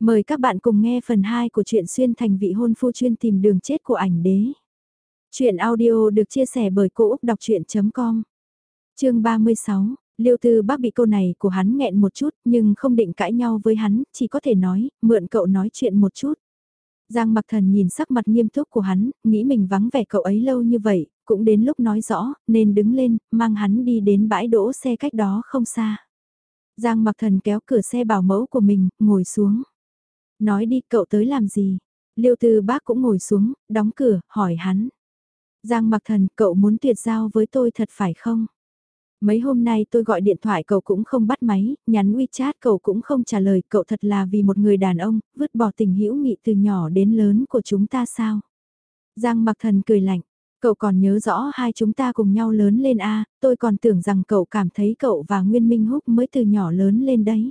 Mời các bạn cùng nghe phần 2 của truyện xuyên thành vị hôn phu chuyên tìm đường chết của ảnh đế. Chuyện audio được chia sẻ bởi Cô Úc Đọc Chuyện.com Chương 36, Liêu Tư bác bị câu này của hắn nghẹn một chút nhưng không định cãi nhau với hắn, chỉ có thể nói, mượn cậu nói chuyện một chút. Giang mặc thần nhìn sắc mặt nghiêm túc của hắn, nghĩ mình vắng vẻ cậu ấy lâu như vậy, cũng đến lúc nói rõ, nên đứng lên, mang hắn đi đến bãi đỗ xe cách đó không xa. Giang mặc thần kéo cửa xe bảo mẫu của mình, ngồi xuống. Nói đi cậu tới làm gì? Liêu tư bác cũng ngồi xuống, đóng cửa, hỏi hắn. Giang mặc thần, cậu muốn tuyệt giao với tôi thật phải không? Mấy hôm nay tôi gọi điện thoại cậu cũng không bắt máy, nhắn WeChat cậu cũng không trả lời, cậu thật là vì một người đàn ông, vứt bỏ tình hữu nghị từ nhỏ đến lớn của chúng ta sao? Giang mặc thần cười lạnh, cậu còn nhớ rõ hai chúng ta cùng nhau lớn lên a à, tôi còn tưởng rằng cậu cảm thấy cậu và Nguyên Minh Húc mới từ nhỏ lớn lên đấy.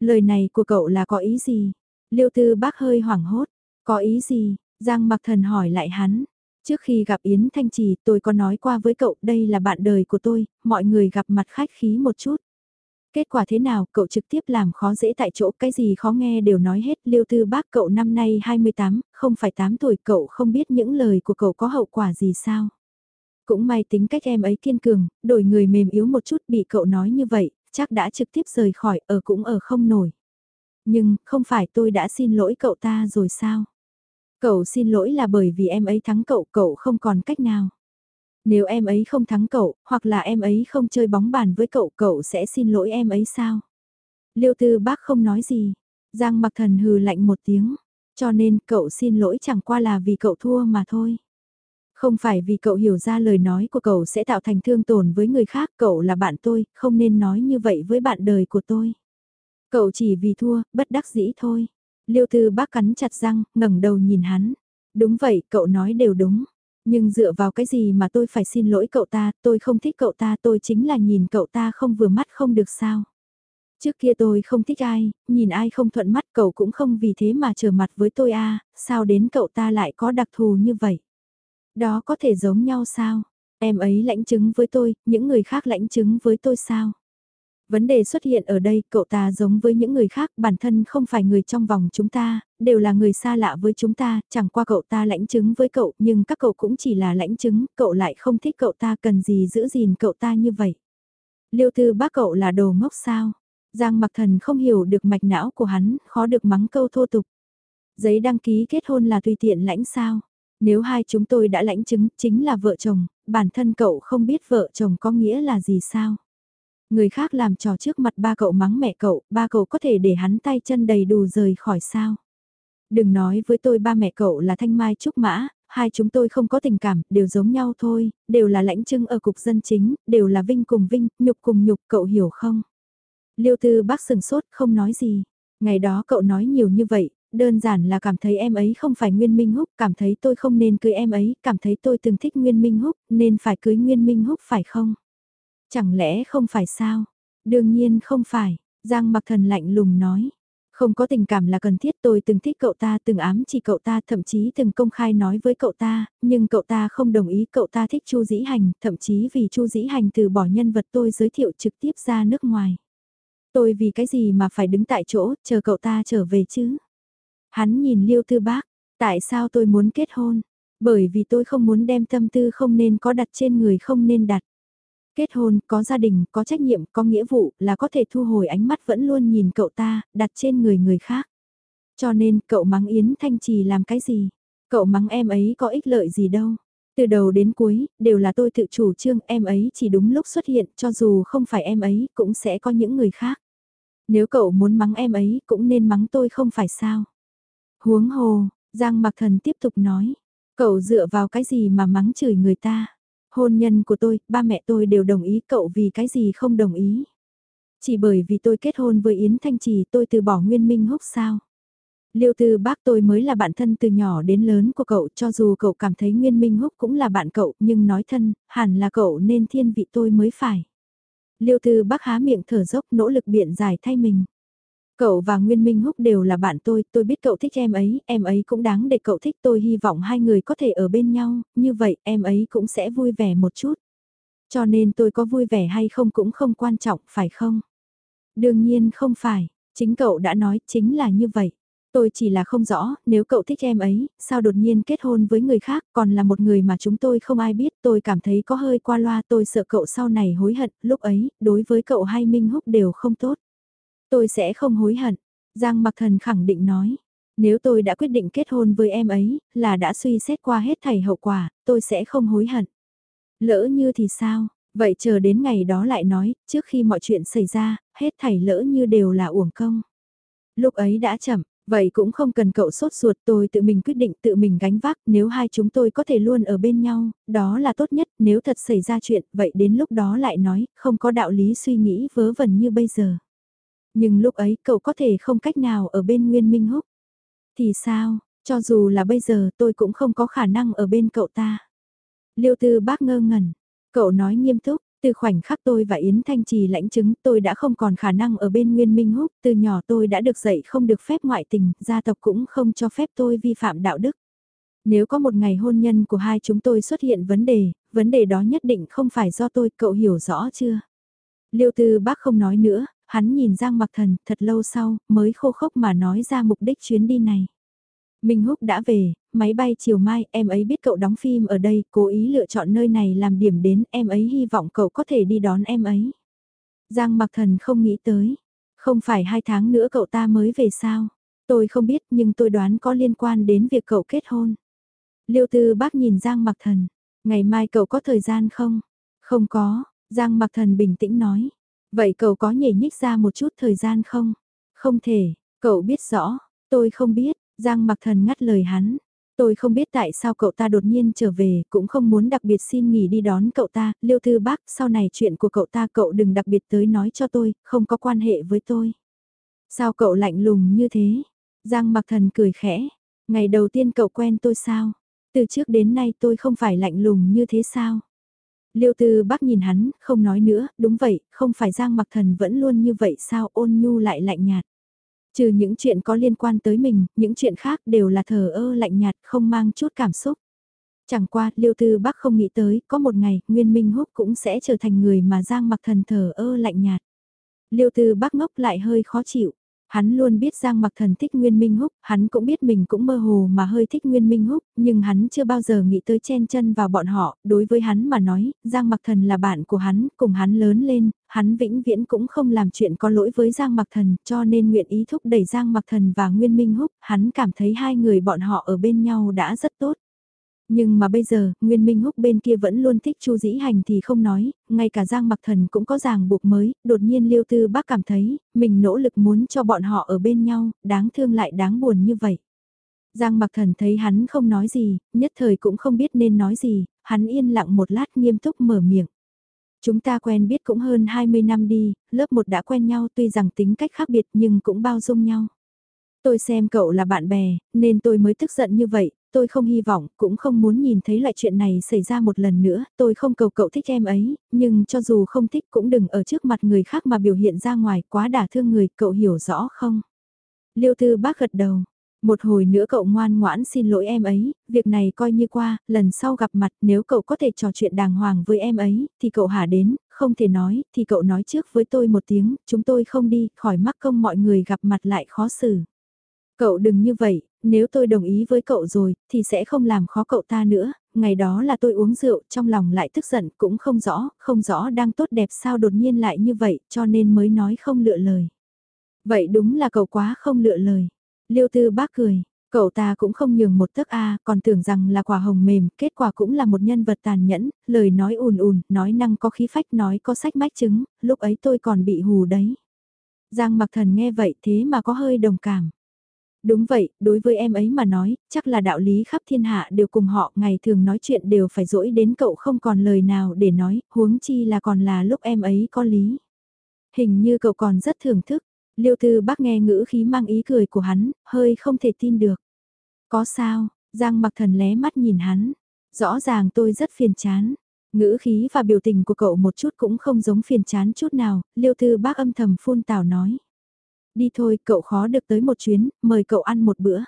Lời này của cậu là có ý gì? Liêu tư bác hơi hoảng hốt, có ý gì? Giang mặc thần hỏi lại hắn. Trước khi gặp Yến Thanh Trì tôi có nói qua với cậu đây là bạn đời của tôi, mọi người gặp mặt khách khí một chút. Kết quả thế nào, cậu trực tiếp làm khó dễ tại chỗ, cái gì khó nghe đều nói hết, liêu tư bác cậu năm nay 28, không phải 8 tuổi, cậu không biết những lời của cậu có hậu quả gì sao. Cũng may tính cách em ấy kiên cường, đổi người mềm yếu một chút bị cậu nói như vậy, chắc đã trực tiếp rời khỏi, ở cũng ở không nổi. Nhưng, không phải tôi đã xin lỗi cậu ta rồi sao? Cậu xin lỗi là bởi vì em ấy thắng cậu, cậu không còn cách nào. Nếu em ấy không thắng cậu, hoặc là em ấy không chơi bóng bàn với cậu, cậu sẽ xin lỗi em ấy sao? Liêu tư bác không nói gì. Giang mặc thần hừ lạnh một tiếng. Cho nên cậu xin lỗi chẳng qua là vì cậu thua mà thôi. Không phải vì cậu hiểu ra lời nói của cậu sẽ tạo thành thương tổn với người khác, cậu là bạn tôi, không nên nói như vậy với bạn đời của tôi. Cậu chỉ vì thua, bất đắc dĩ thôi. Liêu tư bác cắn chặt răng, ngẩng đầu nhìn hắn. Đúng vậy, cậu nói đều đúng. Nhưng dựa vào cái gì mà tôi phải xin lỗi cậu ta, tôi không thích cậu ta, tôi chính là nhìn cậu ta không vừa mắt không được sao. Trước kia tôi không thích ai, nhìn ai không thuận mắt cậu cũng không vì thế mà trở mặt với tôi a à, sao đến cậu ta lại có đặc thù như vậy. Đó có thể giống nhau sao? Em ấy lãnh chứng với tôi, những người khác lãnh chứng với tôi sao? Vấn đề xuất hiện ở đây, cậu ta giống với những người khác, bản thân không phải người trong vòng chúng ta, đều là người xa lạ với chúng ta, chẳng qua cậu ta lãnh chứng với cậu, nhưng các cậu cũng chỉ là lãnh chứng, cậu lại không thích cậu ta cần gì giữ gìn cậu ta như vậy. Liêu tư bác cậu là đồ ngốc sao? Giang mặc thần không hiểu được mạch não của hắn, khó được mắng câu thô tục. Giấy đăng ký kết hôn là tùy tiện lãnh sao? Nếu hai chúng tôi đã lãnh chứng, chính là vợ chồng, bản thân cậu không biết vợ chồng có nghĩa là gì sao? Người khác làm trò trước mặt ba cậu mắng mẹ cậu, ba cậu có thể để hắn tay chân đầy đủ rời khỏi sao. Đừng nói với tôi ba mẹ cậu là thanh mai trúc mã, hai chúng tôi không có tình cảm, đều giống nhau thôi, đều là lãnh trưng ở cục dân chính, đều là vinh cùng vinh, nhục cùng nhục, cậu hiểu không? Liêu tư bác sừng sốt, không nói gì. Ngày đó cậu nói nhiều như vậy, đơn giản là cảm thấy em ấy không phải Nguyên Minh Húc, cảm thấy tôi không nên cưới em ấy, cảm thấy tôi từng thích Nguyên Minh Húc, nên phải cưới Nguyên Minh Húc phải không? Chẳng lẽ không phải sao? Đương nhiên không phải, Giang mặc thần lạnh lùng nói. Không có tình cảm là cần thiết tôi từng thích cậu ta từng ám chỉ cậu ta thậm chí từng công khai nói với cậu ta, nhưng cậu ta không đồng ý cậu ta thích Chu Dĩ Hành, thậm chí vì Chu Dĩ Hành từ bỏ nhân vật tôi giới thiệu trực tiếp ra nước ngoài. Tôi vì cái gì mà phải đứng tại chỗ, chờ cậu ta trở về chứ? Hắn nhìn Liêu Tư Bác, tại sao tôi muốn kết hôn? Bởi vì tôi không muốn đem tâm tư không nên có đặt trên người không nên đặt. Kết hôn, có gia đình, có trách nhiệm, có nghĩa vụ, là có thể thu hồi ánh mắt vẫn luôn nhìn cậu ta, đặt trên người người khác. Cho nên, cậu mắng Yến Thanh Trì làm cái gì? Cậu mắng em ấy có ích lợi gì đâu? Từ đầu đến cuối, đều là tôi tự chủ trương em ấy chỉ đúng lúc xuất hiện, cho dù không phải em ấy, cũng sẽ có những người khác. Nếu cậu muốn mắng em ấy, cũng nên mắng tôi không phải sao? Huống hồ, Giang Mặc Thần tiếp tục nói, cậu dựa vào cái gì mà mắng chửi người ta? Hôn nhân của tôi, ba mẹ tôi đều đồng ý cậu vì cái gì không đồng ý. Chỉ bởi vì tôi kết hôn với Yến Thanh Trì tôi từ bỏ Nguyên Minh Húc sao. Liêu tư bác tôi mới là bạn thân từ nhỏ đến lớn của cậu cho dù cậu cảm thấy Nguyên Minh Húc cũng là bạn cậu nhưng nói thân, hẳn là cậu nên thiên vị tôi mới phải. Liêu tư bác há miệng thở dốc nỗ lực biện giải thay mình. Cậu và Nguyên Minh Húc đều là bạn tôi, tôi biết cậu thích em ấy, em ấy cũng đáng để cậu thích tôi hy vọng hai người có thể ở bên nhau, như vậy em ấy cũng sẽ vui vẻ một chút. Cho nên tôi có vui vẻ hay không cũng không quan trọng, phải không? Đương nhiên không phải, chính cậu đã nói chính là như vậy. Tôi chỉ là không rõ, nếu cậu thích em ấy, sao đột nhiên kết hôn với người khác, còn là một người mà chúng tôi không ai biết, tôi cảm thấy có hơi qua loa, tôi sợ cậu sau này hối hận, lúc ấy, đối với cậu hay Minh Húc đều không tốt. Tôi sẽ không hối hận, Giang Mặc Thần khẳng định nói. Nếu tôi đã quyết định kết hôn với em ấy, là đã suy xét qua hết thảy hậu quả, tôi sẽ không hối hận. Lỡ như thì sao, vậy chờ đến ngày đó lại nói, trước khi mọi chuyện xảy ra, hết thảy lỡ như đều là uổng công. Lúc ấy đã chậm, vậy cũng không cần cậu sốt ruột tôi tự mình quyết định tự mình gánh vác, nếu hai chúng tôi có thể luôn ở bên nhau, đó là tốt nhất, nếu thật xảy ra chuyện, vậy đến lúc đó lại nói, không có đạo lý suy nghĩ vớ vẩn như bây giờ. Nhưng lúc ấy cậu có thể không cách nào ở bên Nguyên Minh Húc. Thì sao, cho dù là bây giờ tôi cũng không có khả năng ở bên cậu ta. Liêu tư bác ngơ ngẩn, cậu nói nghiêm túc, từ khoảnh khắc tôi và Yến Thanh Trì lãnh chứng tôi đã không còn khả năng ở bên Nguyên Minh Húc, từ nhỏ tôi đã được dạy không được phép ngoại tình, gia tộc cũng không cho phép tôi vi phạm đạo đức. Nếu có một ngày hôn nhân của hai chúng tôi xuất hiện vấn đề, vấn đề đó nhất định không phải do tôi, cậu hiểu rõ chưa? Liêu tư bác không nói nữa, hắn nhìn Giang Mặc Thần thật lâu sau mới khô khốc mà nói ra mục đích chuyến đi này. Minh Húc đã về, máy bay chiều mai, em ấy biết cậu đóng phim ở đây, cố ý lựa chọn nơi này làm điểm đến, em ấy hy vọng cậu có thể đi đón em ấy. Giang Mặc Thần không nghĩ tới, không phải hai tháng nữa cậu ta mới về sao? Tôi không biết nhưng tôi đoán có liên quan đến việc cậu kết hôn. Liêu Tư bác nhìn Giang Mặc Thần, ngày mai cậu có thời gian không? Không có, Giang Mặc Thần bình tĩnh nói. Vậy cậu có nhảy nhích ra một chút thời gian không? Không thể, cậu biết rõ, tôi không biết, Giang mặc thần ngắt lời hắn. Tôi không biết tại sao cậu ta đột nhiên trở về, cũng không muốn đặc biệt xin nghỉ đi đón cậu ta, Liêu Thư Bác, sau này chuyện của cậu ta cậu đừng đặc biệt tới nói cho tôi, không có quan hệ với tôi. Sao cậu lạnh lùng như thế? Giang mặc thần cười khẽ, ngày đầu tiên cậu quen tôi sao? Từ trước đến nay tôi không phải lạnh lùng như thế sao? Liêu Tư Bác nhìn hắn, không nói nữa, đúng vậy, không phải Giang mặc thần vẫn luôn như vậy sao ôn nhu lại lạnh nhạt. Trừ những chuyện có liên quan tới mình, những chuyện khác đều là thờ ơ lạnh nhạt, không mang chút cảm xúc. Chẳng qua, Liêu Tư Bắc không nghĩ tới, có một ngày, Nguyên Minh Húc cũng sẽ trở thành người mà Giang mặc thần thờ ơ lạnh nhạt. Liêu Tư Bắc ngốc lại hơi khó chịu. Hắn luôn biết Giang Mặc Thần thích Nguyên Minh Húc, hắn cũng biết mình cũng mơ hồ mà hơi thích Nguyên Minh Húc, nhưng hắn chưa bao giờ nghĩ tới chen chân vào bọn họ, đối với hắn mà nói, Giang Mặc Thần là bạn của hắn, cùng hắn lớn lên, hắn vĩnh viễn cũng không làm chuyện có lỗi với Giang Mặc Thần, cho nên nguyện ý thúc đẩy Giang Mặc Thần và Nguyên Minh Húc, hắn cảm thấy hai người bọn họ ở bên nhau đã rất tốt. Nhưng mà bây giờ, Nguyên Minh Húc bên kia vẫn luôn thích Chu Dĩ Hành thì không nói, ngay cả Giang Mặc Thần cũng có ràng buộc mới, đột nhiên Liêu Tư Bác cảm thấy, mình nỗ lực muốn cho bọn họ ở bên nhau, đáng thương lại đáng buồn như vậy. Giang Mặc Thần thấy hắn không nói gì, nhất thời cũng không biết nên nói gì, hắn yên lặng một lát nghiêm túc mở miệng. Chúng ta quen biết cũng hơn 20 năm đi, lớp 1 đã quen nhau tuy rằng tính cách khác biệt nhưng cũng bao dung nhau. Tôi xem cậu là bạn bè, nên tôi mới tức giận như vậy, tôi không hy vọng, cũng không muốn nhìn thấy loại chuyện này xảy ra một lần nữa, tôi không cầu cậu thích em ấy, nhưng cho dù không thích cũng đừng ở trước mặt người khác mà biểu hiện ra ngoài quá đả thương người, cậu hiểu rõ không? Liêu Tư bác gật đầu. Một hồi nữa cậu ngoan ngoãn xin lỗi em ấy, việc này coi như qua, lần sau gặp mặt nếu cậu có thể trò chuyện đàng hoàng với em ấy, thì cậu hả đến, không thể nói, thì cậu nói trước với tôi một tiếng, chúng tôi không đi, khỏi mắc công mọi người gặp mặt lại khó xử. Cậu đừng như vậy, nếu tôi đồng ý với cậu rồi, thì sẽ không làm khó cậu ta nữa, ngày đó là tôi uống rượu, trong lòng lại tức giận, cũng không rõ, không rõ đang tốt đẹp sao đột nhiên lại như vậy, cho nên mới nói không lựa lời. Vậy đúng là cậu quá không lựa lời. Liêu tư bác cười, cậu ta cũng không nhường một tấc A, còn tưởng rằng là quả hồng mềm, kết quả cũng là một nhân vật tàn nhẫn, lời nói ùn ùn, nói năng có khí phách, nói có sách mách chứng, lúc ấy tôi còn bị hù đấy. Giang mặc thần nghe vậy thế mà có hơi đồng cảm. Đúng vậy, đối với em ấy mà nói, chắc là đạo lý khắp thiên hạ đều cùng họ, ngày thường nói chuyện đều phải dỗi đến cậu không còn lời nào để nói, huống chi là còn là lúc em ấy có lý. Hình như cậu còn rất thưởng thức, liêu tư bác nghe ngữ khí mang ý cười của hắn, hơi không thể tin được. Có sao, Giang mặc thần lé mắt nhìn hắn, rõ ràng tôi rất phiền chán. Ngữ khí và biểu tình của cậu một chút cũng không giống phiền chán chút nào, liêu tư bác âm thầm phun tào nói. Đi thôi, cậu khó được tới một chuyến, mời cậu ăn một bữa.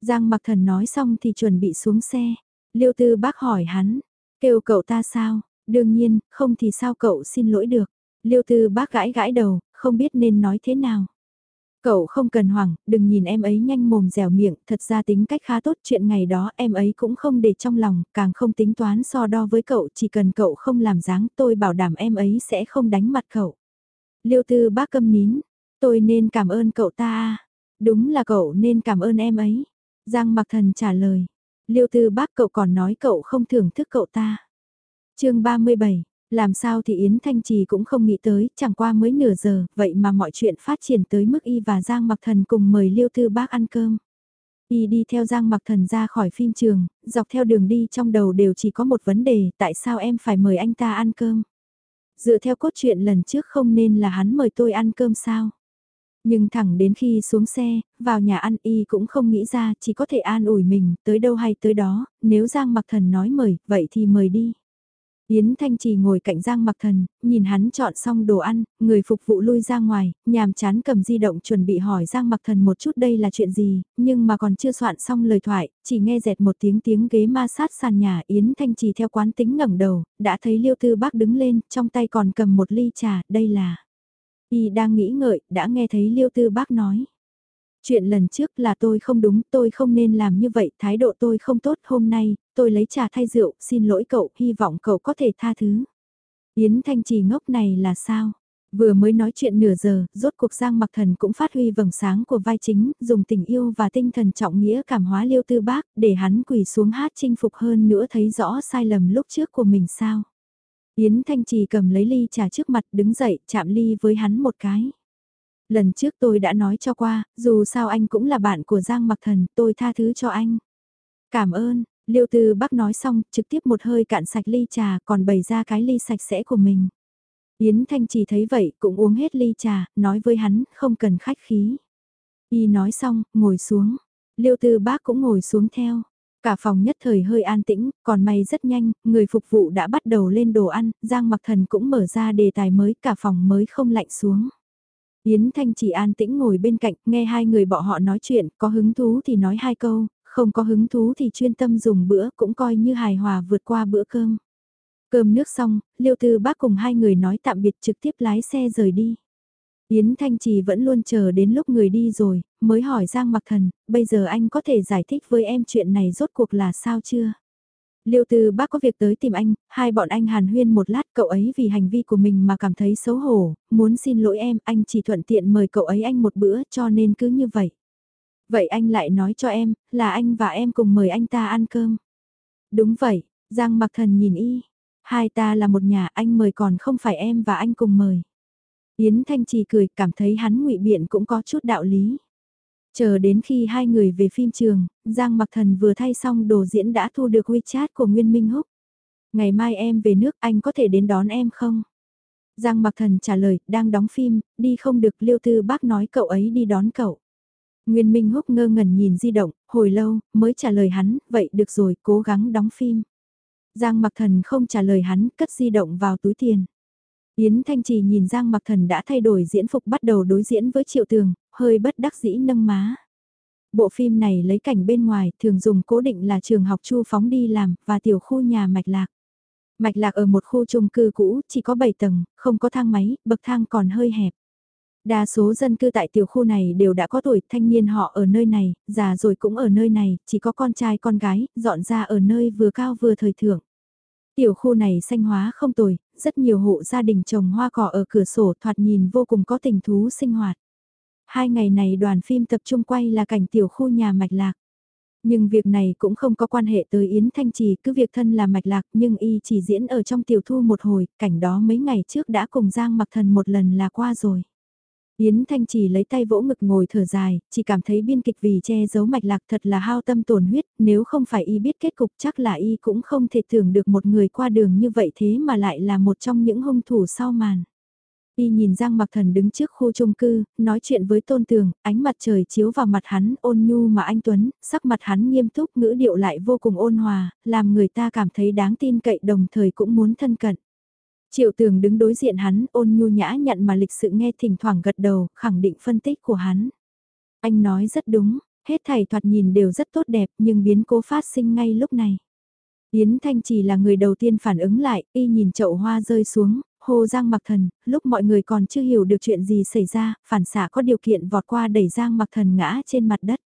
Giang mặc thần nói xong thì chuẩn bị xuống xe. Liêu tư bác hỏi hắn, kêu cậu ta sao, đương nhiên, không thì sao cậu xin lỗi được. Liêu tư bác gãi gãi đầu, không biết nên nói thế nào. Cậu không cần hoảng, đừng nhìn em ấy nhanh mồm dẻo miệng, thật ra tính cách khá tốt chuyện ngày đó em ấy cũng không để trong lòng, càng không tính toán so đo với cậu, chỉ cần cậu không làm dáng tôi bảo đảm em ấy sẽ không đánh mặt cậu. Liêu tư bác câm nín, tôi nên cảm ơn cậu ta, đúng là cậu nên cảm ơn em ấy. Giang mặc thần trả lời, liêu tư bác cậu còn nói cậu không thưởng thức cậu ta. chương 37, làm sao thì Yến Thanh Trì cũng không nghĩ tới, chẳng qua mới nửa giờ, vậy mà mọi chuyện phát triển tới mức Y và Giang Mặc Thần cùng mời Liêu Tư Bác ăn cơm. Y đi theo Giang Mặc Thần ra khỏi phim trường, dọc theo đường đi trong đầu đều chỉ có một vấn đề, tại sao em phải mời anh ta ăn cơm? Dựa theo cốt truyện lần trước không nên là hắn mời tôi ăn cơm sao? Nhưng thẳng đến khi xuống xe, vào nhà ăn y cũng không nghĩ ra, chỉ có thể an ủi mình, tới đâu hay tới đó, nếu Giang Mặc Thần nói mời, vậy thì mời đi. Yến Thanh Trì ngồi cạnh Giang Mặc Thần, nhìn hắn chọn xong đồ ăn, người phục vụ lui ra ngoài, nhàm chán cầm di động chuẩn bị hỏi Giang Mặc Thần một chút đây là chuyện gì, nhưng mà còn chưa soạn xong lời thoại, chỉ nghe dẹt một tiếng tiếng ghế ma sát sàn nhà Yến Thanh Trì theo quán tính ngẩng đầu, đã thấy Liêu Tư Bác đứng lên, trong tay còn cầm một ly trà, đây là... Y đang nghĩ ngợi, đã nghe thấy Liêu Tư Bác nói. Chuyện lần trước là tôi không đúng, tôi không nên làm như vậy, thái độ tôi không tốt hôm nay, tôi lấy trà thay rượu, xin lỗi cậu, hy vọng cậu có thể tha thứ. Yến Thanh Trì ngốc này là sao? Vừa mới nói chuyện nửa giờ, rốt cuộc Giang Mặc Thần cũng phát huy vầng sáng của vai chính, dùng tình yêu và tinh thần trọng nghĩa cảm hóa liêu tư bác, để hắn quỳ xuống hát chinh phục hơn nữa thấy rõ sai lầm lúc trước của mình sao. Yến Thanh Trì cầm lấy ly trà trước mặt đứng dậy, chạm ly với hắn một cái. Lần trước tôi đã nói cho qua, dù sao anh cũng là bạn của Giang Mặc Thần, tôi tha thứ cho anh. Cảm ơn, Liêu Tư Bắc nói xong, trực tiếp một hơi cạn sạch ly trà, còn bày ra cái ly sạch sẽ của mình. Yến Thanh chỉ thấy vậy, cũng uống hết ly trà, nói với hắn, không cần khách khí. Y nói xong, ngồi xuống. Liêu Tư Bác cũng ngồi xuống theo. Cả phòng nhất thời hơi an tĩnh, còn may rất nhanh, người phục vụ đã bắt đầu lên đồ ăn, Giang Mặc Thần cũng mở ra đề tài mới, cả phòng mới không lạnh xuống. Yến Thanh chỉ an tĩnh ngồi bên cạnh, nghe hai người bọn họ nói chuyện, có hứng thú thì nói hai câu, không có hứng thú thì chuyên tâm dùng bữa cũng coi như hài hòa vượt qua bữa cơm. Cơm nước xong, Liêu Tư Bác cùng hai người nói tạm biệt trực tiếp lái xe rời đi. Yến Thanh Trì vẫn luôn chờ đến lúc người đi rồi, mới hỏi Giang Mặc Thần, bây giờ anh có thể giải thích với em chuyện này rốt cuộc là sao chưa? Liệu Từ Bác có việc tới tìm anh, hai bọn anh hàn huyên một lát cậu ấy vì hành vi của mình mà cảm thấy xấu hổ, muốn xin lỗi em, anh chỉ thuận tiện mời cậu ấy anh một bữa cho nên cứ như vậy. Vậy anh lại nói cho em, là anh và em cùng mời anh ta ăn cơm. Đúng vậy, Giang mặc thần nhìn y. Hai ta là một nhà anh mời còn không phải em và anh cùng mời. Yến Thanh Trì cười cảm thấy hắn ngụy biện cũng có chút đạo lý. Chờ đến khi hai người về phim trường, Giang Mặc Thần vừa thay xong đồ diễn đã thu được WeChat của Nguyên Minh Húc. Ngày mai em về nước anh có thể đến đón em không? Giang Mặc Thần trả lời, đang đóng phim, đi không được Liêu Tư bác nói cậu ấy đi đón cậu. Nguyên Minh Húc ngơ ngẩn nhìn di động, hồi lâu, mới trả lời hắn, vậy được rồi, cố gắng đóng phim. Giang Mặc Thần không trả lời hắn, cất di động vào túi tiền. Yến Thanh Trì nhìn Giang Mặc Thần đã thay đổi diễn phục bắt đầu đối diễn với Triệu Tường, hơi bất đắc dĩ nâng má. Bộ phim này lấy cảnh bên ngoài, thường dùng cố định là trường học Chu Phóng đi làm, và tiểu khu nhà Mạch Lạc. Mạch Lạc ở một khu chung cư cũ, chỉ có 7 tầng, không có thang máy, bậc thang còn hơi hẹp. Đa số dân cư tại tiểu khu này đều đã có tuổi, thanh niên họ ở nơi này, già rồi cũng ở nơi này, chỉ có con trai con gái, dọn ra ở nơi vừa cao vừa thời thượng. Tiểu khu này xanh hóa không tồi, rất nhiều hộ gia đình trồng hoa cỏ ở cửa sổ thoạt nhìn vô cùng có tình thú sinh hoạt. Hai ngày này đoàn phim tập trung quay là cảnh tiểu khu nhà mạch lạc. Nhưng việc này cũng không có quan hệ tới Yến Thanh Trì, cứ việc thân là mạch lạc nhưng y chỉ diễn ở trong tiểu thu một hồi, cảnh đó mấy ngày trước đã cùng Giang mặc thần một lần là qua rồi. Yến Thanh Chỉ lấy tay vỗ ngực ngồi thở dài, chỉ cảm thấy biên kịch vì che giấu mạch lạc thật là hao tâm tổn huyết, nếu không phải y biết kết cục chắc là y cũng không thể tưởng được một người qua đường như vậy thế mà lại là một trong những hung thủ sau màn. Y nhìn Giang Mặc Thần đứng trước khu chung cư, nói chuyện với Tôn Tường, ánh mặt trời chiếu vào mặt hắn ôn nhu mà anh Tuấn, sắc mặt hắn nghiêm túc ngữ điệu lại vô cùng ôn hòa, làm người ta cảm thấy đáng tin cậy đồng thời cũng muốn thân cận. Triệu tường đứng đối diện hắn ôn nhu nhã nhận mà lịch sự nghe thỉnh thoảng gật đầu, khẳng định phân tích của hắn. Anh nói rất đúng, hết thảy thoạt nhìn đều rất tốt đẹp nhưng biến cố phát sinh ngay lúc này. Yến Thanh chỉ là người đầu tiên phản ứng lại, y nhìn chậu hoa rơi xuống, hô Giang Mặc Thần, lúc mọi người còn chưa hiểu được chuyện gì xảy ra, phản xạ có điều kiện vọt qua đẩy Giang Mặc Thần ngã trên mặt đất.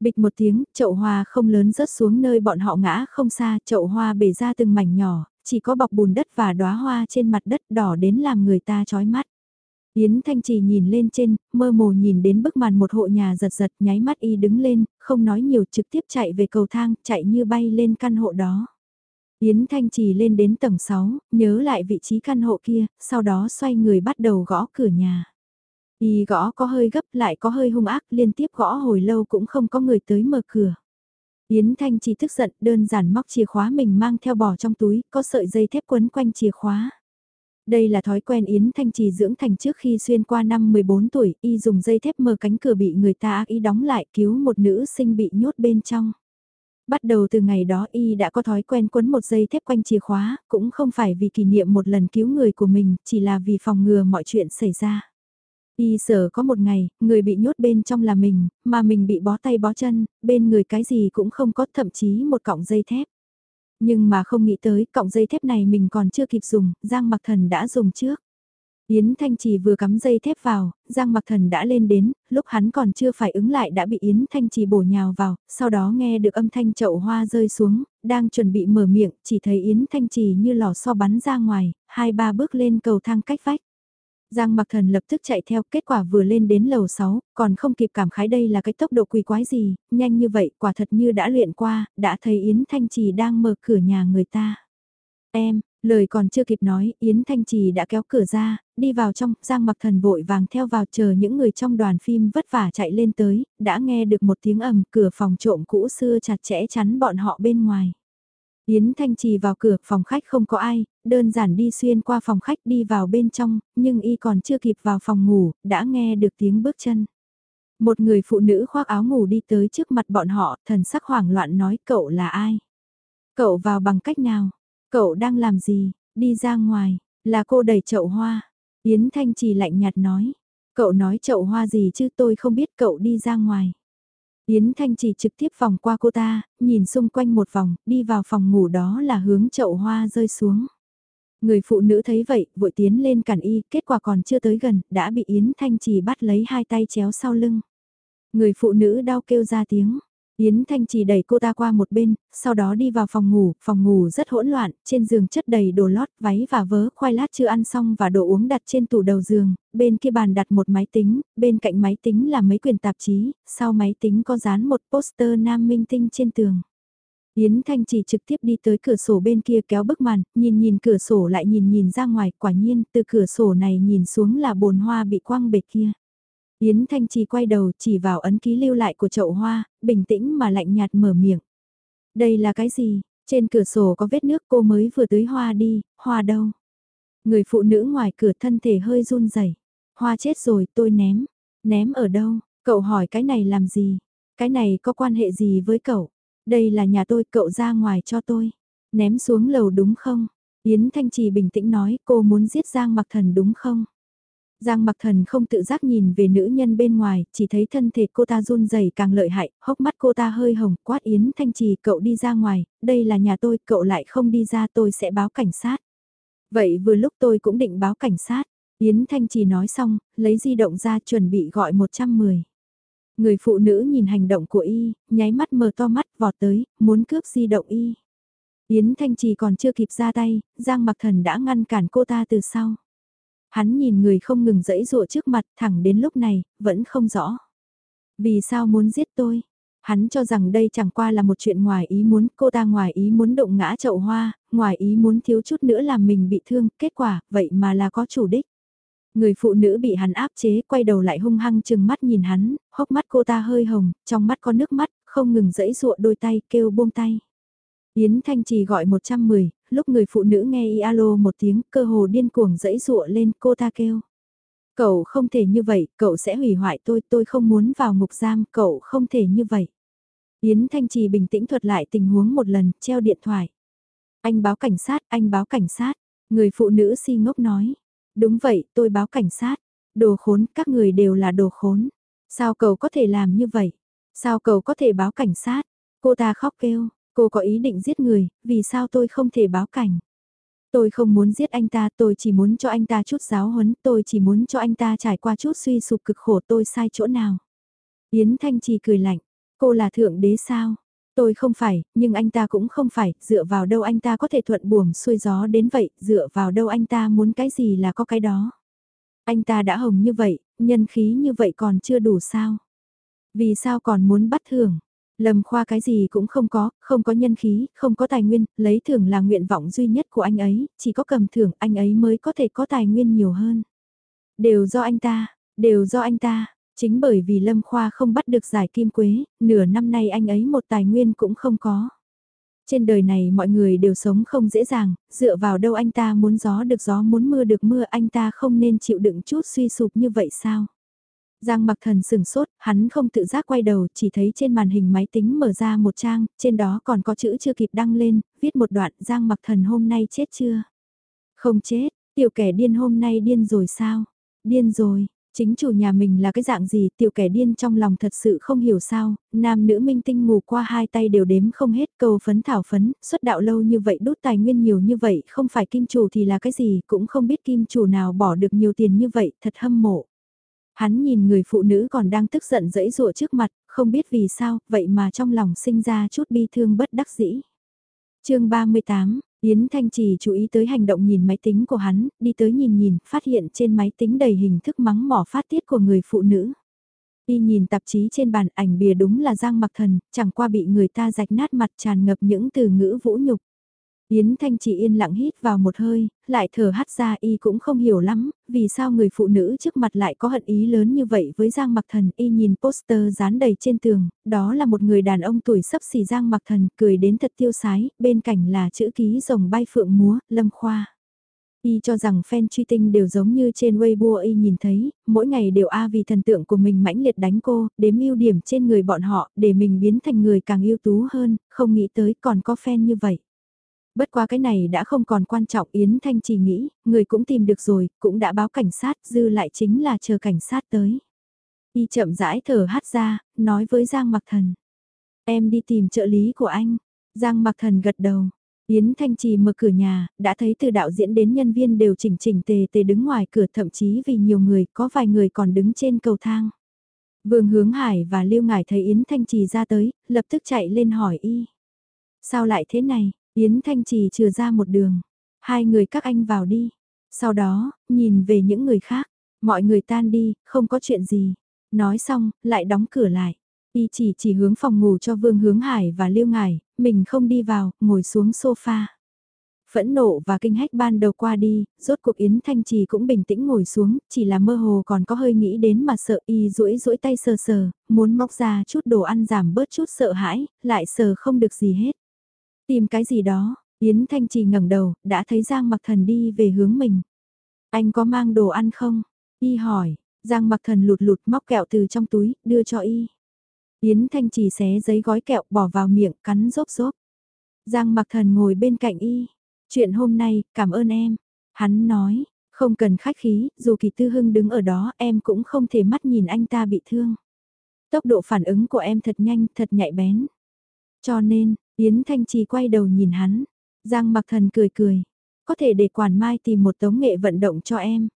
Bịch một tiếng, chậu hoa không lớn rớt xuống nơi bọn họ ngã không xa, chậu hoa bể ra từng mảnh nhỏ, chỉ có bọc bùn đất và đóa hoa trên mặt đất đỏ đến làm người ta chói mắt. Yến Thanh Trì nhìn lên trên, mơ mồ nhìn đến bức màn một hộ nhà giật giật nháy mắt y đứng lên, không nói nhiều trực tiếp chạy về cầu thang, chạy như bay lên căn hộ đó. Yến Thanh Trì lên đến tầng 6, nhớ lại vị trí căn hộ kia, sau đó xoay người bắt đầu gõ cửa nhà. Y gõ có hơi gấp lại có hơi hung ác liên tiếp gõ hồi lâu cũng không có người tới mở cửa. Yến Thanh chỉ tức giận đơn giản móc chìa khóa mình mang theo bỏ trong túi, có sợi dây thép quấn quanh chìa khóa. Đây là thói quen Yến Thanh Trì dưỡng thành trước khi xuyên qua năm 14 tuổi, y dùng dây thép mở cánh cửa bị người ta ác ý đóng lại cứu một nữ sinh bị nhốt bên trong. Bắt đầu từ ngày đó y đã có thói quen quấn một dây thép quanh chìa khóa, cũng không phải vì kỷ niệm một lần cứu người của mình, chỉ là vì phòng ngừa mọi chuyện xảy ra. Y sở có một ngày, người bị nhốt bên trong là mình, mà mình bị bó tay bó chân, bên người cái gì cũng không có thậm chí một cọng dây thép. Nhưng mà không nghĩ tới cọng dây thép này mình còn chưa kịp dùng, Giang Mặc Thần đã dùng trước. Yến Thanh Trì vừa cắm dây thép vào, Giang Mặc Thần đã lên đến, lúc hắn còn chưa phải ứng lại đã bị Yến Thanh Trì bổ nhào vào, sau đó nghe được âm thanh chậu hoa rơi xuống, đang chuẩn bị mở miệng, chỉ thấy Yến Thanh Trì như lò xo bắn ra ngoài, hai ba bước lên cầu thang cách vách. Giang Mặc Thần lập tức chạy theo, kết quả vừa lên đến lầu 6, còn không kịp cảm khái đây là cái tốc độ quỷ quái gì, nhanh như vậy, quả thật như đã luyện qua, đã thấy Yến Thanh Trì đang mở cửa nhà người ta. Em, lời còn chưa kịp nói, Yến Thanh Trì đã kéo cửa ra, đi vào trong, Giang Mặc Thần vội vàng theo vào chờ những người trong đoàn phim vất vả chạy lên tới, đã nghe được một tiếng ầm, cửa phòng trộm cũ xưa chặt chẽ chắn bọn họ bên ngoài. Yến Thanh Trì vào cửa phòng khách không có ai, đơn giản đi xuyên qua phòng khách đi vào bên trong, nhưng y còn chưa kịp vào phòng ngủ, đã nghe được tiếng bước chân. Một người phụ nữ khoác áo ngủ đi tới trước mặt bọn họ, thần sắc hoảng loạn nói cậu là ai? Cậu vào bằng cách nào? Cậu đang làm gì? Đi ra ngoài, là cô đẩy chậu hoa. Yến Thanh Trì lạnh nhạt nói. Cậu nói chậu hoa gì chứ tôi không biết cậu đi ra ngoài. Yến Thanh chỉ trực tiếp vòng qua cô ta, nhìn xung quanh một vòng, đi vào phòng ngủ đó là hướng chậu hoa rơi xuống. Người phụ nữ thấy vậy, vội tiến lên cản y, kết quả còn chưa tới gần, đã bị Yến Thanh chỉ bắt lấy hai tay chéo sau lưng. Người phụ nữ đau kêu ra tiếng, Yến Thanh chỉ đẩy cô ta qua một bên, sau đó đi vào phòng ngủ, phòng ngủ rất hỗn loạn, trên giường chất đầy đồ lót, váy và vớ, khoai lát chưa ăn xong và đồ uống đặt trên tủ đầu giường, bên kia bàn đặt một máy tính, bên cạnh máy tính là mấy quyển tạp chí, sau máy tính có dán một poster nam minh tinh trên tường. Yến Thanh chỉ trực tiếp đi tới cửa sổ bên kia kéo bức màn, nhìn nhìn cửa sổ lại nhìn nhìn ra ngoài, quả nhiên từ cửa sổ này nhìn xuống là bồn hoa bị quăng bệt kia. Yến Thanh Trì quay đầu chỉ vào ấn ký lưu lại của chậu hoa, bình tĩnh mà lạnh nhạt mở miệng. Đây là cái gì? Trên cửa sổ có vết nước cô mới vừa tưới hoa đi, hoa đâu? Người phụ nữ ngoài cửa thân thể hơi run rẩy. Hoa chết rồi tôi ném. Ném ở đâu? Cậu hỏi cái này làm gì? Cái này có quan hệ gì với cậu? Đây là nhà tôi cậu ra ngoài cho tôi. Ném xuống lầu đúng không? Yến Thanh Trì bình tĩnh nói cô muốn giết Giang Mặc Thần đúng không? Giang mặc thần không tự giác nhìn về nữ nhân bên ngoài, chỉ thấy thân thể cô ta run rẩy càng lợi hại, hốc mắt cô ta hơi hồng, quát Yến Thanh Trì cậu đi ra ngoài, đây là nhà tôi, cậu lại không đi ra tôi sẽ báo cảnh sát. Vậy vừa lúc tôi cũng định báo cảnh sát, Yến Thanh Trì nói xong, lấy di động ra chuẩn bị gọi 110. Người phụ nữ nhìn hành động của y, nháy mắt mờ to mắt vọt tới, muốn cướp di động y. Yến Thanh Trì còn chưa kịp ra tay, Giang Mặc Thần đã ngăn cản cô ta từ sau. Hắn nhìn người không ngừng dẫy dụa trước mặt thẳng đến lúc này, vẫn không rõ. Vì sao muốn giết tôi? Hắn cho rằng đây chẳng qua là một chuyện ngoài ý muốn, cô ta ngoài ý muốn động ngã chậu hoa, ngoài ý muốn thiếu chút nữa làm mình bị thương, kết quả, vậy mà là có chủ đích. Người phụ nữ bị hắn áp chế, quay đầu lại hung hăng chừng mắt nhìn hắn, hốc mắt cô ta hơi hồng, trong mắt có nước mắt, không ngừng dẫy dụa đôi tay, kêu buông tay. Yến Thanh Trì gọi 110, lúc người phụ nữ nghe y alo một tiếng cơ hồ điên cuồng dẫy dụa lên cô ta kêu. Cậu không thể như vậy, cậu sẽ hủy hoại tôi, tôi không muốn vào ngục giam, cậu không thể như vậy. Yến Thanh Trì bình tĩnh thuật lại tình huống một lần, treo điện thoại. Anh báo cảnh sát, anh báo cảnh sát. Người phụ nữ si ngốc nói. Đúng vậy, tôi báo cảnh sát. Đồ khốn, các người đều là đồ khốn. Sao cậu có thể làm như vậy? Sao cậu có thể báo cảnh sát? Cô ta khóc kêu, Cô có ý định giết người, vì sao tôi không thể báo cảnh? Tôi không muốn giết anh ta, tôi chỉ muốn cho anh ta chút giáo huấn, tôi chỉ muốn cho anh ta trải qua chút suy sụp cực khổ tôi sai chỗ nào. Yến Thanh Trì cười lạnh, cô là thượng đế sao? Tôi không phải, nhưng anh ta cũng không phải, dựa vào đâu anh ta có thể thuận buồm xuôi gió đến vậy, dựa vào đâu anh ta muốn cái gì là có cái đó. Anh ta đã hồng như vậy, nhân khí như vậy còn chưa đủ sao? Vì sao còn muốn bắt thưởng? Lâm Khoa cái gì cũng không có, không có nhân khí, không có tài nguyên, lấy thưởng là nguyện vọng duy nhất của anh ấy, chỉ có cầm thưởng anh ấy mới có thể có tài nguyên nhiều hơn. Đều do anh ta, đều do anh ta, chính bởi vì Lâm Khoa không bắt được giải kim quế, nửa năm nay anh ấy một tài nguyên cũng không có. Trên đời này mọi người đều sống không dễ dàng, dựa vào đâu anh ta muốn gió được gió muốn mưa được mưa anh ta không nên chịu đựng chút suy sụp như vậy sao? Giang mặc thần sừng sốt, hắn không tự giác quay đầu, chỉ thấy trên màn hình máy tính mở ra một trang, trên đó còn có chữ chưa kịp đăng lên, viết một đoạn Giang mặc thần hôm nay chết chưa? Không chết, tiểu kẻ điên hôm nay điên rồi sao? Điên rồi, chính chủ nhà mình là cái dạng gì tiểu kẻ điên trong lòng thật sự không hiểu sao, nam nữ minh tinh ngủ qua hai tay đều đếm không hết cầu phấn thảo phấn, xuất đạo lâu như vậy đốt tài nguyên nhiều như vậy không phải kim chủ thì là cái gì cũng không biết kim chủ nào bỏ được nhiều tiền như vậy thật hâm mộ. Hắn nhìn người phụ nữ còn đang tức giận dẫy rụa trước mặt, không biết vì sao, vậy mà trong lòng sinh ra chút bi thương bất đắc dĩ. chương 38, Yến Thanh Trì chú ý tới hành động nhìn máy tính của hắn, đi tới nhìn nhìn, phát hiện trên máy tính đầy hình thức mắng mỏ phát tiết của người phụ nữ. Y nhìn tạp chí trên bàn ảnh bìa đúng là Giang Mặc Thần, chẳng qua bị người ta rạch nát mặt tràn ngập những từ ngữ vũ nhục. Yến Thanh chỉ yên lặng hít vào một hơi, lại thở hắt ra y cũng không hiểu lắm, vì sao người phụ nữ trước mặt lại có hận ý lớn như vậy với Giang Mặc Thần. Y nhìn poster dán đầy trên tường, đó là một người đàn ông tuổi sắp xỉ Giang Mặc Thần, cười đến thật tiêu sái, bên cạnh là chữ ký rồng bay phượng múa, lâm khoa. Y cho rằng fan truy tinh đều giống như trên Weibo Y nhìn thấy, mỗi ngày đều A vì thần tượng của mình mãnh liệt đánh cô, đếm ưu điểm trên người bọn họ, để mình biến thành người càng ưu tú hơn, không nghĩ tới còn có fan như vậy. Bất quá cái này đã không còn quan trọng Yến Thanh chỉ nghĩ, người cũng tìm được rồi, cũng đã báo cảnh sát, dư lại chính là chờ cảnh sát tới. Y chậm rãi thở hát ra, nói với Giang Mặc Thần. Em đi tìm trợ lý của anh. Giang Mặc Thần gật đầu. Yến Thanh Trì mở cửa nhà, đã thấy từ đạo diễn đến nhân viên đều chỉnh chỉnh tề tề đứng ngoài cửa thậm chí vì nhiều người, có vài người còn đứng trên cầu thang. Vương Hướng Hải và Lưu Ngải thấy Yến Thanh Trì ra tới, lập tức chạy lên hỏi y. Sao lại thế này? Yến Thanh Trì trừ ra một đường. Hai người các anh vào đi. Sau đó, nhìn về những người khác. Mọi người tan đi, không có chuyện gì. Nói xong, lại đóng cửa lại. Y chỉ chỉ hướng phòng ngủ cho Vương Hướng Hải và Liêu Ngải, mình không đi vào, ngồi xuống sofa. Phẫn nộ và kinh hách ban đầu qua đi, rốt cuộc Yến Thanh Trì cũng bình tĩnh ngồi xuống, chỉ là mơ hồ còn có hơi nghĩ đến mà sợ y duỗi duỗi tay sờ sờ, muốn móc ra chút đồ ăn giảm bớt chút sợ hãi, lại sờ không được gì hết. Tìm cái gì đó, Yến Thanh Trì ngẩng đầu, đã thấy Giang Mặc Thần đi về hướng mình. Anh có mang đồ ăn không? Y hỏi, Giang Mặc Thần lụt lụt móc kẹo từ trong túi, đưa cho Y. Yến Thanh Trì xé giấy gói kẹo bỏ vào miệng, cắn rốt rốt. Giang Mặc Thần ngồi bên cạnh Y. Chuyện hôm nay, cảm ơn em. Hắn nói, không cần khách khí, dù kỳ tư hưng đứng ở đó em cũng không thể mắt nhìn anh ta bị thương. Tốc độ phản ứng của em thật nhanh, thật nhạy bén. Cho nên, Yến Thanh Trì quay đầu nhìn hắn. Giang mặc thần cười cười. Có thể để quản mai tìm một tống nghệ vận động cho em.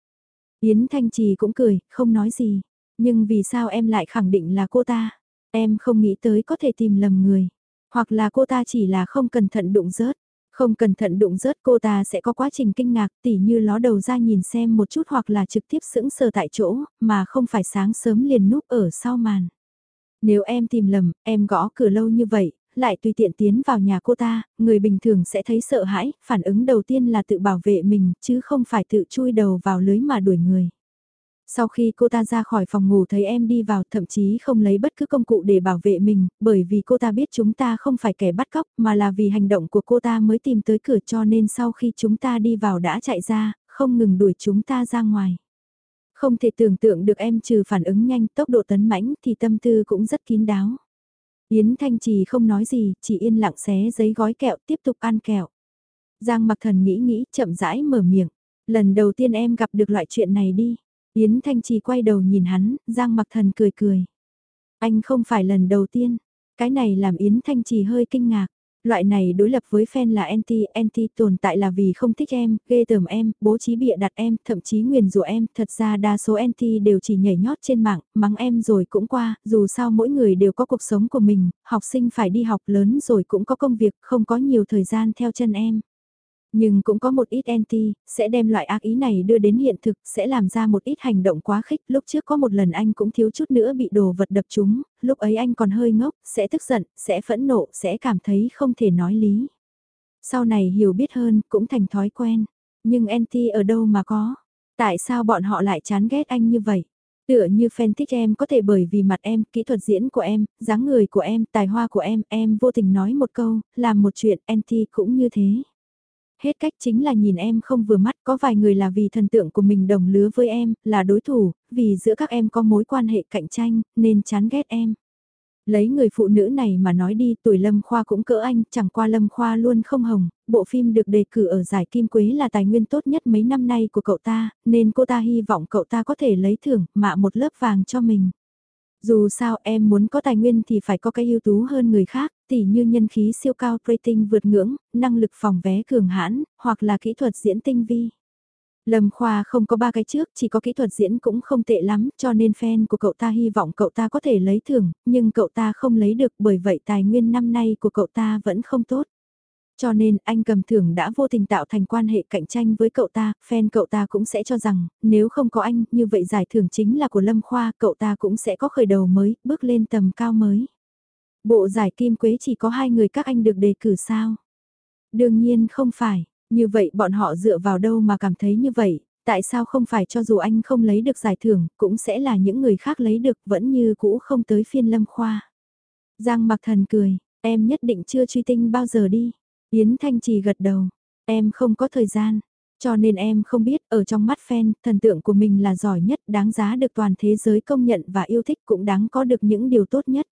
Yến Thanh Trì cũng cười, không nói gì. Nhưng vì sao em lại khẳng định là cô ta? Em không nghĩ tới có thể tìm lầm người. Hoặc là cô ta chỉ là không cẩn thận đụng rớt. Không cẩn thận đụng rớt cô ta sẽ có quá trình kinh ngạc tỉ như ló đầu ra nhìn xem một chút hoặc là trực tiếp sững sờ tại chỗ, mà không phải sáng sớm liền núp ở sau màn. Nếu em tìm lầm, em gõ cửa lâu như vậy, lại tùy tiện tiến vào nhà cô ta, người bình thường sẽ thấy sợ hãi, phản ứng đầu tiên là tự bảo vệ mình, chứ không phải tự chui đầu vào lưới mà đuổi người. Sau khi cô ta ra khỏi phòng ngủ thấy em đi vào thậm chí không lấy bất cứ công cụ để bảo vệ mình, bởi vì cô ta biết chúng ta không phải kẻ bắt cóc mà là vì hành động của cô ta mới tìm tới cửa cho nên sau khi chúng ta đi vào đã chạy ra, không ngừng đuổi chúng ta ra ngoài. Không thể tưởng tượng được em trừ phản ứng nhanh tốc độ tấn mãnh thì tâm tư cũng rất kín đáo. Yến Thanh Trì không nói gì, chỉ yên lặng xé giấy gói kẹo tiếp tục ăn kẹo. Giang mặc thần nghĩ nghĩ, chậm rãi mở miệng. Lần đầu tiên em gặp được loại chuyện này đi. Yến Thanh Trì quay đầu nhìn hắn, Giang mặc thần cười cười. Anh không phải lần đầu tiên. Cái này làm Yến Thanh Trì hơi kinh ngạc. Loại này đối lập với fan là anti, anti tồn tại là vì không thích em, ghê tởm em, bố trí bịa đặt em, thậm chí nguyền rủa em, thật ra đa số anti đều chỉ nhảy nhót trên mạng, mắng em rồi cũng qua, dù sao mỗi người đều có cuộc sống của mình, học sinh phải đi học lớn rồi cũng có công việc, không có nhiều thời gian theo chân em. Nhưng cũng có một ít anti, sẽ đem loại ác ý này đưa đến hiện thực, sẽ làm ra một ít hành động quá khích. Lúc trước có một lần anh cũng thiếu chút nữa bị đồ vật đập trúng, lúc ấy anh còn hơi ngốc, sẽ tức giận, sẽ phẫn nộ, sẽ cảm thấy không thể nói lý. Sau này hiểu biết hơn, cũng thành thói quen. Nhưng anti ở đâu mà có? Tại sao bọn họ lại chán ghét anh như vậy? Tựa như fan thích em có thể bởi vì mặt em, kỹ thuật diễn của em, dáng người của em, tài hoa của em, em vô tình nói một câu, làm một chuyện, anti cũng như thế. Hết cách chính là nhìn em không vừa mắt có vài người là vì thần tượng của mình đồng lứa với em, là đối thủ, vì giữa các em có mối quan hệ cạnh tranh, nên chán ghét em. Lấy người phụ nữ này mà nói đi, tuổi Lâm Khoa cũng cỡ anh, chẳng qua Lâm Khoa luôn không hồng, bộ phim được đề cử ở giải Kim Quế là tài nguyên tốt nhất mấy năm nay của cậu ta, nên cô ta hy vọng cậu ta có thể lấy thưởng, mạ một lớp vàng cho mình. Dù sao em muốn có tài nguyên thì phải có cái ưu tú hơn người khác, tỉ như nhân khí siêu cao rating vượt ngưỡng, năng lực phòng vé cường hãn, hoặc là kỹ thuật diễn tinh vi. Lâm Khoa không có ba cái trước, chỉ có kỹ thuật diễn cũng không tệ lắm, cho nên fan của cậu ta hy vọng cậu ta có thể lấy thưởng, nhưng cậu ta không lấy được bởi vậy tài nguyên năm nay của cậu ta vẫn không tốt. Cho nên anh cầm thưởng đã vô tình tạo thành quan hệ cạnh tranh với cậu ta, fan cậu ta cũng sẽ cho rằng, nếu không có anh, như vậy giải thưởng chính là của Lâm Khoa, cậu ta cũng sẽ có khởi đầu mới, bước lên tầm cao mới. Bộ giải kim quế chỉ có hai người các anh được đề cử sao? Đương nhiên không phải, như vậy bọn họ dựa vào đâu mà cảm thấy như vậy, tại sao không phải cho dù anh không lấy được giải thưởng, cũng sẽ là những người khác lấy được vẫn như cũ không tới phiên Lâm Khoa. Giang mặc thần cười, em nhất định chưa truy tinh bao giờ đi. Yến Thanh Trì gật đầu, em không có thời gian, cho nên em không biết ở trong mắt fan, thần tượng của mình là giỏi nhất, đáng giá được toàn thế giới công nhận và yêu thích cũng đáng có được những điều tốt nhất.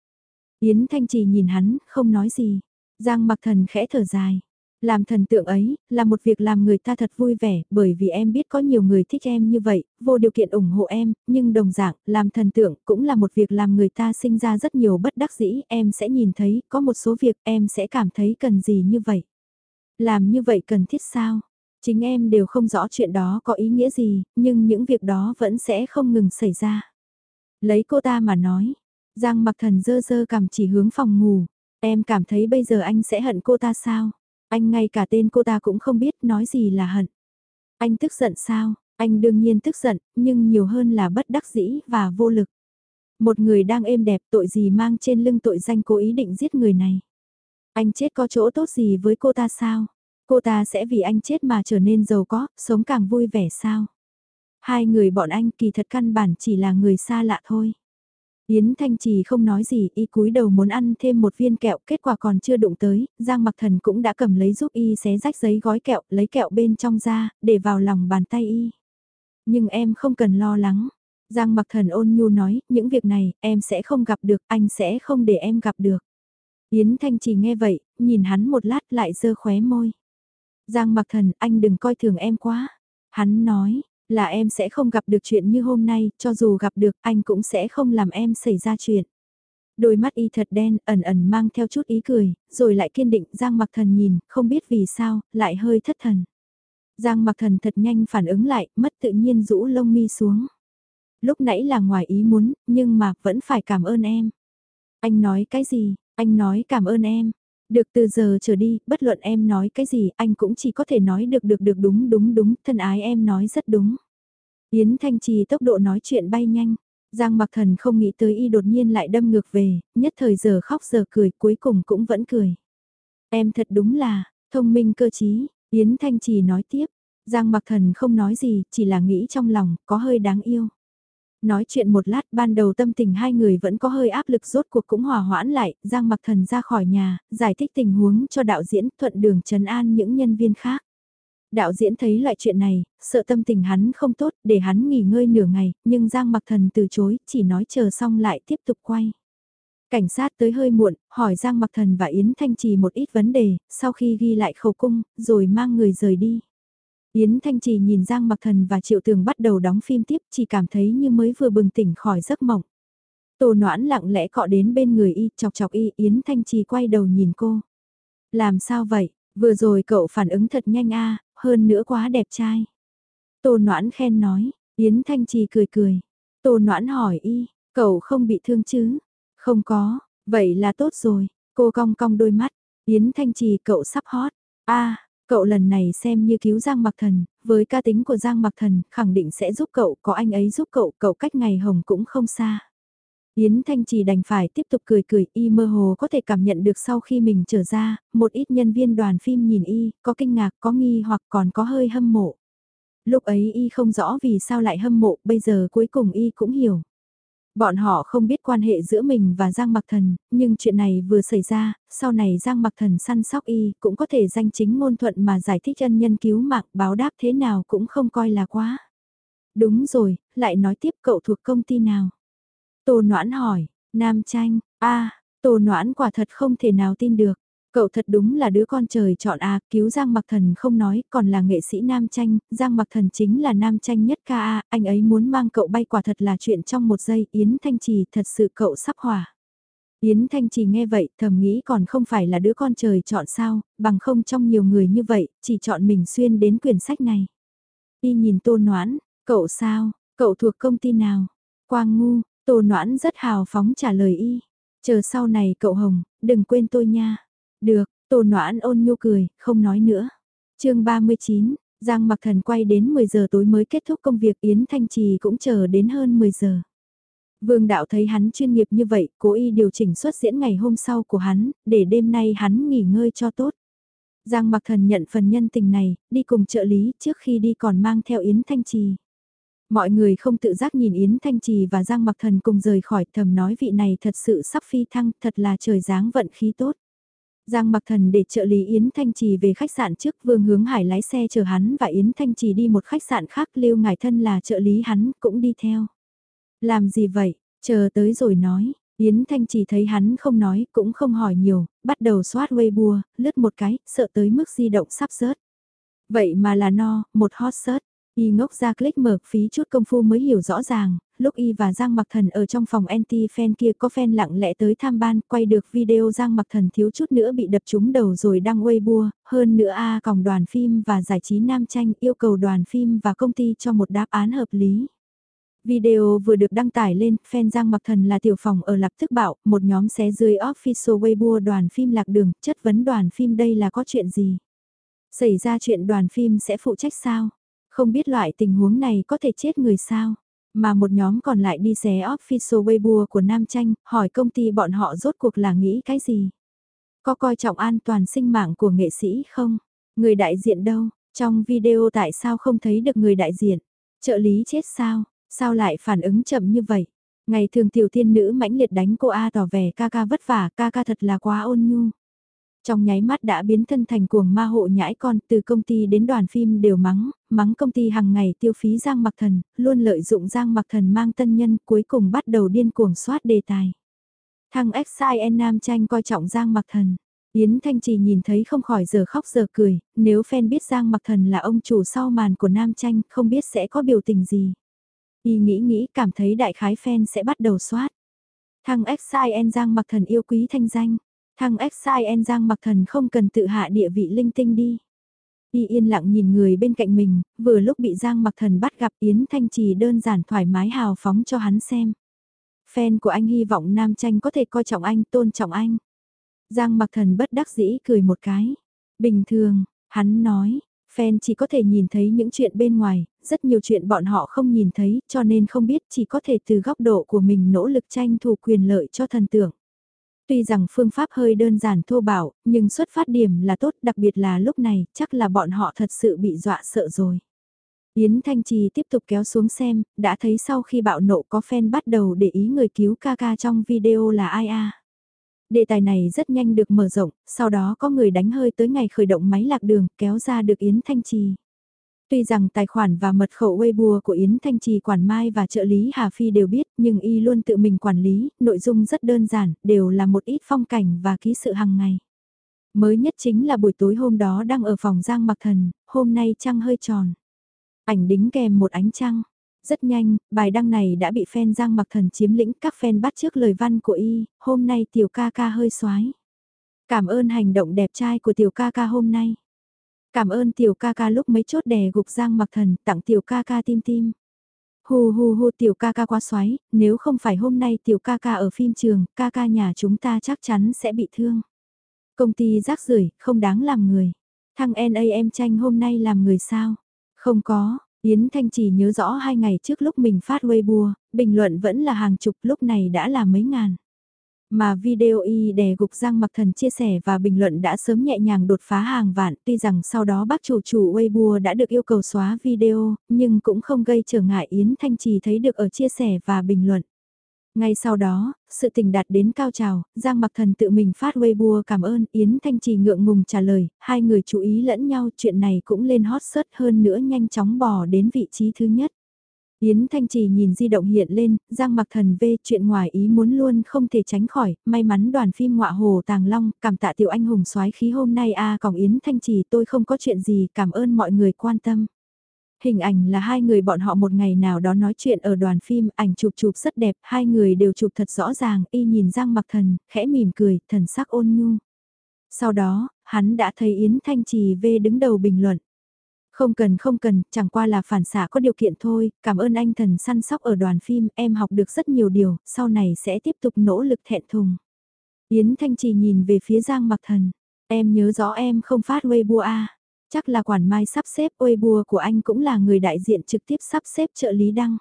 Yến Thanh Trì nhìn hắn, không nói gì. Giang mặc thần khẽ thở dài. Làm thần tượng ấy, là một việc làm người ta thật vui vẻ, bởi vì em biết có nhiều người thích em như vậy, vô điều kiện ủng hộ em, nhưng đồng dạng, làm thần tượng cũng là một việc làm người ta sinh ra rất nhiều bất đắc dĩ, em sẽ nhìn thấy, có một số việc em sẽ cảm thấy cần gì như vậy. Làm như vậy cần thiết sao? Chính em đều không rõ chuyện đó có ý nghĩa gì, nhưng những việc đó vẫn sẽ không ngừng xảy ra. Lấy cô ta mà nói, Giang mặc thần dơ dơ cầm chỉ hướng phòng ngủ, em cảm thấy bây giờ anh sẽ hận cô ta sao? Anh ngay cả tên cô ta cũng không biết nói gì là hận. Anh tức giận sao? Anh đương nhiên tức giận, nhưng nhiều hơn là bất đắc dĩ và vô lực. Một người đang êm đẹp tội gì mang trên lưng tội danh cố ý định giết người này. Anh chết có chỗ tốt gì với cô ta sao? Cô ta sẽ vì anh chết mà trở nên giàu có, sống càng vui vẻ sao? Hai người bọn anh kỳ thật căn bản chỉ là người xa lạ thôi. Yến Thanh Trì không nói gì, y cúi đầu muốn ăn thêm một viên kẹo, kết quả còn chưa đụng tới, Giang Mặc Thần cũng đã cầm lấy giúp y xé rách giấy gói kẹo, lấy kẹo bên trong ra, để vào lòng bàn tay y. Nhưng em không cần lo lắng. Giang Mặc Thần ôn nhu nói, những việc này, em sẽ không gặp được, anh sẽ không để em gặp được. Yến Thanh Trì nghe vậy, nhìn hắn một lát lại dơ khóe môi. Giang Mặc Thần, anh đừng coi thường em quá. Hắn nói, là em sẽ không gặp được chuyện như hôm nay, cho dù gặp được anh cũng sẽ không làm em xảy ra chuyện. Đôi mắt y thật đen, ẩn ẩn mang theo chút ý cười, rồi lại kiên định Giang mặc thần nhìn, không biết vì sao, lại hơi thất thần. Giang mặc thần thật nhanh phản ứng lại, mất tự nhiên rũ lông mi xuống. Lúc nãy là ngoài ý muốn, nhưng mà vẫn phải cảm ơn em. Anh nói cái gì, anh nói cảm ơn em. Được từ giờ trở đi, bất luận em nói cái gì, anh cũng chỉ có thể nói được được được đúng đúng đúng, thân ái em nói rất đúng. Yến Thanh Trì tốc độ nói chuyện bay nhanh. Giang mặc thần không nghĩ tới y đột nhiên lại đâm ngược về, nhất thời giờ khóc giờ cười, cuối cùng cũng vẫn cười. Em thật đúng là, thông minh cơ trí, Yến Thanh Trì nói tiếp. Giang mặc thần không nói gì, chỉ là nghĩ trong lòng, có hơi đáng yêu. Nói chuyện một lát ban đầu tâm tình hai người vẫn có hơi áp lực rốt cuộc cũng hòa hoãn lại, Giang mặc thần ra khỏi nhà, giải thích tình huống cho đạo diễn thuận đường trấn an những nhân viên khác. Đạo diễn thấy loại chuyện này, sợ tâm tình hắn không tốt để hắn nghỉ ngơi nửa ngày, nhưng Giang mặc thần từ chối, chỉ nói chờ xong lại tiếp tục quay. Cảnh sát tới hơi muộn, hỏi Giang mặc thần và Yến Thanh Trì một ít vấn đề, sau khi ghi lại khẩu cung, rồi mang người rời đi. Yến Thanh Trì nhìn Giang Mặc Thần và Triệu Tường bắt đầu đóng phim tiếp chỉ cảm thấy như mới vừa bừng tỉnh khỏi giấc mộng. Tô noãn lặng lẽ cọ đến bên người y chọc chọc y Yến Thanh Trì quay đầu nhìn cô. Làm sao vậy? Vừa rồi cậu phản ứng thật nhanh a, hơn nữa quá đẹp trai. Tô Noãn khen nói, Yến Thanh Trì cười cười. Tô Noãn hỏi y, cậu không bị thương chứ? Không có, vậy là tốt rồi. Cô cong cong đôi mắt, Yến Thanh Trì cậu sắp hot. a cậu lần này xem như cứu Giang Mặc Thần, với ca tính của Giang Mặc Thần, khẳng định sẽ giúp cậu, có anh ấy giúp cậu, cậu cách ngày hồng cũng không xa. Yến Thanh Trì đành phải tiếp tục cười cười, y mơ hồ có thể cảm nhận được sau khi mình trở ra, một ít nhân viên đoàn phim nhìn y, có kinh ngạc, có nghi hoặc còn có hơi hâm mộ. Lúc ấy y không rõ vì sao lại hâm mộ, bây giờ cuối cùng y cũng hiểu. Bọn họ không biết quan hệ giữa mình và Giang Mặc Thần, nhưng chuyện này vừa xảy ra, sau này Giang Mặc Thần săn sóc y cũng có thể danh chính ngôn thuận mà giải thích ân nhân cứu mạng báo đáp thế nào cũng không coi là quá. Đúng rồi, lại nói tiếp cậu thuộc công ty nào? Tô Noãn hỏi, Nam Tranh, a Tô Noãn quả thật không thể nào tin được. Cậu thật đúng là đứa con trời chọn a cứu Giang Mặc Thần không nói, còn là nghệ sĩ Nam Tranh, Giang Mặc Thần chính là Nam Tranh nhất ca a anh ấy muốn mang cậu bay quả thật là chuyện trong một giây, Yến Thanh Trì thật sự cậu sắp hòa Yến Thanh Trì nghe vậy thầm nghĩ còn không phải là đứa con trời chọn sao, bằng không trong nhiều người như vậy, chỉ chọn mình xuyên đến quyển sách này. Y nhìn Tô Noãn, cậu sao, cậu thuộc công ty nào? Quang Ngu, Tô Noãn rất hào phóng trả lời y. Chờ sau này cậu Hồng, đừng quên tôi nha. Được, Tô Noãn ôn nhu cười, không nói nữa. chương 39, Giang Mặc Thần quay đến 10 giờ tối mới kết thúc công việc Yến Thanh Trì cũng chờ đến hơn 10 giờ. Vương đạo thấy hắn chuyên nghiệp như vậy, cố ý điều chỉnh xuất diễn ngày hôm sau của hắn, để đêm nay hắn nghỉ ngơi cho tốt. Giang Mặc Thần nhận phần nhân tình này, đi cùng trợ lý trước khi đi còn mang theo Yến Thanh Trì. Mọi người không tự giác nhìn Yến Thanh Trì và Giang Mặc Thần cùng rời khỏi thầm nói vị này thật sự sắp phi thăng, thật là trời dáng vận khí tốt. Giang Mặc Thần để trợ lý Yến Thanh Trì về khách sạn trước Vương Hướng Hải lái xe chờ hắn và Yến Thanh Trì đi một khách sạn khác Lưu Ngải Thân là trợ lý hắn cũng đi theo. Làm gì vậy, chờ tới rồi nói, Yến Thanh Trì thấy hắn không nói cũng không hỏi nhiều, bắt đầu xoát Weibo, lướt một cái, sợ tới mức di động sắp rớt. Vậy mà là no, một hot search. Y ngốc ra click mở phí chút công phu mới hiểu rõ ràng, lúc Y và Giang Mặc Thần ở trong phòng anti-fan kia có fan lặng lẽ tới tham ban, quay được video Giang Mặc Thần thiếu chút nữa bị đập trúng đầu rồi đăng Weibo, hơn nữa A à, còng đoàn phim và giải trí Nam Tranh yêu cầu đoàn phim và công ty cho một đáp án hợp lý. Video vừa được đăng tải lên, fan Giang Mặc Thần là tiểu phòng ở lập tức bạo một nhóm xé dưới official Weibo đoàn phim lạc đường, chất vấn đoàn phim đây là có chuyện gì? Xảy ra chuyện đoàn phim sẽ phụ trách sao? Không biết loại tình huống này có thể chết người sao? Mà một nhóm còn lại đi xé official Weibo của Nam Tranh, hỏi công ty bọn họ rốt cuộc là nghĩ cái gì? Có coi trọng an toàn sinh mạng của nghệ sĩ không? Người đại diện đâu? Trong video tại sao không thấy được người đại diện? Trợ lý chết sao? Sao lại phản ứng chậm như vậy? Ngày thường tiểu thiên nữ mãnh liệt đánh cô A tỏ vẻ ca ca vất vả, ca ca thật là quá ôn nhu. Trong nháy mắt đã biến thân thành cuồng ma hộ nhãi con, từ công ty đến đoàn phim đều mắng, mắng công ty hàng ngày tiêu phí Giang Mặc Thần, luôn lợi dụng Giang Mặc Thần mang tân nhân, cuối cùng bắt đầu điên cuồng soát đề tài. Thằng XIN Nam Tranh coi trọng Giang Mặc Thần. Yến Thanh Trì nhìn thấy không khỏi giờ khóc giờ cười, nếu fan biết Giang Mặc Thần là ông chủ sau màn của Nam Tranh, không biết sẽ có biểu tình gì. Y nghĩ nghĩ cảm thấy đại khái fan sẽ bắt đầu soát. Thằng XIN Giang Mặc Thần yêu quý thanh danh. Thằng XIN Giang mặc thần không cần tự hạ địa vị linh tinh đi. Y yên lặng nhìn người bên cạnh mình, vừa lúc bị Giang mặc thần bắt gặp Yến Thanh Trì đơn giản thoải mái hào phóng cho hắn xem. Fan của anh hy vọng Nam Tranh có thể coi trọng anh, tôn trọng anh. Giang mặc thần bất đắc dĩ cười một cái. Bình thường, hắn nói, fan chỉ có thể nhìn thấy những chuyện bên ngoài, rất nhiều chuyện bọn họ không nhìn thấy cho nên không biết chỉ có thể từ góc độ của mình nỗ lực tranh thủ quyền lợi cho thần tượng. Tuy rằng phương pháp hơi đơn giản thô bạo, nhưng xuất phát điểm là tốt, đặc biệt là lúc này, chắc là bọn họ thật sự bị dọa sợ rồi. Yến Thanh Trì tiếp tục kéo xuống xem, đã thấy sau khi bạo nộ có fan bắt đầu để ý người cứu ca ca trong video là ai a. Đề tài này rất nhanh được mở rộng, sau đó có người đánh hơi tới ngày khởi động máy lạc đường, kéo ra được Yến Thanh Trì. Tuy rằng tài khoản và mật khẩu Weibo của Yến Thanh Trì Quản Mai và trợ lý Hà Phi đều biết, nhưng y luôn tự mình quản lý, nội dung rất đơn giản, đều là một ít phong cảnh và ký sự hàng ngày. Mới nhất chính là buổi tối hôm đó đang ở phòng Giang Mặc Thần, hôm nay trăng hơi tròn. Ảnh đính kèm một ánh trăng. Rất nhanh, bài đăng này đã bị fan Giang Mặc Thần chiếm lĩnh, các fan bắt trước lời văn của y, hôm nay tiểu ca ca hơi xoái. Cảm ơn hành động đẹp trai của tiểu ca ca hôm nay. Cảm ơn tiểu ca ca lúc mấy chốt đè gục Giang Mặc Thần tặng tiểu ca ca tim tim. Hù hù hù tiểu ca ca quá xoáy, nếu không phải hôm nay tiểu ca ca ở phim trường, ca ca nhà chúng ta chắc chắn sẽ bị thương. Công ty rác rưởi không đáng làm người. Thằng NAM tranh hôm nay làm người sao? Không có, Yến Thanh chỉ nhớ rõ hai ngày trước lúc mình phát Weibo, bình luận vẫn là hàng chục lúc này đã là mấy ngàn. Mà video y đè gục Giang Mặc Thần chia sẻ và bình luận đã sớm nhẹ nhàng đột phá hàng vạn, tuy rằng sau đó bác chủ chủ Weibo đã được yêu cầu xóa video, nhưng cũng không gây trở ngại Yến Thanh Trì thấy được ở chia sẻ và bình luận. Ngay sau đó, sự tình đạt đến cao trào, Giang Mặc Thần tự mình phát Weibo cảm ơn Yến Thanh Trì ngượng ngùng trả lời, hai người chú ý lẫn nhau chuyện này cũng lên hot search hơn nữa nhanh chóng bò đến vị trí thứ nhất. Yến Thanh Trì nhìn di động hiện lên, Giang Mặc Thần về chuyện ngoài ý muốn luôn không thể tránh khỏi, may mắn đoàn phim ngọa hồ Tàng Long, cảm tạ tiểu anh hùng soái khí hôm nay a à, còn Yến Thanh Trì tôi không có chuyện gì, cảm ơn mọi người quan tâm. Hình ảnh là hai người bọn họ một ngày nào đó nói chuyện ở đoàn phim, ảnh chụp chụp rất đẹp, hai người đều chụp thật rõ ràng, y nhìn Giang Mặc Thần, khẽ mỉm cười, thần sắc ôn nhu. Sau đó, hắn đã thấy Yến Thanh Trì về đứng đầu bình luận. Không cần không cần, chẳng qua là phản xạ có điều kiện thôi, cảm ơn anh thần săn sóc ở đoàn phim, em học được rất nhiều điều, sau này sẽ tiếp tục nỗ lực thẹn thùng. Yến Thanh Trì nhìn về phía Giang Mặc Thần, em nhớ rõ em không phát Weibo a Chắc là quản mai sắp xếp Weibo của anh cũng là người đại diện trực tiếp sắp xếp trợ lý đăng.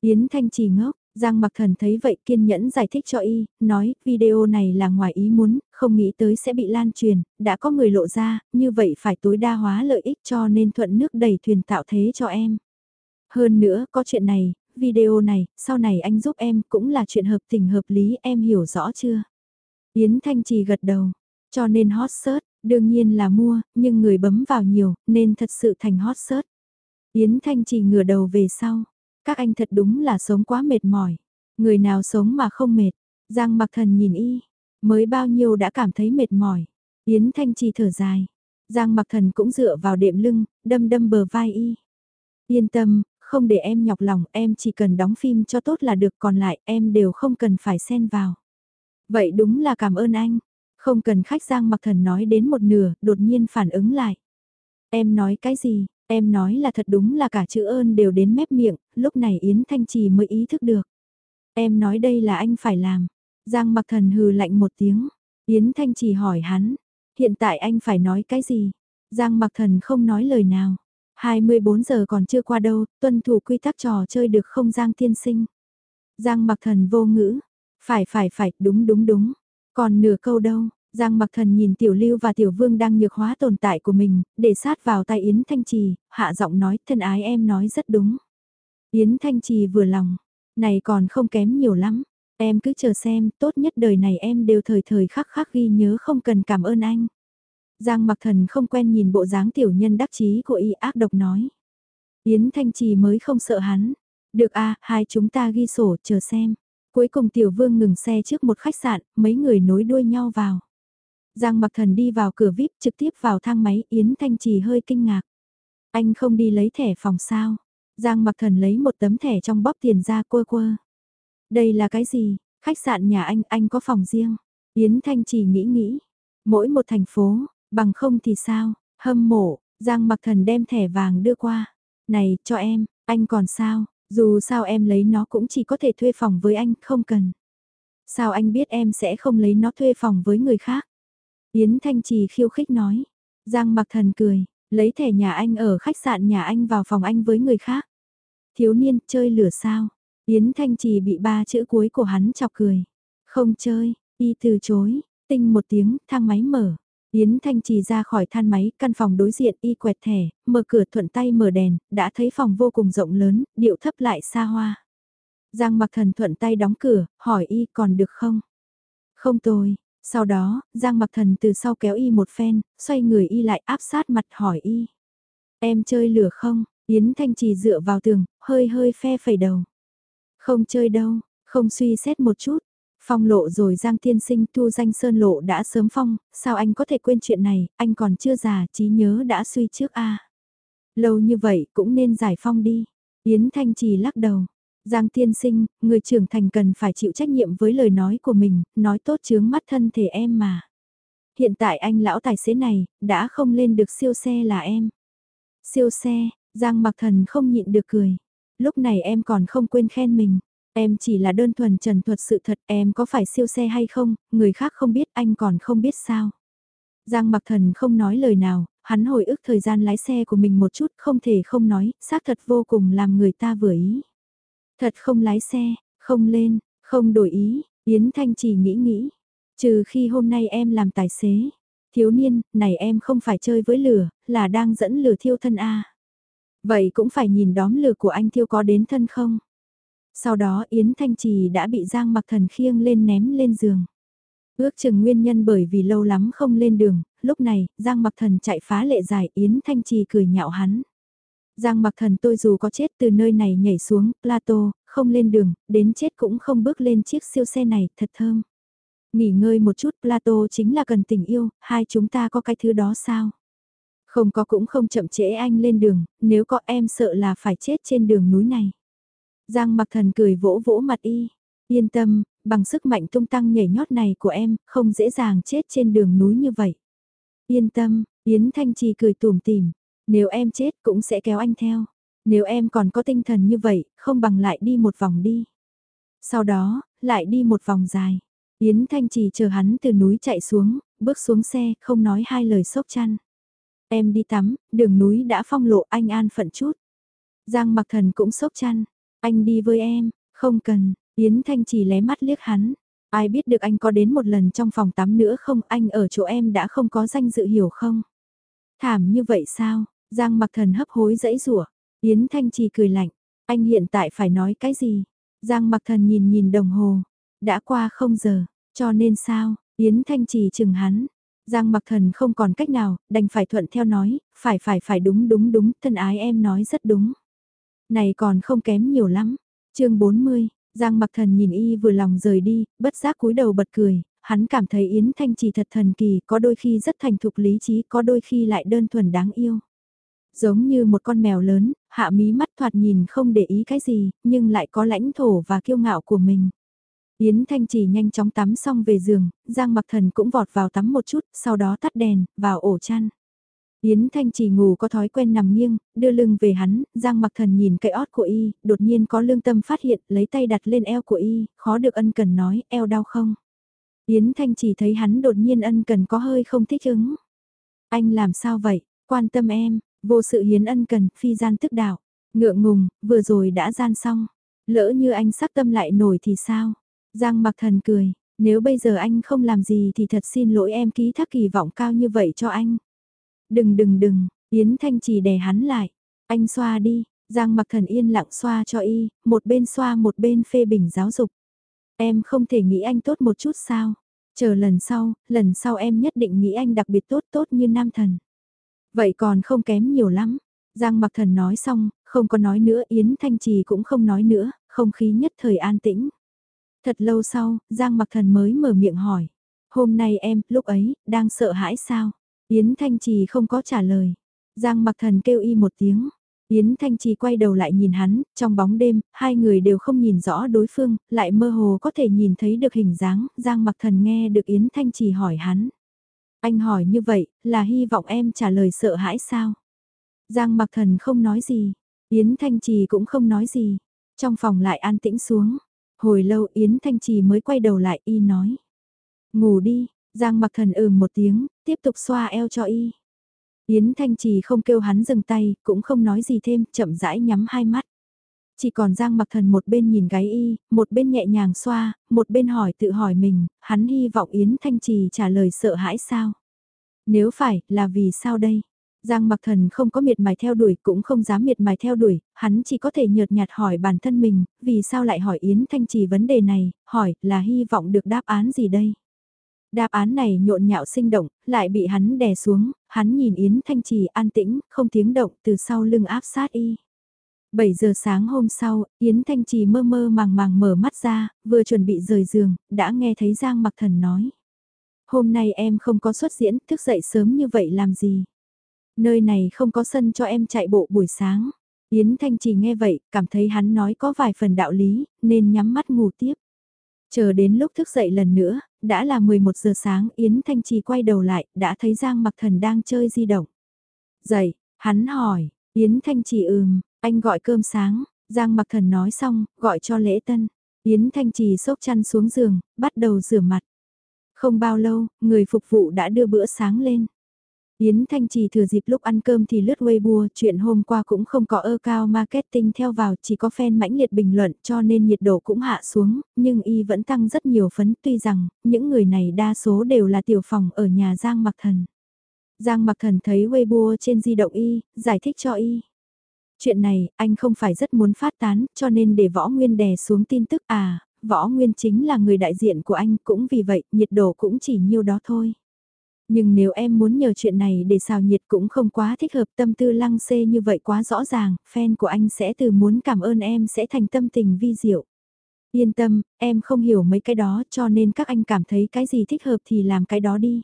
Yến Thanh Trì ngốc, Giang Mặc Thần thấy vậy kiên nhẫn giải thích cho y, nói video này là ngoài ý muốn, không nghĩ tới sẽ bị lan truyền, đã có người lộ ra, như vậy phải tối đa hóa lợi ích cho nên thuận nước đẩy thuyền tạo thế cho em. Hơn nữa, có chuyện này, video này, sau này anh giúp em cũng là chuyện hợp tình hợp lý em hiểu rõ chưa? Yến Thanh Trì gật đầu, cho nên hot search, đương nhiên là mua, nhưng người bấm vào nhiều, nên thật sự thành hot search. Yến Thanh Trì ngửa đầu về sau, các anh thật đúng là sống quá mệt mỏi. Người nào sống mà không mệt. Giang mặc thần nhìn y. Mới bao nhiêu đã cảm thấy mệt mỏi. Yến Thanh Trì thở dài. Giang mặc thần cũng dựa vào đệm lưng, đâm đâm bờ vai y. Yên tâm, không để em nhọc lòng, em chỉ cần đóng phim cho tốt là được còn lại em đều không cần phải xen vào. Vậy đúng là cảm ơn anh. Không cần khách Giang mặc thần nói đến một nửa, đột nhiên phản ứng lại. Em nói cái gì, Em nói là thật đúng là cả chữ ơn đều đến mép miệng, lúc này Yến Thanh Trì mới ý thức được. Em nói đây là anh phải làm. Giang mặc thần hừ lạnh một tiếng. Yến Thanh Trì hỏi hắn, hiện tại anh phải nói cái gì? Giang mặc thần không nói lời nào. 24 giờ còn chưa qua đâu, tuân thủ quy tắc trò chơi được không Giang tiên sinh. Giang mặc thần vô ngữ. Phải phải phải, đúng đúng đúng. Còn nửa câu đâu, Giang mặc thần nhìn tiểu lưu và tiểu vương đang nhược hóa tồn tại của mình, để sát vào tai Yến Thanh Trì, hạ giọng nói thân ái em nói rất đúng. Yến Thanh Trì vừa lòng, này còn không kém nhiều lắm, em cứ chờ xem, tốt nhất đời này em đều thời thời khắc khắc ghi nhớ không cần cảm ơn anh. Giang mặc thần không quen nhìn bộ dáng tiểu nhân đắc chí của y ác độc nói. Yến Thanh Trì mới không sợ hắn. Được a hai chúng ta ghi sổ chờ xem. Cuối cùng tiểu vương ngừng xe trước một khách sạn, mấy người nối đuôi nhau vào. Giang mặc thần đi vào cửa VIP trực tiếp vào thang máy Yến Thanh Trì hơi kinh ngạc. Anh không đi lấy thẻ phòng sao? Giang mặc thần lấy một tấm thẻ trong bóp tiền ra quơ quơ. Đây là cái gì? Khách sạn nhà anh, anh có phòng riêng. Yến Thanh Trì nghĩ nghĩ. Mỗi một thành phố, bằng không thì sao? Hâm mộ, Giang mặc thần đem thẻ vàng đưa qua. Này, cho em, anh còn sao? Dù sao em lấy nó cũng chỉ có thể thuê phòng với anh, không cần. Sao anh biết em sẽ không lấy nó thuê phòng với người khác? Yến Thanh Trì khiêu khích nói. Giang mặc thần cười, lấy thẻ nhà anh ở khách sạn nhà anh vào phòng anh với người khác. Thiếu niên, chơi lửa sao? Yến Thanh Trì bị ba chữ cuối của hắn chọc cười. Không chơi, y từ chối, tinh một tiếng, thang máy mở. Yến Thanh Trì ra khỏi than máy, căn phòng đối diện y quẹt thẻ, mở cửa thuận tay mở đèn, đã thấy phòng vô cùng rộng lớn, điệu thấp lại xa hoa. Giang mặc thần thuận tay đóng cửa, hỏi y còn được không? Không tôi, sau đó, Giang mặc thần từ sau kéo y một phen, xoay người y lại áp sát mặt hỏi y. Em chơi lửa không? Yến Thanh Trì dựa vào tường, hơi hơi phe phẩy đầu. Không chơi đâu, không suy xét một chút. Phong lộ rồi Giang Tiên Sinh thu danh Sơn Lộ đã sớm phong, sao anh có thể quên chuyện này, anh còn chưa già, trí nhớ đã suy trước a Lâu như vậy cũng nên giải phong đi. Yến Thanh Trì lắc đầu, Giang tiên sinh, người trưởng thành cần phải chịu trách nhiệm với lời nói của mình, nói tốt chướng mắt thân thể em mà. Hiện tại anh lão tài xế này, đã không lên được siêu xe là em. Siêu xe, Giang mặc thần không nhịn được cười. Lúc này em còn không quên khen mình. Em chỉ là đơn thuần trần thuật sự thật em có phải siêu xe hay không, người khác không biết anh còn không biết sao. Giang mặc thần không nói lời nào, hắn hồi ức thời gian lái xe của mình một chút không thể không nói, xác thật vô cùng làm người ta vừa ý. Thật không lái xe, không lên, không đổi ý, Yến Thanh chỉ nghĩ nghĩ. Trừ khi hôm nay em làm tài xế. Thiếu niên, này em không phải chơi với lửa, là đang dẫn lửa thiêu thân A. Vậy cũng phải nhìn đóm lửa của anh thiêu có đến thân không? Sau đó Yến Thanh Trì đã bị Giang mặc thần khiêng lên ném lên giường. Ước chừng nguyên nhân bởi vì lâu lắm không lên đường, lúc này, Giang mặc thần chạy phá lệ dài Yến Thanh Trì cười nhạo hắn. Giang mặc thần tôi dù có chết từ nơi này nhảy xuống, plato, không lên đường, đến chết cũng không bước lên chiếc siêu xe này, thật thơm. Nghỉ ngơi một chút, plato chính là cần tình yêu, hai chúng ta có cái thứ đó sao? Không có cũng không chậm trễ anh lên đường, nếu có em sợ là phải chết trên đường núi này. Giang mặc thần cười vỗ vỗ mặt y, yên tâm, bằng sức mạnh tung tăng nhảy nhót này của em, không dễ dàng chết trên đường núi như vậy. Yên tâm, Yến Thanh Trì cười tủm tìm, nếu em chết cũng sẽ kéo anh theo. Nếu em còn có tinh thần như vậy, không bằng lại đi một vòng đi. Sau đó, lại đi một vòng dài. Yến Thanh Trì chờ hắn từ núi chạy xuống, bước xuống xe, không nói hai lời sốc chăn. Em đi tắm, đường núi đã phong lộ anh an phận chút. Giang mặc thần cũng sốc chăn. Anh đi với em, không cần, Yến Thanh Trì lé mắt liếc hắn. Ai biết được anh có đến một lần trong phòng tắm nữa không, anh ở chỗ em đã không có danh dự hiểu không? Thảm như vậy sao? Giang mặc thần hấp hối dãy rủa Yến Thanh Trì cười lạnh, anh hiện tại phải nói cái gì? Giang mặc thần nhìn nhìn đồng hồ, đã qua không giờ, cho nên sao? Yến Thanh Trì chừng hắn, Giang mặc thần không còn cách nào, đành phải thuận theo nói, phải phải phải đúng đúng đúng, thân ái em nói rất đúng. Này còn không kém nhiều lắm. chương 40, Giang mặc thần nhìn y vừa lòng rời đi, bất giác cúi đầu bật cười, hắn cảm thấy Yến Thanh chỉ thật thần kỳ, có đôi khi rất thành thục lý trí, có đôi khi lại đơn thuần đáng yêu. Giống như một con mèo lớn, hạ mí mắt thoạt nhìn không để ý cái gì, nhưng lại có lãnh thổ và kiêu ngạo của mình. Yến Thanh chỉ nhanh chóng tắm xong về giường, Giang Mặc Thần cũng vọt vào tắm một chút, sau đó tắt đèn, vào ổ chăn. Yến Thanh chỉ ngủ có thói quen nằm nghiêng, đưa lưng về hắn, Giang Mặc Thần nhìn cái ót của y, đột nhiên có lương tâm phát hiện, lấy tay đặt lên eo của y, khó được ân cần nói, eo đau không? Yến Thanh chỉ thấy hắn đột nhiên ân cần có hơi không thích ứng. Anh làm sao vậy? Quan tâm em, vô sự hiến ân cần, phi gian tức đạo. Ngượng ngùng, vừa rồi đã gian xong. Lỡ như anh sắc tâm lại nổi thì sao? Giang Mặc Thần cười, nếu bây giờ anh không làm gì thì thật xin lỗi em ký thác kỳ vọng cao như vậy cho anh. Đừng đừng đừng, Yến Thanh chỉ đè hắn lại. Anh xoa đi, Giang mặc thần yên lặng xoa cho y, một bên xoa một bên phê bình giáo dục. Em không thể nghĩ anh tốt một chút sao? Chờ lần sau, lần sau em nhất định nghĩ anh đặc biệt tốt tốt như nam thần. Vậy còn không kém nhiều lắm. Giang mặc thần nói xong, không có nói nữa Yến Thanh Trì cũng không nói nữa, không khí nhất thời an tĩnh. Thật lâu sau, Giang mặc thần mới mở miệng hỏi. Hôm nay em, lúc ấy, đang sợ hãi sao? Yến Thanh Trì không có trả lời. Giang mặc thần kêu y một tiếng. Yến Thanh Trì quay đầu lại nhìn hắn, trong bóng đêm, hai người đều không nhìn rõ đối phương, lại mơ hồ có thể nhìn thấy được hình dáng, Giang mặc thần nghe được Yến Thanh Trì hỏi hắn. Anh hỏi như vậy, là hy vọng em trả lời sợ hãi sao? Giang mặc thần không nói gì, Yến Thanh Trì cũng không nói gì, trong phòng lại an tĩnh xuống. Hồi lâu Yến Thanh Trì mới quay đầu lại y nói. Ngủ đi, Giang mặc thần ừm một tiếng, tiếp tục xoa eo cho y. Yến Thanh Trì không kêu hắn dừng tay, cũng không nói gì thêm, chậm rãi nhắm hai mắt. Chỉ còn Giang mặc thần một bên nhìn gái y, một bên nhẹ nhàng xoa, một bên hỏi tự hỏi mình, hắn hy vọng Yến Thanh Trì trả lời sợ hãi sao? Nếu phải, là vì sao đây? Giang mặc thần không có miệt mài theo đuổi cũng không dám miệt mài theo đuổi, hắn chỉ có thể nhợt nhạt hỏi bản thân mình, vì sao lại hỏi Yến Thanh Trì vấn đề này, hỏi là hy vọng được đáp án gì đây? Đáp án này nhộn nhạo sinh động, lại bị hắn đè xuống, hắn nhìn Yến Thanh Trì an tĩnh, không tiếng động từ sau lưng áp sát y. 7 giờ sáng hôm sau, Yến Thanh Trì mơ mơ màng màng mở mắt ra, vừa chuẩn bị rời giường, đã nghe thấy Giang Mặc Thần nói. Hôm nay em không có xuất diễn, thức dậy sớm như vậy làm gì? Nơi này không có sân cho em chạy bộ buổi sáng. Yến Thanh Trì nghe vậy, cảm thấy hắn nói có vài phần đạo lý, nên nhắm mắt ngủ tiếp. Chờ đến lúc thức dậy lần nữa, đã là 11 giờ sáng Yến Thanh Trì quay đầu lại, đã thấy Giang Mặc Thần đang chơi di động. Dậy, hắn hỏi, Yến Thanh Trì ừm, anh gọi cơm sáng, Giang Mặc Thần nói xong, gọi cho lễ tân. Yến Thanh Trì xốc chăn xuống giường, bắt đầu rửa mặt. Không bao lâu, người phục vụ đã đưa bữa sáng lên. Yến Thanh Trì thừa dịp lúc ăn cơm thì lướt Weibo, chuyện hôm qua cũng không có ơ cao marketing theo vào, chỉ có fan mãnh liệt bình luận cho nên nhiệt độ cũng hạ xuống, nhưng y vẫn tăng rất nhiều phấn tuy rằng, những người này đa số đều là tiểu phòng ở nhà Giang Mặc Thần. Giang Mặc Thần thấy Weibo trên di động y, giải thích cho y. Chuyện này, anh không phải rất muốn phát tán, cho nên để Võ Nguyên đè xuống tin tức à, Võ Nguyên chính là người đại diện của anh, cũng vì vậy, nhiệt độ cũng chỉ nhiêu đó thôi. Nhưng nếu em muốn nhờ chuyện này để xào nhiệt cũng không quá thích hợp tâm tư lăng xê như vậy quá rõ ràng, fan của anh sẽ từ muốn cảm ơn em sẽ thành tâm tình vi diệu. Yên tâm, em không hiểu mấy cái đó cho nên các anh cảm thấy cái gì thích hợp thì làm cái đó đi.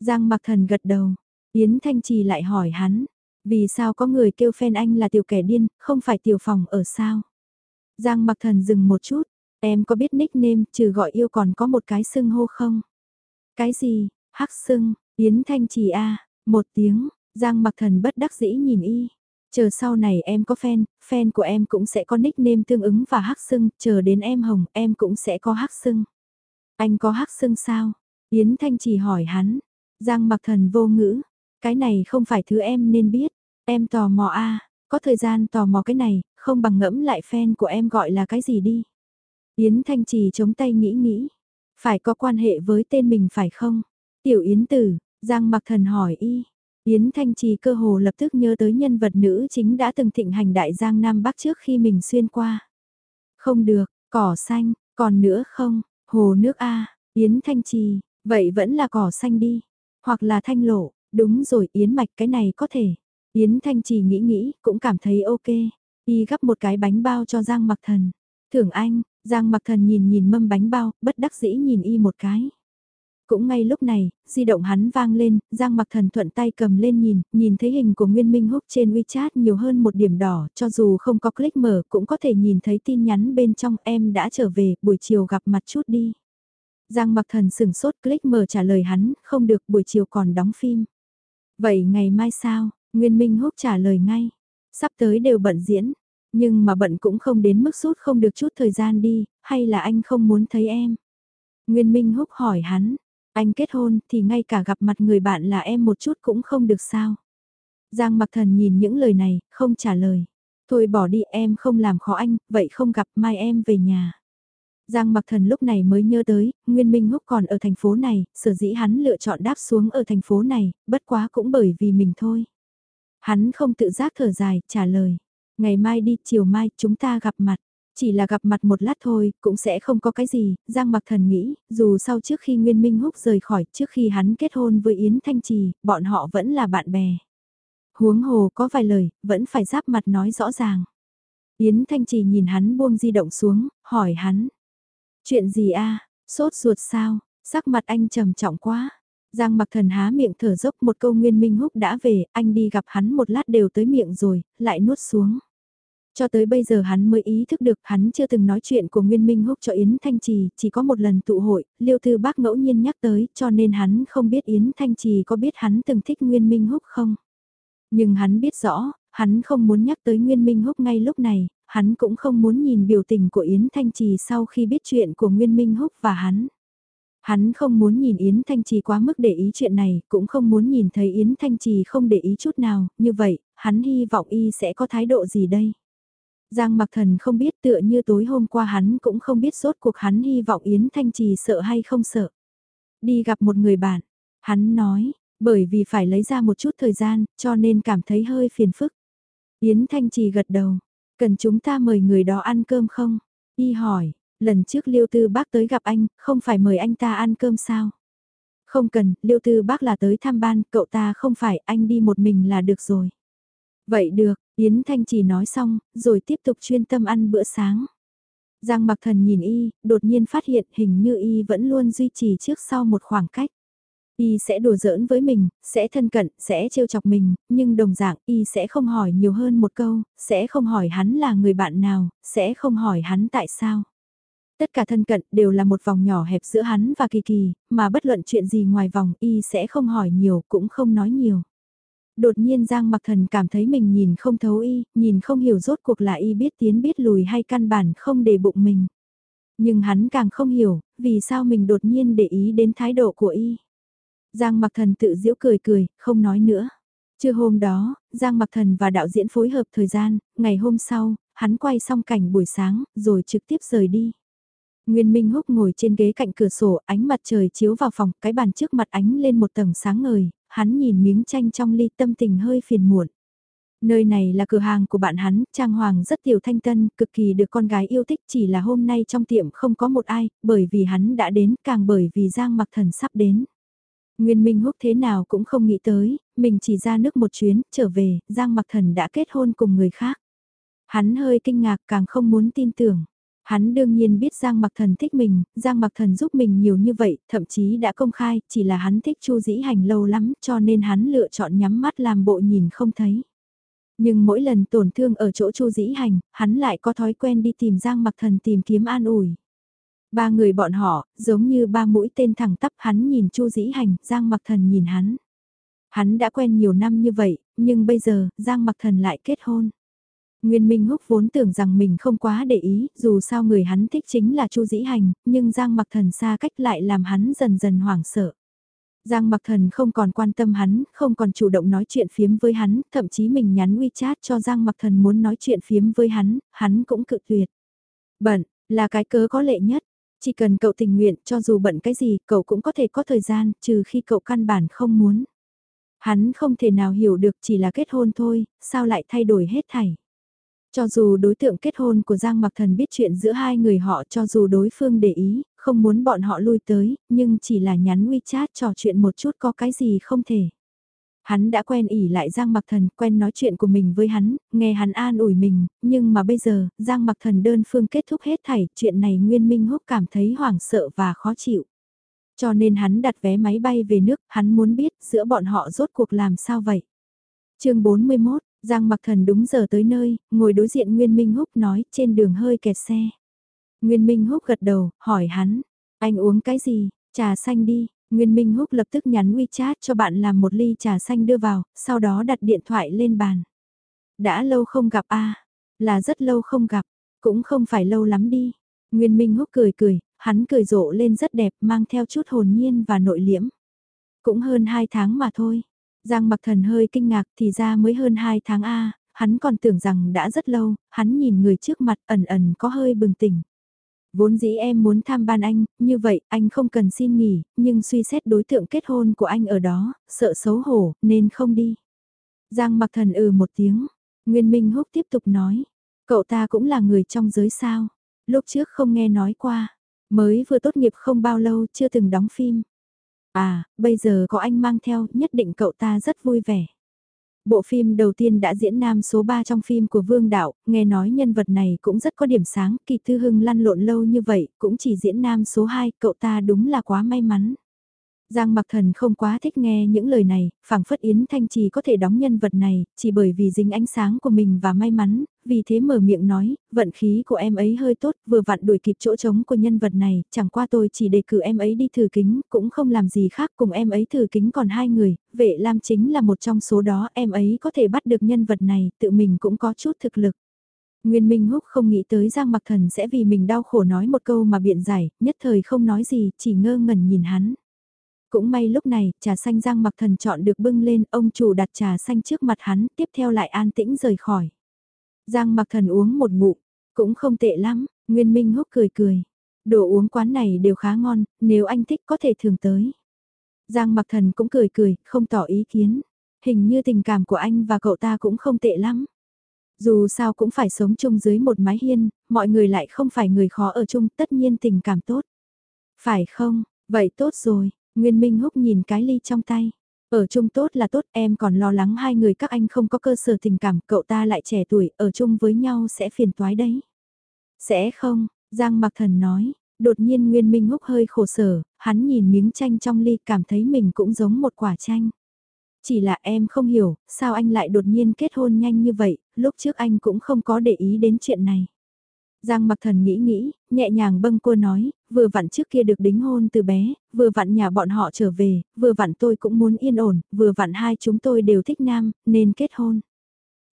Giang mặc thần gật đầu, Yến Thanh Trì lại hỏi hắn, vì sao có người kêu fan anh là tiểu kẻ điên, không phải tiểu phòng ở sao? Giang mặc thần dừng một chút, em có biết nickname trừ gọi yêu còn có một cái sưng hô không? Cái gì, hắc sưng Yến Thanh Trì a một tiếng, Giang mặc thần bất đắc dĩ nhìn y. Chờ sau này em có fan, fan của em cũng sẽ có nickname tương ứng và hắc sưng chờ đến em hồng, em cũng sẽ có hắc sưng Anh có hắc sưng sao? Yến Thanh Trì hỏi hắn. Giang mặc thần vô ngữ, cái này không phải thứ em nên biết. Em tò mò a có thời gian tò mò cái này, không bằng ngẫm lại fan của em gọi là cái gì đi. Yến Thanh Trì chống tay nghĩ nghĩ. Phải có quan hệ với tên mình phải không? Tiểu Yến Tử, Giang Mặc Thần hỏi y. Yến Thanh Trì cơ hồ lập tức nhớ tới nhân vật nữ chính đã từng thịnh hành đại Giang Nam Bắc trước khi mình xuyên qua. Không được, cỏ xanh, còn nữa không, hồ nước A, Yến Thanh Trì, vậy vẫn là cỏ xanh đi. Hoặc là thanh lộ, đúng rồi Yến Mạch cái này có thể. Yến Thanh Trì nghĩ nghĩ, cũng cảm thấy ok. Y gắp một cái bánh bao cho Giang Mặc Thần. Thưởng anh, Giang Mặc Thần nhìn nhìn mâm bánh bao, bất đắc dĩ nhìn Y một cái. Cũng ngay lúc này, di động hắn vang lên, Giang Mặc Thần thuận tay cầm lên nhìn, nhìn thấy hình của Nguyên Minh Húc trên WeChat nhiều hơn một điểm đỏ, cho dù không có click mở cũng có thể nhìn thấy tin nhắn bên trong em đã trở về, buổi chiều gặp mặt chút đi. Giang Mặc Thần sửng sốt click mở trả lời hắn, không được buổi chiều còn đóng phim. Vậy ngày mai sao? Nguyên Minh Húc trả lời ngay. Sắp tới đều bận diễn, nhưng mà bận cũng không đến mức sút không được chút thời gian đi, hay là anh không muốn thấy em? Nguyên Minh Húc hỏi hắn, anh kết hôn thì ngay cả gặp mặt người bạn là em một chút cũng không được sao? Giang Mặc Thần nhìn những lời này, không trả lời. Thôi bỏ đi em không làm khó anh, vậy không gặp mai em về nhà. Giang Mặc Thần lúc này mới nhớ tới, Nguyên Minh Húc còn ở thành phố này, sở dĩ hắn lựa chọn đáp xuống ở thành phố này, bất quá cũng bởi vì mình thôi. Hắn không tự giác thở dài, trả lời. Ngày mai đi, chiều mai, chúng ta gặp mặt. Chỉ là gặp mặt một lát thôi, cũng sẽ không có cái gì, Giang Mặc Thần nghĩ, dù sau trước khi Nguyên Minh Húc rời khỏi, trước khi hắn kết hôn với Yến Thanh Trì, bọn họ vẫn là bạn bè. Huống hồ có vài lời, vẫn phải giáp mặt nói rõ ràng. Yến Thanh Trì nhìn hắn buông di động xuống, hỏi hắn. Chuyện gì a sốt ruột sao, sắc mặt anh trầm trọng quá. Giang mặc thần há miệng thở dốc một câu Nguyên Minh Húc đã về, anh đi gặp hắn một lát đều tới miệng rồi, lại nuốt xuống. Cho tới bây giờ hắn mới ý thức được hắn chưa từng nói chuyện của Nguyên Minh Húc cho Yến Thanh Trì, chỉ có một lần tụ hội, Liêu thư Bác ngẫu nhiên nhắc tới, cho nên hắn không biết Yến Thanh Trì có biết hắn từng thích Nguyên Minh Húc không. Nhưng hắn biết rõ, hắn không muốn nhắc tới Nguyên Minh Húc ngay lúc này, hắn cũng không muốn nhìn biểu tình của Yến Thanh Trì sau khi biết chuyện của Nguyên Minh Húc và hắn. Hắn không muốn nhìn Yến Thanh Trì quá mức để ý chuyện này, cũng không muốn nhìn thấy Yến Thanh Trì không để ý chút nào, như vậy, hắn hy vọng y sẽ có thái độ gì đây? Giang Mặc Thần không biết tựa như tối hôm qua hắn cũng không biết sốt cuộc hắn hy vọng Yến Thanh Trì sợ hay không sợ. Đi gặp một người bạn, hắn nói, bởi vì phải lấy ra một chút thời gian, cho nên cảm thấy hơi phiền phức. Yến Thanh Trì gật đầu, cần chúng ta mời người đó ăn cơm không? Y hỏi, lần trước Liêu Tư Bác tới gặp anh, không phải mời anh ta ăn cơm sao? Không cần, Liêu Tư Bác là tới thăm ban, cậu ta không phải, anh đi một mình là được rồi. Vậy được, Yến Thanh chỉ nói xong, rồi tiếp tục chuyên tâm ăn bữa sáng. Giang Mặc Thần nhìn y, đột nhiên phát hiện hình như y vẫn luôn duy trì trước sau một khoảng cách. Y sẽ đùa giỡn với mình, sẽ thân cận, sẽ trêu chọc mình, nhưng đồng dạng Y sẽ không hỏi nhiều hơn một câu, sẽ không hỏi hắn là người bạn nào, sẽ không hỏi hắn tại sao. Tất cả thân cận đều là một vòng nhỏ hẹp giữa hắn và Kỳ Kỳ, mà bất luận chuyện gì ngoài vòng y sẽ không hỏi nhiều cũng không nói nhiều. Đột nhiên Giang Mặc Thần cảm thấy mình nhìn không thấu y, nhìn không hiểu rốt cuộc là y biết tiến biết lùi hay căn bản không để bụng mình. Nhưng hắn càng không hiểu, vì sao mình đột nhiên để ý đến thái độ của y. Giang Mặc Thần tự giễu cười cười, không nói nữa. Trưa hôm đó, Giang Mặc Thần và đạo diễn phối hợp thời gian, ngày hôm sau, hắn quay xong cảnh buổi sáng, rồi trực tiếp rời đi. Nguyên Minh Húc ngồi trên ghế cạnh cửa sổ, ánh mặt trời chiếu vào phòng, cái bàn trước mặt ánh lên một tầng sáng ngời, hắn nhìn miếng tranh trong ly tâm tình hơi phiền muộn. Nơi này là cửa hàng của bạn hắn, Trang Hoàng rất tiểu thanh tân, cực kỳ được con gái yêu thích chỉ là hôm nay trong tiệm không có một ai, bởi vì hắn đã đến, càng bởi vì Giang Mặc Thần sắp đến. Nguyên Minh Húc thế nào cũng không nghĩ tới, mình chỉ ra nước một chuyến, trở về, Giang Mặc Thần đã kết hôn cùng người khác. Hắn hơi kinh ngạc càng không muốn tin tưởng. Hắn đương nhiên biết Giang Mặc Thần thích mình, Giang Mặc Thần giúp mình nhiều như vậy, thậm chí đã công khai, chỉ là hắn thích Chu Dĩ Hành lâu lắm cho nên hắn lựa chọn nhắm mắt làm bộ nhìn không thấy. Nhưng mỗi lần tổn thương ở chỗ Chu Dĩ Hành, hắn lại có thói quen đi tìm Giang Mặc Thần tìm kiếm an ủi. Ba người bọn họ, giống như ba mũi tên thẳng tắp hắn nhìn Chu Dĩ Hành, Giang Mặc Thần nhìn hắn. Hắn đã quen nhiều năm như vậy, nhưng bây giờ, Giang Mặc Thần lại kết hôn. Nguyên Minh Húc vốn tưởng rằng mình không quá để ý, dù sao người hắn thích chính là Chu Dĩ Hành, nhưng Giang Mặc Thần xa cách lại làm hắn dần dần hoảng sợ. Giang Mặc Thần không còn quan tâm hắn, không còn chủ động nói chuyện phiếm với hắn, thậm chí mình nhắn WeChat cho Giang Mặc Thần muốn nói chuyện phiếm với hắn, hắn cũng cự tuyệt. Bận, là cái cớ có lệ nhất. Chỉ cần cậu tình nguyện, cho dù bận cái gì, cậu cũng có thể có thời gian, trừ khi cậu căn bản không muốn. Hắn không thể nào hiểu được chỉ là kết hôn thôi, sao lại thay đổi hết thảy. Cho dù đối tượng kết hôn của Giang Mặc Thần biết chuyện giữa hai người họ cho dù đối phương để ý, không muốn bọn họ lui tới, nhưng chỉ là nhắn WeChat trò chuyện một chút có cái gì không thể. Hắn đã quen ỉ lại Giang Mặc Thần, quen nói chuyện của mình với hắn, nghe hắn an ủi mình, nhưng mà bây giờ, Giang Mặc Thần đơn phương kết thúc hết thảy, chuyện này Nguyên Minh Húc cảm thấy hoảng sợ và khó chịu. Cho nên hắn đặt vé máy bay về nước, hắn muốn biết giữa bọn họ rốt cuộc làm sao vậy. chương 41, Giang Mặc Thần đúng giờ tới nơi, ngồi đối diện Nguyên Minh Húc nói trên đường hơi kẹt xe. Nguyên Minh Húc gật đầu, hỏi hắn, anh uống cái gì, trà xanh đi, Nguyên Minh Húc lập tức nhắn WeChat cho bạn làm một ly trà xanh đưa vào, sau đó đặt điện thoại lên bàn. Đã lâu không gặp a là rất lâu không gặp, cũng không phải lâu lắm đi. Nguyên Minh Húc cười cười, hắn cười rộ lên rất đẹp mang theo chút hồn nhiên và nội liễm. Cũng hơn hai tháng mà thôi. Giang mặc thần hơi kinh ngạc thì ra mới hơn hai tháng a hắn còn tưởng rằng đã rất lâu, hắn nhìn người trước mặt ẩn ẩn có hơi bừng tỉnh. Vốn dĩ em muốn tham ban anh, như vậy anh không cần xin nghỉ, nhưng suy xét đối tượng kết hôn của anh ở đó, sợ xấu hổ, nên không đi. Giang mặc thần ừ một tiếng, Nguyên Minh Húc tiếp tục nói, cậu ta cũng là người trong giới sao, lúc trước không nghe nói qua, mới vừa tốt nghiệp không bao lâu chưa từng đóng phim. À, bây giờ có anh mang theo, nhất định cậu ta rất vui vẻ. Bộ phim đầu tiên đã diễn nam số 3 trong phim của Vương Đạo, nghe nói nhân vật này cũng rất có điểm sáng, kỳ thư hưng lăn lộn lâu như vậy, cũng chỉ diễn nam số 2, cậu ta đúng là quá may mắn. Giang Mặc Thần không quá thích nghe những lời này, phảng phất Yến Thanh Trì có thể đóng nhân vật này, chỉ bởi vì dính ánh sáng của mình và may mắn, vì thế mở miệng nói, vận khí của em ấy hơi tốt, vừa vặn đuổi kịp chỗ trống của nhân vật này, chẳng qua tôi chỉ đề cử em ấy đi thử kính, cũng không làm gì khác cùng em ấy thử kính còn hai người, vệ Lam chính là một trong số đó, em ấy có thể bắt được nhân vật này, tự mình cũng có chút thực lực. Nguyên Minh Húc không nghĩ tới Giang Mặc Thần sẽ vì mình đau khổ nói một câu mà biện giải, nhất thời không nói gì, chỉ ngơ ngẩn nhìn hắn. Cũng may lúc này, trà xanh Giang mặc thần chọn được bưng lên, ông chủ đặt trà xanh trước mặt hắn, tiếp theo lại an tĩnh rời khỏi. Giang mặc thần uống một ngụm, cũng không tệ lắm, Nguyên Minh húc cười cười. Đồ uống quán này đều khá ngon, nếu anh thích có thể thường tới. Giang mặc thần cũng cười cười, không tỏ ý kiến. Hình như tình cảm của anh và cậu ta cũng không tệ lắm. Dù sao cũng phải sống chung dưới một mái hiên, mọi người lại không phải người khó ở chung, tất nhiên tình cảm tốt. Phải không, vậy tốt rồi, Nguyên Minh Húc nhìn cái ly trong tay. Ở chung tốt là tốt, em còn lo lắng hai người các anh không có cơ sở tình cảm, cậu ta lại trẻ tuổi, ở chung với nhau sẽ phiền toái đấy. Sẽ không, Giang Mặc Thần nói, đột nhiên Nguyên Minh Húc hơi khổ sở, hắn nhìn miếng chanh trong ly cảm thấy mình cũng giống một quả chanh. Chỉ là em không hiểu, sao anh lại đột nhiên kết hôn nhanh như vậy, lúc trước anh cũng không có để ý đến chuyện này. Giang mặc thần nghĩ nghĩ, nhẹ nhàng bâng cua nói, vừa vặn trước kia được đính hôn từ bé, vừa vặn nhà bọn họ trở về, vừa vặn tôi cũng muốn yên ổn, vừa vặn hai chúng tôi đều thích nam, nên kết hôn.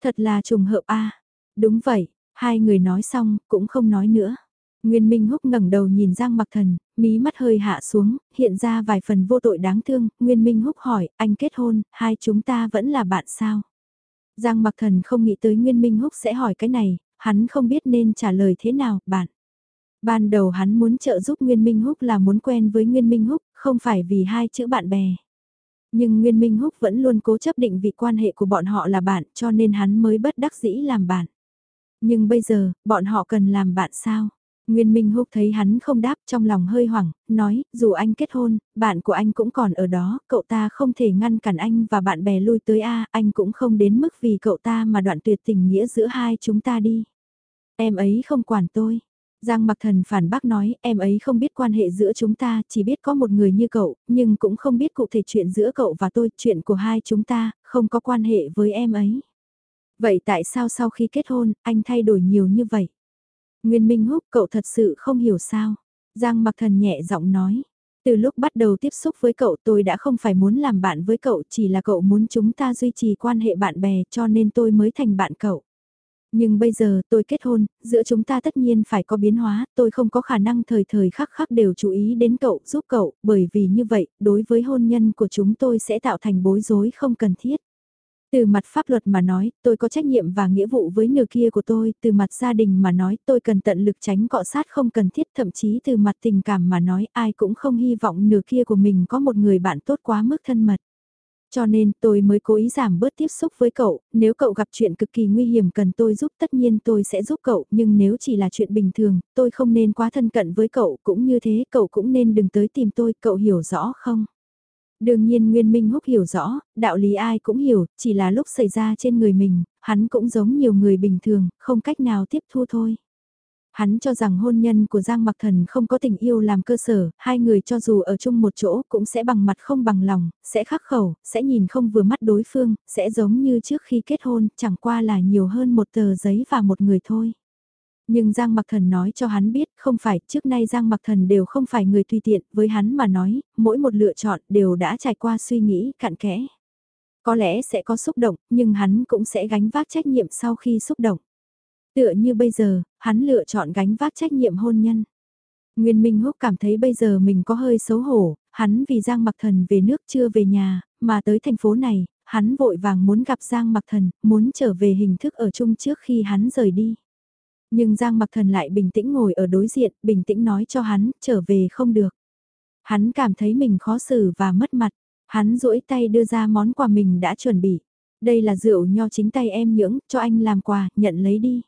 Thật là trùng hợp a Đúng vậy, hai người nói xong, cũng không nói nữa. Nguyên Minh Húc ngẩng đầu nhìn Giang Mặc Thần, mí mắt hơi hạ xuống, hiện ra vài phần vô tội đáng thương, Nguyên Minh Húc hỏi, anh kết hôn, hai chúng ta vẫn là bạn sao? Giang Mặc Thần không nghĩ tới Nguyên Minh Húc sẽ hỏi cái này, hắn không biết nên trả lời thế nào, bạn. Ban đầu hắn muốn trợ giúp Nguyên Minh Húc là muốn quen với Nguyên Minh Húc, không phải vì hai chữ bạn bè. Nhưng Nguyên Minh Húc vẫn luôn cố chấp định vị quan hệ của bọn họ là bạn cho nên hắn mới bất đắc dĩ làm bạn. Nhưng bây giờ, bọn họ cần làm bạn sao? Nguyên Minh Húc thấy hắn không đáp trong lòng hơi hoảng, nói, dù anh kết hôn, bạn của anh cũng còn ở đó, cậu ta không thể ngăn cản anh và bạn bè lui tới A, anh cũng không đến mức vì cậu ta mà đoạn tuyệt tình nghĩa giữa hai chúng ta đi. Em ấy không quản tôi. Giang Mặc Thần phản bác nói, em ấy không biết quan hệ giữa chúng ta, chỉ biết có một người như cậu, nhưng cũng không biết cụ thể chuyện giữa cậu và tôi, chuyện của hai chúng ta, không có quan hệ với em ấy. Vậy tại sao sau khi kết hôn, anh thay đổi nhiều như vậy? Nguyên Minh Húc cậu thật sự không hiểu sao. Giang mặc thần nhẹ giọng nói. Từ lúc bắt đầu tiếp xúc với cậu tôi đã không phải muốn làm bạn với cậu chỉ là cậu muốn chúng ta duy trì quan hệ bạn bè cho nên tôi mới thành bạn cậu. Nhưng bây giờ tôi kết hôn, giữa chúng ta tất nhiên phải có biến hóa, tôi không có khả năng thời thời khắc khắc đều chú ý đến cậu, giúp cậu, bởi vì như vậy, đối với hôn nhân của chúng tôi sẽ tạo thành bối rối không cần thiết. Từ mặt pháp luật mà nói, tôi có trách nhiệm và nghĩa vụ với nửa kia của tôi, từ mặt gia đình mà nói, tôi cần tận lực tránh cọ sát không cần thiết, thậm chí từ mặt tình cảm mà nói, ai cũng không hy vọng nửa kia của mình có một người bạn tốt quá mức thân mật. Cho nên tôi mới cố ý giảm bớt tiếp xúc với cậu, nếu cậu gặp chuyện cực kỳ nguy hiểm cần tôi giúp tất nhiên tôi sẽ giúp cậu, nhưng nếu chỉ là chuyện bình thường, tôi không nên quá thân cận với cậu, cũng như thế cậu cũng nên đừng tới tìm tôi, cậu hiểu rõ không? Đương nhiên Nguyên Minh Húc hiểu rõ, đạo lý ai cũng hiểu, chỉ là lúc xảy ra trên người mình, hắn cũng giống nhiều người bình thường, không cách nào tiếp thu thôi. Hắn cho rằng hôn nhân của Giang Mặc Thần không có tình yêu làm cơ sở, hai người cho dù ở chung một chỗ cũng sẽ bằng mặt không bằng lòng, sẽ khắc khẩu, sẽ nhìn không vừa mắt đối phương, sẽ giống như trước khi kết hôn, chẳng qua là nhiều hơn một tờ giấy và một người thôi. Nhưng Giang Mặc Thần nói cho hắn biết, không phải, trước nay Giang Mặc Thần đều không phải người tùy tiện, với hắn mà nói, mỗi một lựa chọn đều đã trải qua suy nghĩ cặn kẽ. Có lẽ sẽ có xúc động, nhưng hắn cũng sẽ gánh vác trách nhiệm sau khi xúc động. Tựa như bây giờ, hắn lựa chọn gánh vác trách nhiệm hôn nhân. Nguyên Minh Húc cảm thấy bây giờ mình có hơi xấu hổ, hắn vì Giang Mặc Thần về nước chưa về nhà, mà tới thành phố này, hắn vội vàng muốn gặp Giang Mặc Thần, muốn trở về hình thức ở chung trước khi hắn rời đi. Nhưng Giang Mặc Thần lại bình tĩnh ngồi ở đối diện, bình tĩnh nói cho hắn, trở về không được. Hắn cảm thấy mình khó xử và mất mặt. Hắn duỗi tay đưa ra món quà mình đã chuẩn bị. Đây là rượu nho chính tay em nhưỡng, cho anh làm quà, nhận lấy đi.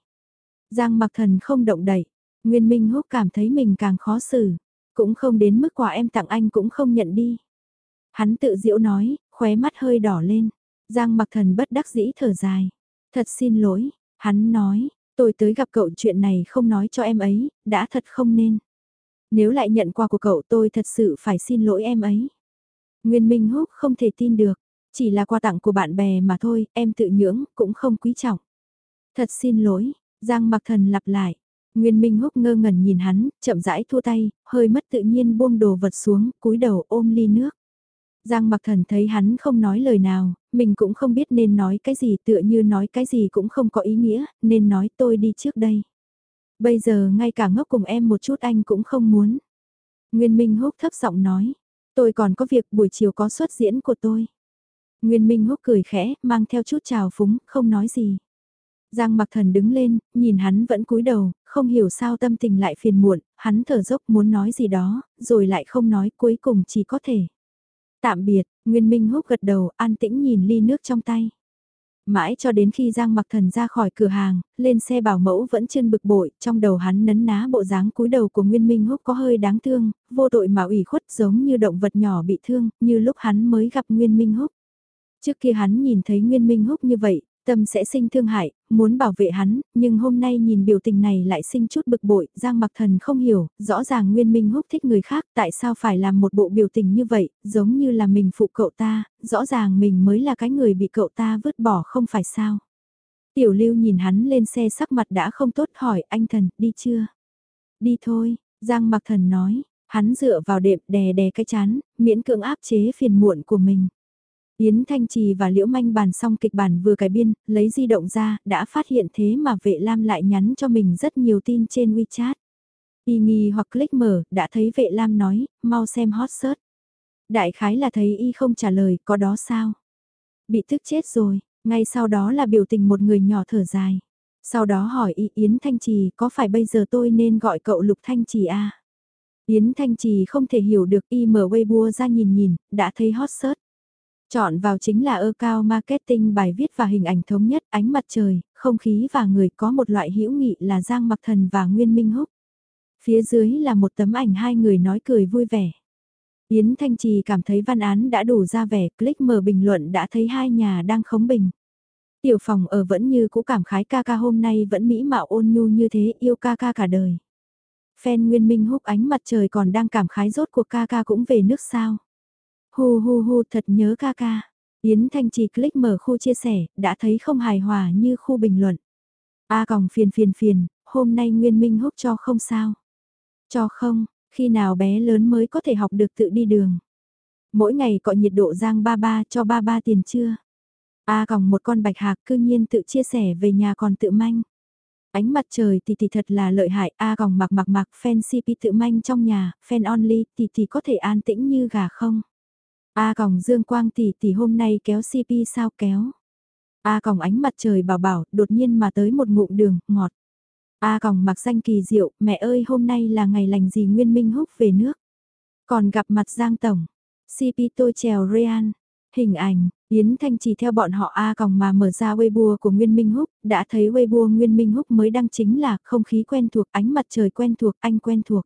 Giang Mặc Thần không động đậy. Nguyên Minh Húc cảm thấy mình càng khó xử. Cũng không đến mức quà em tặng anh cũng không nhận đi. Hắn tự diễu nói, khóe mắt hơi đỏ lên. Giang Mặc Thần bất đắc dĩ thở dài. Thật xin lỗi, hắn nói, Tôi tới gặp cậu chuyện này không nói cho em ấy, đã thật không nên. Nếu lại nhận quà của cậu tôi thật sự phải xin lỗi em ấy. Nguyên Minh Húc không thể tin được, chỉ là quà tặng của bạn bè mà thôi, em tự nhưỡng, cũng không quý trọng. Thật xin lỗi, Giang Mặc Thần lặp lại. Nguyên Minh Húc ngơ ngẩn nhìn hắn, chậm rãi thua tay, hơi mất tự nhiên buông đồ vật xuống, cúi đầu ôm ly nước. Giang mặc thần thấy hắn không nói lời nào, mình cũng không biết nên nói cái gì tựa như nói cái gì cũng không có ý nghĩa, nên nói tôi đi trước đây. Bây giờ ngay cả ngốc cùng em một chút anh cũng không muốn. Nguyên Minh Húc thấp giọng nói, tôi còn có việc buổi chiều có xuất diễn của tôi. Nguyên Minh Húc cười khẽ, mang theo chút trào phúng, không nói gì. Giang mặc thần đứng lên, nhìn hắn vẫn cúi đầu, không hiểu sao tâm tình lại phiền muộn, hắn thở dốc muốn nói gì đó, rồi lại không nói, cuối cùng chỉ có thể. Tạm biệt, Nguyên Minh húc gật đầu, an tĩnh nhìn ly nước trong tay. Mãi cho đến khi Giang mặc thần ra khỏi cửa hàng, lên xe bảo mẫu vẫn chân bực bội, trong đầu hắn nấn ná bộ dáng cúi đầu của Nguyên Minh húc có hơi đáng thương, vô tội mà ủy khuất giống như động vật nhỏ bị thương, như lúc hắn mới gặp Nguyên Minh húc. Trước kia hắn nhìn thấy Nguyên Minh húc như vậy, tâm sẽ sinh thương hại, muốn bảo vệ hắn, nhưng hôm nay nhìn biểu tình này lại sinh chút bực bội, Giang Mặc Thần không hiểu, rõ ràng Nguyên Minh Húc thích người khác, tại sao phải làm một bộ biểu tình như vậy, giống như là mình phụ cậu ta, rõ ràng mình mới là cái người bị cậu ta vứt bỏ không phải sao. Tiểu lưu nhìn hắn lên xe sắc mặt đã không tốt hỏi anh thần, đi chưa? Đi thôi, Giang mặc thần nói, hắn dựa vào đệm đè đè cái chán, miễn cưỡng áp chế phiền muộn của mình. Yến Thanh Trì và Liễu Manh bàn xong kịch bản vừa cải biên, lấy di động ra, đã phát hiện thế mà vệ lam lại nhắn cho mình rất nhiều tin trên WeChat. Y nghi hoặc click mở, đã thấy vệ lam nói, mau xem hot search. Đại khái là thấy y không trả lời, có đó sao? Bị tức chết rồi, ngay sau đó là biểu tình một người nhỏ thở dài. Sau đó hỏi y Yến Thanh Trì có phải bây giờ tôi nên gọi cậu Lục Thanh Trì à? Yến Thanh Trì không thể hiểu được y mở Weibo ra nhìn nhìn, đã thấy hot search. Chọn vào chính là ơ cao marketing bài viết và hình ảnh thống nhất ánh mặt trời, không khí và người có một loại hữu nghị là Giang Mặc Thần và Nguyên Minh Húc. Phía dưới là một tấm ảnh hai người nói cười vui vẻ. Yến Thanh Trì cảm thấy văn án đã đủ ra vẻ, click mở bình luận đã thấy hai nhà đang khống bình. Tiểu phòng ở vẫn như cũ cảm khái ca ca hôm nay vẫn mỹ mạo ôn nhu như thế yêu ca ca cả đời. Phen Nguyên Minh húc ánh mặt trời còn đang cảm khái rốt cuộc ca ca cũng về nước sao. Hu hu hu thật nhớ ca ca. Yến Thanh Trì click mở khu chia sẻ, đã thấy không hài hòa như khu bình luận. A còng phiền phiền phiền, hôm nay Nguyên Minh húc cho không sao. Cho không, khi nào bé lớn mới có thể học được tự đi đường. Mỗi ngày cọ nhiệt độ giang ba ba cho ba ba tiền chưa. A còng một con bạch hạc cư nhiên tự chia sẻ về nhà còn tự manh. Ánh mặt trời thì thì thật là lợi hại, A còng mặc mặc mặc fan CP tự manh trong nhà, fan only thì thì có thể an tĩnh như gà không. A còng dương quang tỷ tỷ hôm nay kéo CP sao kéo. A còng ánh mặt trời bảo bảo, đột nhiên mà tới một ngụm đường, ngọt. A còng mặc danh kỳ diệu, mẹ ơi hôm nay là ngày lành gì Nguyên Minh Húc về nước. Còn gặp mặt Giang Tổng, CP tôi trèo Rean, hình ảnh, Yến Thanh chỉ theo bọn họ A còng mà mở ra Weibo của Nguyên Minh Húc, đã thấy Weibo Nguyên Minh Húc mới đăng chính là không khí quen thuộc, ánh mặt trời quen thuộc, anh quen thuộc.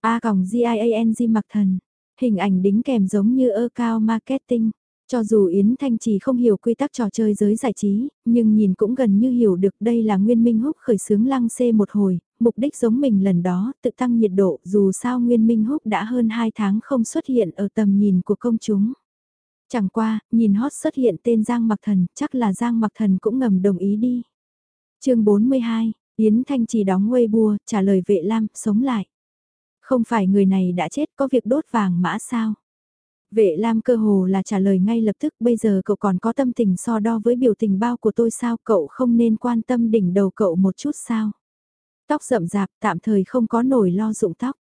A còng G-I-A-N-G mặc thần, hình ảnh đính kèm giống như ơ cao marketing. Cho dù Yến Thanh Trì không hiểu quy tắc trò chơi giới giải trí, nhưng nhìn cũng gần như hiểu được đây là Nguyên Minh Húc khởi xướng lăng xê một hồi, mục đích giống mình lần đó, tự tăng nhiệt độ dù sao Nguyên Minh Húc đã hơn 2 tháng không xuất hiện ở tầm nhìn của công chúng. Chẳng qua, nhìn hot xuất hiện tên Giang Mặc Thần, chắc là Giang Mặc Thần cũng ngầm đồng ý đi. chương 42, Yến Thanh Trì đóng Weibo, trả lời vệ lam, sống lại. Không phải người này đã chết có việc đốt vàng mã sao? Vệ Lam cơ hồ là trả lời ngay lập tức bây giờ cậu còn có tâm tình so đo với biểu tình bao của tôi sao cậu không nên quan tâm đỉnh đầu cậu một chút sao. Tóc rậm rạp tạm thời không có nổi lo dụng tóc.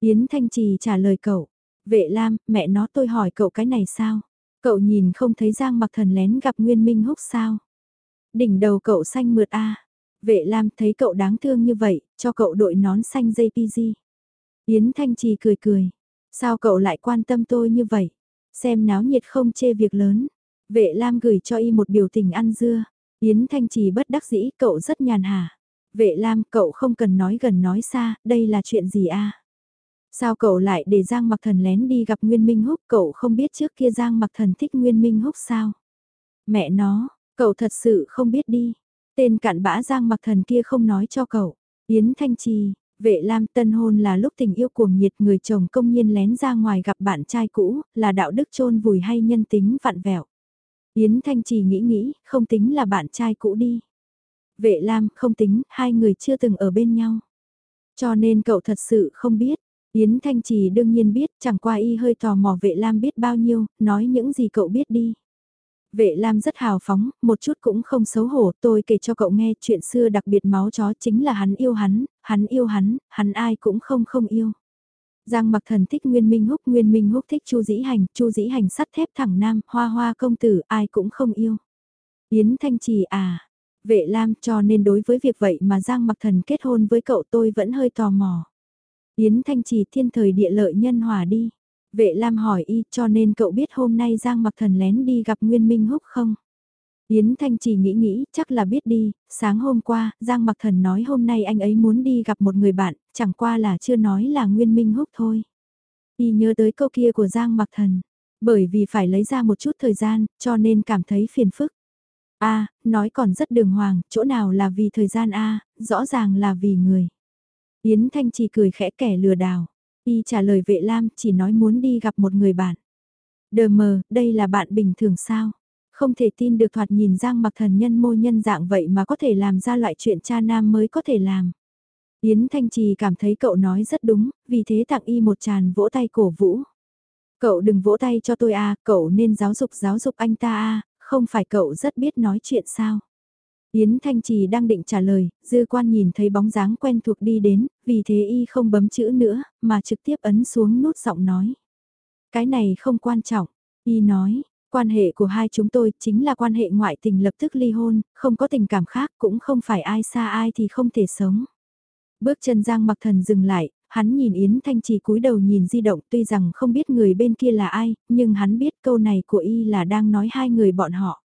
Yến Thanh Trì trả lời cậu. Vệ Lam, mẹ nó tôi hỏi cậu cái này sao? Cậu nhìn không thấy Giang mặc thần lén gặp Nguyên Minh Húc sao? Đỉnh đầu cậu xanh mượt a Vệ Lam thấy cậu đáng thương như vậy, cho cậu đội nón xanh JPG. Yến Thanh Trì cười cười. Sao cậu lại quan tâm tôi như vậy? Xem náo nhiệt không chê việc lớn. Vệ Lam gửi cho y một biểu tình ăn dưa. Yến Thanh Trì bất đắc dĩ cậu rất nhàn hả. Vệ Lam cậu không cần nói gần nói xa, đây là chuyện gì a? Sao cậu lại để Giang Mặc Thần lén đi gặp Nguyên Minh Húc cậu không biết trước kia Giang Mặc Thần thích Nguyên Minh Húc sao? Mẹ nó, cậu thật sự không biết đi. Tên cặn bã Giang Mặc Thần kia không nói cho cậu. Yến Thanh Trì, Vệ Lam tân hôn là lúc tình yêu cuồng nhiệt người chồng công nhiên lén ra ngoài gặp bạn trai cũ, là đạo đức chôn vùi hay nhân tính vặn vẹo. Yến Thanh Trì nghĩ nghĩ, không tính là bạn trai cũ đi. Vệ Lam không tính, hai người chưa từng ở bên nhau. Cho nên cậu thật sự không biết. Yến Thanh Trì đương nhiên biết, chẳng qua y hơi tò mò vệ Lam biết bao nhiêu, nói những gì cậu biết đi. Vệ Lam rất hào phóng, một chút cũng không xấu hổ, tôi kể cho cậu nghe chuyện xưa đặc biệt máu chó chính là hắn yêu hắn, hắn yêu hắn, hắn ai cũng không không yêu. Giang Mặc Thần thích Nguyên Minh Húc, Nguyên Minh Húc thích Chu Dĩ Hành, Chu Dĩ Hành sắt thép thẳng nam, hoa hoa công tử, ai cũng không yêu. Yến Thanh Trì à, vệ Lam cho nên đối với việc vậy mà Giang Mặc Thần kết hôn với cậu tôi vẫn hơi tò mò. Yến Thanh Trì thiên thời địa lợi nhân hòa đi. Vệ Lam hỏi y cho nên cậu biết hôm nay Giang mặc thần lén đi gặp Nguyên Minh Húc không? Yến Thanh chỉ nghĩ nghĩ, chắc là biết đi, sáng hôm qua, Giang Mặc Thần nói hôm nay anh ấy muốn đi gặp một người bạn, chẳng qua là chưa nói là Nguyên Minh Húc thôi. Y nhớ tới câu kia của Giang Mặc Thần, bởi vì phải lấy ra một chút thời gian, cho nên cảm thấy phiền phức. A, nói còn rất đường hoàng, chỗ nào là vì thời gian A, rõ ràng là vì người. Yến Thanh chỉ cười khẽ kẻ lừa đảo. Y trả lời vệ lam chỉ nói muốn đi gặp một người bạn. Đờ mờ, đây là bạn bình thường sao? Không thể tin được thoạt nhìn Giang mặc thần nhân mô nhân dạng vậy mà có thể làm ra loại chuyện cha nam mới có thể làm. Yến Thanh Trì cảm thấy cậu nói rất đúng, vì thế tặng y một tràn vỗ tay cổ vũ. Cậu đừng vỗ tay cho tôi à, cậu nên giáo dục giáo dục anh ta à, không phải cậu rất biết nói chuyện sao. Yến Thanh Trì đang định trả lời, dư quan nhìn thấy bóng dáng quen thuộc đi đến, vì thế y không bấm chữ nữa, mà trực tiếp ấn xuống nút giọng nói. Cái này không quan trọng, y nói, quan hệ của hai chúng tôi chính là quan hệ ngoại tình lập tức ly hôn, không có tình cảm khác cũng không phải ai xa ai thì không thể sống. Bước chân Giang mặc thần dừng lại, hắn nhìn Yến Thanh Trì cúi đầu nhìn di động tuy rằng không biết người bên kia là ai, nhưng hắn biết câu này của y là đang nói hai người bọn họ.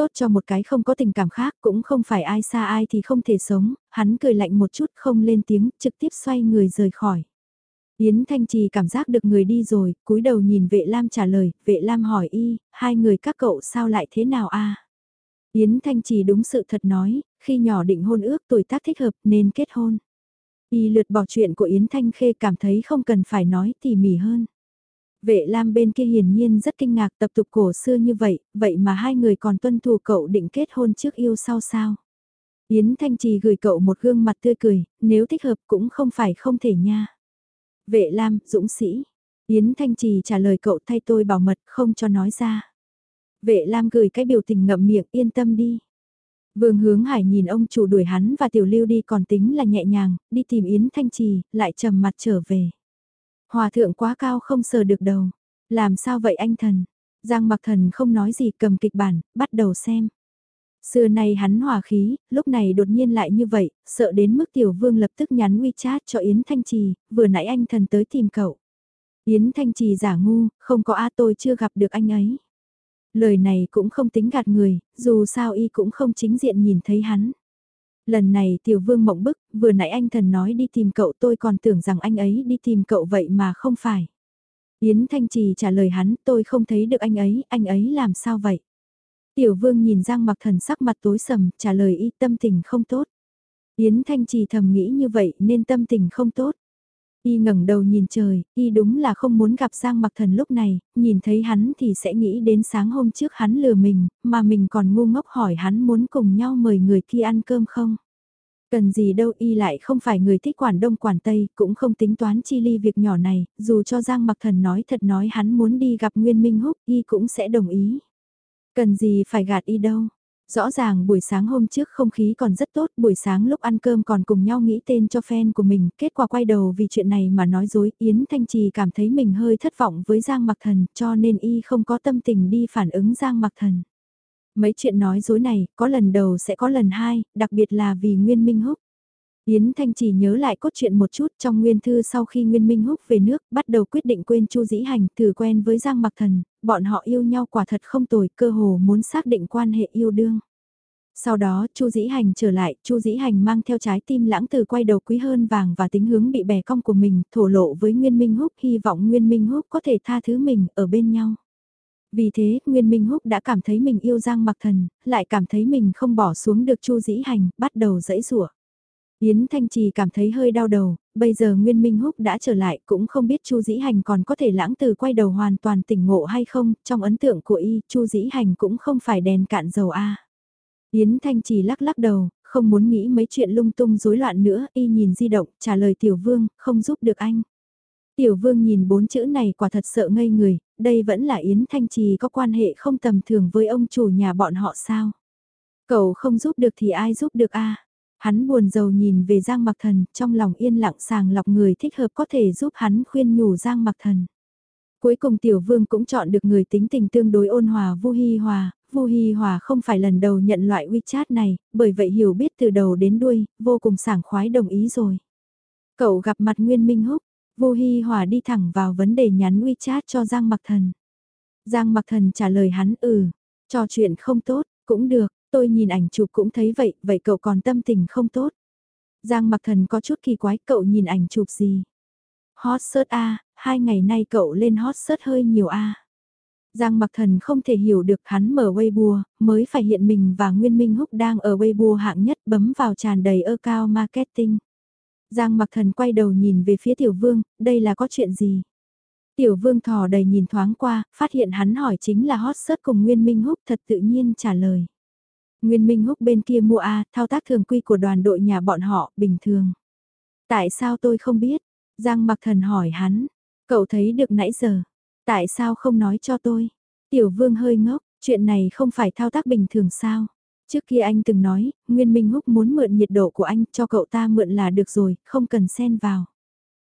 Tốt cho một cái không có tình cảm khác cũng không phải ai xa ai thì không thể sống, hắn cười lạnh một chút không lên tiếng, trực tiếp xoay người rời khỏi. Yến Thanh Trì cảm giác được người đi rồi, cúi đầu nhìn vệ Lam trả lời, vệ Lam hỏi y, hai người các cậu sao lại thế nào a? Yến Thanh Trì đúng sự thật nói, khi nhỏ định hôn ước tuổi tác thích hợp nên kết hôn. Y lượt bỏ chuyện của Yến Thanh Khê cảm thấy không cần phải nói tỉ mỉ hơn. Vệ Lam bên kia hiển nhiên rất kinh ngạc tập tục cổ xưa như vậy, vậy mà hai người còn tuân thủ cậu định kết hôn trước yêu sau sao. Yến Thanh Trì gửi cậu một gương mặt tươi cười, nếu thích hợp cũng không phải không thể nha. Vệ Lam, dũng sĩ. Yến Thanh Trì trả lời cậu thay tôi bảo mật không cho nói ra. Vệ Lam gửi cái biểu tình ngậm miệng yên tâm đi. Vương hướng hải nhìn ông chủ đuổi hắn và tiểu lưu đi còn tính là nhẹ nhàng, đi tìm Yến Thanh Trì, lại trầm mặt trở về. Hòa thượng quá cao không sờ được đầu. Làm sao vậy anh thần? Giang mặc thần không nói gì cầm kịch bản, bắt đầu xem. Xưa nay hắn hòa khí, lúc này đột nhiên lại như vậy, sợ đến mức tiểu vương lập tức nhắn WeChat cho Yến Thanh Trì, vừa nãy anh thần tới tìm cậu. Yến Thanh Trì giả ngu, không có A tôi chưa gặp được anh ấy. Lời này cũng không tính gạt người, dù sao y cũng không chính diện nhìn thấy hắn. Lần này tiểu vương mộng bức, vừa nãy anh thần nói đi tìm cậu tôi còn tưởng rằng anh ấy đi tìm cậu vậy mà không phải. Yến Thanh Trì trả lời hắn tôi không thấy được anh ấy, anh ấy làm sao vậy? Tiểu vương nhìn Giang mặc thần sắc mặt tối sầm, trả lời y tâm tình không tốt. Yến Thanh Trì thầm nghĩ như vậy nên tâm tình không tốt. Y ngẩng đầu nhìn trời, y đúng là không muốn gặp Giang Mặc Thần lúc này, nhìn thấy hắn thì sẽ nghĩ đến sáng hôm trước hắn lừa mình, mà mình còn ngu ngốc hỏi hắn muốn cùng nhau mời người kia ăn cơm không. Cần gì đâu y lại không phải người thích quản đông quản tây, cũng không tính toán chi ly việc nhỏ này, dù cho Giang Mặc Thần nói thật nói hắn muốn đi gặp Nguyên Minh Húc, y cũng sẽ đồng ý. Cần gì phải gạt y đâu, Rõ ràng buổi sáng hôm trước không khí còn rất tốt, buổi sáng lúc ăn cơm còn cùng nhau nghĩ tên cho fan của mình, kết quả quay đầu vì chuyện này mà nói dối, Yến Thanh Trì cảm thấy mình hơi thất vọng với Giang Mặc Thần, cho nên y không có tâm tình đi phản ứng Giang Mặc Thần. Mấy chuyện nói dối này, có lần đầu sẽ có lần hai, đặc biệt là vì Nguyên Minh Húc. Yến Thanh chỉ nhớ lại cốt truyện một chút trong nguyên thư sau khi Nguyên Minh Húc về nước, bắt đầu quyết định quên Chu Dĩ Hành, thử quen với Giang Mặc Thần, bọn họ yêu nhau quả thật không tồi, cơ hồ muốn xác định quan hệ yêu đương. Sau đó, Chu Dĩ Hành trở lại, Chu Dĩ Hành mang theo trái tim lãng từ quay đầu quý hơn vàng và tính hướng bị bẻ cong của mình, thổ lộ với Nguyên Minh Húc, hy vọng Nguyên Minh Húc có thể tha thứ mình ở bên nhau. Vì thế, Nguyên Minh Húc đã cảm thấy mình yêu Giang Mặc Thần, lại cảm thấy mình không bỏ xuống được Chu Dĩ Hành, bắt đầu dẫy rủa. Yến Thanh Trì cảm thấy hơi đau đầu, bây giờ Nguyên Minh Húc đã trở lại cũng không biết Chu Dĩ Hành còn có thể lãng từ quay đầu hoàn toàn tỉnh ngộ hay không, trong ấn tượng của y, Chu Dĩ Hành cũng không phải đèn cạn dầu A. Yến Thanh Trì lắc lắc đầu, không muốn nghĩ mấy chuyện lung tung rối loạn nữa, y nhìn di động, trả lời Tiểu Vương, không giúp được anh. Tiểu Vương nhìn bốn chữ này quả thật sợ ngây người, đây vẫn là Yến Thanh Trì có quan hệ không tầm thường với ông chủ nhà bọn họ sao. Cậu không giúp được thì ai giúp được a? Hắn buồn rầu nhìn về Giang Mặc Thần, trong lòng yên lặng sàng lọc người thích hợp có thể giúp hắn khuyên nhủ Giang Mặc Thần. Cuối cùng Tiểu Vương cũng chọn được người tính tình tương đối ôn hòa Vu Hi Hòa, Vu Hi Hòa không phải lần đầu nhận loại WeChat này, bởi vậy hiểu biết từ đầu đến đuôi, vô cùng sảng khoái đồng ý rồi. Cậu gặp mặt Nguyên Minh Húc, Vu Hi Hòa đi thẳng vào vấn đề nhắn WeChat cho Giang Mặc Thần. Giang Mặc Thần trả lời hắn ừ, trò chuyện không tốt, cũng được, tôi nhìn ảnh chụp cũng thấy vậy, vậy cậu còn tâm tình không tốt. Giang Mặc Thần có chút kỳ quái, cậu nhìn ảnh chụp gì? Hot search A, hai ngày nay cậu lên hot search hơi nhiều A. Giang Mặc Thần không thể hiểu được hắn mở Weibo, mới phải hiện mình và Nguyên Minh Húc đang ở Weibo hạng nhất bấm vào tràn đầy ơ cao marketing. Giang Mặc Thần quay đầu nhìn về phía Tiểu Vương, đây là có chuyện gì? Tiểu vương thò đầy nhìn thoáng qua, phát hiện hắn hỏi chính là hot search cùng Nguyên Minh Húc thật tự nhiên trả lời. Nguyên Minh Húc bên kia mua A, thao tác thường quy của đoàn đội nhà bọn họ, bình thường. Tại sao tôi không biết? Giang mặc thần hỏi hắn. Cậu thấy được nãy giờ. Tại sao không nói cho tôi? Tiểu vương hơi ngốc, chuyện này không phải thao tác bình thường sao? Trước kia anh từng nói, Nguyên Minh Húc muốn mượn nhiệt độ của anh cho cậu ta mượn là được rồi, không cần xen vào.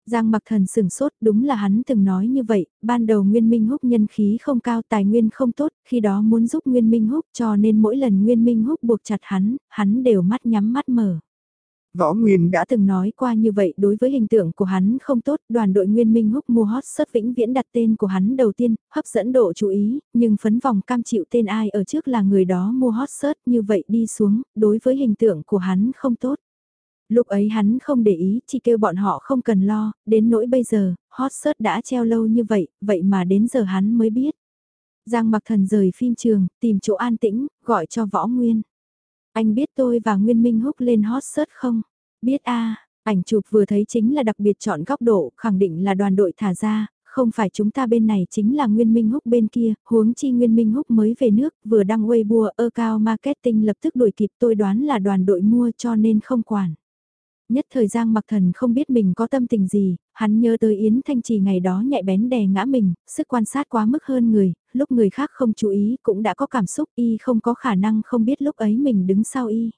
Giang mặc thần sừng sốt đúng là hắn từng nói như vậy, ban đầu Nguyên Minh Húc nhân khí không cao tài nguyên không tốt, khi đó muốn giúp Nguyên Minh Húc cho nên mỗi lần Nguyên Minh Húc buộc chặt hắn, hắn đều mắt nhắm mắt mở. Võ Nguyên đã từng nói qua như vậy đối với hình tượng của hắn không tốt, đoàn đội Nguyên Minh Húc mua hot sớt vĩnh viễn đặt tên của hắn đầu tiên, hấp dẫn độ chú ý, nhưng phấn vòng cam chịu tên ai ở trước là người đó mua hot sớt như vậy đi xuống, đối với hình tượng của hắn không tốt. Lúc ấy hắn không để ý, chỉ kêu bọn họ không cần lo, đến nỗi bây giờ, hot search đã treo lâu như vậy, vậy mà đến giờ hắn mới biết. Giang mặc thần rời phim trường, tìm chỗ an tĩnh, gọi cho Võ Nguyên. Anh biết tôi và Nguyên Minh Húc lên hot search không? Biết a ảnh chụp vừa thấy chính là đặc biệt chọn góc độ, khẳng định là đoàn đội thả ra, không phải chúng ta bên này chính là Nguyên Minh Húc bên kia, huống chi Nguyên Minh Húc mới về nước, vừa đăng Weibo ơ cao marketing lập tức đuổi kịp tôi đoán là đoàn đội mua cho nên không quản. Nhất thời Giang mặc thần không biết mình có tâm tình gì, hắn nhớ tới Yến Thanh Trì ngày đó nhạy bén đè ngã mình, sức quan sát quá mức hơn người, lúc người khác không chú ý cũng đã có cảm xúc y không có khả năng không biết lúc ấy mình đứng sau y.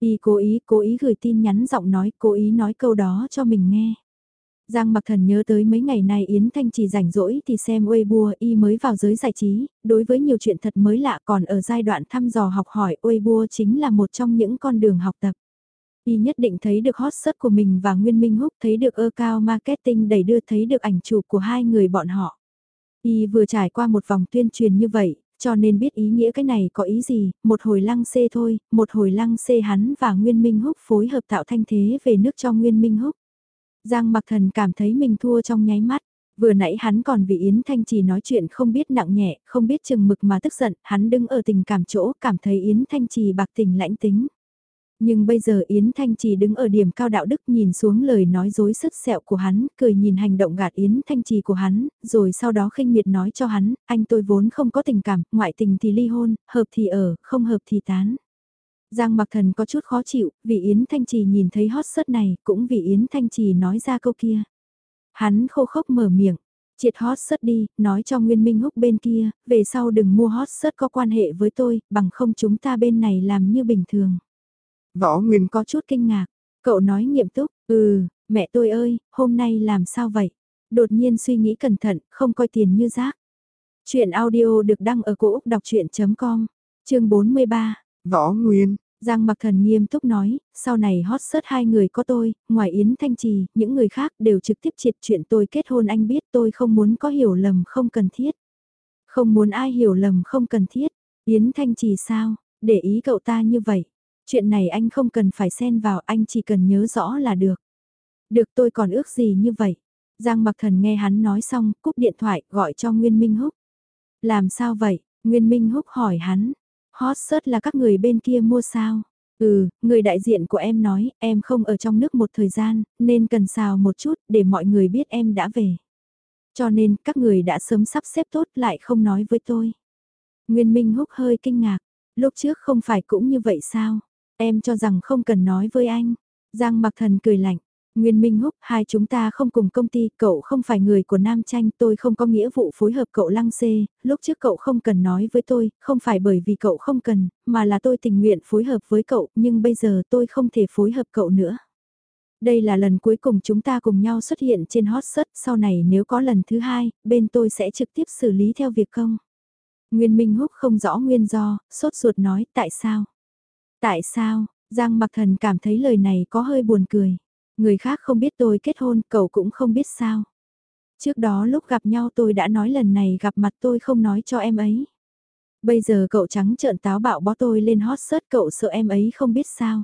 Y cố ý, cố ý gửi tin nhắn giọng nói, cố ý nói câu đó cho mình nghe. Giang Mặc Thần nhớ tới mấy ngày nay Yến Thanh chỉ rảnh rỗi thì xem Weibo y mới vào giới giải trí, đối với nhiều chuyện thật mới lạ còn ở giai đoạn thăm dò học hỏi Weibo chính là một trong những con đường học tập. Y nhất định thấy được hot search của mình và Nguyên Minh Húc thấy được ơ cao marketing đẩy đưa thấy được ảnh chụp của hai người bọn họ. Y vừa trải qua một vòng tuyên truyền như vậy, cho nên biết ý nghĩa cái này có ý gì, một hồi lăng xê thôi, một hồi lăng xê hắn và Nguyên Minh Húc phối hợp tạo thanh thế về nước cho Nguyên Minh Húc. Giang Mặc Thần cảm thấy mình thua trong nháy mắt. Vừa nãy hắn còn vì Yến Thanh Trì nói chuyện không biết nặng nhẹ, không biết chừng mực mà tức giận, hắn đứng ở tình cảm chỗ, cảm thấy Yến Thanh Trì bạc tình lãnh tính. Nhưng bây giờ Yến Thanh Trì đứng ở điểm cao đạo đức nhìn xuống lời nói dối sứt sẹo của hắn, cười nhìn hành động gạt Yến Thanh Trì của hắn, rồi sau đó khinh miệt nói cho hắn, anh tôi vốn không có tình cảm, ngoại tình thì ly hôn, hợp thì ở, không hợp thì tán. Giang Mặc Thần có chút khó chịu, vì Yến Thanh Trì nhìn thấy hot sớt này, cũng vì Yến Thanh Trì nói ra câu kia. Hắn khô khốc mở miệng, triệt hot sớt đi, nói cho Nguyên Minh Húc bên kia, về sau đừng mua hot sớt có quan hệ với tôi, bằng không chúng ta bên này làm như bình thường. Võ Nguyên có chút kinh ngạc. Cậu nói nghiệm túc, ừ, mẹ tôi ơi, hôm nay làm sao vậy? Đột nhiên suy nghĩ cẩn thận, không coi tiền như rác. Chuyện audio được đăng ở cổ Úc đọc chuyện.com, chương 43, Võ Nguyên. Giang Mặc Thần nghiêm túc nói, sau này hot search hai người có tôi, ngoài Yến Thanh Trì, những người khác đều trực tiếp triệt chuyện tôi kết hôn anh biết tôi không muốn có hiểu lầm không cần thiết. Không muốn ai hiểu lầm không cần thiết. Yến Thanh Trì sao, để ý cậu ta như vậy. Chuyện này anh không cần phải xen vào, anh chỉ cần nhớ rõ là được. Được tôi còn ước gì như vậy. Giang Mặc Thần nghe hắn nói xong, cúp điện thoại, gọi cho Nguyên Minh Húc. Làm sao vậy? Nguyên Minh Húc hỏi hắn. Hot search là các người bên kia mua sao? Ừ, người đại diện của em nói, em không ở trong nước một thời gian, nên cần xào một chút để mọi người biết em đã về. Cho nên, các người đã sớm sắp xếp tốt lại không nói với tôi. Nguyên Minh Húc hơi kinh ngạc, lúc trước không phải cũng như vậy sao? Em cho rằng không cần nói với anh. Giang mặc thần cười lạnh. Nguyên Minh Húc, hai chúng ta không cùng công ty, cậu không phải người của Nam Tranh, tôi không có nghĩa vụ phối hợp cậu lăng xê, lúc trước cậu không cần nói với tôi, không phải bởi vì cậu không cần, mà là tôi tình nguyện phối hợp với cậu, nhưng bây giờ tôi không thể phối hợp cậu nữa. Đây là lần cuối cùng chúng ta cùng nhau xuất hiện trên hot search, sau này nếu có lần thứ hai, bên tôi sẽ trực tiếp xử lý theo việc công. Nguyên Minh Húc không rõ nguyên do, sốt ruột nói tại sao. Tại sao, Giang Mặc Thần cảm thấy lời này có hơi buồn cười. Người khác không biết tôi kết hôn, cậu cũng không biết sao. Trước đó lúc gặp nhau tôi đã nói lần này gặp mặt tôi không nói cho em ấy. Bây giờ cậu trắng trợn táo bạo bó tôi lên hot search cậu sợ em ấy không biết sao.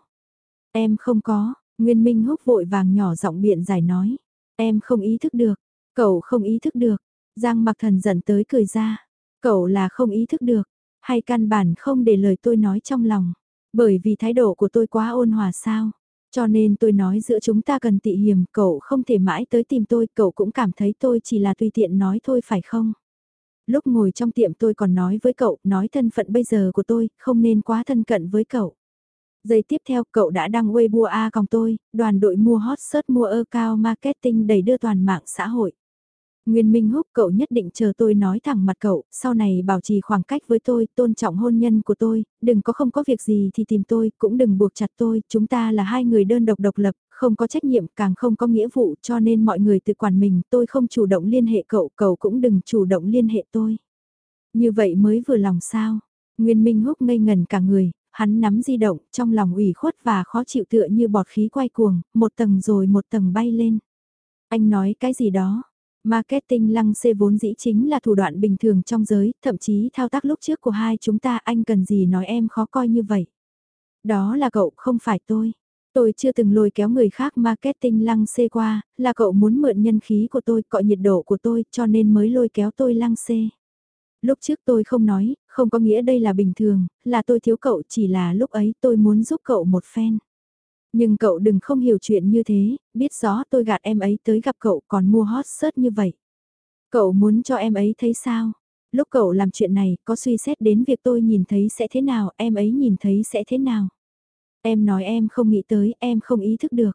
Em không có, Nguyên Minh húc vội vàng nhỏ giọng biện giải nói. Em không ý thức được, cậu không ý thức được. Giang mặc thần giận tới cười ra. Cậu là không ý thức được, hay căn bản không để lời tôi nói trong lòng. Bởi vì thái độ của tôi quá ôn hòa sao? Cho nên tôi nói giữa chúng ta cần tị hiểm, cậu không thể mãi tới tìm tôi, cậu cũng cảm thấy tôi chỉ là tùy tiện nói thôi phải không? Lúc ngồi trong tiệm tôi còn nói với cậu, nói thân phận bây giờ của tôi, không nên quá thân cận với cậu. Giây tiếp theo cậu đã đăng Weibo A còng tôi, đoàn đội mua hot search mua ơ cao marketing đầy đưa toàn mạng xã hội. Nguyên Minh Húc cậu nhất định chờ tôi nói thẳng mặt cậu, sau này bảo trì khoảng cách với tôi, tôn trọng hôn nhân của tôi, đừng có không có việc gì thì tìm tôi, cũng đừng buộc chặt tôi, chúng ta là hai người đơn độc độc lập, không có trách nhiệm, càng không có nghĩa vụ cho nên mọi người tự quản mình, tôi không chủ động liên hệ cậu, cậu cũng đừng chủ động liên hệ tôi. Như vậy mới vừa lòng sao? Nguyên Minh Húc ngây ngần cả người, hắn nắm di động, trong lòng ủy khuất và khó chịu tựa như bọt khí quay cuồng, một tầng rồi một tầng bay lên. Anh nói cái gì đó? Marketing lăng xê vốn dĩ chính là thủ đoạn bình thường trong giới, thậm chí thao tác lúc trước của hai chúng ta anh cần gì nói em khó coi như vậy. Đó là cậu, không phải tôi. Tôi chưa từng lôi kéo người khác marketing lăng xê qua, là cậu muốn mượn nhân khí của tôi, cọ nhiệt độ của tôi, cho nên mới lôi kéo tôi lăng xê. Lúc trước tôi không nói, không có nghĩa đây là bình thường, là tôi thiếu cậu chỉ là lúc ấy tôi muốn giúp cậu một phen. Nhưng cậu đừng không hiểu chuyện như thế, biết rõ tôi gạt em ấy tới gặp cậu còn mua hot search như vậy. Cậu muốn cho em ấy thấy sao? Lúc cậu làm chuyện này, có suy xét đến việc tôi nhìn thấy sẽ thế nào, em ấy nhìn thấy sẽ thế nào? Em nói em không nghĩ tới, em không ý thức được.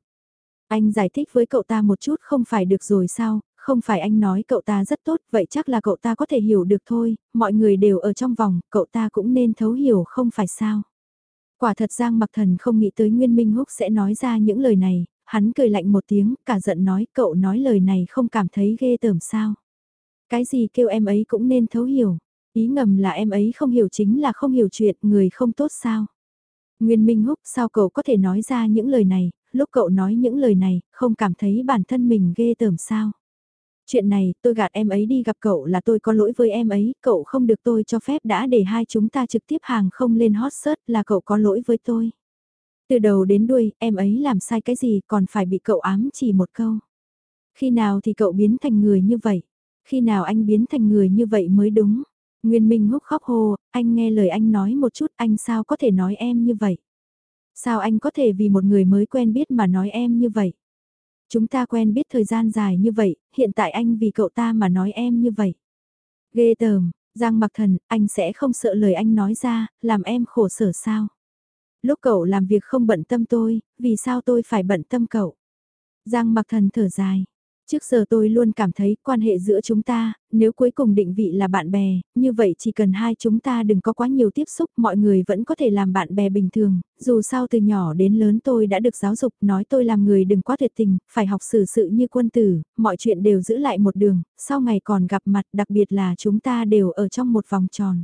Anh giải thích với cậu ta một chút không phải được rồi sao, không phải anh nói cậu ta rất tốt, vậy chắc là cậu ta có thể hiểu được thôi, mọi người đều ở trong vòng, cậu ta cũng nên thấu hiểu không phải sao. Quả thật Giang Mặc Thần không nghĩ tới Nguyên Minh Húc sẽ nói ra những lời này, hắn cười lạnh một tiếng, cả giận nói cậu nói lời này không cảm thấy ghê tởm sao. Cái gì kêu em ấy cũng nên thấu hiểu, ý ngầm là em ấy không hiểu chính là không hiểu chuyện, người không tốt sao. Nguyên Minh Húc sao cậu có thể nói ra những lời này, lúc cậu nói những lời này, không cảm thấy bản thân mình ghê tởm sao. Chuyện này, tôi gạt em ấy đi gặp cậu là tôi có lỗi với em ấy, cậu không được tôi cho phép đã để hai chúng ta trực tiếp hàng không lên hot search là cậu có lỗi với tôi. Từ đầu đến đuôi, em ấy làm sai cái gì còn phải bị cậu ám chỉ một câu. Khi nào thì cậu biến thành người như vậy? Khi nào anh biến thành người như vậy mới đúng? Nguyên Minh húc khóc hồ, anh nghe lời anh nói một chút anh sao có thể nói em như vậy? Sao anh có thể vì một người mới quen biết mà nói em như vậy? Chúng ta quen biết thời gian dài như vậy, hiện tại anh vì cậu ta mà nói em như vậy. Ghê tởm, Giang mặc thần, anh sẽ không sợ lời anh nói ra, làm em khổ sở sao? Lúc cậu làm việc không bận tâm tôi, vì sao tôi phải bận tâm cậu? Giang mặc thần thở dài, Trước giờ tôi luôn cảm thấy quan hệ giữa chúng ta, nếu cuối cùng định vị là bạn bè, như vậy chỉ cần hai chúng ta đừng có quá nhiều tiếp xúc, mọi người vẫn có thể làm bạn bè bình thường, dù sao từ nhỏ đến lớn tôi đã được giáo dục nói tôi làm người đừng quá tuyệt tình, phải học xử sự như quân tử, mọi chuyện đều giữ lại một đường, sau ngày còn gặp mặt đặc biệt là chúng ta đều ở trong một vòng tròn.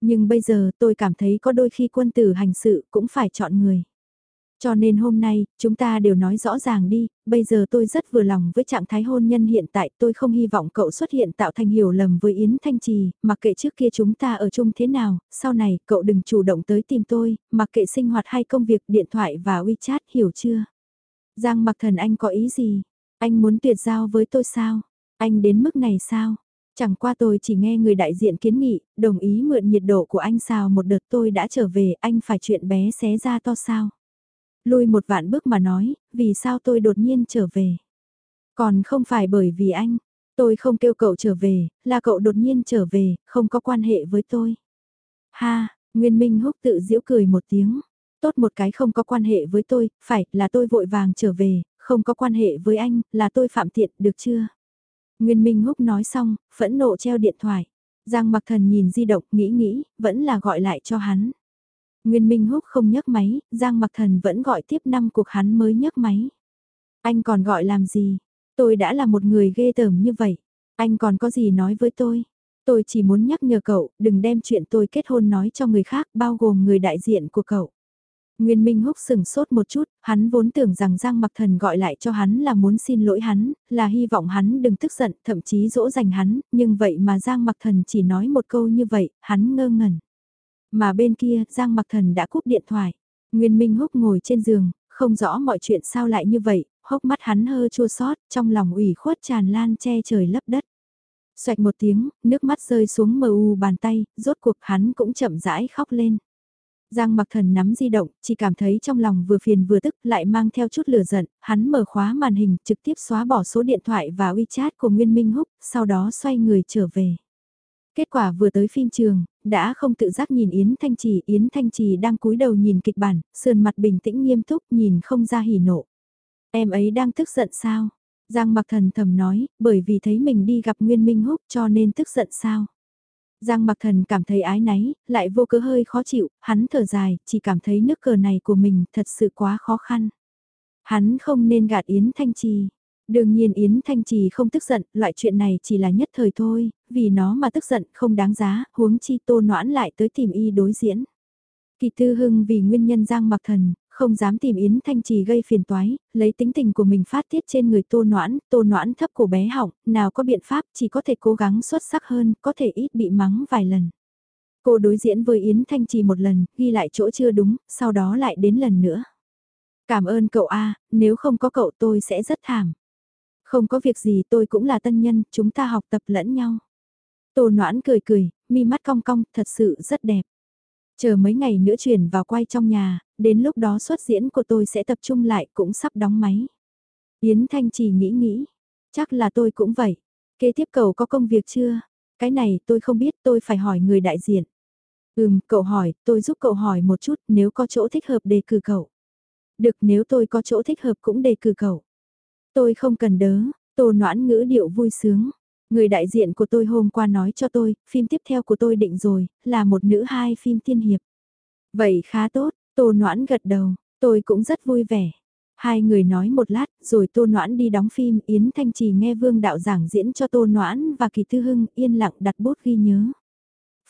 Nhưng bây giờ tôi cảm thấy có đôi khi quân tử hành sự cũng phải chọn người. Cho nên hôm nay, chúng ta đều nói rõ ràng đi, bây giờ tôi rất vừa lòng với trạng thái hôn nhân hiện tại, tôi không hy vọng cậu xuất hiện tạo thành hiểu lầm với Yến Thanh Trì, mặc kệ trước kia chúng ta ở chung thế nào, sau này cậu đừng chủ động tới tìm tôi, mặc kệ sinh hoạt hay công việc, điện thoại và WeChat, hiểu chưa? Giang mặc thần anh có ý gì? Anh muốn tuyệt giao với tôi sao? Anh đến mức này sao? Chẳng qua tôi chỉ nghe người đại diện kiến nghị, đồng ý mượn nhiệt độ của anh sao một đợt tôi đã trở về, anh phải chuyện bé xé ra to sao? Lui một vạn bước mà nói, vì sao tôi đột nhiên trở về. Còn không phải bởi vì anh, tôi không kêu cậu trở về, là cậu đột nhiên trở về, không có quan hệ với tôi. Ha, Nguyên Minh húc tự giễu cười một tiếng. Tốt một cái không có quan hệ với tôi, phải là tôi vội vàng trở về, không có quan hệ với anh, là tôi phạm tiện, được chưa? Nguyên Minh húc nói xong, phẫn nộ treo điện thoại. Giang mặc thần nhìn di động, nghĩ nghĩ, vẫn là gọi lại cho hắn. Nguyên Minh Húc không nhấc máy, Giang Mặc Thần vẫn gọi tiếp năm cuộc hắn mới nhấc máy. Anh còn gọi làm gì? Tôi đã là một người ghê tởm như vậy. Anh còn có gì nói với tôi? Tôi chỉ muốn nhắc nhở cậu, đừng đem chuyện tôi kết hôn nói cho người khác, bao gồm người đại diện của cậu. Nguyên Minh Húc sừng sốt một chút, hắn vốn tưởng rằng Giang Mặc Thần gọi lại cho hắn là muốn xin lỗi hắn, là hy vọng hắn đừng tức giận, thậm chí dỗ dành hắn, nhưng vậy mà Giang Mặc Thần chỉ nói một câu như vậy, hắn ngơ ngẩn. Mà bên kia, Giang Mặc Thần đã cúp điện thoại. Nguyên Minh Húc ngồi trên giường, không rõ mọi chuyện sao lại như vậy, hốc mắt hắn hơ chua xót, trong lòng ủy khuất tràn lan che trời lấp đất. Xoạch một tiếng, nước mắt rơi xuống mờ u bàn tay, rốt cuộc hắn cũng chậm rãi khóc lên. Giang mặc thần nắm di động, chỉ cảm thấy trong lòng vừa phiền vừa tức lại mang theo chút lửa giận, hắn mở khóa màn hình trực tiếp xóa bỏ số điện thoại và WeChat của Nguyên Minh Húc, sau đó xoay người trở về. Kết quả vừa tới phim trường, đã không tự giác nhìn Yến Thanh Trì, Yến Thanh Trì đang cúi đầu nhìn kịch bản, sườn mặt bình tĩnh nghiêm túc nhìn không ra hỉ nộ. Em ấy đang tức giận sao? Giang mặc thần thầm nói, bởi vì thấy mình đi gặp Nguyên Minh Húc cho nên tức giận sao? Giang mặc thần cảm thấy ái náy, lại vô cớ hơi khó chịu, hắn thở dài, chỉ cảm thấy nước cờ này của mình thật sự quá khó khăn. Hắn không nên gạt Yến Thanh Trì. Đương nhiên Yến Thanh Trì không tức giận, loại chuyện này chỉ là nhất thời thôi, vì nó mà tức giận không đáng giá, huống chi tô noãn lại tới tìm y đối diễn. Kỳ Tư Hưng vì nguyên nhân Giang Mặc Thần, không dám tìm Yến Thanh Trì gây phiền toái, lấy tính tình của mình phát tiết trên người tô noãn, tô noãn thấp cổ bé hỏng, nào có biện pháp chỉ có thể cố gắng xuất sắc hơn, có thể ít bị mắng vài lần. Cô đối diễn với Yến Thanh Trì một lần, ghi lại chỗ chưa đúng, sau đó lại đến lần nữa. Cảm ơn cậu A, nếu không có cậu tôi sẽ rất thảm. Không có việc gì tôi cũng là tân nhân, chúng ta học tập lẫn nhau. Tô noãn cười cười, mi mắt cong cong, thật sự rất đẹp. Chờ mấy ngày nữa chuyển vào quay trong nhà, đến lúc đó xuất diễn của tôi sẽ tập trung lại cũng sắp đóng máy. Yến Thanh chỉ nghĩ nghĩ, chắc là tôi cũng vậy. Kế tiếp cậu có công việc chưa? Cái này tôi không biết tôi phải hỏi người đại diện. Ừm, cậu hỏi, tôi giúp cậu hỏi một chút nếu có chỗ thích hợp đề cử cậu. Được nếu tôi có chỗ thích hợp cũng đề cử cậu. Tôi không cần đớ, tô noãn ngữ điệu vui sướng. Người đại diện của tôi hôm qua nói cho tôi, phim tiếp theo của tôi định rồi, là một nữ hai phim tiên hiệp. Vậy khá tốt, tô noãn gật đầu, tôi cũng rất vui vẻ. Hai người nói một lát, rồi Tô Noãn đi đóng phim, Yến Thanh Trì nghe Vương Đạo giảng diễn cho Tô Noãn và Kỳ Thư Hưng yên lặng đặt bút ghi nhớ.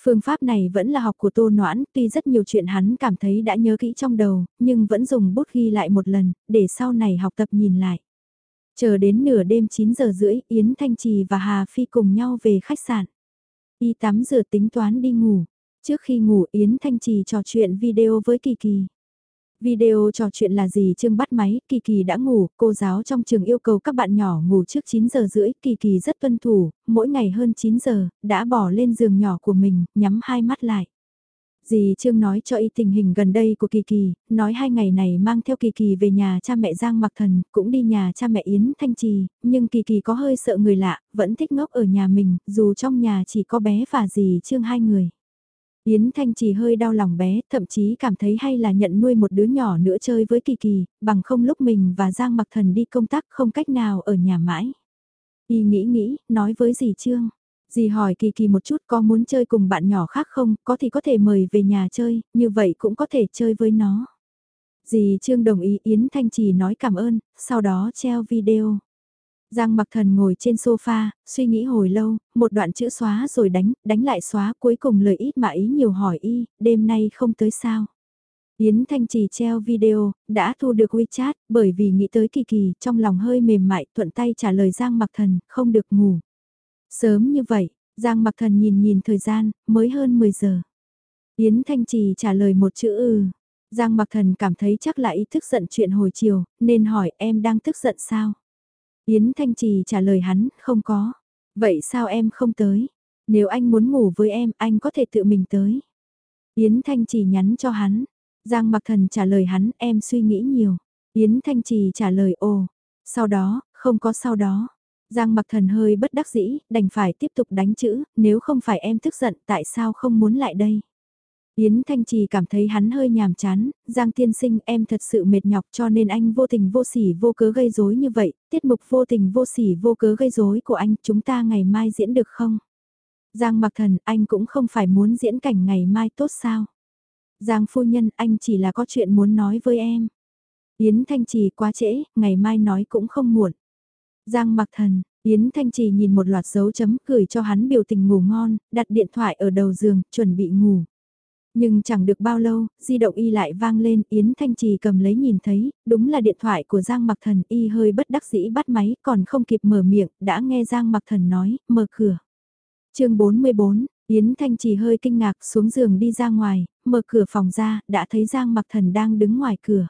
Phương pháp này vẫn là học của Tô Noãn, tuy rất nhiều chuyện hắn cảm thấy đã nhớ kỹ trong đầu, nhưng vẫn dùng bút ghi lại một lần, để sau này học tập nhìn lại. Chờ đến nửa đêm 9 giờ rưỡi, Yến Thanh Trì và Hà Phi cùng nhau về khách sạn. Y tắm rửa tính toán đi ngủ. Trước khi ngủ Yến Thanh Trì trò chuyện video với Kỳ Kỳ. Video trò chuyện là gì Trương bắt máy, Kỳ Kỳ đã ngủ, cô giáo trong trường yêu cầu các bạn nhỏ ngủ trước 9 giờ rưỡi, Kỳ Kỳ rất tuân thủ, mỗi ngày hơn 9 giờ, đã bỏ lên giường nhỏ của mình, nhắm hai mắt lại. Dì Trương nói cho y tình hình gần đây của Kỳ Kỳ, nói hai ngày này mang theo Kỳ Kỳ về nhà cha mẹ Giang Mặc Thần, cũng đi nhà cha mẹ Yến Thanh Trì, nhưng Kỳ Kỳ có hơi sợ người lạ, vẫn thích ngốc ở nhà mình, dù trong nhà chỉ có bé và dì Trương hai người. Yến Thanh Trì hơi đau lòng bé, thậm chí cảm thấy hay là nhận nuôi một đứa nhỏ nữa chơi với Kỳ Kỳ, bằng không lúc mình và Giang Mặc Thần đi công tác không cách nào ở nhà mãi. Y nghĩ nghĩ, nói với dì Trương. Dì hỏi Kỳ Kỳ một chút có muốn chơi cùng bạn nhỏ khác không, có thì có thể mời về nhà chơi, như vậy cũng có thể chơi với nó. Dì Trương đồng ý Yến Thanh Trì nói cảm ơn, sau đó treo video. Giang mặc thần ngồi trên sofa, suy nghĩ hồi lâu, một đoạn chữ xóa rồi đánh, đánh lại xóa cuối cùng lời ít mà ý nhiều hỏi y, đêm nay không tới sao. Yến Thanh Trì treo video, đã thu được WeChat, bởi vì nghĩ tới kỳ kỳ, trong lòng hơi mềm mại, thuận tay trả lời Giang mặc thần, không được ngủ. Sớm như vậy, Giang mặc thần nhìn nhìn thời gian, mới hơn 10 giờ. Yến Thanh Trì trả lời một chữ ừ. Giang mặc thần cảm thấy chắc là ý thức giận chuyện hồi chiều, nên hỏi em đang tức giận sao? Yến Thanh Trì trả lời hắn, không có. Vậy sao em không tới? Nếu anh muốn ngủ với em, anh có thể tự mình tới. Yến Thanh Trì nhắn cho hắn. Giang mặc thần trả lời hắn, em suy nghĩ nhiều. Yến Thanh Trì trả lời ồ. Sau đó, không có sau đó. Giang mặc thần hơi bất đắc dĩ, đành phải tiếp tục đánh chữ, nếu không phải em tức giận tại sao không muốn lại đây. Yến Thanh Trì cảm thấy hắn hơi nhàm chán, Giang tiên sinh em thật sự mệt nhọc cho nên anh vô tình vô sỉ vô cớ gây rối như vậy, tiết mục vô tình vô sỉ vô cớ gây rối của anh chúng ta ngày mai diễn được không? Giang mặc thần anh cũng không phải muốn diễn cảnh ngày mai tốt sao? Giang phu nhân anh chỉ là có chuyện muốn nói với em. Yến Thanh Trì quá trễ, ngày mai nói cũng không muộn. Giang mặc thần, Yến Thanh Trì nhìn một loạt dấu chấm gửi cho hắn biểu tình ngủ ngon, đặt điện thoại ở đầu giường, chuẩn bị ngủ. Nhưng chẳng được bao lâu, di động y lại vang lên, Yến Thanh Trì cầm lấy nhìn thấy, đúng là điện thoại của Giang Mặc Thần, y hơi bất đắc dĩ bắt máy, còn không kịp mở miệng, đã nghe Giang Mặc Thần nói, mở cửa. chương 44, Yến Thanh Trì hơi kinh ngạc xuống giường đi ra ngoài, mở cửa phòng ra, đã thấy Giang Mặc Thần đang đứng ngoài cửa.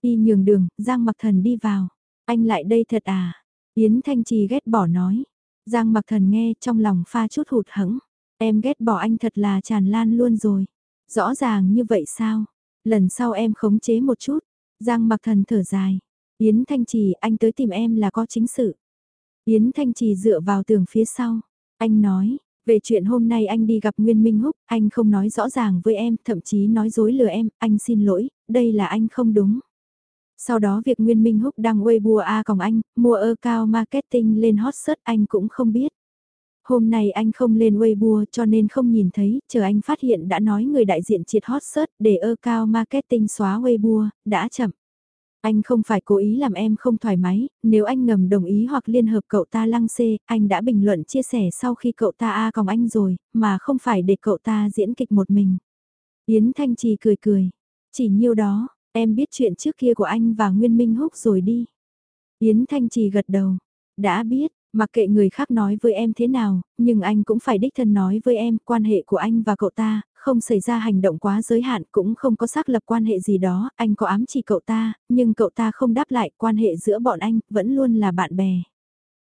Y nhường đường, Giang Mặc Thần đi vào. Anh lại đây thật à? Yến Thanh Trì ghét bỏ nói. Giang Mặc Thần nghe trong lòng pha chút hụt hẫng. Em ghét bỏ anh thật là tràn lan luôn rồi. Rõ ràng như vậy sao? Lần sau em khống chế một chút. Giang mặc thần thở dài. Yến Thanh Trì anh tới tìm em là có chính sự. Yến Thanh Trì dựa vào tường phía sau. Anh nói, về chuyện hôm nay anh đi gặp Nguyên Minh Húc, anh không nói rõ ràng với em, thậm chí nói dối lừa em, anh xin lỗi, đây là anh không đúng. Sau đó việc Nguyên Minh Húc đăng Weibo A còng anh, mua ơ cao marketing lên hot search anh cũng không biết. Hôm nay anh không lên Weibo cho nên không nhìn thấy, chờ anh phát hiện đã nói người đại diện triệt hot search để ơ cao marketing xóa Weibo, đã chậm. Anh không phải cố ý làm em không thoải mái, nếu anh ngầm đồng ý hoặc liên hợp cậu ta lăng xê, anh đã bình luận chia sẻ sau khi cậu ta A còng anh rồi, mà không phải để cậu ta diễn kịch một mình. Yến Thanh Trì cười cười, chỉ nhiêu đó, em biết chuyện trước kia của anh và Nguyên Minh Húc rồi đi. Yến Thanh Trì gật đầu, đã biết, Mặc kệ người khác nói với em thế nào, nhưng anh cũng phải đích thân nói với em quan hệ của anh và cậu ta, không xảy ra hành động quá giới hạn cũng không có xác lập quan hệ gì đó, anh có ám chỉ cậu ta, nhưng cậu ta không đáp lại quan hệ giữa bọn anh, vẫn luôn là bạn bè.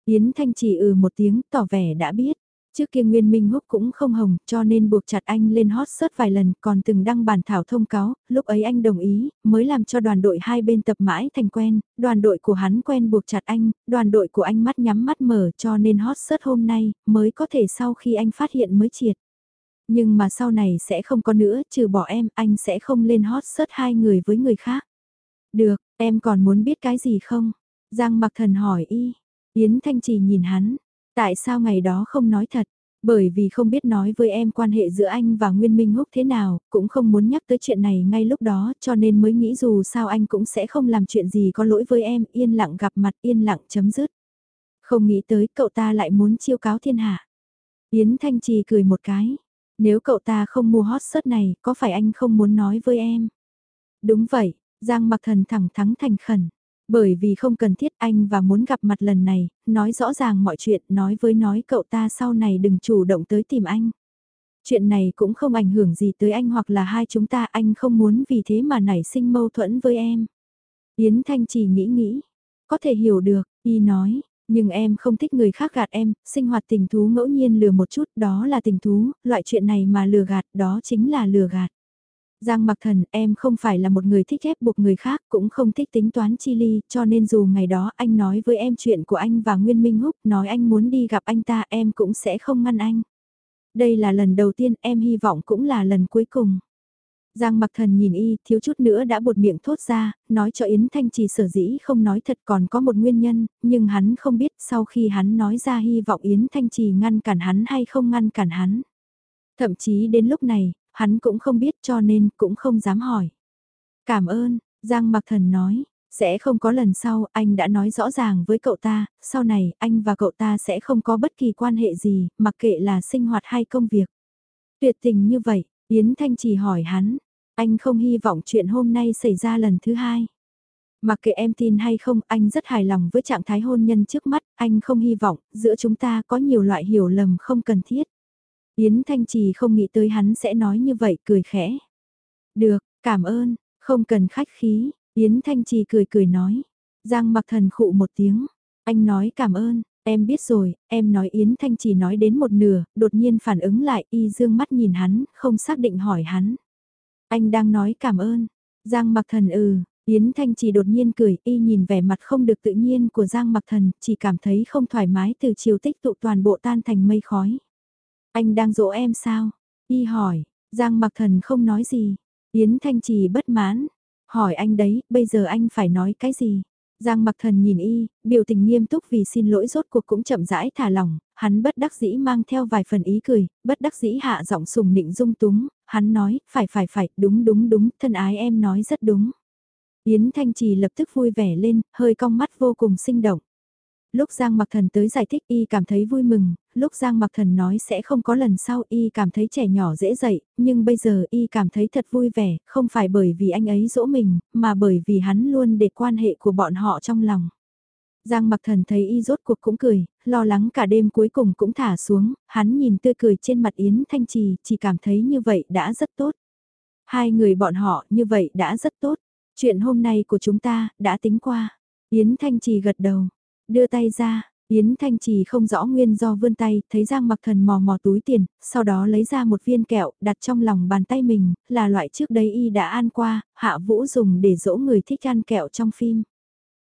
Yến Thanh chỉ ừ một tiếng tỏ vẻ đã biết. Trước kia Nguyên Minh Húc cũng không hồng, cho nên buộc chặt anh lên hot search vài lần, còn từng đăng bản thảo thông cáo, lúc ấy anh đồng ý, mới làm cho đoàn đội hai bên tập mãi thành quen, đoàn đội của hắn quen buộc chặt anh, đoàn đội của anh mắt nhắm mắt mở cho nên hot search hôm nay, mới có thể sau khi anh phát hiện mới triệt. Nhưng mà sau này sẽ không có nữa, trừ bỏ em, anh sẽ không lên hot search hai người với người khác. Được, em còn muốn biết cái gì không? Giang mặc thần hỏi y. Yến Thanh Trì nhìn hắn, Tại sao ngày đó không nói thật? Bởi vì không biết nói với em quan hệ giữa anh và Nguyên Minh Húc thế nào, cũng không muốn nhắc tới chuyện này ngay lúc đó cho nên mới nghĩ dù sao anh cũng sẽ không làm chuyện gì có lỗi với em, yên lặng gặp mặt yên lặng chấm dứt. Không nghĩ tới cậu ta lại muốn chiêu cáo thiên hạ. Yến Thanh Trì cười một cái. Nếu cậu ta không mua hot search này, có phải anh không muốn nói với em? Đúng vậy, Giang mặc thần thẳng thắng thành khẩn. Bởi vì không cần thiết anh và muốn gặp mặt lần này, nói rõ ràng mọi chuyện, nói với nói cậu ta sau này đừng chủ động tới tìm anh. Chuyện này cũng không ảnh hưởng gì tới anh hoặc là hai chúng ta anh không muốn vì thế mà nảy sinh mâu thuẫn với em. Yến Thanh chỉ nghĩ nghĩ, có thể hiểu được, y nói, nhưng em không thích người khác gạt em, sinh hoạt tình thú ngẫu nhiên lừa một chút, đó là tình thú, loại chuyện này mà lừa gạt, đó chính là lừa gạt. Giang mặc thần, em không phải là một người thích ép buộc người khác, cũng không thích tính toán chi ly, cho nên dù ngày đó anh nói với em chuyện của anh và Nguyên Minh Húc, nói anh muốn đi gặp anh ta, em cũng sẽ không ngăn anh. Đây là lần đầu tiên, em hy vọng cũng là lần cuối cùng. Giang mặc thần nhìn y, thiếu chút nữa đã buột miệng thốt ra, nói cho Yến Thanh Trì sở dĩ không nói thật còn có một nguyên nhân, nhưng hắn không biết sau khi hắn nói ra hy vọng Yến Thanh Trì ngăn cản hắn hay không ngăn cản hắn. Thậm chí đến lúc này, hắn cũng không biết cho nên cũng không dám hỏi. Cảm ơn, Giang Mặc Thần nói, sẽ không có lần sau, anh đã nói rõ ràng với cậu ta, sau này anh và cậu ta sẽ không có bất kỳ quan hệ gì, mặc kệ là sinh hoạt hay công việc. Tuyệt tình như vậy, Yến Thanh chỉ hỏi hắn, anh không hy vọng chuyện hôm nay xảy ra lần thứ hai. Mặc kệ em tin hay không, anh rất hài lòng với trạng thái hôn nhân trước mắt, anh không hy vọng, giữa chúng ta có nhiều loại hiểu lầm không cần thiết. Yến Thanh Trì không nghĩ tới hắn sẽ nói như vậy, cười khẽ. Được, cảm ơn, không cần khách khí, Yến Thanh Trì cười cười nói. Giang mặc thần khụ một tiếng, anh nói cảm ơn, em biết rồi, em nói Yến Thanh Trì nói đến một nửa, đột nhiên phản ứng lại, y dương mắt nhìn hắn, không xác định hỏi hắn. Anh đang nói cảm ơn, Giang mặc thần ừ, Yến Thanh Trì đột nhiên cười, y nhìn vẻ mặt không được tự nhiên của Giang mặc thần, chỉ cảm thấy không thoải mái từ chiều tích tụ toàn bộ tan thành mây khói. Anh đang dỗ em sao? Y hỏi, Giang mặc thần không nói gì. Yến Thanh Trì bất mãn. Hỏi anh đấy, bây giờ anh phải nói cái gì? Giang mặc thần nhìn y, biểu tình nghiêm túc vì xin lỗi rốt cuộc cũng chậm rãi thả lỏng, hắn bất đắc dĩ mang theo vài phần ý cười, bất đắc dĩ hạ giọng sùng nịnh dung túng, hắn nói, phải phải phải, đúng đúng đúng, thân ái em nói rất đúng. Yến Thanh Trì lập tức vui vẻ lên, hơi cong mắt vô cùng sinh động. Lúc Giang Mặc Thần tới giải thích y cảm thấy vui mừng, lúc Giang Mặc Thần nói sẽ không có lần sau y cảm thấy trẻ nhỏ dễ dậy, nhưng bây giờ y cảm thấy thật vui vẻ, không phải bởi vì anh ấy dỗ mình, mà bởi vì hắn luôn để quan hệ của bọn họ trong lòng. Giang Mặc Thần thấy y rốt cuộc cũng cười, lo lắng cả đêm cuối cùng cũng thả xuống, hắn nhìn tươi cười trên mặt Yến Thanh Trì, chỉ cảm thấy như vậy đã rất tốt. Hai người bọn họ như vậy đã rất tốt. Chuyện hôm nay của chúng ta đã tính qua. Yến Thanh Trì gật đầu, Đưa tay ra, Yến Thanh Trì không rõ nguyên do vươn tay, thấy Giang Mặc Thần mò mò túi tiền, sau đó lấy ra một viên kẹo, đặt trong lòng bàn tay mình, là loại trước đây y đã ăn qua, Hạ Vũ dùng để dỗ người thích ăn kẹo trong phim.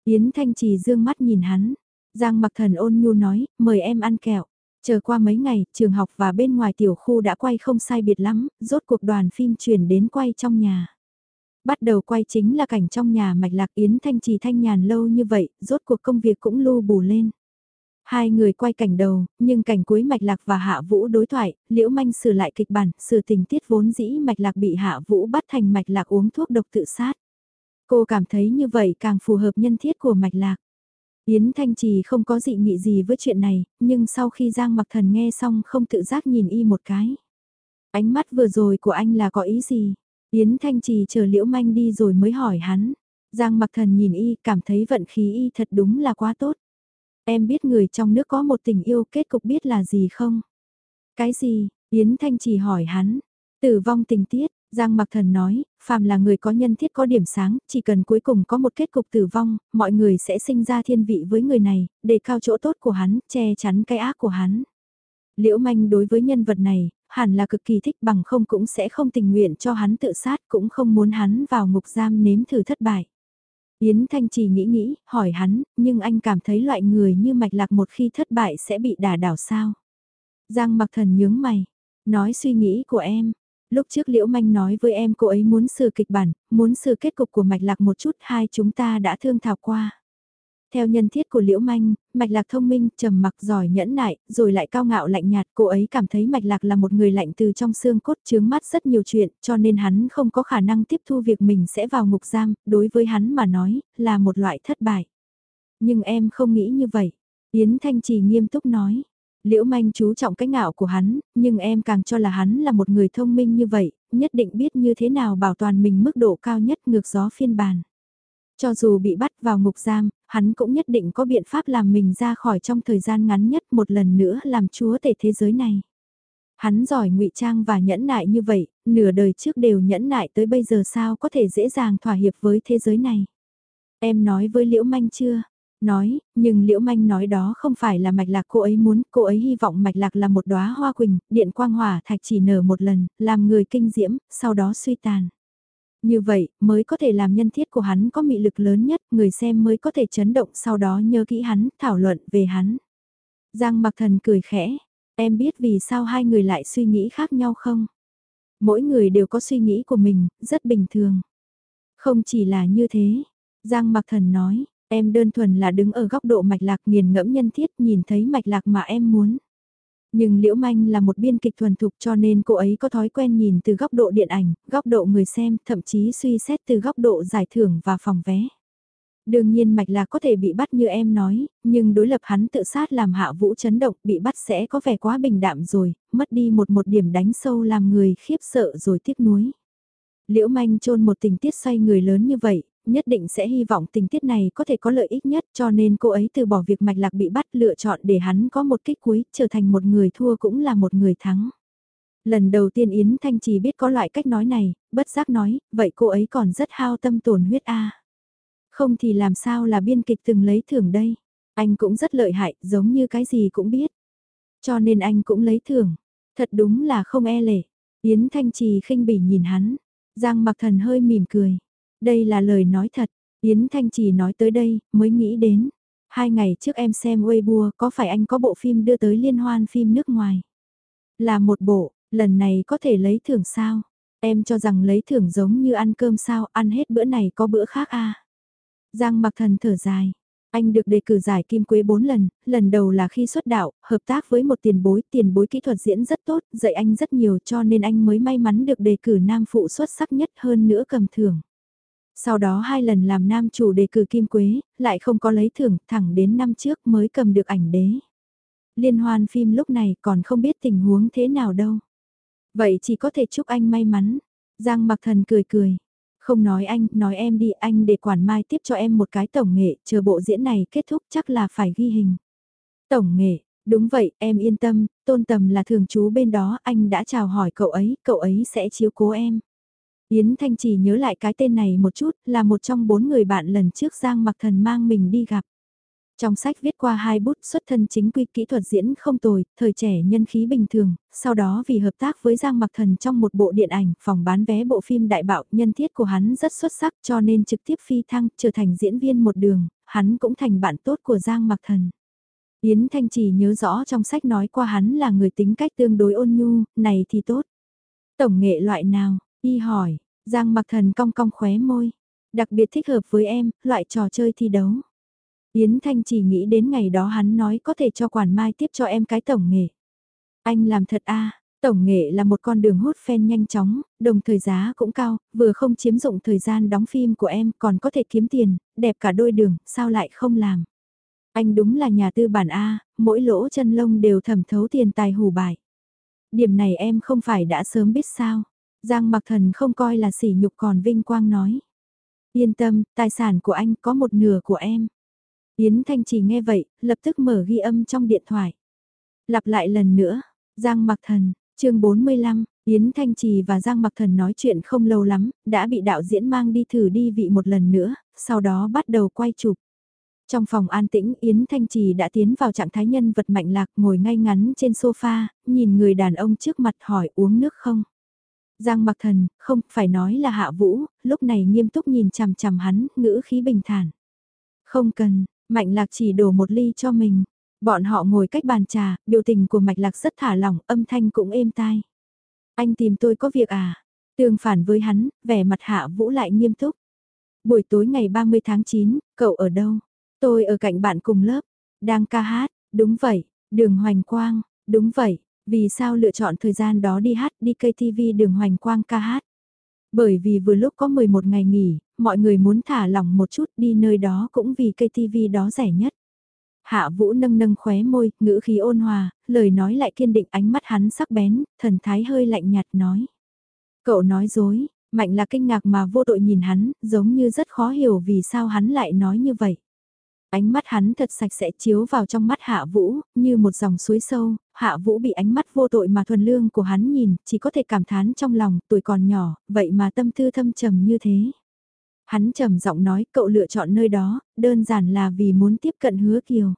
Yến Thanh Trì dương mắt nhìn hắn, Giang Mặc Thần ôn nhu nói, mời em ăn kẹo. Chờ qua mấy ngày, trường học và bên ngoài tiểu khu đã quay không sai biệt lắm, rốt cuộc đoàn phim chuyển đến quay trong nhà. Bắt đầu quay chính là cảnh trong nhà mạch lạc Yến Thanh Trì thanh nhàn lâu như vậy, rốt cuộc công việc cũng lưu bù lên. Hai người quay cảnh đầu, nhưng cảnh cuối Mạch Lạc và Hạ Vũ đối thoại, Liễu Manh sửa lại kịch bản, sửa tình tiết vốn dĩ Mạch Lạc bị Hạ Vũ bắt thành Mạch Lạc uống thuốc độc tự sát. Cô cảm thấy như vậy càng phù hợp nhân thiết của Mạch Lạc. Yến Thanh Trì không có dị nghị gì với chuyện này, nhưng sau khi Giang Mặc Thần nghe xong không tự giác nhìn y một cái. Ánh mắt vừa rồi của anh là có ý gì? Yến Thanh Trì chờ Liễu Manh đi rồi mới hỏi hắn. Giang Mặc Thần nhìn y cảm thấy vận khí y thật đúng là quá tốt. Em biết người trong nước có một tình yêu kết cục biết là gì không? Cái gì? Yến Thanh chỉ hỏi hắn. Tử vong tình tiết, Giang Mặc Thần nói, phàm là người có nhân thiết có điểm sáng, chỉ cần cuối cùng có một kết cục tử vong, mọi người sẽ sinh ra thiên vị với người này, để cao chỗ tốt của hắn, che chắn cái ác của hắn. Liễu Manh đối với nhân vật này, hẳn là cực kỳ thích bằng không cũng sẽ không tình nguyện cho hắn tự sát, cũng không muốn hắn vào ngục giam nếm thử thất bại. Yến Thanh Trì nghĩ nghĩ, hỏi hắn, nhưng anh cảm thấy loại người như mạch lạc một khi thất bại sẽ bị đả đảo sao? Giang mặc thần nhướng mày, nói suy nghĩ của em. Lúc trước Liễu Manh nói với em cô ấy muốn sửa kịch bản, muốn sửa kết cục của mạch lạc một chút hai chúng ta đã thương thảo qua. Theo nhân thiết của Liễu Manh, Mạch Lạc thông minh, trầm mặc giỏi nhẫn nại, rồi lại cao ngạo lạnh nhạt, cô ấy cảm thấy Mạch Lạc là một người lạnh từ trong xương cốt chướng mắt rất nhiều chuyện, cho nên hắn không có khả năng tiếp thu việc mình sẽ vào ngục giam, đối với hắn mà nói, là một loại thất bại. Nhưng em không nghĩ như vậy. Yến Thanh Trì nghiêm túc nói. Liễu Manh chú trọng cái ngạo của hắn, nhưng em càng cho là hắn là một người thông minh như vậy, nhất định biết như thế nào bảo toàn mình mức độ cao nhất ngược gió phiên bản. Cho dù bị bắt vào ngục giam, hắn cũng nhất định có biện pháp làm mình ra khỏi trong thời gian ngắn nhất một lần nữa làm chúa tể thế giới này. Hắn giỏi ngụy trang và nhẫn nại như vậy, nửa đời trước đều nhẫn nại tới bây giờ sao có thể dễ dàng thỏa hiệp với thế giới này. Em nói với Liễu Manh chưa? Nói, nhưng Liễu Manh nói đó không phải là mạch lạc cô ấy muốn, cô ấy hy vọng mạch lạc là một đóa hoa quỳnh, điện quang hỏa thạch chỉ nở một lần, làm người kinh diễm, sau đó suy tàn. Như vậy, mới có thể làm nhân thiết của hắn có mị lực lớn nhất, người xem mới có thể chấn động sau đó nhớ kỹ hắn, thảo luận về hắn. Giang mặc thần cười khẽ, em biết vì sao hai người lại suy nghĩ khác nhau không? Mỗi người đều có suy nghĩ của mình, rất bình thường. Không chỉ là như thế, Giang mặc thần nói, em đơn thuần là đứng ở góc độ mạch lạc nghiền ngẫm nhân thiết nhìn thấy mạch lạc mà em muốn. Nhưng Liễu Manh là một biên kịch thuần thục cho nên cô ấy có thói quen nhìn từ góc độ điện ảnh, góc độ người xem, thậm chí suy xét từ góc độ giải thưởng và phòng vé. Đương nhiên mạch là có thể bị bắt như em nói, nhưng đối lập hắn tự sát làm hạ vũ chấn động bị bắt sẽ có vẻ quá bình đạm rồi, mất đi một một điểm đánh sâu làm người khiếp sợ rồi tiếc nuối. Liễu manh trôn một tình tiết xoay người lớn như vậy, nhất định sẽ hy vọng tình tiết này có thể có lợi ích nhất cho nên cô ấy từ bỏ việc mạch lạc bị bắt lựa chọn để hắn có một kích cuối, trở thành một người thua cũng là một người thắng. Lần đầu tiên Yến Thanh Trì biết có loại cách nói này, bất giác nói, vậy cô ấy còn rất hao tâm tổn huyết a. Không thì làm sao là biên kịch từng lấy thưởng đây? Anh cũng rất lợi hại, giống như cái gì cũng biết. Cho nên anh cũng lấy thưởng. Thật đúng là không e lệ. Yến Thanh Trì khinh bỉ nhìn hắn. Giang mặc thần hơi mỉm cười. Đây là lời nói thật, Yến Thanh chỉ nói tới đây, mới nghĩ đến. Hai ngày trước em xem Weibo có phải anh có bộ phim đưa tới liên hoan phim nước ngoài? Là một bộ, lần này có thể lấy thưởng sao? Em cho rằng lấy thưởng giống như ăn cơm sao, ăn hết bữa này có bữa khác à? Giang mặc thần thở dài. Anh được đề cử giải Kim Quế 4 lần, lần đầu là khi xuất đạo, hợp tác với một tiền bối, tiền bối kỹ thuật diễn rất tốt, dạy anh rất nhiều cho nên anh mới may mắn được đề cử nam phụ xuất sắc nhất hơn nữa cầm thưởng. Sau đó hai lần làm nam chủ đề cử Kim Quế, lại không có lấy thưởng, thẳng đến năm trước mới cầm được ảnh đế. Liên hoan phim lúc này còn không biết tình huống thế nào đâu. Vậy chỉ có thể chúc anh may mắn. Giang mặc thần cười cười. Không nói anh, nói em đi anh để quản mai tiếp cho em một cái tổng nghệ, chờ bộ diễn này kết thúc chắc là phải ghi hình. Tổng nghệ, đúng vậy, em yên tâm, tôn tầm là thường chú bên đó, anh đã chào hỏi cậu ấy, cậu ấy sẽ chiếu cố em. Yến Thanh chỉ nhớ lại cái tên này một chút, là một trong bốn người bạn lần trước Giang Mặc Thần mang mình đi gặp. Trong sách viết qua hai bút xuất thân chính quy kỹ thuật diễn không tồi, thời trẻ nhân khí bình thường, sau đó vì hợp tác với Giang Mặc Thần trong một bộ điện ảnh, phòng bán vé bộ phim đại bạo, nhân thiết của hắn rất xuất sắc cho nên trực tiếp phi thăng, trở thành diễn viên một đường, hắn cũng thành bạn tốt của Giang Mặc Thần. Yến Thanh chỉ nhớ rõ trong sách nói qua hắn là người tính cách tương đối ôn nhu, này thì tốt. Tổng nghệ loại nào, y hỏi, Giang Mặc Thần cong cong khóe môi, đặc biệt thích hợp với em, loại trò chơi thi đấu. Yến Thanh chỉ nghĩ đến ngày đó hắn nói có thể cho quản mai tiếp cho em cái tổng nghệ. Anh làm thật a tổng nghệ là một con đường hút fan nhanh chóng, đồng thời giá cũng cao, vừa không chiếm dụng thời gian đóng phim của em còn có thể kiếm tiền, đẹp cả đôi đường, sao lại không làm. Anh đúng là nhà tư bản A, mỗi lỗ chân lông đều thẩm thấu tiền tài hủ bại. Điểm này em không phải đã sớm biết sao. Giang mặc thần không coi là sỉ nhục còn vinh quang nói. Yên tâm, tài sản của anh có một nửa của em. Yến Thanh chỉ nghe vậy, lập tức mở ghi âm trong điện thoại. Lặp lại lần nữa, Giang Mặc Thần, chương 45, Yến Thanh Trì và Giang Mặc Thần nói chuyện không lâu lắm, đã bị đạo diễn mang đi thử đi vị một lần nữa, sau đó bắt đầu quay chụp. Trong phòng an tĩnh Yến Thanh Trì đã tiến vào trạng thái nhân vật mạnh lạc ngồi ngay ngắn trên sofa, nhìn người đàn ông trước mặt hỏi uống nước không. Giang mặc thần, không, phải nói là hạ vũ, lúc này nghiêm túc nhìn chằm chằm hắn, ngữ khí bình thản. Không cần, Mạnh lạc chỉ đổ một ly cho mình. Bọn họ ngồi cách bàn trà, biểu tình của mạch lạc rất thả lỏng, âm thanh cũng êm tai. Anh tìm tôi có việc à? Tương phản với hắn, vẻ mặt hạ vũ lại nghiêm túc. Buổi tối ngày 30 tháng 9, cậu ở đâu? Tôi ở cạnh bạn cùng lớp. Đang ca hát, đúng vậy. Đường Hoành Quang, đúng vậy. Vì sao lựa chọn thời gian đó đi hát đi KTV đường Hoành Quang ca hát? Bởi vì vừa lúc có 11 ngày nghỉ, mọi người muốn thả lỏng một chút đi nơi đó cũng vì cây TV đó rẻ nhất. Hạ Vũ nâng nâng khóe môi, ngữ khí ôn hòa, lời nói lại kiên định ánh mắt hắn sắc bén, thần thái hơi lạnh nhạt nói. Cậu nói dối, mạnh là kinh ngạc mà vô tội nhìn hắn, giống như rất khó hiểu vì sao hắn lại nói như vậy. Ánh mắt hắn thật sạch sẽ chiếu vào trong mắt Hạ Vũ, như một dòng suối sâu, Hạ Vũ bị ánh mắt vô tội mà thuần lương của hắn nhìn, chỉ có thể cảm thán trong lòng, tuổi còn nhỏ, vậy mà tâm tư thâm trầm như thế. Hắn trầm giọng nói cậu lựa chọn nơi đó, đơn giản là vì muốn tiếp cận hứa kiều.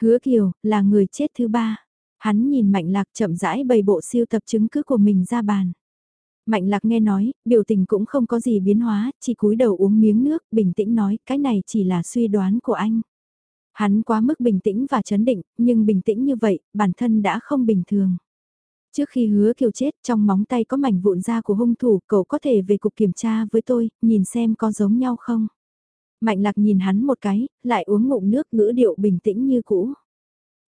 Hứa kiều, là người chết thứ ba. Hắn nhìn mạnh lạc chậm rãi bày bộ siêu tập chứng cứ của mình ra bàn. Mạnh lạc nghe nói, biểu tình cũng không có gì biến hóa, chỉ cúi đầu uống miếng nước, bình tĩnh nói, cái này chỉ là suy đoán của anh. Hắn quá mức bình tĩnh và chấn định, nhưng bình tĩnh như vậy, bản thân đã không bình thường. Trước khi hứa kiều chết trong móng tay có mảnh vụn da của hung thủ, cậu có thể về cục kiểm tra với tôi, nhìn xem có giống nhau không. Mạnh lạc nhìn hắn một cái, lại uống ngụm nước ngữ điệu bình tĩnh như cũ.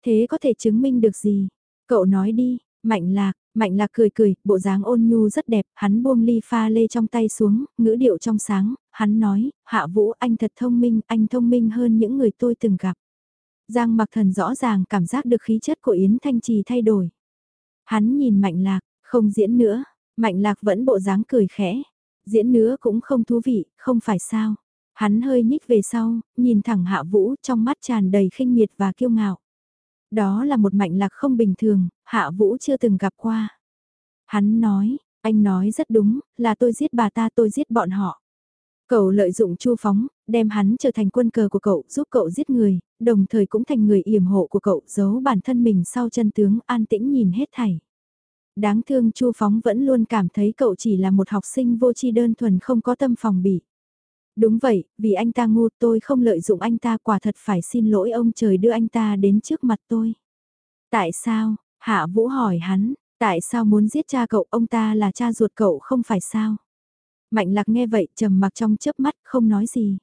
Thế có thể chứng minh được gì? Cậu nói đi, mạnh lạc, mạnh lạc cười cười, bộ dáng ôn nhu rất đẹp, hắn buông ly pha lê trong tay xuống, ngữ điệu trong sáng, hắn nói, hạ vũ anh thật thông minh, anh thông minh hơn những người tôi từng gặp. Giang mặc thần rõ ràng cảm giác được khí chất của Yến Thanh Trì thay đổi. Hắn nhìn Mạnh Lạc, không diễn nữa, Mạnh Lạc vẫn bộ dáng cười khẽ. Diễn nữa cũng không thú vị, không phải sao. Hắn hơi nhích về sau, nhìn thẳng Hạ Vũ trong mắt tràn đầy khinh miệt và kiêu ngạo. Đó là một Mạnh Lạc không bình thường, Hạ Vũ chưa từng gặp qua. Hắn nói, anh nói rất đúng, là tôi giết bà ta tôi giết bọn họ. Cậu lợi dụng Chu Phóng, đem hắn trở thành quân cờ của cậu, giúp cậu giết người, đồng thời cũng thành người yểm hộ của cậu, giấu bản thân mình sau chân tướng, an tĩnh nhìn hết thảy. Đáng thương Chu Phóng vẫn luôn cảm thấy cậu chỉ là một học sinh vô tri đơn thuần không có tâm phòng bị. Đúng vậy, vì anh ta ngu tôi không lợi dụng anh ta quả thật phải xin lỗi ông trời đưa anh ta đến trước mặt tôi. Tại sao? Hạ Vũ hỏi hắn, tại sao muốn giết cha cậu ông ta là cha ruột cậu không phải sao? Mạnh lạc nghe vậy trầm mặc trong chớp mắt không nói gì.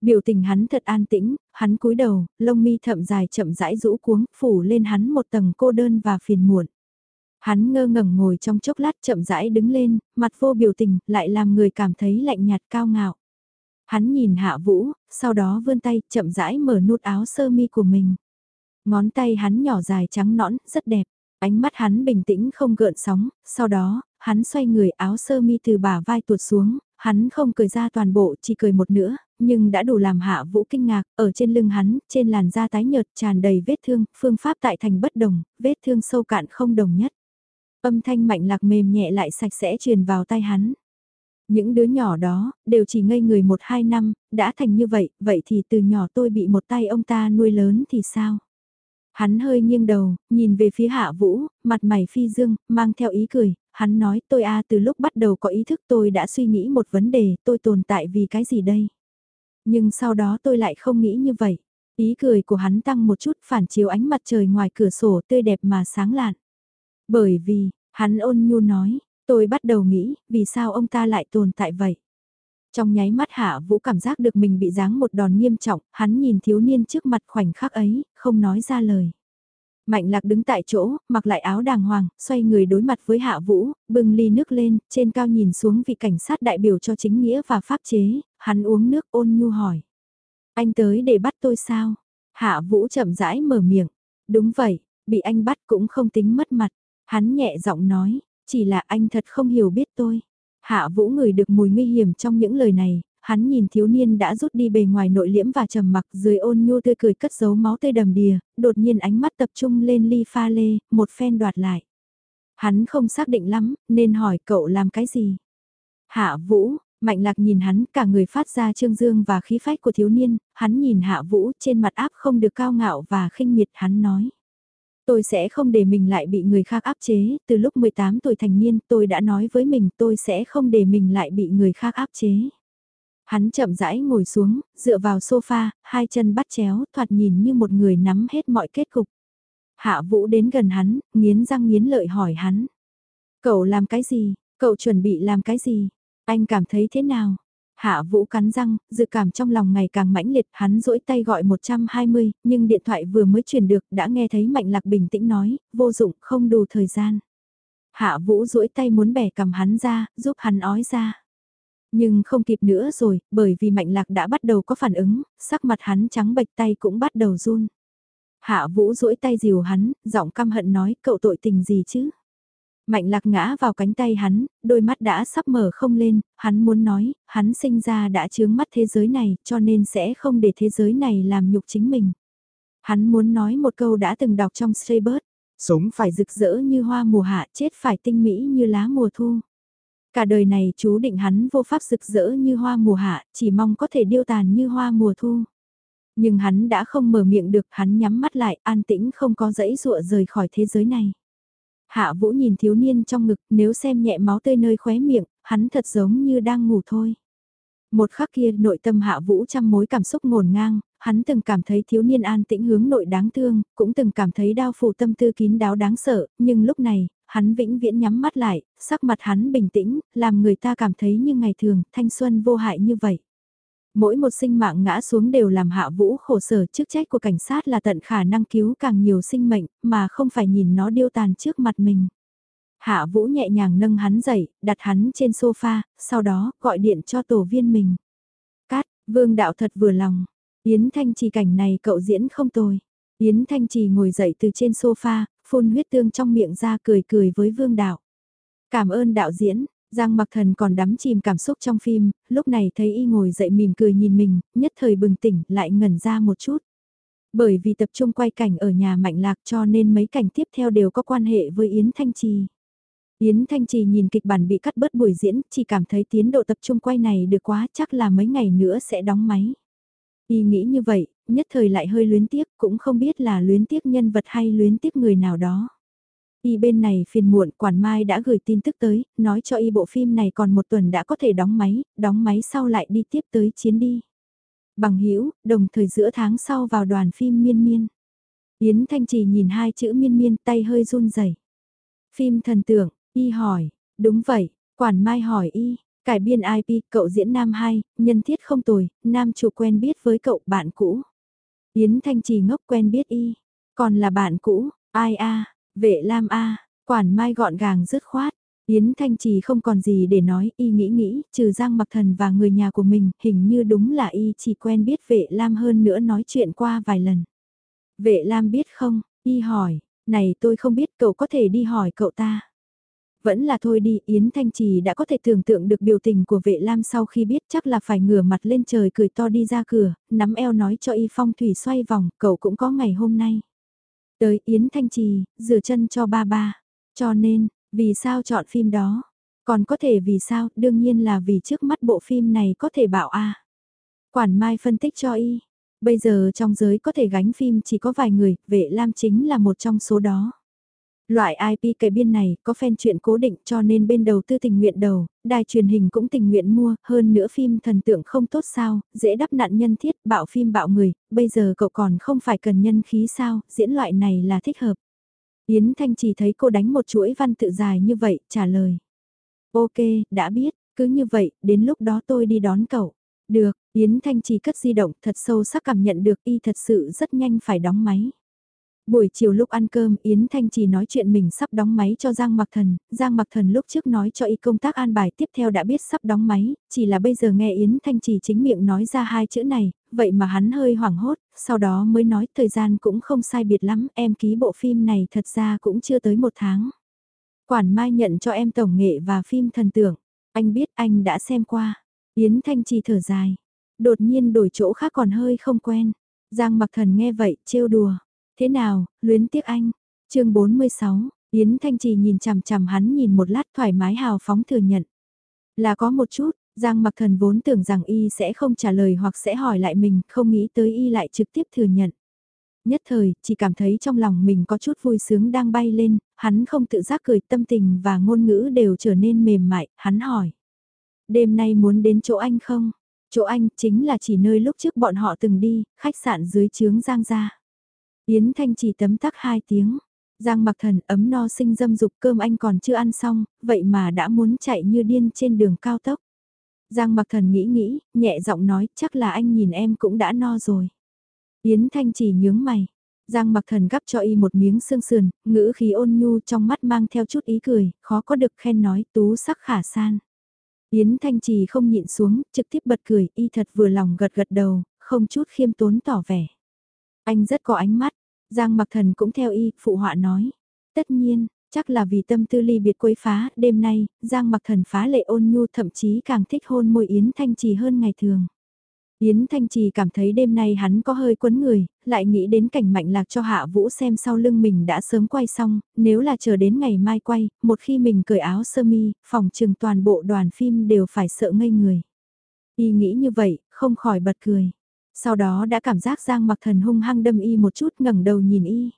Biểu tình hắn thật an tĩnh, hắn cúi đầu, lông mi thậm dài chậm rãi rũ cuống, phủ lên hắn một tầng cô đơn và phiền muộn. Hắn ngơ ngẩn ngồi trong chốc lát chậm rãi đứng lên, mặt vô biểu tình, lại làm người cảm thấy lạnh nhạt cao ngạo. Hắn nhìn hạ vũ, sau đó vươn tay, chậm rãi mở nút áo sơ mi của mình. Ngón tay hắn nhỏ dài trắng nõn, rất đẹp. Ánh mắt hắn bình tĩnh không gợn sóng, sau đó, hắn xoay người áo sơ mi từ bả vai tuột xuống, hắn không cười ra toàn bộ chỉ cười một nữa, nhưng đã đủ làm hạ vũ kinh ngạc, ở trên lưng hắn, trên làn da tái nhợt tràn đầy vết thương, phương pháp tại thành bất đồng, vết thương sâu cạn không đồng nhất. Âm thanh mạnh lạc mềm nhẹ lại sạch sẽ truyền vào tay hắn. Những đứa nhỏ đó, đều chỉ ngây người một hai năm, đã thành như vậy, vậy thì từ nhỏ tôi bị một tay ông ta nuôi lớn thì sao? Hắn hơi nghiêng đầu, nhìn về phía hạ vũ, mặt mày phi dương, mang theo ý cười, hắn nói tôi a từ lúc bắt đầu có ý thức tôi đã suy nghĩ một vấn đề, tôi tồn tại vì cái gì đây? Nhưng sau đó tôi lại không nghĩ như vậy. Ý cười của hắn tăng một chút phản chiếu ánh mặt trời ngoài cửa sổ tươi đẹp mà sáng lạn. Bởi vì, hắn ôn nhu nói, tôi bắt đầu nghĩ, vì sao ông ta lại tồn tại vậy? Trong nháy mắt Hạ Vũ cảm giác được mình bị giáng một đòn nghiêm trọng, hắn nhìn thiếu niên trước mặt khoảnh khắc ấy, không nói ra lời. Mạnh lạc đứng tại chỗ, mặc lại áo đàng hoàng, xoay người đối mặt với Hạ Vũ, bưng ly nước lên, trên cao nhìn xuống vị cảnh sát đại biểu cho chính nghĩa và pháp chế, hắn uống nước ôn nhu hỏi. Anh tới để bắt tôi sao? Hạ Vũ chậm rãi mở miệng. Đúng vậy, bị anh bắt cũng không tính mất mặt. Hắn nhẹ giọng nói, chỉ là anh thật không hiểu biết tôi. Hạ Vũ ngửi được mùi nguy hiểm trong những lời này, hắn nhìn thiếu niên đã rút đi bề ngoài nội liễm và trầm mặc dưới ôn nhu tươi cười cất giấu máu tươi đầm đìa, đột nhiên ánh mắt tập trung lên ly pha lê, một phen đoạt lại. Hắn không xác định lắm, nên hỏi cậu làm cái gì? Hạ Vũ, Mạnh lạc nhìn hắn cả người phát ra trương dương và khí phách của thiếu niên, hắn nhìn hạ vũ trên mặt áp không được cao ngạo và khinh miệt hắn nói. Tôi sẽ không để mình lại bị người khác áp chế, từ lúc 18 tuổi thành niên tôi đã nói với mình tôi sẽ không để mình lại bị người khác áp chế. Hắn chậm rãi ngồi xuống, dựa vào sofa, hai chân bắt chéo, thoạt nhìn như một người nắm hết mọi kết cục. Hạ Vũ đến gần hắn, nghiến răng nghiến lợi hỏi hắn. Cậu làm cái gì? Cậu chuẩn bị làm cái gì? Anh cảm thấy thế nào? Hạ Vũ cắn răng, dự cảm trong lòng ngày càng mãnh liệt, hắn rỗi tay gọi 120, nhưng điện thoại vừa mới truyền được, đã nghe thấy Mạnh Lạc bình tĩnh nói, vô dụng, không đủ thời gian. Hạ Vũ rỗi tay muốn bẻ cầm hắn ra, giúp hắn ói ra. Nhưng không kịp nữa rồi, bởi vì Mạnh Lạc đã bắt đầu có phản ứng, sắc mặt hắn trắng bệch tay cũng bắt đầu run. Hạ Vũ rỗi tay dìu hắn, giọng căm hận nói, cậu tội tình gì chứ? Mạnh lạc ngã vào cánh tay hắn, đôi mắt đã sắp mở không lên, hắn muốn nói, hắn sinh ra đã chướng mắt thế giới này, cho nên sẽ không để thế giới này làm nhục chính mình. Hắn muốn nói một câu đã từng đọc trong Straybird, sống phải rực rỡ như hoa mùa hạ, chết phải tinh mỹ như lá mùa thu. Cả đời này chú định hắn vô pháp rực rỡ như hoa mùa hạ, chỉ mong có thể điêu tàn như hoa mùa thu. Nhưng hắn đã không mở miệng được, hắn nhắm mắt lại, an tĩnh không có dãy dụa rời khỏi thế giới này. Hạ Vũ nhìn thiếu niên trong ngực, nếu xem nhẹ máu tươi nơi khóe miệng, hắn thật giống như đang ngủ thôi. Một khắc kia nội tâm Hạ Vũ trăm mối cảm xúc ngổn ngang, hắn từng cảm thấy thiếu niên an tĩnh hướng nội đáng thương, cũng từng cảm thấy đau phủ tâm tư kín đáo đáng sợ, nhưng lúc này, hắn vĩnh viễn nhắm mắt lại, sắc mặt hắn bình tĩnh, làm người ta cảm thấy như ngày thường, thanh xuân vô hại như vậy mỗi một sinh mạng ngã xuống đều làm hạ vũ khổ sở chức trách của cảnh sát là tận khả năng cứu càng nhiều sinh mệnh, mà không phải nhìn nó điêu tàn trước mặt mình. Hạ vũ nhẹ nhàng nâng hắn dậy, đặt hắn trên sofa, sau đó gọi điện cho tổ viên mình. Cát, vương đạo thật vừa lòng. Yến Thanh Trì cảnh này cậu diễn không tồi. Yến Thanh Trì ngồi dậy từ trên sofa, phun huyết tương trong miệng ra cười cười với vương đạo. Cảm ơn đạo diễn, Giang mặc thần còn đắm chìm cảm xúc trong phim, lúc này thấy y ngồi dậy mỉm cười nhìn mình, nhất thời bừng tỉnh lại ngẩn ra một chút. Bởi vì tập trung quay cảnh ở nhà Mạnh Lạc cho nên mấy cảnh tiếp theo đều có quan hệ với Yến Thanh Trì. Yến Thanh Trì nhìn kịch bản bị cắt bớt buổi diễn, chỉ cảm thấy tiến độ tập trung quay này được quá chắc là mấy ngày nữa sẽ đóng máy. Y nghĩ như vậy, nhất thời lại hơi luyến tiếc, cũng không biết là luyến tiếc nhân vật hay luyến tiếc người nào đó. Y bên này phiền muộn quản mai đã gửi tin tức tới, nói cho y bộ phim này còn một tuần đã có thể đóng máy, đóng máy sau lại đi tiếp tới chiến đi. Bằng hữu đồng thời giữa tháng sau vào đoàn phim miên miên. Yến Thanh Trì nhìn hai chữ miên miên tay hơi run rẩy. Phim thần tượng, y hỏi, đúng vậy, quản mai hỏi y, cải biên IP, cậu diễn nam 2, nhân thiết không tồi, nam chủ quen biết với cậu bạn cũ. Yến Thanh Trì ngốc quen biết y, còn là bạn cũ, ai a Vệ Lam A, quản mai gọn gàng dứt khoát. Yến Thanh Trì không còn gì để nói, y nghĩ nghĩ, trừ Giang Mặc Thần và người nhà của mình, hình như đúng là y chỉ quen biết vệ Lam hơn nữa nói chuyện qua vài lần. Vệ Lam biết không, y hỏi, này tôi không biết cậu có thể đi hỏi cậu ta. Vẫn là thôi đi, Yến Thanh Trì đã có thể tưởng tượng được biểu tình của vệ Lam sau khi biết chắc là phải ngửa mặt lên trời cười to đi ra cửa, nắm eo nói cho y phong thủy xoay vòng, cậu cũng có ngày hôm nay. Tới Yến Thanh Trì, rửa chân cho ba ba. Cho nên, vì sao chọn phim đó? Còn có thể vì sao, đương nhiên là vì trước mắt bộ phim này có thể bảo a Quản Mai phân tích cho y, bây giờ trong giới có thể gánh phim chỉ có vài người, vệ lam chính là một trong số đó. Loại IP cậy biên này có fan chuyện cố định cho nên bên đầu tư tình nguyện đầu, đài truyền hình cũng tình nguyện mua, hơn nữa phim thần tượng không tốt sao, dễ đắp nạn nhân thiết, bạo phim bạo người, bây giờ cậu còn không phải cần nhân khí sao, diễn loại này là thích hợp. Yến Thanh chỉ thấy cô đánh một chuỗi văn tự dài như vậy, trả lời. Ok, đã biết, cứ như vậy, đến lúc đó tôi đi đón cậu. Được, Yến Thanh chỉ cất di động thật sâu sắc cảm nhận được y thật sự rất nhanh phải đóng máy. Buổi chiều lúc ăn cơm Yến Thanh chỉ nói chuyện mình sắp đóng máy cho Giang Mặc Thần, Giang Mặc Thần lúc trước nói cho y công tác an bài tiếp theo đã biết sắp đóng máy, chỉ là bây giờ nghe Yến Thanh chỉ chính miệng nói ra hai chữ này, vậy mà hắn hơi hoảng hốt, sau đó mới nói thời gian cũng không sai biệt lắm, em ký bộ phim này thật ra cũng chưa tới một tháng. Quản Mai nhận cho em tổng nghệ và phim thần tượng. anh biết anh đã xem qua, Yến Thanh chỉ thở dài, đột nhiên đổi chỗ khác còn hơi không quen, Giang Mặc Thần nghe vậy, trêu đùa. Thế nào, luyến tiếc anh? chương 46, Yến Thanh Trì nhìn chằm chằm hắn nhìn một lát thoải mái hào phóng thừa nhận. Là có một chút, Giang Mặc Thần vốn tưởng rằng y sẽ không trả lời hoặc sẽ hỏi lại mình, không nghĩ tới y lại trực tiếp thừa nhận. Nhất thời, chỉ cảm thấy trong lòng mình có chút vui sướng đang bay lên, hắn không tự giác cười tâm tình và ngôn ngữ đều trở nên mềm mại, hắn hỏi. Đêm nay muốn đến chỗ anh không? Chỗ anh chính là chỉ nơi lúc trước bọn họ từng đi, khách sạn dưới trướng Giang gia. Yến Thanh chỉ tấm tắc hai tiếng. Giang mặc thần ấm no sinh dâm dục cơm anh còn chưa ăn xong, vậy mà đã muốn chạy như điên trên đường cao tốc. Giang mặc thần nghĩ nghĩ, nhẹ giọng nói chắc là anh nhìn em cũng đã no rồi. Yến Thanh chỉ nhướng mày. Giang mặc thần gắp cho y một miếng xương sườn, ngữ khí ôn nhu trong mắt mang theo chút ý cười, khó có được khen nói tú sắc khả san. Yến Thanh Trì không nhịn xuống, trực tiếp bật cười, y thật vừa lòng gật gật đầu, không chút khiêm tốn tỏ vẻ. Anh rất có ánh mắt, Giang mặc thần cũng theo y, phụ họa nói. Tất nhiên, chắc là vì tâm tư ly biệt quấy phá, đêm nay, Giang mặc thần phá lệ ôn nhu thậm chí càng thích hôn môi Yến Thanh Trì hơn ngày thường. Yến Thanh Trì cảm thấy đêm nay hắn có hơi quấn người, lại nghĩ đến cảnh mạnh lạc cho Hạ Vũ xem sau lưng mình đã sớm quay xong, nếu là chờ đến ngày mai quay, một khi mình cởi áo sơ mi, phòng trừng toàn bộ đoàn phim đều phải sợ ngây người. Y nghĩ như vậy, không khỏi bật cười. Sau đó đã cảm giác Giang mặc thần hung hăng đâm y một chút ngẩng đầu nhìn y.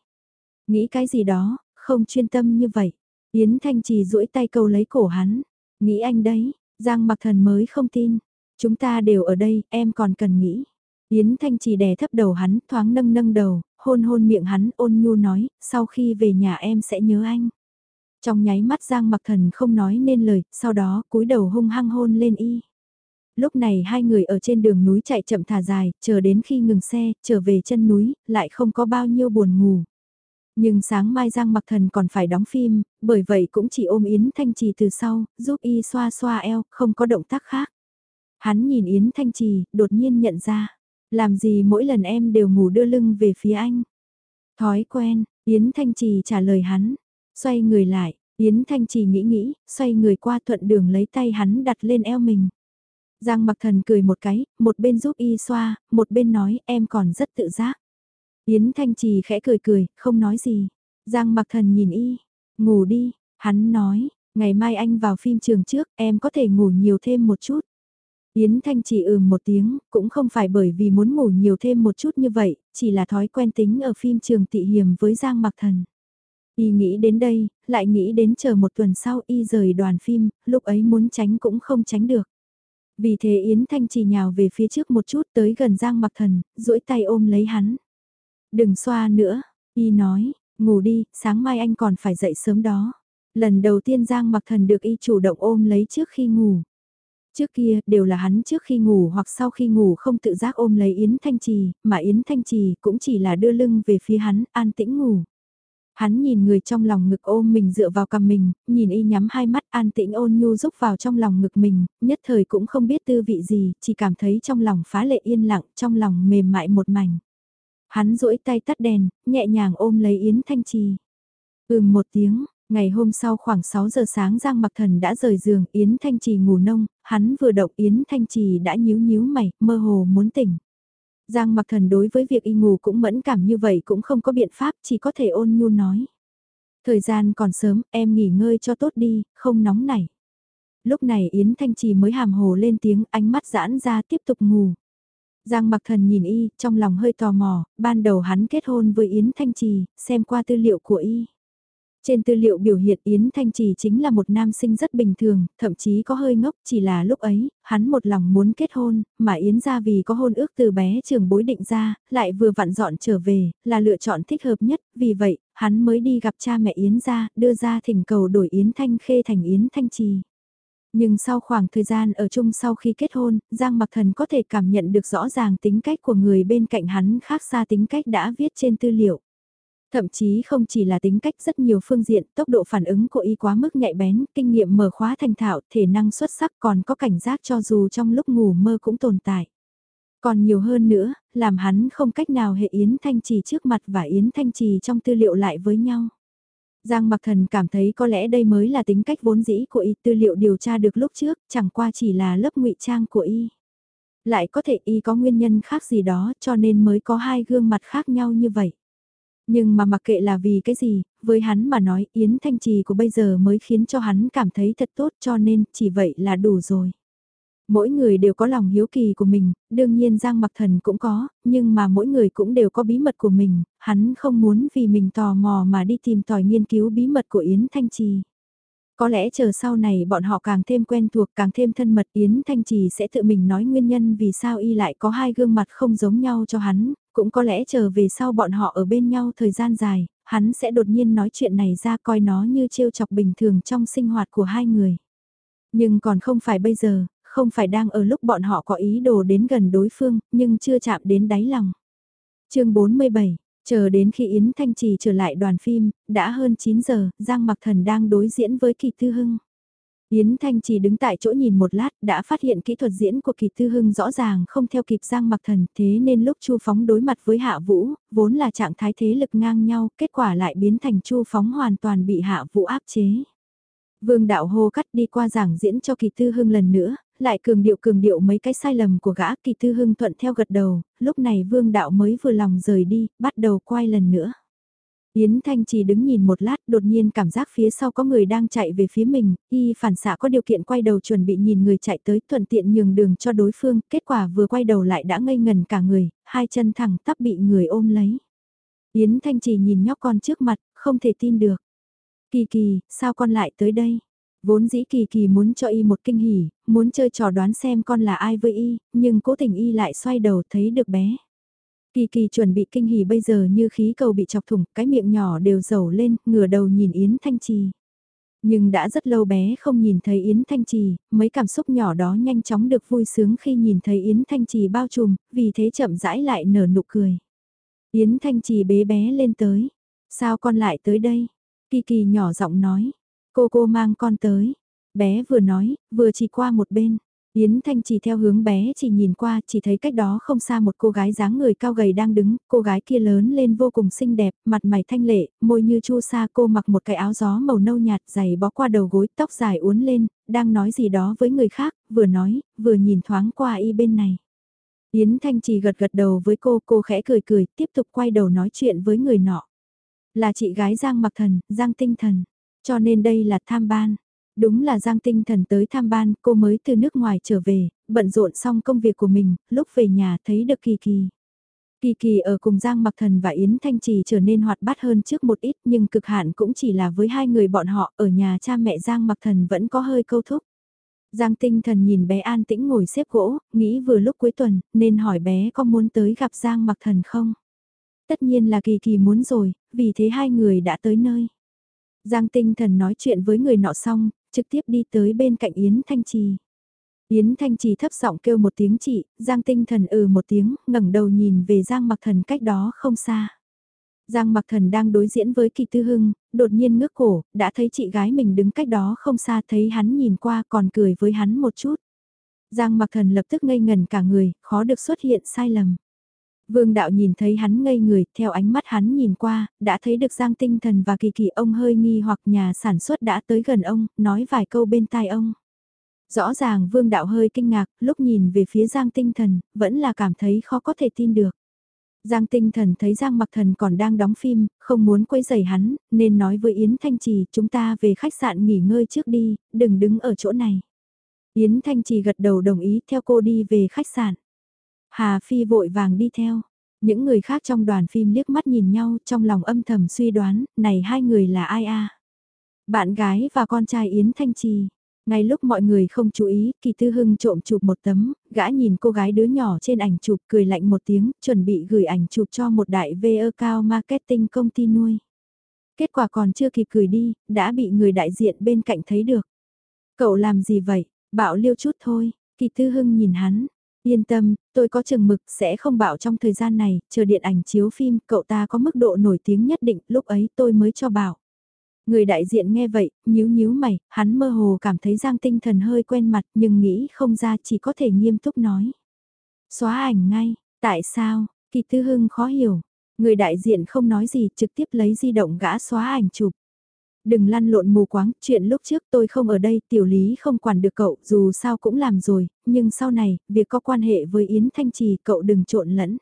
Nghĩ cái gì đó, không chuyên tâm như vậy. Yến Thanh Trì duỗi tay câu lấy cổ hắn. Nghĩ anh đấy, Giang mặc thần mới không tin. Chúng ta đều ở đây, em còn cần nghĩ. Yến Thanh Trì đè thấp đầu hắn, thoáng nâng nâng đầu, hôn hôn miệng hắn, ôn nhu nói, sau khi về nhà em sẽ nhớ anh. Trong nháy mắt Giang mặc thần không nói nên lời, sau đó cúi đầu hung hăng hôn lên y. Lúc này hai người ở trên đường núi chạy chậm thả dài, chờ đến khi ngừng xe, trở về chân núi, lại không có bao nhiêu buồn ngủ. Nhưng sáng mai Giang Mặc Thần còn phải đóng phim, bởi vậy cũng chỉ ôm Yến Thanh Trì từ sau, giúp y xoa xoa eo, không có động tác khác. Hắn nhìn Yến Thanh Trì, đột nhiên nhận ra, làm gì mỗi lần em đều ngủ đưa lưng về phía anh. Thói quen, Yến Thanh Trì trả lời hắn, xoay người lại, Yến Thanh Trì nghĩ nghĩ, xoay người qua thuận đường lấy tay hắn đặt lên eo mình. Giang mặc thần cười một cái, một bên giúp y xoa, một bên nói em còn rất tự giác. Yến Thanh Trì khẽ cười cười, không nói gì. Giang mặc thần nhìn y, ngủ đi, hắn nói, ngày mai anh vào phim trường trước, em có thể ngủ nhiều thêm một chút. Yến Thanh Trì ừm một tiếng, cũng không phải bởi vì muốn ngủ nhiều thêm một chút như vậy, chỉ là thói quen tính ở phim trường tị hiểm với Giang mặc thần. Y nghĩ đến đây, lại nghĩ đến chờ một tuần sau y rời đoàn phim, lúc ấy muốn tránh cũng không tránh được. Vì thế Yến Thanh chỉ nhào về phía trước một chút tới gần Giang Mặc Thần, duỗi tay ôm lấy hắn. Đừng xoa nữa, y nói, ngủ đi, sáng mai anh còn phải dậy sớm đó. Lần đầu tiên Giang Mặc Thần được y chủ động ôm lấy trước khi ngủ. Trước kia, đều là hắn trước khi ngủ hoặc sau khi ngủ không tự giác ôm lấy Yến Thanh Trì, mà Yến Thanh Trì cũng chỉ là đưa lưng về phía hắn, an tĩnh ngủ. Hắn nhìn người trong lòng ngực ôm mình dựa vào cằm mình, nhìn y nhắm hai mắt an tĩnh ôn nhu rúc vào trong lòng ngực mình, nhất thời cũng không biết tư vị gì, chỉ cảm thấy trong lòng phá lệ yên lặng, trong lòng mềm mại một mảnh. Hắn duỗi tay tắt đèn, nhẹ nhàng ôm lấy Yến Thanh Trì. Ừm một tiếng, ngày hôm sau khoảng 6 giờ sáng Giang Mặc Thần đã rời giường, Yến Thanh Trì ngủ nông, hắn vừa động Yến Thanh Trì đã nhíu nhíu mày, mơ hồ muốn tỉnh. Giang mặc thần đối với việc y ngủ cũng mẫn cảm như vậy cũng không có biện pháp chỉ có thể ôn nhu nói. Thời gian còn sớm, em nghỉ ngơi cho tốt đi, không nóng nảy. Lúc này Yến Thanh Trì mới hàm hồ lên tiếng ánh mắt giãn ra tiếp tục ngủ. Giang mặc thần nhìn y, trong lòng hơi tò mò, ban đầu hắn kết hôn với Yến Thanh Trì, xem qua tư liệu của y. Trên tư liệu biểu hiện Yến Thanh Trì chính là một nam sinh rất bình thường, thậm chí có hơi ngốc, chỉ là lúc ấy, hắn một lòng muốn kết hôn, mà Yến ra vì có hôn ước từ bé trường bối định ra, lại vừa vặn dọn trở về, là lựa chọn thích hợp nhất, vì vậy, hắn mới đi gặp cha mẹ Yến ra, đưa ra thỉnh cầu đổi Yến Thanh Khê thành Yến Thanh Trì. Nhưng sau khoảng thời gian ở chung sau khi kết hôn, Giang Mặc Thần có thể cảm nhận được rõ ràng tính cách của người bên cạnh hắn khác xa tính cách đã viết trên tư liệu. Thậm chí không chỉ là tính cách rất nhiều phương diện, tốc độ phản ứng của y quá mức nhạy bén, kinh nghiệm mở khóa thành thạo, thể năng xuất sắc còn có cảnh giác cho dù trong lúc ngủ mơ cũng tồn tại. Còn nhiều hơn nữa, làm hắn không cách nào hệ Yến Thanh Trì trước mặt và Yến Thanh Trì trong tư liệu lại với nhau. Giang Mặc Thần cảm thấy có lẽ đây mới là tính cách vốn dĩ của y tư liệu điều tra được lúc trước, chẳng qua chỉ là lớp ngụy trang của y. Lại có thể y có nguyên nhân khác gì đó cho nên mới có hai gương mặt khác nhau như vậy. Nhưng mà mặc kệ là vì cái gì, với hắn mà nói Yến Thanh Trì của bây giờ mới khiến cho hắn cảm thấy thật tốt cho nên chỉ vậy là đủ rồi. Mỗi người đều có lòng hiếu kỳ của mình, đương nhiên Giang Mặc Thần cũng có, nhưng mà mỗi người cũng đều có bí mật của mình, hắn không muốn vì mình tò mò mà đi tìm tòi nghiên cứu bí mật của Yến Thanh Trì. Có lẽ chờ sau này bọn họ càng thêm quen thuộc càng thêm thân mật Yến Thanh Trì sẽ tự mình nói nguyên nhân vì sao y lại có hai gương mặt không giống nhau cho hắn, cũng có lẽ chờ về sau bọn họ ở bên nhau thời gian dài, hắn sẽ đột nhiên nói chuyện này ra coi nó như trêu chọc bình thường trong sinh hoạt của hai người. Nhưng còn không phải bây giờ, không phải đang ở lúc bọn họ có ý đồ đến gần đối phương, nhưng chưa chạm đến đáy lòng. chương 47 Chờ đến khi Yến Thanh Trì trở lại đoàn phim, đã hơn 9 giờ, Giang Mặc Thần đang đối diễn với Kỳ Tư Hưng. Yến Thanh chỉ đứng tại chỗ nhìn một lát đã phát hiện kỹ thuật diễn của Kỳ Tư Hưng rõ ràng không theo kịp Giang Mặc Thần thế nên lúc Chu Phóng đối mặt với Hạ Vũ, vốn là trạng thái thế lực ngang nhau, kết quả lại biến thành Chu Phóng hoàn toàn bị Hạ Vũ áp chế. Vương đạo hô cắt đi qua giảng diễn cho Kỳ Tư Hưng lần nữa, lại cường điệu cường điệu mấy cái sai lầm của gã Kỳ Tư Hưng thuận theo gật đầu, lúc này Vương đạo mới vừa lòng rời đi, bắt đầu quay lần nữa. Yến Thanh chỉ đứng nhìn một lát đột nhiên cảm giác phía sau có người đang chạy về phía mình, y phản xạ có điều kiện quay đầu chuẩn bị nhìn người chạy tới thuận tiện nhường đường cho đối phương, kết quả vừa quay đầu lại đã ngây ngần cả người, hai chân thẳng tắp bị người ôm lấy. Yến Thanh chỉ nhìn nhóc con trước mặt, không thể tin được. Kỳ kỳ, sao con lại tới đây? Vốn dĩ kỳ kỳ muốn cho y một kinh hỉ, muốn chơi trò đoán xem con là ai với y, nhưng cố tình y lại xoay đầu thấy được bé. Kỳ kỳ chuẩn bị kinh hỉ bây giờ như khí cầu bị chọc thủng, cái miệng nhỏ đều dầu lên, ngửa đầu nhìn Yến Thanh Trì. Nhưng đã rất lâu bé không nhìn thấy Yến Thanh Trì, mấy cảm xúc nhỏ đó nhanh chóng được vui sướng khi nhìn thấy Yến Thanh Trì bao trùm, vì thế chậm rãi lại nở nụ cười. Yến Thanh Trì bế bé lên tới. Sao con lại tới đây? Kỳ kỳ nhỏ giọng nói. Cô cô mang con tới. Bé vừa nói, vừa chỉ qua một bên. Yến Thanh chỉ theo hướng bé chỉ nhìn qua chỉ thấy cách đó không xa một cô gái dáng người cao gầy đang đứng, cô gái kia lớn lên vô cùng xinh đẹp, mặt mày thanh lệ, môi như chu sa cô mặc một cái áo gió màu nâu nhạt dày bó qua đầu gối, tóc dài uốn lên, đang nói gì đó với người khác, vừa nói, vừa nhìn thoáng qua y bên này. Yến Thanh chỉ gật gật đầu với cô, cô khẽ cười cười, tiếp tục quay đầu nói chuyện với người nọ. Là chị gái Giang Mặc Thần, Giang Tinh Thần, cho nên đây là tham ban. Đúng là Giang tinh thần tới tham ban, cô mới từ nước ngoài trở về, bận rộn xong công việc của mình, lúc về nhà thấy được Kỳ Kỳ. Kỳ Kỳ ở cùng Giang Mặc Thần và Yến Thanh Trì trở nên hoạt bát hơn trước một ít nhưng cực hạn cũng chỉ là với hai người bọn họ ở nhà cha mẹ Giang Mặc Thần vẫn có hơi câu thúc. Giang tinh thần nhìn bé an tĩnh ngồi xếp gỗ, nghĩ vừa lúc cuối tuần, nên hỏi bé có muốn tới gặp Giang Mặc Thần không? Tất nhiên là Kỳ Kỳ muốn rồi, vì thế hai người đã tới nơi. Giang tinh thần nói chuyện với người nọ xong, trực tiếp đi tới bên cạnh Yến Thanh Trì. Yến Thanh Trì thấp giọng kêu một tiếng chị, Giang tinh thần ừ một tiếng, ngẩng đầu nhìn về Giang mặc thần cách đó không xa. Giang mặc thần đang đối diễn với kỳ tư hưng, đột nhiên ngước cổ, đã thấy chị gái mình đứng cách đó không xa thấy hắn nhìn qua còn cười với hắn một chút. Giang mặc thần lập tức ngây ngần cả người, khó được xuất hiện sai lầm. Vương đạo nhìn thấy hắn ngây người, theo ánh mắt hắn nhìn qua, đã thấy được Giang Tinh Thần và Kỳ Kỳ ông hơi nghi hoặc nhà sản xuất đã tới gần ông, nói vài câu bên tai ông. Rõ ràng Vương đạo hơi kinh ngạc, lúc nhìn về phía Giang Tinh Thần, vẫn là cảm thấy khó có thể tin được. Giang tinh thần thấy Giang mặc thần còn đang đóng phim, không muốn quấy rầy hắn, nên nói với Yến Thanh Trì chúng ta về khách sạn nghỉ ngơi trước đi, đừng đứng ở chỗ này. Yến Thanh Trì gật đầu đồng ý theo cô đi về khách sạn. Hà Phi vội vàng đi theo. Những người khác trong đoàn phim liếc mắt nhìn nhau trong lòng âm thầm suy đoán, này hai người là ai a? Bạn gái và con trai Yến Thanh Trì. Ngay lúc mọi người không chú ý, Kỳ Tư Hưng trộm chụp một tấm, gã nhìn cô gái đứa nhỏ trên ảnh chụp cười lạnh một tiếng, chuẩn bị gửi ảnh chụp cho một đại VE cao marketing công ty nuôi. Kết quả còn chưa kịp cười đi, đã bị người đại diện bên cạnh thấy được. Cậu làm gì vậy? Bạo liêu chút thôi, Kỳ Tư Hưng nhìn hắn. Yên tâm, tôi có chừng mực sẽ không bảo trong thời gian này, chờ điện ảnh chiếu phim, cậu ta có mức độ nổi tiếng nhất định, lúc ấy tôi mới cho bảo. Người đại diện nghe vậy, nhíu nhíu mày, hắn mơ hồ cảm thấy Giang tinh thần hơi quen mặt nhưng nghĩ không ra chỉ có thể nghiêm túc nói. Xóa ảnh ngay, tại sao, kỳ tư hưng khó hiểu. Người đại diện không nói gì trực tiếp lấy di động gã xóa ảnh chụp. Đừng lăn lộn mù quáng, chuyện lúc trước tôi không ở đây, tiểu lý không quản được cậu, dù sao cũng làm rồi, nhưng sau này, việc có quan hệ với Yến Thanh Trì cậu đừng trộn lẫn.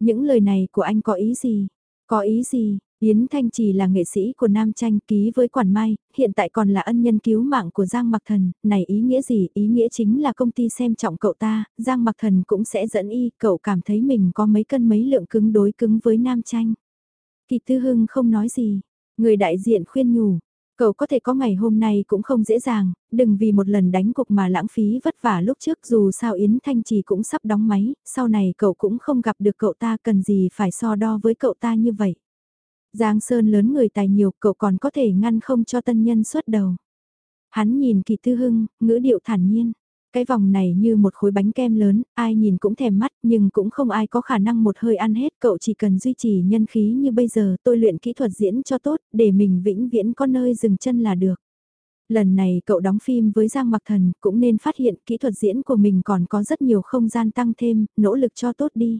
Những lời này của anh có ý gì? Có ý gì? Yến Thanh Trì là nghệ sĩ của Nam Tranh ký với Quản Mai, hiện tại còn là ân nhân cứu mạng của Giang Mặc Thần, này ý nghĩa gì? Ý nghĩa chính là công ty xem trọng cậu ta, Giang Mặc Thần cũng sẽ dẫn y, cậu cảm thấy mình có mấy cân mấy lượng cứng đối cứng với Nam Tranh. Kỳ Tư Hưng không nói gì, người đại diện khuyên nhủ, Cậu có thể có ngày hôm nay cũng không dễ dàng, đừng vì một lần đánh cục mà lãng phí vất vả lúc trước dù sao Yến Thanh Trì cũng sắp đóng máy, sau này cậu cũng không gặp được cậu ta cần gì phải so đo với cậu ta như vậy. Giang Sơn lớn người tài nhiều, cậu còn có thể ngăn không cho tân nhân xuất đầu. Hắn nhìn kỳ tư hưng, ngữ điệu thản nhiên. Cái vòng này như một khối bánh kem lớn, ai nhìn cũng thèm mắt nhưng cũng không ai có khả năng một hơi ăn hết. Cậu chỉ cần duy trì nhân khí như bây giờ tôi luyện kỹ thuật diễn cho tốt để mình vĩnh viễn có nơi dừng chân là được. Lần này cậu đóng phim với Giang Mặc Thần cũng nên phát hiện kỹ thuật diễn của mình còn có rất nhiều không gian tăng thêm, nỗ lực cho tốt đi.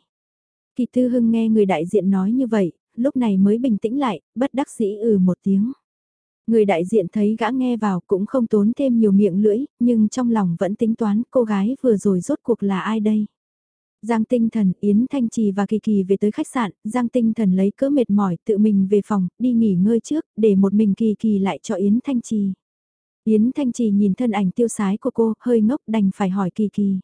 Kỳ Tư Hưng nghe người đại diện nói như vậy, lúc này mới bình tĩnh lại, bất đắc dĩ ừ một tiếng. Người đại diện thấy gã nghe vào cũng không tốn thêm nhiều miệng lưỡi, nhưng trong lòng vẫn tính toán cô gái vừa rồi rốt cuộc là ai đây. Giang tinh thần, Yến Thanh Trì và Kỳ Kỳ về tới khách sạn, Giang tinh thần lấy cỡ mệt mỏi tự mình về phòng, đi nghỉ ngơi trước, để một mình Kỳ Kỳ lại cho Yến Thanh Trì. Yến Thanh Trì nhìn thân ảnh tiêu sái của cô, hơi ngốc đành phải hỏi Kỳ Kỳ.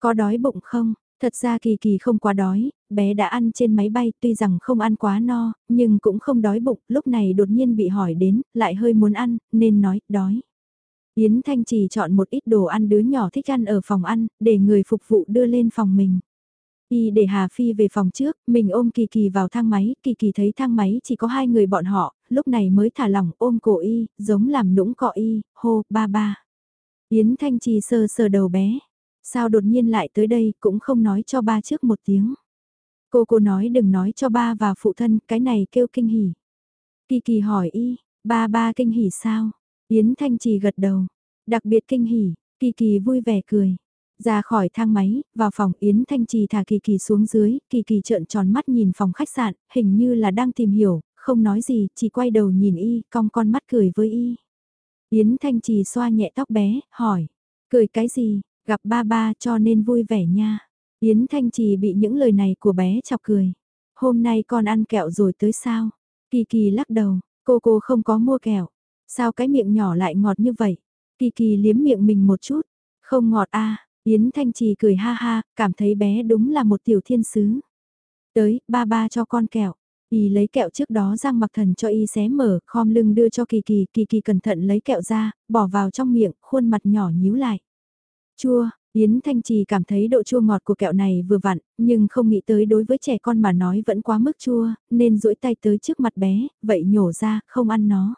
Có đói bụng không? Thật ra Kỳ Kỳ không quá đói, bé đã ăn trên máy bay tuy rằng không ăn quá no, nhưng cũng không đói bụng, lúc này đột nhiên bị hỏi đến, lại hơi muốn ăn, nên nói, đói. Yến Thanh chỉ chọn một ít đồ ăn đứa nhỏ thích ăn ở phòng ăn, để người phục vụ đưa lên phòng mình. Y để Hà Phi về phòng trước, mình ôm Kỳ Kỳ vào thang máy, Kỳ Kỳ thấy thang máy chỉ có hai người bọn họ, lúc này mới thả lỏng ôm cổ Y, giống làm nũng cọ Y, hô, ba ba. Yến Thanh Trì sờ sờ đầu bé, sao đột nhiên lại tới đây cũng không nói cho ba trước một tiếng. Cô cô nói đừng nói cho ba và phụ thân, cái này kêu kinh hỉ. Kỳ kỳ hỏi y, ba ba kinh hỉ sao? Yến Thanh Trì gật đầu, đặc biệt kinh hỉ, kỳ kỳ vui vẻ cười. Ra khỏi thang máy, vào phòng Yến Thanh Trì thả Kỳ Kỳ xuống dưới, Kỳ Kỳ trợn tròn mắt nhìn phòng khách sạn, hình như là đang tìm hiểu, không nói gì, chỉ quay đầu nhìn y, cong con mắt cười với y. Yến Thanh Trì xoa nhẹ tóc bé, hỏi, cười cái gì, gặp ba ba cho nên vui vẻ nha. Yến Thanh Trì bị những lời này của bé chọc cười. Hôm nay con ăn kẹo rồi tới sao? Kỳ kỳ lắc đầu, cô cô không có mua kẹo. Sao cái miệng nhỏ lại ngọt như vậy? Kỳ kỳ liếm miệng mình một chút. Không ngọt à, Yến Thanh Trì cười ha ha, cảm thấy bé đúng là một tiểu thiên sứ. Tới, ba ba cho con kẹo. Y lấy kẹo trước đó Giang Mặc Thần cho y xé mở, khom lưng đưa cho Kỳ Kỳ, Kỳ Kỳ cẩn thận lấy kẹo ra, bỏ vào trong miệng, khuôn mặt nhỏ nhíu lại. Chua, Yến Thanh Trì cảm thấy độ chua ngọt của kẹo này vừa vặn, nhưng không nghĩ tới đối với trẻ con mà nói vẫn quá mức chua, nên duỗi tay tới trước mặt bé, vậy nhổ ra, không ăn nó.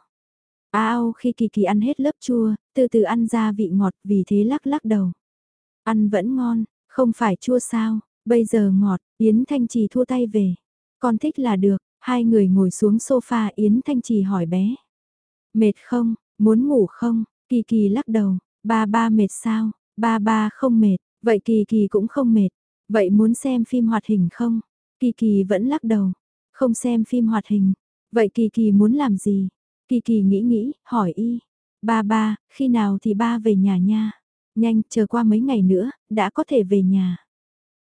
Ao khi Kỳ Kỳ ăn hết lớp chua, từ từ ăn ra vị ngọt vì thế lắc lắc đầu. Ăn vẫn ngon, không phải chua sao, bây giờ ngọt, Yến Thanh Trì thua tay về. Con thích là được, hai người ngồi xuống sofa Yến Thanh Trì hỏi bé. Mệt không, muốn ngủ không, Kỳ Kỳ lắc đầu, ba ba mệt sao, Ba ba không mệt, vậy Kỳ Kỳ cũng không mệt. Vậy muốn xem phim hoạt hình không? Kỳ Kỳ vẫn lắc đầu. Không xem phim hoạt hình. Vậy Kỳ Kỳ muốn làm gì? Kỳ Kỳ nghĩ nghĩ, hỏi y. Ba ba, khi nào thì ba về nhà nha? Nhanh, chờ qua mấy ngày nữa, đã có thể về nhà.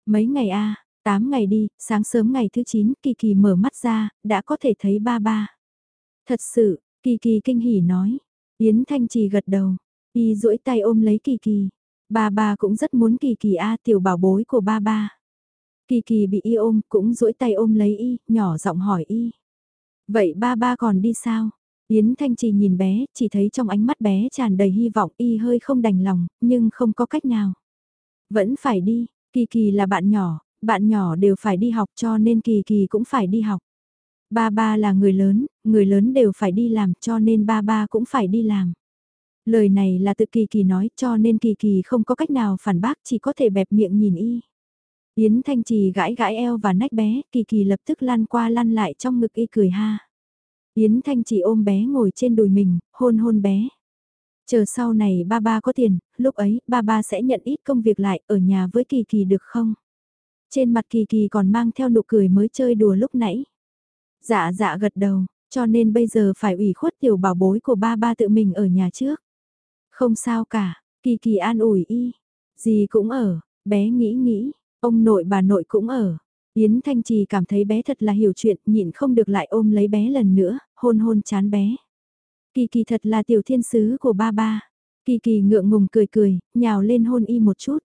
Mấy ngày a Tám ngày đi, sáng sớm ngày thứ 9, Kỳ Kỳ mở mắt ra, đã có thể thấy ba ba. Thật sự, Kỳ Kỳ kinh hỉ nói. Yến Thanh Trì gật đầu, y duỗi tay ôm lấy Kỳ Kỳ. Ba ba cũng rất muốn Kỳ Kỳ A tiểu bảo bối của ba ba. Kỳ Kỳ bị y ôm, cũng duỗi tay ôm lấy y, nhỏ giọng hỏi y. Vậy ba ba còn đi sao? Yến Thanh Trì nhìn bé, chỉ thấy trong ánh mắt bé tràn đầy hy vọng y hơi không đành lòng, nhưng không có cách nào. Vẫn phải đi, Kỳ Kỳ là bạn nhỏ, bạn nhỏ đều phải đi học cho nên Kỳ Kỳ cũng phải đi học. Ba ba là người lớn, người lớn đều phải đi làm cho nên ba ba cũng phải đi làm. Lời này là tự Kỳ Kỳ nói cho nên Kỳ Kỳ không có cách nào phản bác chỉ có thể bẹp miệng nhìn y. Yến Thanh Trì gãi gãi eo và nách bé, Kỳ Kỳ lập tức lăn qua lăn lại trong ngực y cười ha. Yến Thanh Trì ôm bé ngồi trên đùi mình, hôn hôn bé. Chờ sau này ba ba có tiền, lúc ấy ba ba sẽ nhận ít công việc lại ở nhà với Kỳ Kỳ được không? Trên mặt Kỳ Kỳ còn mang theo nụ cười mới chơi đùa lúc nãy. Dạ dạ gật đầu, cho nên bây giờ phải ủy khuất tiểu bảo bối của ba ba tự mình ở nhà trước. Không sao cả, Kỳ Kỳ an ủi y. Gì cũng ở, bé nghĩ nghĩ, ông nội bà nội cũng ở. Yến Thanh Trì cảm thấy bé thật là hiểu chuyện, nhịn không được lại ôm lấy bé lần nữa, hôn hôn chán bé. Kỳ kỳ thật là tiểu thiên sứ của ba ba. Kỳ kỳ ngượng ngùng cười cười, nhào lên hôn y một chút.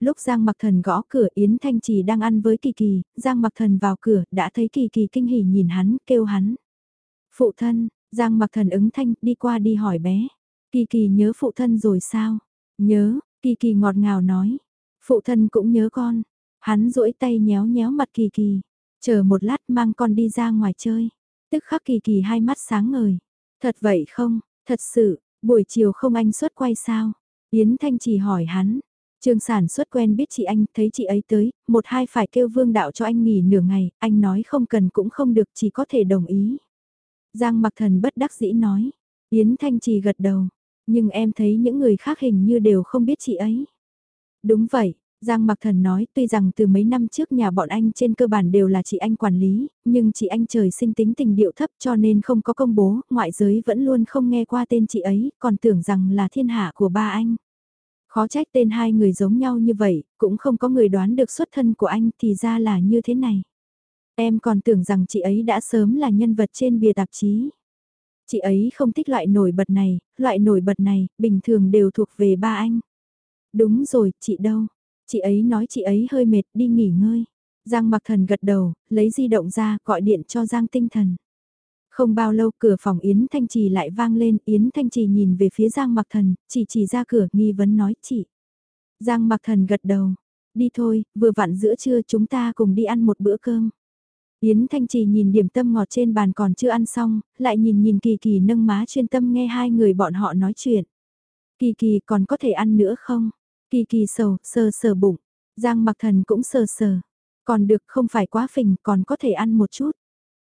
Lúc Giang Mặc Thần gõ cửa Yến Thanh Trì đang ăn với Kỳ Kỳ, Giang Mặc Thần vào cửa, đã thấy Kỳ Kỳ kinh hỉ nhìn hắn, kêu hắn. Phụ thân, Giang Mặc Thần ứng thanh, đi qua đi hỏi bé. Kỳ Kỳ nhớ phụ thân rồi sao? Nhớ, Kỳ Kỳ ngọt ngào nói. Phụ thân cũng nhớ con. Hắn duỗi tay nhéo nhéo mặt Kỳ Kỳ. Chờ một lát mang con đi ra ngoài chơi. Tức khắc Kỳ Kỳ hai mắt sáng ngời. Thật vậy không, thật sự, buổi chiều không anh xuất quay sao? Yến Thanh Chỉ hỏi hắn, Trương sản xuất quen biết chị anh, thấy chị ấy tới, một hai phải kêu vương đạo cho anh nghỉ nửa ngày, anh nói không cần cũng không được, chỉ có thể đồng ý. Giang mặc thần bất đắc dĩ nói, Yến Thanh Trì gật đầu, nhưng em thấy những người khác hình như đều không biết chị ấy. Đúng vậy, Giang Mặc Thần nói tuy rằng từ mấy năm trước nhà bọn anh trên cơ bản đều là chị anh quản lý, nhưng chị anh trời sinh tính tình điệu thấp cho nên không có công bố, ngoại giới vẫn luôn không nghe qua tên chị ấy, còn tưởng rằng là thiên hạ của ba anh. Khó trách tên hai người giống nhau như vậy, cũng không có người đoán được xuất thân của anh thì ra là như thế này. Em còn tưởng rằng chị ấy đã sớm là nhân vật trên bìa tạp chí. Chị ấy không thích loại nổi bật này, loại nổi bật này, bình thường đều thuộc về ba anh. Đúng rồi, chị đâu? Chị ấy nói chị ấy hơi mệt, đi nghỉ ngơi. Giang mặc thần gật đầu, lấy di động ra, gọi điện cho Giang tinh thần. Không bao lâu cửa phòng Yến Thanh Trì lại vang lên, Yến Thanh Trì nhìn về phía Giang Mặc Thần, chỉ chỉ ra cửa nghi vấn nói chị. Giang Mặc Thần gật đầu, đi thôi, vừa vặn giữa trưa chúng ta cùng đi ăn một bữa cơm. Yến Thanh Trì nhìn điểm tâm ngọt trên bàn còn chưa ăn xong, lại nhìn nhìn Kỳ Kỳ nâng má chuyên tâm nghe hai người bọn họ nói chuyện. Kỳ Kỳ còn có thể ăn nữa không? Kỳ Kỳ sầu, sờ sờ bụng. Giang Mặc Thần cũng sờ sờ. Còn được không phải quá phình còn có thể ăn một chút.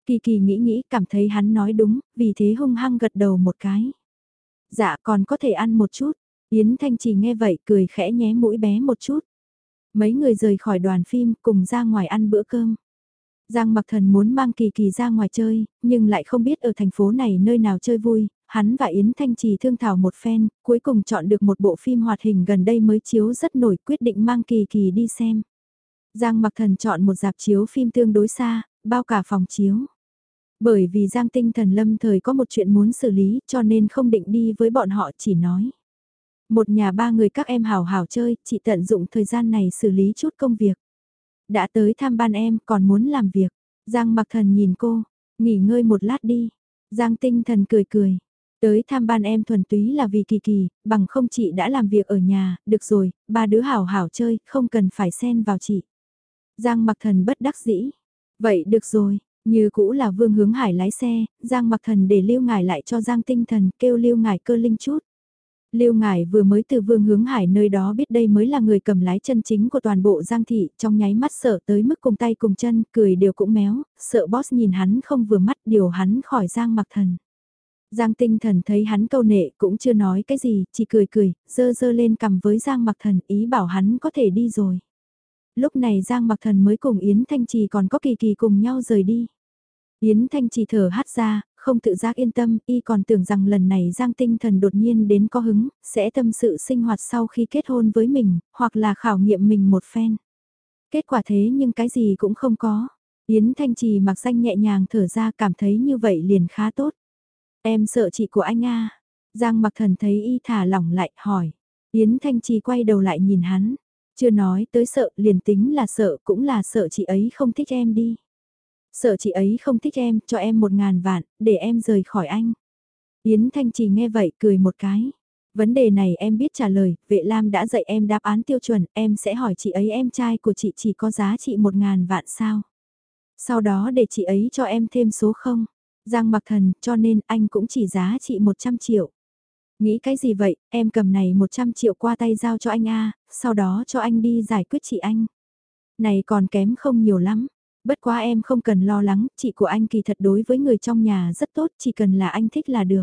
Kỳ kỳ nghĩ nghĩ cảm thấy hắn nói đúng, vì thế hung hăng gật đầu một cái. Dạ còn có thể ăn một chút. Yến Thanh Trì nghe vậy cười khẽ nhé mũi bé một chút. Mấy người rời khỏi đoàn phim cùng ra ngoài ăn bữa cơm. Giang Mặc Thần muốn mang Kỳ Kỳ ra ngoài chơi, nhưng lại không biết ở thành phố này nơi nào chơi vui. Hắn và Yến Thanh Trì thương thảo một phen, cuối cùng chọn được một bộ phim hoạt hình gần đây mới chiếu rất nổi quyết định mang Kỳ Kỳ đi xem. Giang Mặc Thần chọn một dạp chiếu phim tương đối xa, bao cả phòng chiếu. Bởi vì Giang tinh thần lâm thời có một chuyện muốn xử lý cho nên không định đi với bọn họ chỉ nói. Một nhà ba người các em hào hào chơi, chị tận dụng thời gian này xử lý chút công việc. Đã tới thăm ban em còn muốn làm việc. Giang mặc thần nhìn cô, nghỉ ngơi một lát đi. Giang tinh thần cười cười. Tới thăm ban em thuần túy là vì kỳ kỳ, bằng không chị đã làm việc ở nhà, được rồi, ba đứa hảo hảo chơi, không cần phải xen vào chị. Giang mặc thần bất đắc dĩ. Vậy được rồi, như cũ là Vương Hướng Hải lái xe, Giang mặc thần để Lưu Ngải lại cho Giang tinh thần kêu Lưu Ngải cơ linh chút. Lưu Ngải vừa mới từ Vương Hướng Hải nơi đó biết đây mới là người cầm lái chân chính của toàn bộ Giang Thị, trong nháy mắt sợ tới mức cùng tay cùng chân, cười đều cũng méo, sợ boss nhìn hắn không vừa mắt điều hắn khỏi Giang mặc thần. Giang tinh thần thấy hắn câu nệ cũng chưa nói cái gì, chỉ cười cười, dơ dơ lên cầm với Giang mặc thần ý bảo hắn có thể đi rồi. Lúc này Giang mặc thần mới cùng Yến Thanh Trì còn có kỳ kỳ cùng nhau rời đi. Yến Thanh chỉ thở hát ra, không tự giác yên tâm, y còn tưởng rằng lần này Giang tinh thần đột nhiên đến có hứng, sẽ tâm sự sinh hoạt sau khi kết hôn với mình, hoặc là khảo nghiệm mình một phen. Kết quả thế nhưng cái gì cũng không có. Yến Thanh Trì mặc danh nhẹ nhàng thở ra cảm thấy như vậy liền khá tốt. Em sợ chị của anh à. Giang mặc thần thấy y thả lỏng lại hỏi. Yến Thanh Trì quay đầu lại nhìn hắn. Chưa nói tới sợ liền tính là sợ cũng là sợ chị ấy không thích em đi. Sợ chị ấy không thích em cho em một ngàn vạn để em rời khỏi anh. Yến Thanh Trì nghe vậy cười một cái. Vấn đề này em biết trả lời, vệ lam đã dạy em đáp án tiêu chuẩn, em sẽ hỏi chị ấy em trai của chị chỉ có giá trị một ngàn vạn sao. Sau đó để chị ấy cho em thêm số không. Giang mặc thần, cho nên anh cũng chỉ giá trị 100 triệu. Nghĩ cái gì vậy, em cầm này 100 triệu qua tay giao cho anh A, sau đó cho anh đi giải quyết chị anh. Này còn kém không nhiều lắm. Bất quá em không cần lo lắng, chị của anh kỳ thật đối với người trong nhà rất tốt, chỉ cần là anh thích là được.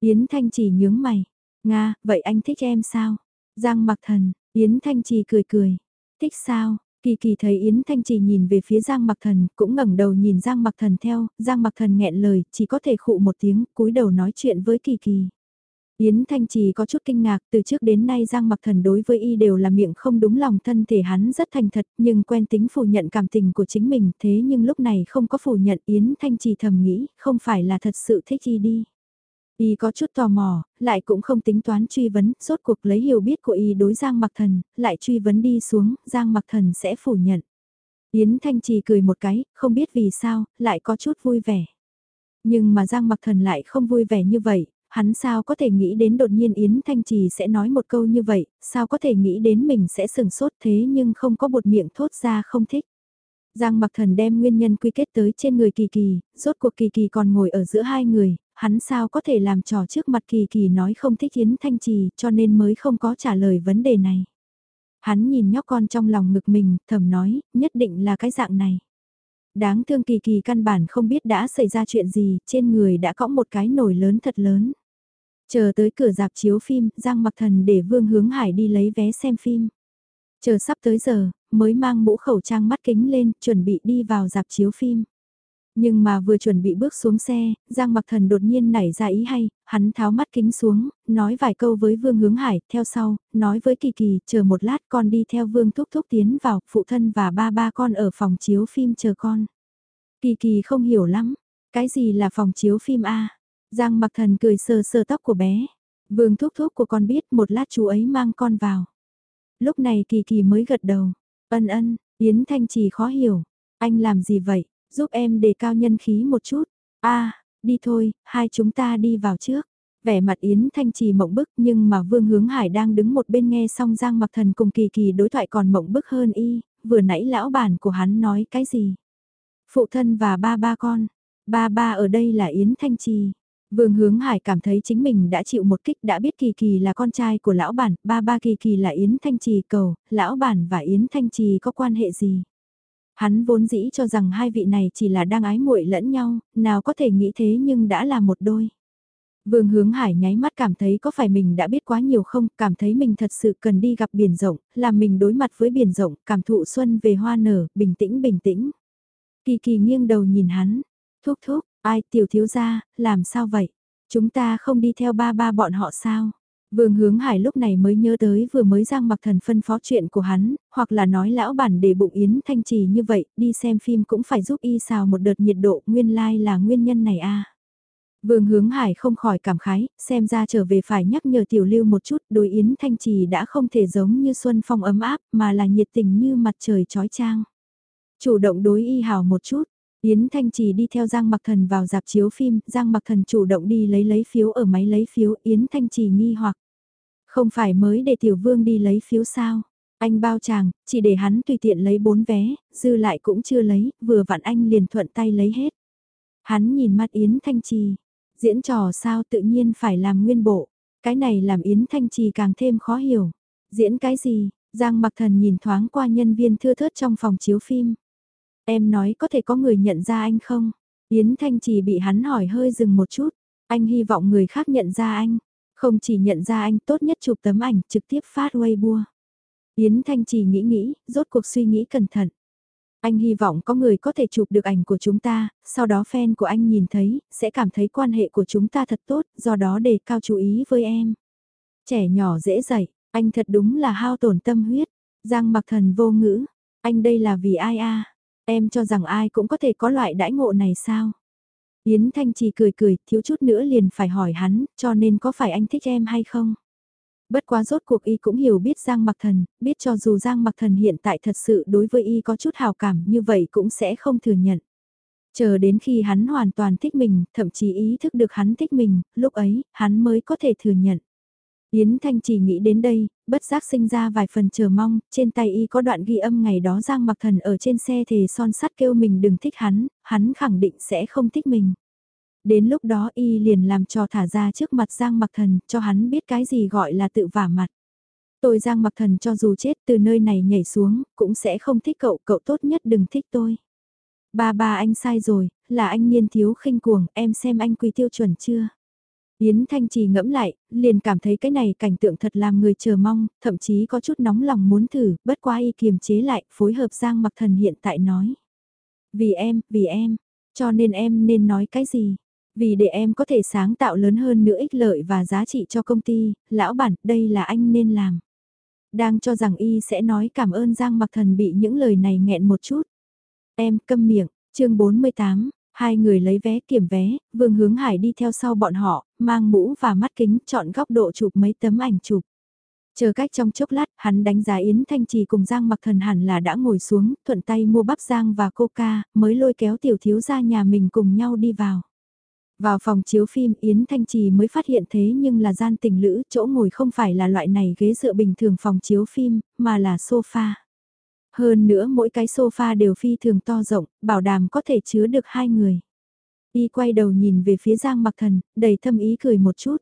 Yến Thanh chỉ nhướng mày. Nga, vậy anh thích em sao? Giang mặc thần, Yến Thanh Trì cười cười. Thích sao? Kỳ kỳ thấy Yến Thanh Trì nhìn về phía Giang mặc thần, cũng ngẩng đầu nhìn Giang mặc thần theo, Giang mặc thần nghẹn lời, chỉ có thể khụ một tiếng, cúi đầu nói chuyện với kỳ kỳ. Yến Thanh Trì có chút kinh ngạc, từ trước đến nay Giang Mặc Thần đối với y đều là miệng không đúng lòng thân thể hắn rất thành thật, nhưng quen tính phủ nhận cảm tình của chính mình, thế nhưng lúc này không có phủ nhận Yến Thanh Trì thầm nghĩ, không phải là thật sự thích y đi. Y có chút tò mò, lại cũng không tính toán truy vấn, rốt cuộc lấy hiểu biết của y đối Giang Mặc Thần, lại truy vấn đi xuống, Giang Mặc Thần sẽ phủ nhận. Yến Thanh Trì cười một cái, không biết vì sao, lại có chút vui vẻ. Nhưng mà Giang Mặc Thần lại không vui vẻ như vậy, hắn sao có thể nghĩ đến đột nhiên Yến Thanh Trì sẽ nói một câu như vậy, sao có thể nghĩ đến mình sẽ sừng sốt thế nhưng không có một miệng thốt ra không thích. Giang mặc thần đem nguyên nhân quy kết tới trên người kỳ kỳ, rốt cuộc kỳ kỳ còn ngồi ở giữa hai người, hắn sao có thể làm trò trước mặt kỳ kỳ nói không thích Yến Thanh Trì cho nên mới không có trả lời vấn đề này. Hắn nhìn nhóc con trong lòng ngực mình, thầm nói, nhất định là cái dạng này. Đáng thương kỳ kỳ căn bản không biết đã xảy ra chuyện gì, trên người đã cõng một cái nổi lớn thật lớn. Chờ tới cửa dạp chiếu phim, Giang mặc thần để Vương Hướng Hải đi lấy vé xem phim. Chờ sắp tới giờ, mới mang mũ khẩu trang mắt kính lên, chuẩn bị đi vào dạp chiếu phim. Nhưng mà vừa chuẩn bị bước xuống xe, Giang Mặc Thần đột nhiên nảy ra ý hay, hắn tháo mắt kính xuống, nói vài câu với Vương Hướng Hải, theo sau, nói với Kỳ Kỳ, chờ một lát con đi theo Vương Thúc Thúc tiến vào, phụ thân và ba ba con ở phòng chiếu phim chờ con. Kỳ Kỳ không hiểu lắm, cái gì là phòng chiếu phim A? Giang Mặc Thần cười sờ sờ tóc của bé. Vương Thúc Thúc của con biết một lát chú ấy mang con vào. Lúc này Kỳ Kỳ mới gật đầu. Ân ân, Yến Thanh Trì khó hiểu. Anh làm gì vậy? Giúp em đề cao nhân khí một chút. a đi thôi, hai chúng ta đi vào trước. Vẻ mặt Yến Thanh Trì mộng bức nhưng mà Vương Hướng Hải đang đứng một bên nghe xong Giang Mặc Thần cùng Kỳ Kỳ đối thoại còn mộng bức hơn y, vừa nãy lão bản của hắn nói cái gì? Phụ thân và ba ba con. Ba ba ở đây là Yến Thanh Trì. Vương Hướng Hải cảm thấy chính mình đã chịu một kích đã biết Kỳ Kỳ là con trai của lão bản, ba ba Kỳ Kỳ là Yến Thanh Trì cầu, lão bản và Yến Thanh Trì có quan hệ gì? Hắn vốn dĩ cho rằng hai vị này chỉ là đang ái muội lẫn nhau, nào có thể nghĩ thế nhưng đã là một đôi. Vương Hướng Hải nháy mắt cảm thấy có phải mình đã biết quá nhiều không, cảm thấy mình thật sự cần đi gặp biển rộng, làm mình đối mặt với biển rộng, cảm thụ xuân về hoa nở, bình tĩnh bình tĩnh. Kỳ kỳ nghiêng đầu nhìn hắn, thúc thúc, ai tiểu thiếu gia, làm sao vậy? Chúng ta không đi theo ba ba bọn họ sao? Vương Hướng Hải lúc này mới nhớ tới vừa mới Giang Mặc Thần phân phó chuyện của hắn, hoặc là nói lão bản để bụng Yến Thanh Trì như vậy, đi xem phim cũng phải giúp y xào một đợt nhiệt độ, nguyên lai like là nguyên nhân này a. À. Vương Hướng Hải không khỏi cảm khái, xem ra trở về phải nhắc nhở Tiểu Lưu một chút, đối Yến Thanh Trì đã không thể giống như xuân phong ấm áp, mà là nhiệt tình như mặt trời trói trang Chủ động đối y hào một chút, Yến Thanh Trì đi theo Giang Mặc Thần vào dạp chiếu phim, Giang Mặc Thần chủ động đi lấy lấy phiếu ở máy lấy phiếu, Yến Thanh Trì nghi hoặc. Không phải mới để Tiểu Vương đi lấy phiếu sao? Anh bao chàng, chỉ để hắn tùy tiện lấy bốn vé, dư lại cũng chưa lấy, vừa vặn anh liền thuận tay lấy hết. Hắn nhìn mắt Yến Thanh Trì, diễn trò sao tự nhiên phải làm nguyên bộ, cái này làm Yến Thanh Trì càng thêm khó hiểu. Diễn cái gì? Giang Mặc Thần nhìn thoáng qua nhân viên thưa thớt trong phòng chiếu phim. Em nói có thể có người nhận ra anh không? Yến Thanh chỉ bị hắn hỏi hơi dừng một chút. Anh hy vọng người khác nhận ra anh. Không chỉ nhận ra anh tốt nhất chụp tấm ảnh trực tiếp phát Weibo. Yến Thanh chỉ nghĩ nghĩ, rốt cuộc suy nghĩ cẩn thận. Anh hy vọng có người có thể chụp được ảnh của chúng ta, sau đó fan của anh nhìn thấy, sẽ cảm thấy quan hệ của chúng ta thật tốt, do đó đề cao chú ý với em. Trẻ nhỏ dễ dạy, anh thật đúng là hao tổn tâm huyết. Giang mặc thần vô ngữ, Anh đây là vì ai a? Em cho rằng ai cũng có thể có loại đãi ngộ này sao? Yến Thanh Trì cười cười, thiếu chút nữa liền phải hỏi hắn, cho nên có phải anh thích em hay không? Bất quá rốt cuộc y cũng hiểu biết Giang Mặc Thần, biết cho dù Giang Mặc Thần hiện tại thật sự đối với y có chút hào cảm như vậy cũng sẽ không thừa nhận. Chờ đến khi hắn hoàn toàn thích mình, thậm chí ý thức được hắn thích mình, lúc ấy, hắn mới có thể thừa nhận. Yến Thanh chỉ nghĩ đến đây, bất giác sinh ra vài phần chờ mong, trên tay y có đoạn ghi âm ngày đó Giang Mặc Thần ở trên xe thề son sắt kêu mình đừng thích hắn, hắn khẳng định sẽ không thích mình. Đến lúc đó y liền làm cho thả ra trước mặt Giang Mặc Thần, cho hắn biết cái gì gọi là tự vả mặt. Tôi Giang Mặc Thần cho dù chết từ nơi này nhảy xuống, cũng sẽ không thích cậu, cậu tốt nhất đừng thích tôi. Ba ba anh sai rồi, là anh niên thiếu khinh cuồng, em xem anh quy tiêu chuẩn chưa? Yến Thanh Trì ngẫm lại, liền cảm thấy cái này cảnh tượng thật làm người chờ mong, thậm chí có chút nóng lòng muốn thử, bất quá y kiềm chế lại, phối hợp Giang Mặc Thần hiện tại nói. Vì em, vì em, cho nên em nên nói cái gì? Vì để em có thể sáng tạo lớn hơn nữa ích lợi và giá trị cho công ty, lão bản, đây là anh nên làm. Đang cho rằng y sẽ nói cảm ơn Giang Mặc Thần bị những lời này nghẹn một chút. Em câm miệng, chương 48, hai người lấy vé kiểm vé, Vương Hướng Hải đi theo sau bọn họ, mang mũ và mắt kính chọn góc độ chụp mấy tấm ảnh chụp. Chờ cách trong chốc lát, hắn đánh giá Yến Thanh Trì cùng Giang Mặc Thần hẳn là đã ngồi xuống, thuận tay mua bắp Giang và coca, mới lôi kéo tiểu thiếu ra nhà mình cùng nhau đi vào. Vào phòng chiếu phim Yến Thanh Trì mới phát hiện thế nhưng là gian tình lữ, chỗ ngồi không phải là loại này ghế dựa bình thường phòng chiếu phim, mà là sofa. Hơn nữa mỗi cái sofa đều phi thường to rộng, bảo đảm có thể chứa được hai người. Y quay đầu nhìn về phía Giang Mặc Thần, đầy thâm ý cười một chút.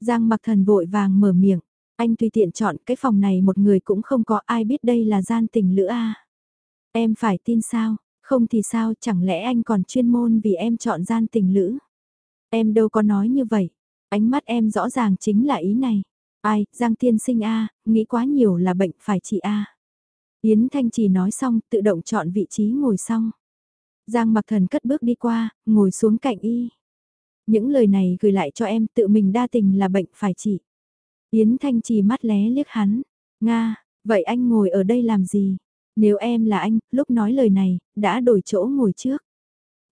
Giang Mặc Thần vội vàng mở miệng, anh tùy tiện chọn cái phòng này một người cũng không có ai biết đây là gian tình lữ a. Em phải tin sao, không thì sao chẳng lẽ anh còn chuyên môn vì em chọn gian tình lữ. Em đâu có nói như vậy, ánh mắt em rõ ràng chính là ý này. Ai, Giang tiên sinh a, nghĩ quá nhiều là bệnh phải trị a. Yến Thanh chỉ nói xong, tự động chọn vị trí ngồi xong. Giang mặc thần cất bước đi qua, ngồi xuống cạnh y. Những lời này gửi lại cho em tự mình đa tình là bệnh phải trị. Yến Thanh chỉ mắt lé liếc hắn. Nga, vậy anh ngồi ở đây làm gì? Nếu em là anh, lúc nói lời này, đã đổi chỗ ngồi trước.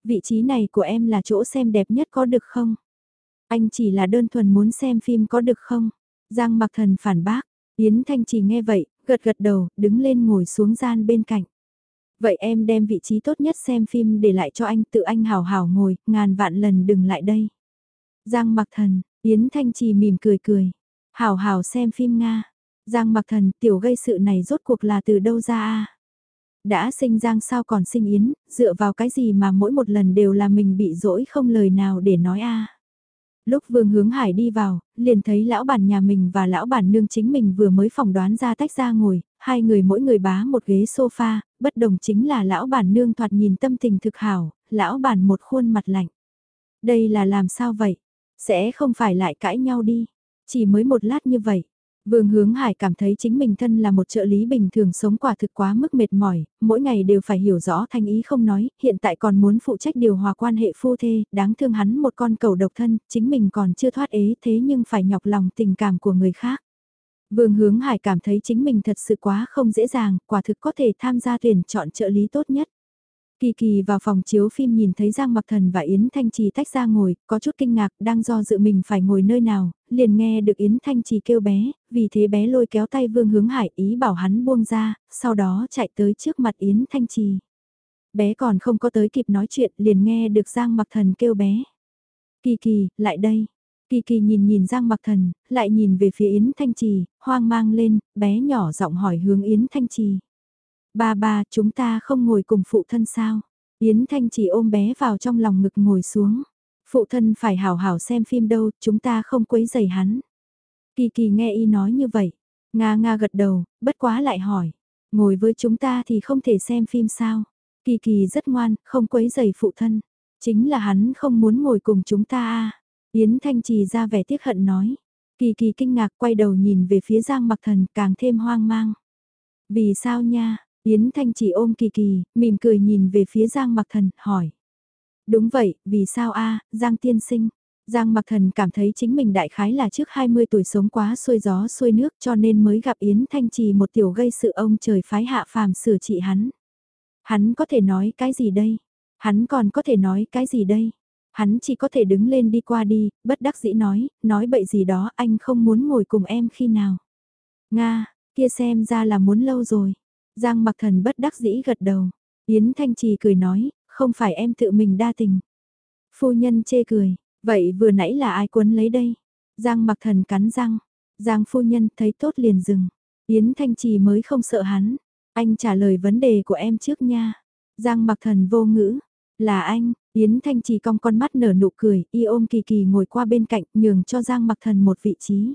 Vị trí này của em là chỗ xem đẹp nhất có được không? Anh chỉ là đơn thuần muốn xem phim có được không? Giang mặc thần phản bác. Yến Thanh chỉ nghe vậy, gật gật đầu, đứng lên ngồi xuống gian bên cạnh. Vậy em đem vị trí tốt nhất xem phim để lại cho anh tự anh hào hào ngồi, ngàn vạn lần đừng lại đây. Giang mặc thần, Yến Thanh Trì mỉm cười cười. Hào hào xem phim Nga. Giang mặc thần tiểu gây sự này rốt cuộc là từ đâu ra a Đã sinh Giang sao còn sinh Yến, dựa vào cái gì mà mỗi một lần đều là mình bị dỗi không lời nào để nói a Lúc Vương Hướng Hải đi vào, liền thấy lão bản nhà mình và lão bản nương chính mình vừa mới phỏng đoán ra tách ra ngồi, hai người mỗi người bá một ghế sofa, bất đồng chính là lão bản nương thoạt nhìn tâm tình thực hảo, lão bản một khuôn mặt lạnh. Đây là làm sao vậy? Sẽ không phải lại cãi nhau đi. Chỉ mới một lát như vậy, Vương Hướng Hải cảm thấy chính mình thân là một trợ lý bình thường sống quả thực quá mức mệt mỏi, mỗi ngày đều phải hiểu rõ thanh ý không nói, hiện tại còn muốn phụ trách điều hòa quan hệ phu thê, đáng thương hắn một con cầu độc thân, chính mình còn chưa thoát ế thế nhưng phải nhọc lòng tình cảm của người khác. Vương Hướng Hải cảm thấy chính mình thật sự quá không dễ dàng, quả thực có thể tham gia tuyển chọn trợ lý tốt nhất. Kỳ kỳ vào phòng chiếu phim nhìn thấy Giang Mặc Thần và Yến Thanh Trì tách ra ngồi, có chút kinh ngạc, đang do dự mình phải ngồi nơi nào, liền nghe được Yến Thanh Trì kêu bé, vì thế bé lôi kéo tay Vương Hướng Hải ý bảo hắn buông ra, sau đó chạy tới trước mặt Yến Thanh Trì. Bé còn không có tới kịp nói chuyện, liền nghe được Giang Mặc Thần kêu bé. Kỳ kỳ, lại đây. Kỳ kỳ nhìn nhìn Giang Mặc Thần, lại nhìn về phía Yến Thanh Trì, hoang mang lên, bé nhỏ giọng hỏi hướng Yến Thanh Trì. Ba ba, chúng ta không ngồi cùng phụ thân sao? Yến Thanh chỉ ôm bé vào trong lòng ngực ngồi xuống. Phụ thân phải hào hào xem phim đâu, chúng ta không quấy giày hắn. Kỳ kỳ nghe y nói như vậy. Nga Nga gật đầu, bất quá lại hỏi. Ngồi với chúng ta thì không thể xem phim sao? Kỳ kỳ rất ngoan, không quấy giày phụ thân. Chính là hắn không muốn ngồi cùng chúng ta à. Yến Thanh Trì ra vẻ tiếc hận nói. Kỳ kỳ kinh ngạc quay đầu nhìn về phía Giang Mặc Thần càng thêm hoang mang. Vì sao nha, Yến Thanh chỉ ôm kỳ kỳ, mỉm cười nhìn về phía Giang Mặc Thần, hỏi. Đúng vậy, vì sao a Giang tiên sinh? Giang Mặc Thần cảm thấy chính mình đại khái là trước 20 tuổi sống quá xuôi gió xuôi nước cho nên mới gặp Yến Thanh Trì một tiểu gây sự ông trời phái hạ phàm sửa trị hắn. Hắn có thể nói cái gì đây? Hắn còn có thể nói cái gì đây? Hắn chỉ có thể đứng lên đi qua đi, bất đắc dĩ nói, nói bậy gì đó anh không muốn ngồi cùng em khi nào. Nga, kia xem ra là muốn lâu rồi. Giang mặc thần bất đắc dĩ gật đầu. Yến Thanh Trì cười nói, không phải em tự mình đa tình. Phu nhân chê cười, vậy vừa nãy là ai quấn lấy đây? Giang mặc thần cắn răng. Giang phu nhân thấy tốt liền dừng. Yến Thanh Trì mới không sợ hắn. Anh trả lời vấn đề của em trước nha. Giang mặc thần vô ngữ. Là anh, Yến Thanh Trì cong con mắt nở nụ cười, y ôm kỳ kỳ ngồi qua bên cạnh nhường cho Giang mặc thần một vị trí.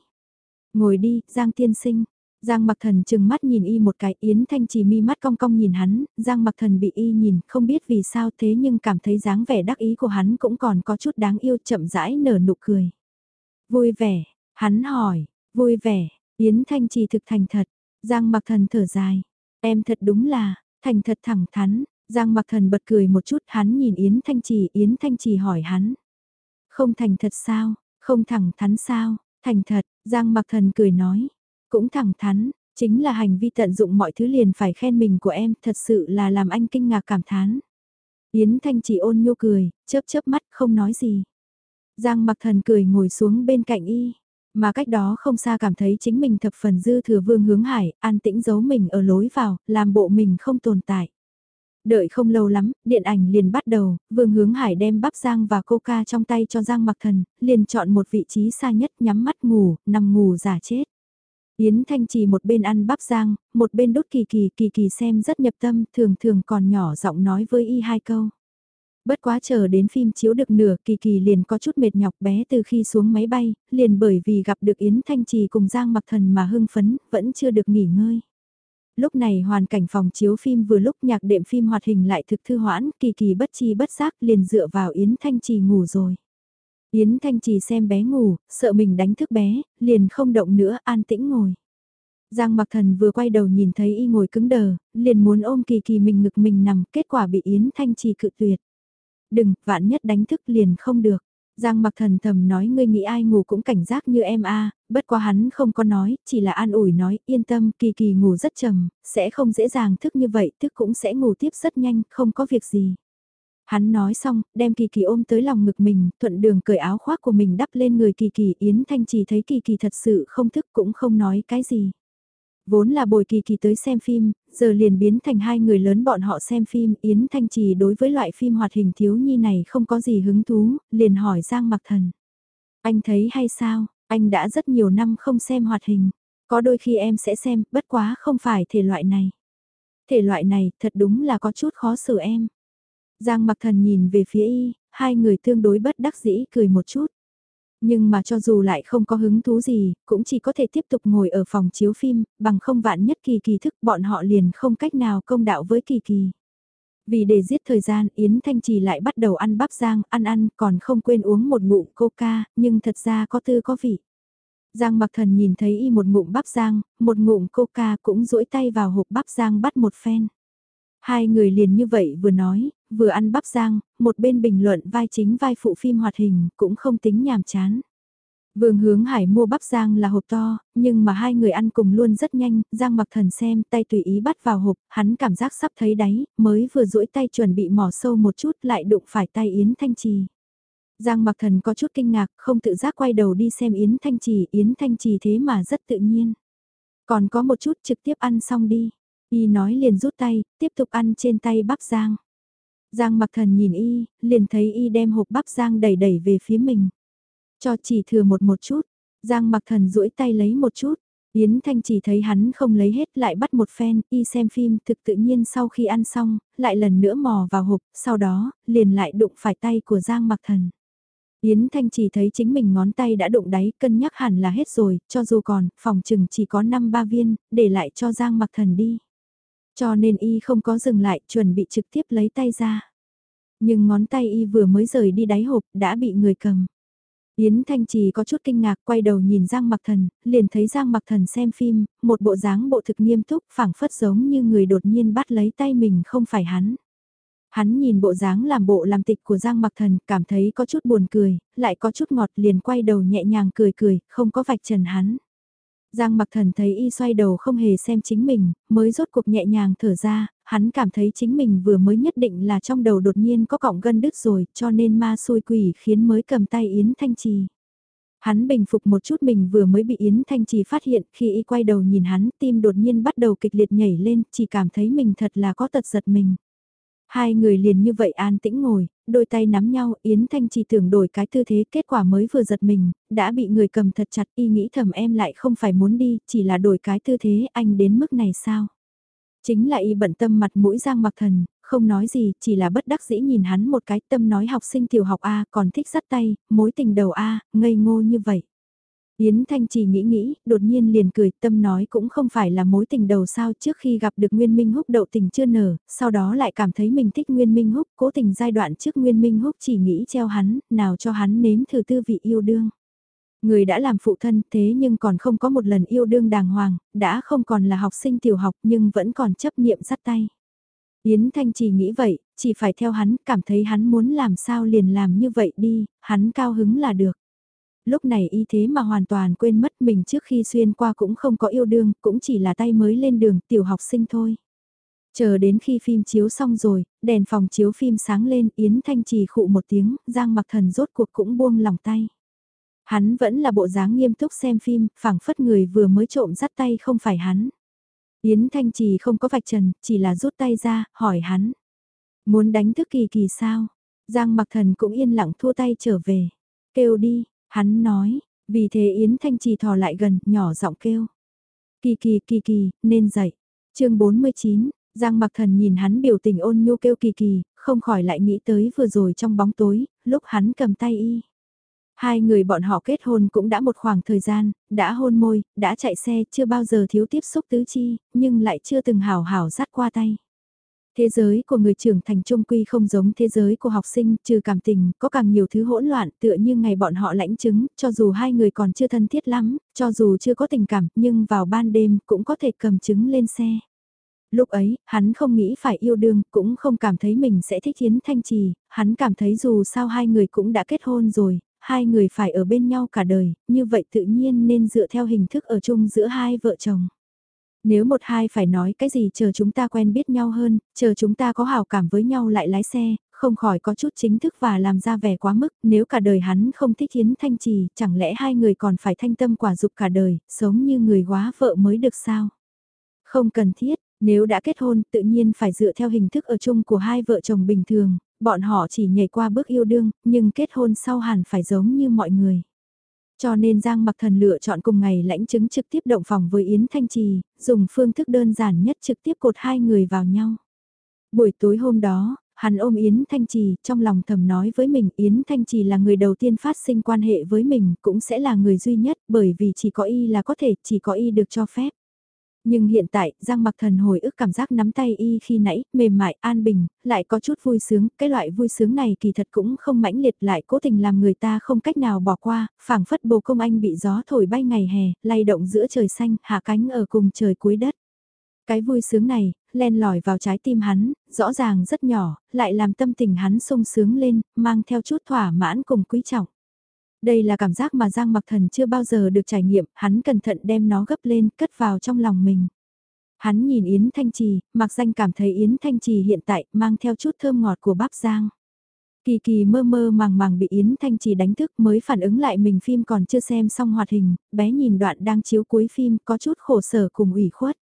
Ngồi đi, Giang tiên sinh. Giang mặc thần chừng mắt nhìn y một cái, Yến Thanh Trì mi mắt cong cong nhìn hắn, Giang mặc thần bị y nhìn, không biết vì sao thế nhưng cảm thấy dáng vẻ đắc ý của hắn cũng còn có chút đáng yêu chậm rãi nở nụ cười. Vui vẻ, hắn hỏi, vui vẻ, Yến Thanh Trì thực thành thật, Giang mặc thần thở dài, em thật đúng là, thành thật thẳng thắn, Giang mặc thần bật cười một chút hắn nhìn Yến Thanh Trì, Yến Thanh Trì hỏi hắn. Không thành thật sao, không thẳng thắn sao, thành thật, Giang mặc thần cười nói. Cũng thẳng thắn, chính là hành vi tận dụng mọi thứ liền phải khen mình của em, thật sự là làm anh kinh ngạc cảm thán. Yến Thanh chỉ ôn nhô cười, chớp chớp mắt không nói gì. Giang mặc thần cười ngồi xuống bên cạnh y. Mà cách đó không xa cảm thấy chính mình thập phần dư thừa vương hướng hải, an tĩnh giấu mình ở lối vào, làm bộ mình không tồn tại. Đợi không lâu lắm, điện ảnh liền bắt đầu, Vương Hướng Hải đem bắp Giang và coca trong tay cho Giang Mặc Thần, liền chọn một vị trí xa nhất nhắm mắt ngủ, nằm ngủ giả chết. Yến Thanh Trì một bên ăn bắp Giang, một bên đốt kỳ kỳ, kỳ kỳ xem rất nhập tâm, thường thường còn nhỏ giọng nói với y hai câu. Bất quá chờ đến phim chiếu được nửa kỳ kỳ liền có chút mệt nhọc bé từ khi xuống máy bay, liền bởi vì gặp được Yến Thanh Trì cùng Giang Mặc Thần mà hưng phấn, vẫn chưa được nghỉ ngơi. Lúc này hoàn cảnh phòng chiếu phim vừa lúc nhạc đệm phim hoạt hình lại thực thư hoãn, kỳ kỳ bất chi bất giác liền dựa vào Yến Thanh Trì ngủ rồi. Yến Thanh Trì xem bé ngủ, sợ mình đánh thức bé, liền không động nữa, an tĩnh ngồi. Giang Mặc Thần vừa quay đầu nhìn thấy y ngồi cứng đờ, liền muốn ôm kỳ kỳ mình ngực mình nằm, kết quả bị Yến Thanh Trì cự tuyệt. Đừng, vạn nhất đánh thức liền không được. Giang mặc thần thầm nói ngươi nghĩ ai ngủ cũng cảnh giác như em a bất quá hắn không có nói, chỉ là an ủi nói, yên tâm, kỳ kỳ ngủ rất trầm, sẽ không dễ dàng thức như vậy, thức cũng sẽ ngủ tiếp rất nhanh, không có việc gì. Hắn nói xong, đem kỳ kỳ ôm tới lòng ngực mình, thuận đường cởi áo khoác của mình đắp lên người kỳ kỳ, Yến Thanh Trì thấy kỳ kỳ thật sự không thức cũng không nói cái gì. Vốn là bồi kỳ kỳ tới xem phim, giờ liền biến thành hai người lớn bọn họ xem phim, Yến Thanh Trì đối với loại phim hoạt hình thiếu nhi này không có gì hứng thú, liền hỏi Giang Mặc Thần. Anh thấy hay sao, anh đã rất nhiều năm không xem hoạt hình, có đôi khi em sẽ xem, bất quá không phải thể loại này. Thể loại này thật đúng là có chút khó xử em. Giang Mặc Thần nhìn về phía y, hai người tương đối bất đắc dĩ cười một chút. Nhưng mà cho dù lại không có hứng thú gì, cũng chỉ có thể tiếp tục ngồi ở phòng chiếu phim, bằng không vạn nhất kỳ kỳ thức bọn họ liền không cách nào công đạo với kỳ kỳ. Vì để giết thời gian Yến Thanh Trì lại bắt đầu ăn bắp giang, ăn ăn còn không quên uống một ngụm coca, nhưng thật ra có tư có vị. Giang mặc thần nhìn thấy y một ngụm bắp giang, một ngụm coca cũng duỗi tay vào hộp bắp giang bắt một phen. Hai người liền như vậy vừa nói, vừa ăn bắp giang, một bên bình luận vai chính vai phụ phim hoạt hình, cũng không tính nhàm chán. Vương hướng hải mua bắp giang là hộp to, nhưng mà hai người ăn cùng luôn rất nhanh, giang mặc thần xem tay tùy ý bắt vào hộp, hắn cảm giác sắp thấy đáy, mới vừa duỗi tay chuẩn bị mò sâu một chút lại đụng phải tay Yến Thanh Trì. Giang mặc thần có chút kinh ngạc, không tự giác quay đầu đi xem Yến Thanh Trì, Yến Thanh Trì thế mà rất tự nhiên. Còn có một chút trực tiếp ăn xong đi. Y nói liền rút tay, tiếp tục ăn trên tay bắp Giang. Giang mặc thần nhìn Y, liền thấy Y đem hộp bắp Giang đẩy đẩy về phía mình. Cho chỉ thừa một một chút, Giang mặc thần duỗi tay lấy một chút. Yến Thanh chỉ thấy hắn không lấy hết lại bắt một phen, y xem phim thực tự nhiên sau khi ăn xong, lại lần nữa mò vào hộp, sau đó, liền lại đụng phải tay của Giang mặc thần. Yến Thanh chỉ thấy chính mình ngón tay đã đụng đáy, cân nhắc hẳn là hết rồi, cho dù còn, phòng chừng chỉ có 5 ba viên, để lại cho Giang mặc thần đi. Cho nên y không có dừng lại, chuẩn bị trực tiếp lấy tay ra. Nhưng ngón tay y vừa mới rời đi đáy hộp, đã bị người cầm. Yến Thanh Trì có chút kinh ngạc quay đầu nhìn Giang Mặc Thần, liền thấy Giang Mặc Thần xem phim, một bộ dáng bộ thực nghiêm túc phảng phất giống như người đột nhiên bắt lấy tay mình không phải hắn. Hắn nhìn bộ dáng làm bộ làm tịch của Giang Mặc Thần, cảm thấy có chút buồn cười, lại có chút ngọt liền quay đầu nhẹ nhàng cười cười, không có vạch trần hắn. Giang Mặc Thần thấy y xoay đầu không hề xem chính mình, mới rốt cuộc nhẹ nhàng thở ra, hắn cảm thấy chính mình vừa mới nhất định là trong đầu đột nhiên có cọng gân đứt rồi, cho nên ma xui quỷ khiến mới cầm tay Yến Thanh Trì. Hắn bình phục một chút mình vừa mới bị Yến Thanh Trì phát hiện khi y quay đầu nhìn hắn tim đột nhiên bắt đầu kịch liệt nhảy lên, chỉ cảm thấy mình thật là có tật giật mình. Hai người liền như vậy an tĩnh ngồi, đôi tay nắm nhau, Yến Thanh chỉ tưởng đổi cái tư thế, kết quả mới vừa giật mình, đã bị người cầm thật chặt, y nghĩ thầm em lại không phải muốn đi, chỉ là đổi cái tư thế, anh đến mức này sao? Chính là y bận tâm mặt mũi giang mặc thần, không nói gì, chỉ là bất đắc dĩ nhìn hắn một cái tâm nói học sinh tiểu học A còn thích dắt tay, mối tình đầu A, ngây ngô như vậy. Yến Thanh chỉ nghĩ nghĩ, đột nhiên liền cười, tâm nói cũng không phải là mối tình đầu sao trước khi gặp được Nguyên Minh Húc đậu tình chưa nở, sau đó lại cảm thấy mình thích Nguyên Minh Húc, cố tình giai đoạn trước Nguyên Minh Húc chỉ nghĩ treo hắn, nào cho hắn nếm thử tư vị yêu đương. Người đã làm phụ thân thế nhưng còn không có một lần yêu đương đàng hoàng, đã không còn là học sinh tiểu học nhưng vẫn còn chấp niệm dắt tay. Yến Thanh chỉ nghĩ vậy, chỉ phải theo hắn, cảm thấy hắn muốn làm sao liền làm như vậy đi, hắn cao hứng là được lúc này y thế mà hoàn toàn quên mất mình trước khi xuyên qua cũng không có yêu đương, cũng chỉ là tay mới lên đường tiểu học sinh thôi. Chờ đến khi phim chiếu xong rồi, đèn phòng chiếu phim sáng lên, Yến Thanh trì khụ một tiếng, Giang mặc thần rốt cuộc cũng buông lòng tay. Hắn vẫn là bộ dáng nghiêm túc xem phim, phảng phất người vừa mới trộm dắt tay không phải hắn. Yến Thanh trì không có vạch trần, chỉ là rút tay ra, hỏi hắn. Muốn đánh thức kỳ kỳ sao? Giang mặc thần cũng yên lặng thua tay trở về. Kêu đi, Hắn nói, vì thế Yến Thanh Trì thò lại gần, nhỏ giọng kêu. Kỳ kỳ kỳ kỳ, nên dậy. chương 49, Giang Mặc Thần nhìn hắn biểu tình ôn nhu kêu kỳ kỳ, không khỏi lại nghĩ tới vừa rồi trong bóng tối, lúc hắn cầm tay y. Hai người bọn họ kết hôn cũng đã một khoảng thời gian, đã hôn môi, đã chạy xe, chưa bao giờ thiếu tiếp xúc tứ chi, nhưng lại chưa từng hào hào dắt qua tay. Thế giới của người trưởng thành trung quy không giống thế giới của học sinh, trừ cảm tình, có càng nhiều thứ hỗn loạn tựa như ngày bọn họ lãnh chứng, cho dù hai người còn chưa thân thiết lắm, cho dù chưa có tình cảm, nhưng vào ban đêm cũng có thể cầm chứng lên xe. Lúc ấy, hắn không nghĩ phải yêu đương, cũng không cảm thấy mình sẽ thích Yến Thanh Trì, hắn cảm thấy dù sao hai người cũng đã kết hôn rồi, hai người phải ở bên nhau cả đời, như vậy tự nhiên nên dựa theo hình thức ở chung giữa hai vợ chồng. Nếu một hai phải nói cái gì chờ chúng ta quen biết nhau hơn, chờ chúng ta có hào cảm với nhau lại lái xe, không khỏi có chút chính thức và làm ra vẻ quá mức, nếu cả đời hắn không thích hiến thanh trì, chẳng lẽ hai người còn phải thanh tâm quả dục cả đời, sống như người quá vợ mới được sao? Không cần thiết, nếu đã kết hôn tự nhiên phải dựa theo hình thức ở chung của hai vợ chồng bình thường, bọn họ chỉ nhảy qua bước yêu đương, nhưng kết hôn sau hẳn phải giống như mọi người. Cho nên Giang Mặc Thần lựa chọn cùng ngày lãnh chứng trực tiếp động phòng với Yến Thanh Trì, dùng phương thức đơn giản nhất trực tiếp cột hai người vào nhau. Buổi tối hôm đó, hắn ôm Yến Thanh Trì, trong lòng thầm nói với mình Yến Thanh Trì là người đầu tiên phát sinh quan hệ với mình, cũng sẽ là người duy nhất, bởi vì chỉ có y là có thể, chỉ có y được cho phép. Nhưng hiện tại, Giang Mặc Thần hồi ức cảm giác nắm tay y khi nãy, mềm mại, an bình, lại có chút vui sướng, cái loại vui sướng này kỳ thật cũng không mãnh liệt lại cố tình làm người ta không cách nào bỏ qua, phảng phất bồ công anh bị gió thổi bay ngày hè, lay động giữa trời xanh, hạ cánh ở cùng trời cuối đất. Cái vui sướng này, len lỏi vào trái tim hắn, rõ ràng rất nhỏ, lại làm tâm tình hắn sung sướng lên, mang theo chút thỏa mãn cùng quý trọng. Đây là cảm giác mà Giang Mặc Thần chưa bao giờ được trải nghiệm, hắn cẩn thận đem nó gấp lên, cất vào trong lòng mình. Hắn nhìn Yến Thanh Trì, mặc danh cảm thấy Yến Thanh Trì hiện tại mang theo chút thơm ngọt của bắp Giang. Kỳ kỳ mơ mơ màng màng bị Yến Thanh Trì đánh thức mới phản ứng lại mình phim còn chưa xem xong hoạt hình, bé nhìn đoạn đang chiếu cuối phim có chút khổ sở cùng ủy khuất.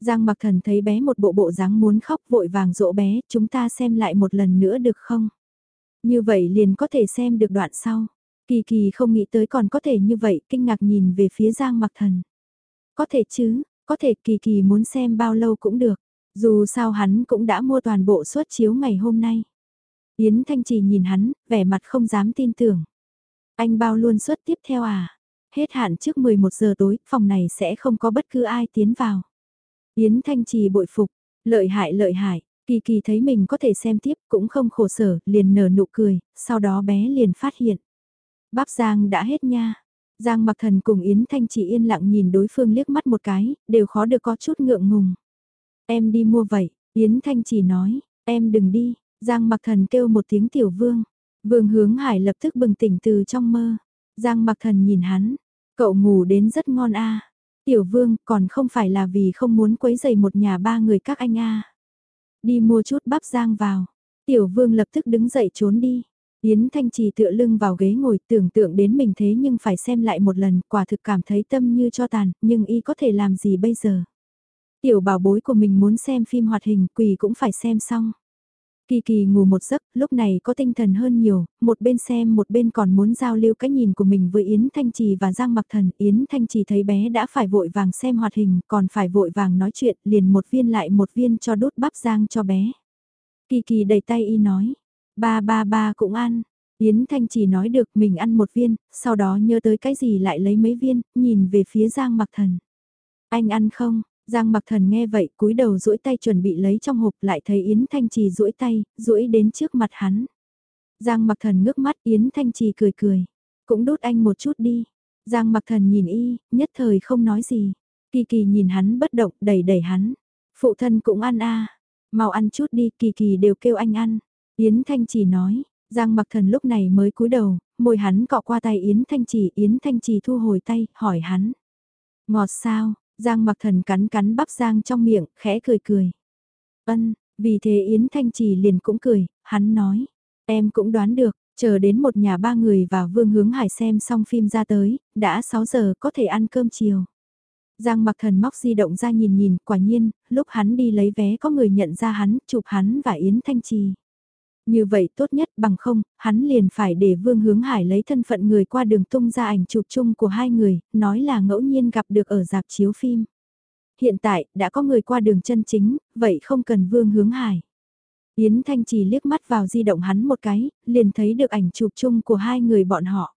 Giang mặc thần thấy bé một bộ bộ dáng muốn khóc vội vàng dỗ bé, chúng ta xem lại một lần nữa được không? Như vậy liền có thể xem được đoạn sau. Kỳ kỳ không nghĩ tới còn có thể như vậy, kinh ngạc nhìn về phía Giang mặc thần. Có thể chứ, có thể kỳ kỳ muốn xem bao lâu cũng được, dù sao hắn cũng đã mua toàn bộ suất chiếu ngày hôm nay. Yến Thanh Trì nhìn hắn, vẻ mặt không dám tin tưởng. Anh bao luôn suất tiếp theo à? Hết hạn trước 11 giờ tối, phòng này sẽ không có bất cứ ai tiến vào. Yến Thanh Trì bội phục, lợi hại lợi hại, kỳ kỳ thấy mình có thể xem tiếp cũng không khổ sở, liền nở nụ cười, sau đó bé liền phát hiện. Bắp Giang đã hết nha. Giang mặc thần cùng Yến Thanh chỉ yên lặng nhìn đối phương liếc mắt một cái, đều khó được có chút ngượng ngùng. Em đi mua vậy, Yến Thanh chỉ nói, em đừng đi, Giang mặc thần kêu một tiếng tiểu vương. Vương hướng hải lập tức bừng tỉnh từ trong mơ. Giang mặc thần nhìn hắn. Cậu ngủ đến rất ngon a Tiểu vương còn không phải là vì không muốn quấy giày một nhà ba người các anh a Đi mua chút bắp giang vào. Tiểu vương lập tức đứng dậy trốn đi. Yến Thanh Trì tựa lưng vào ghế ngồi tưởng tượng đến mình thế nhưng phải xem lại một lần, quả thực cảm thấy tâm như cho tàn, nhưng y có thể làm gì bây giờ. Tiểu bảo bối của mình muốn xem phim hoạt hình, quỳ cũng phải xem xong. Kỳ kỳ ngủ một giấc, lúc này có tinh thần hơn nhiều, một bên xem một bên còn muốn giao lưu cái nhìn của mình với Yến Thanh Trì và Giang Mặc Thần. Yến Thanh Trì thấy bé đã phải vội vàng xem hoạt hình, còn phải vội vàng nói chuyện, liền một viên lại một viên cho đút bắp Giang cho bé. Kỳ kỳ đẩy tay y nói, ba ba ba cũng ăn. Yến Thanh Chỉ nói được mình ăn một viên, sau đó nhớ tới cái gì lại lấy mấy viên, nhìn về phía Giang Mặc Thần. Anh ăn không? Giang mặc thần nghe vậy cúi đầu duỗi tay chuẩn bị lấy trong hộp lại thấy Yến Thanh Trì duỗi tay, duỗi đến trước mặt hắn. Giang mặc thần ngước mắt Yến Thanh Trì cười cười. Cũng đốt anh một chút đi. Giang mặc thần nhìn y, nhất thời không nói gì. Kỳ kỳ nhìn hắn bất động đẩy đẩy hắn. Phụ thân cũng ăn a Mau ăn chút đi kỳ kỳ đều kêu anh ăn. Yến Thanh Trì nói. Giang mặc thần lúc này mới cúi đầu, môi hắn cọ qua tay Yến Thanh Trì. Yến Thanh Trì thu hồi tay, hỏi hắn. Ngọt sao, Giang mặc thần cắn cắn bắp Giang trong miệng, khẽ cười cười. Ân, vì thế Yến Thanh Trì liền cũng cười, hắn nói. Em cũng đoán được, chờ đến một nhà ba người và Vương Hướng Hải xem xong phim ra tới, đã 6 giờ có thể ăn cơm chiều. Giang mặc thần móc di động ra nhìn nhìn, quả nhiên, lúc hắn đi lấy vé có người nhận ra hắn, chụp hắn và Yến Thanh Trì. Như vậy tốt nhất bằng không, hắn liền phải để Vương Hướng Hải lấy thân phận người qua đường tung ra ảnh chụp chung của hai người, nói là ngẫu nhiên gặp được ở dạp chiếu phim. Hiện tại, đã có người qua đường chân chính, vậy không cần Vương Hướng Hải. Yến Thanh chỉ liếc mắt vào di động hắn một cái, liền thấy được ảnh chụp chung của hai người bọn họ.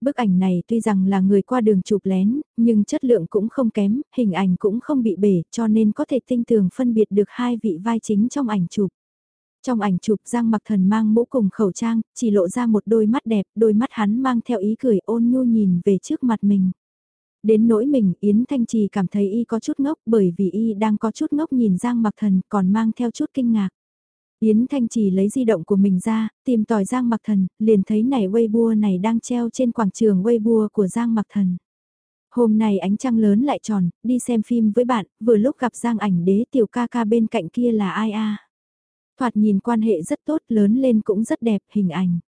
Bức ảnh này tuy rằng là người qua đường chụp lén, nhưng chất lượng cũng không kém, hình ảnh cũng không bị bể cho nên có thể tinh tường phân biệt được hai vị vai chính trong ảnh chụp. Trong ảnh chụp Giang mặc thần mang mũ cùng khẩu trang, chỉ lộ ra một đôi mắt đẹp, đôi mắt hắn mang theo ý cười ôn nhu nhìn về trước mặt mình. Đến nỗi mình, Yến Thanh Trì cảm thấy y có chút ngốc bởi vì y đang có chút ngốc nhìn Giang mặc thần còn mang theo chút kinh ngạc. Yến Thanh Trì lấy di động của mình ra, tìm tòi Giang mặc thần, liền thấy này Weibo này đang treo trên quảng trường Weibo của Giang mặc thần. Hôm nay ánh trăng lớn lại tròn, đi xem phim với bạn, vừa lúc gặp Giang ảnh đế tiểu ca ca bên cạnh kia là ai a Thoạt nhìn quan hệ rất tốt lớn lên cũng rất đẹp hình ảnh.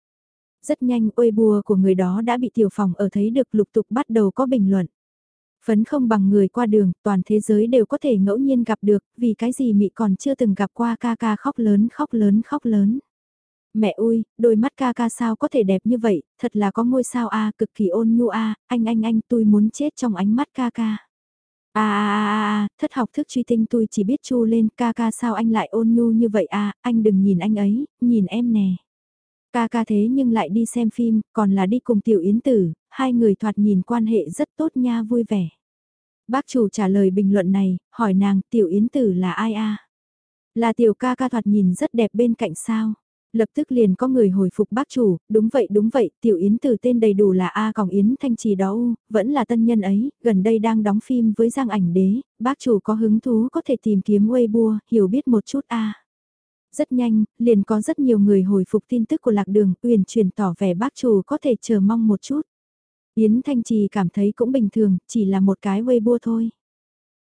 Rất nhanh ôi bùa của người đó đã bị tiểu phòng ở thấy được lục tục bắt đầu có bình luận. Phấn không bằng người qua đường, toàn thế giới đều có thể ngẫu nhiên gặp được, vì cái gì mị còn chưa từng gặp qua ca ca khóc lớn khóc lớn khóc lớn. Mẹ ui, đôi mắt ca ca sao có thể đẹp như vậy, thật là có ngôi sao a cực kỳ ôn nhu a anh anh anh tôi muốn chết trong ánh mắt ca ca a a a thất học thức truy tinh tôi chỉ biết chu lên ca ca sao anh lại ôn nhu như vậy à, anh đừng nhìn anh ấy, nhìn em nè. Ca ca thế nhưng lại đi xem phim, còn là đi cùng tiểu yến tử, hai người thoạt nhìn quan hệ rất tốt nha vui vẻ. Bác chủ trả lời bình luận này, hỏi nàng tiểu yến tử là ai a Là tiểu ca ca thoạt nhìn rất đẹp bên cạnh sao. Lập tức liền có người hồi phục bác chủ, đúng vậy đúng vậy, tiểu yến từ tên đầy đủ là A Còng Yến Thanh Trì đó u, vẫn là tân nhân ấy, gần đây đang đóng phim với Giang ảnh đế, bác chủ có hứng thú có thể tìm kiếm Weibo, hiểu biết một chút A. Rất nhanh, liền có rất nhiều người hồi phục tin tức của lạc đường, uyển truyền tỏ vẻ bác chủ có thể chờ mong một chút. Yến Thanh Trì cảm thấy cũng bình thường, chỉ là một cái Weibo thôi.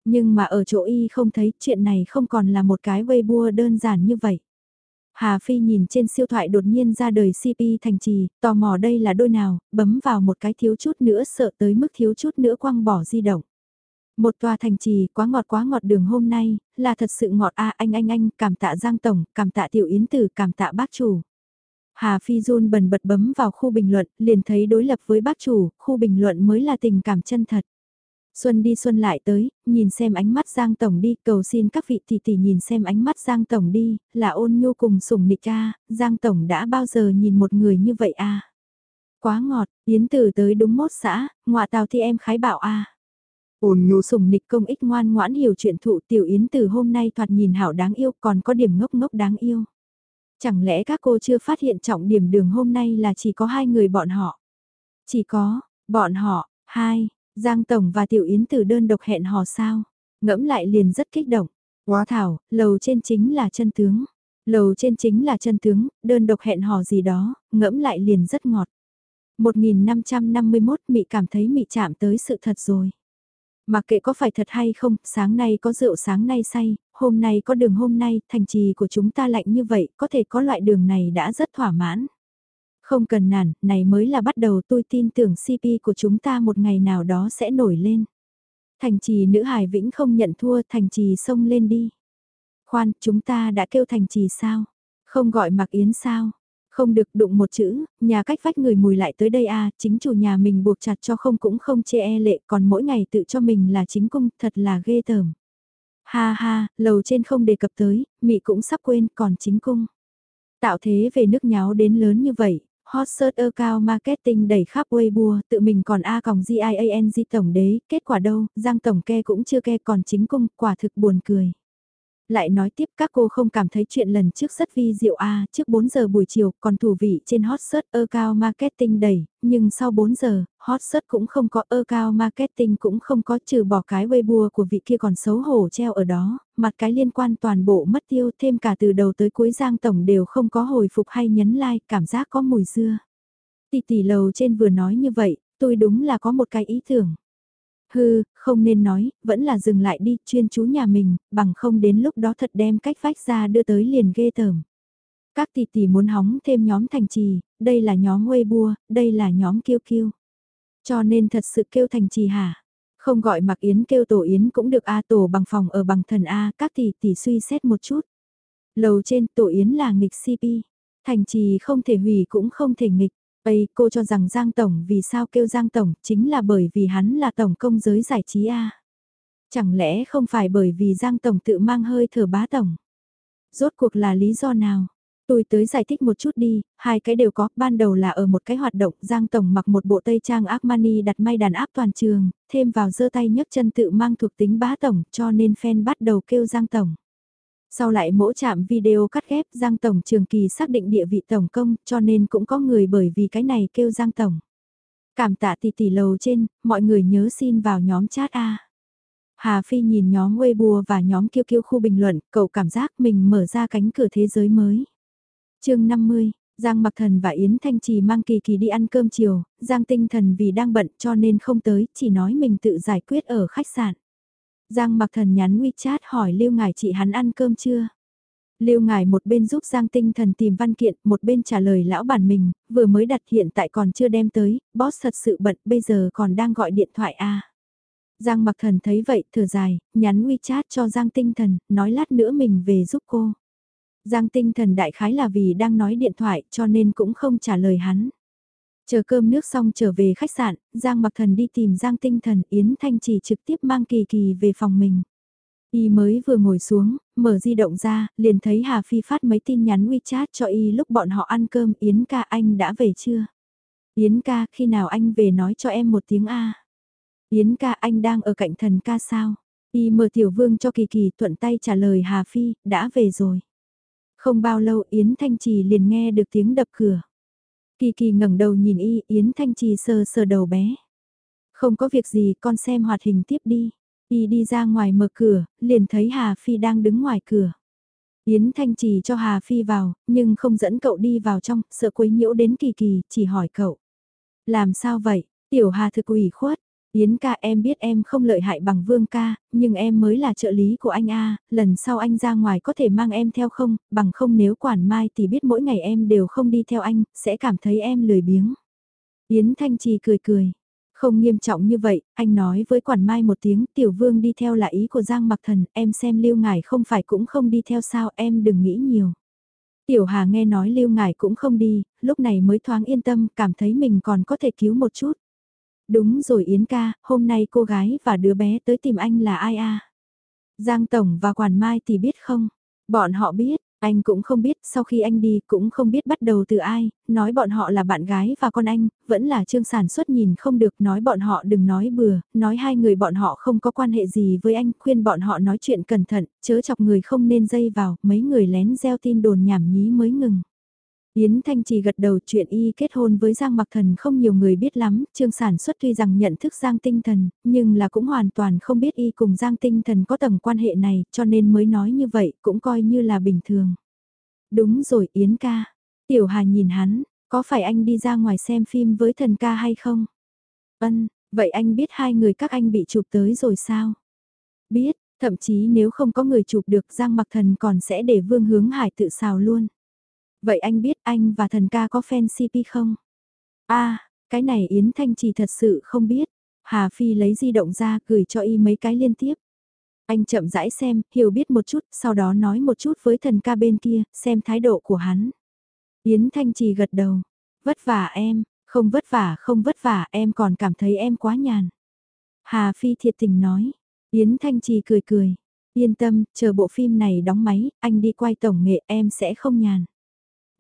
Nhưng mà ở chỗ y không thấy chuyện này không còn là một cái Weibo đơn giản như vậy. Hà Phi nhìn trên siêu thoại đột nhiên ra đời CP thành trì, tò mò đây là đôi nào, bấm vào một cái thiếu chút nữa sợ tới mức thiếu chút nữa quăng bỏ di động. Một tòa thành trì quá ngọt quá ngọt đường hôm nay, là thật sự ngọt a anh anh anh, cảm tạ Giang Tổng, cảm tạ Tiểu Yến Tử, cảm tạ bác chủ. Hà Phi run bần bật bấm vào khu bình luận, liền thấy đối lập với bác chủ, khu bình luận mới là tình cảm chân thật. Xuân đi xuân lại tới, nhìn xem ánh mắt Giang Tổng đi, cầu xin các vị tỷ tỷ nhìn xem ánh mắt Giang Tổng đi, là ôn nhu cùng sủng nịch ca Giang Tổng đã bao giờ nhìn một người như vậy à Quá ngọt, Yến Tử tới đúng mốt xã, ngọa tào thì em khái bảo à Ôn nhu sủng nịch công ích ngoan ngoãn hiểu chuyện thụ tiểu Yến Tử hôm nay thoạt nhìn hảo đáng yêu còn có điểm ngốc ngốc đáng yêu. Chẳng lẽ các cô chưa phát hiện trọng điểm đường hôm nay là chỉ có hai người bọn họ? Chỉ có, bọn họ, hai, Giang Tổng và Tiểu Yến Tử đơn độc hẹn hò sao. Ngẫm lại liền rất kích động. Quá thảo, lầu trên chính là chân tướng. Lầu trên chính là chân tướng, đơn độc hẹn hò gì đó, ngẫm lại liền rất ngọt. 1551 Mị cảm thấy Mị chạm tới sự thật rồi. Mặc kệ có phải thật hay không, sáng nay có rượu sáng nay say, hôm nay có đường hôm nay, thành trì của chúng ta lạnh như vậy, có thể có loại đường này đã rất thỏa mãn. Không cần nản, này mới là bắt đầu tôi tin tưởng CP của chúng ta một ngày nào đó sẽ nổi lên. Thành trì nữ hải vĩnh không nhận thua, thành trì xông lên đi. Khoan, chúng ta đã kêu thành trì sao? Không gọi mặc yến sao? Không được đụng một chữ, nhà cách vách người mùi lại tới đây à, chính chủ nhà mình buộc chặt cho không cũng không chê e lệ, còn mỗi ngày tự cho mình là chính cung, thật là ghê tởm. Ha ha, lầu trên không đề cập tới, mị cũng sắp quên, còn chính cung. Tạo thế về nước nháo đến lớn như vậy, hot search cao marketing đẩy khắp Weibo, tự mình còn A còng GIANG tổng đế, kết quả đâu, Giang tổng ke cũng chưa ke còn chính cung, quả thực buồn cười. Lại nói tiếp các cô không cảm thấy chuyện lần trước rất vi diệu a à, trước 4 giờ buổi chiều còn thủ vị trên hot search ơ cao marketing đầy, nhưng sau 4 giờ, hot search cũng không có ơ cao marketing cũng không có trừ bỏ cái Weibo của vị kia còn xấu hổ treo ở đó, mặt cái liên quan toàn bộ mất tiêu thêm cả từ đầu tới cuối giang tổng đều không có hồi phục hay nhấn like, cảm giác có mùi dưa. Tỷ tỷ lầu trên vừa nói như vậy, tôi đúng là có một cái ý tưởng. Hư, không nên nói, vẫn là dừng lại đi, chuyên chú nhà mình, bằng không đến lúc đó thật đem cách vách ra đưa tới liền ghê tởm. Các tỷ tỷ muốn hóng thêm nhóm thành trì, đây là nhóm Weibo, đây là nhóm kiêu kiêu. Cho nên thật sự kêu thành trì hả? Không gọi mặc yến kêu tổ yến cũng được A tổ bằng phòng ở bằng thần A, các tỷ tỷ suy xét một chút. Lầu trên tổ yến là nghịch CP, thành trì không thể hủy cũng không thể nghịch. Ây, cô cho rằng Giang Tổng vì sao kêu Giang Tổng chính là bởi vì hắn là Tổng công giới giải trí A. Chẳng lẽ không phải bởi vì Giang Tổng tự mang hơi thở bá Tổng? Rốt cuộc là lý do nào? Tôi tới giải thích một chút đi, hai cái đều có, ban đầu là ở một cái hoạt động, Giang Tổng mặc một bộ tây trang Armani đặt may đàn áp toàn trường, thêm vào giơ tay nhấc chân tự mang thuộc tính bá Tổng, cho nên fan bắt đầu kêu Giang Tổng. Sau lại mỗi chạm video cắt ghép Giang Tổng trường kỳ xác định địa vị Tổng công cho nên cũng có người bởi vì cái này kêu Giang Tổng. Cảm tạ tỷ tỷ lầu trên, mọi người nhớ xin vào nhóm chat A. Hà Phi nhìn nhóm Weibo và nhóm kiêu kiêu khu bình luận, cậu cảm giác mình mở ra cánh cửa thế giới mới. chương 50, Giang Mặc Thần và Yến Thanh Trì mang kỳ kỳ đi ăn cơm chiều, Giang Tinh Thần vì đang bận cho nên không tới, chỉ nói mình tự giải quyết ở khách sạn. Giang mặc thần nhắn WeChat hỏi Lưu Ngải chị hắn ăn cơm chưa? Lưu Ngải một bên giúp Giang tinh thần tìm văn kiện, một bên trả lời lão bản mình, vừa mới đặt hiện tại còn chưa đem tới, boss thật sự bận, bây giờ còn đang gọi điện thoại a. Giang mặc thần thấy vậy, thở dài, nhắn WeChat cho Giang tinh thần, nói lát nữa mình về giúp cô. Giang tinh thần đại khái là vì đang nói điện thoại cho nên cũng không trả lời hắn. Chờ cơm nước xong trở về khách sạn, Giang Mặc Thần đi tìm Giang Tinh Thần, Yến Thanh chỉ trực tiếp mang Kỳ Kỳ về phòng mình. Y mới vừa ngồi xuống, mở di động ra, liền thấy Hà Phi phát mấy tin nhắn WeChat cho Y lúc bọn họ ăn cơm, Yến ca anh đã về chưa? Yến ca, khi nào anh về nói cho em một tiếng A. Yến ca anh đang ở cạnh thần ca sao? Y mở tiểu vương cho Kỳ Kỳ thuận tay trả lời Hà Phi, đã về rồi. Không bao lâu Yến Thanh Trì liền nghe được tiếng đập cửa. Kỳ kỳ ngẩng đầu nhìn y, Yến Thanh Trì sờ sờ đầu bé. Không có việc gì, con xem hoạt hình tiếp đi. Y đi ra ngoài mở cửa, liền thấy Hà Phi đang đứng ngoài cửa. Yến Thanh Trì cho Hà Phi vào, nhưng không dẫn cậu đi vào trong, sợ quấy nhiễu đến kỳ kỳ, chỉ hỏi cậu. Làm sao vậy? Tiểu Hà thực ủy khuất, Yến ca em biết em không lợi hại bằng vương ca, nhưng em mới là trợ lý của anh A, lần sau anh ra ngoài có thể mang em theo không, bằng không nếu quản mai thì biết mỗi ngày em đều không đi theo anh, sẽ cảm thấy em lười biếng. Yến Thanh Trì cười cười. Không nghiêm trọng như vậy, anh nói với quản mai một tiếng tiểu vương đi theo là ý của Giang Mặc Thần, em xem lưu ngải không phải cũng không đi theo sao em đừng nghĩ nhiều. Tiểu Hà nghe nói lưu ngải cũng không đi, lúc này mới thoáng yên tâm, cảm thấy mình còn có thể cứu một chút. Đúng rồi Yến ca, hôm nay cô gái và đứa bé tới tìm anh là ai a? Giang Tổng và Quản Mai thì biết không? Bọn họ biết, anh cũng không biết, sau khi anh đi cũng không biết bắt đầu từ ai, nói bọn họ là bạn gái và con anh, vẫn là trương sản xuất nhìn không được, nói bọn họ đừng nói bừa, nói hai người bọn họ không có quan hệ gì với anh, khuyên bọn họ nói chuyện cẩn thận, chớ chọc người không nên dây vào, mấy người lén gieo tin đồn nhảm nhí mới ngừng. Yến Thanh Trì gật đầu chuyện y kết hôn với Giang Mặc Thần không nhiều người biết lắm, Trương Sản xuất tuy rằng nhận thức Giang Tinh Thần, nhưng là cũng hoàn toàn không biết y cùng Giang Tinh Thần có tầng quan hệ này, cho nên mới nói như vậy, cũng coi như là bình thường. Đúng rồi Yến ca. Tiểu Hà nhìn hắn, có phải anh đi ra ngoài xem phim với thần ca hay không? Ân, vậy anh biết hai người các anh bị chụp tới rồi sao? Biết, thậm chí nếu không có người chụp được Giang Mặc Thần còn sẽ để Vương Hướng Hải tự xào luôn. Vậy anh biết anh và thần ca có fan CP không? a cái này Yến Thanh Trì thật sự không biết. Hà Phi lấy di động ra gửi cho y mấy cái liên tiếp. Anh chậm rãi xem, hiểu biết một chút, sau đó nói một chút với thần ca bên kia, xem thái độ của hắn. Yến Thanh Trì gật đầu. Vất vả em, không vất vả không vất vả em còn cảm thấy em quá nhàn. Hà Phi thiệt tình nói. Yến Thanh Trì cười cười. Yên tâm, chờ bộ phim này đóng máy, anh đi quay tổng nghệ em sẽ không nhàn.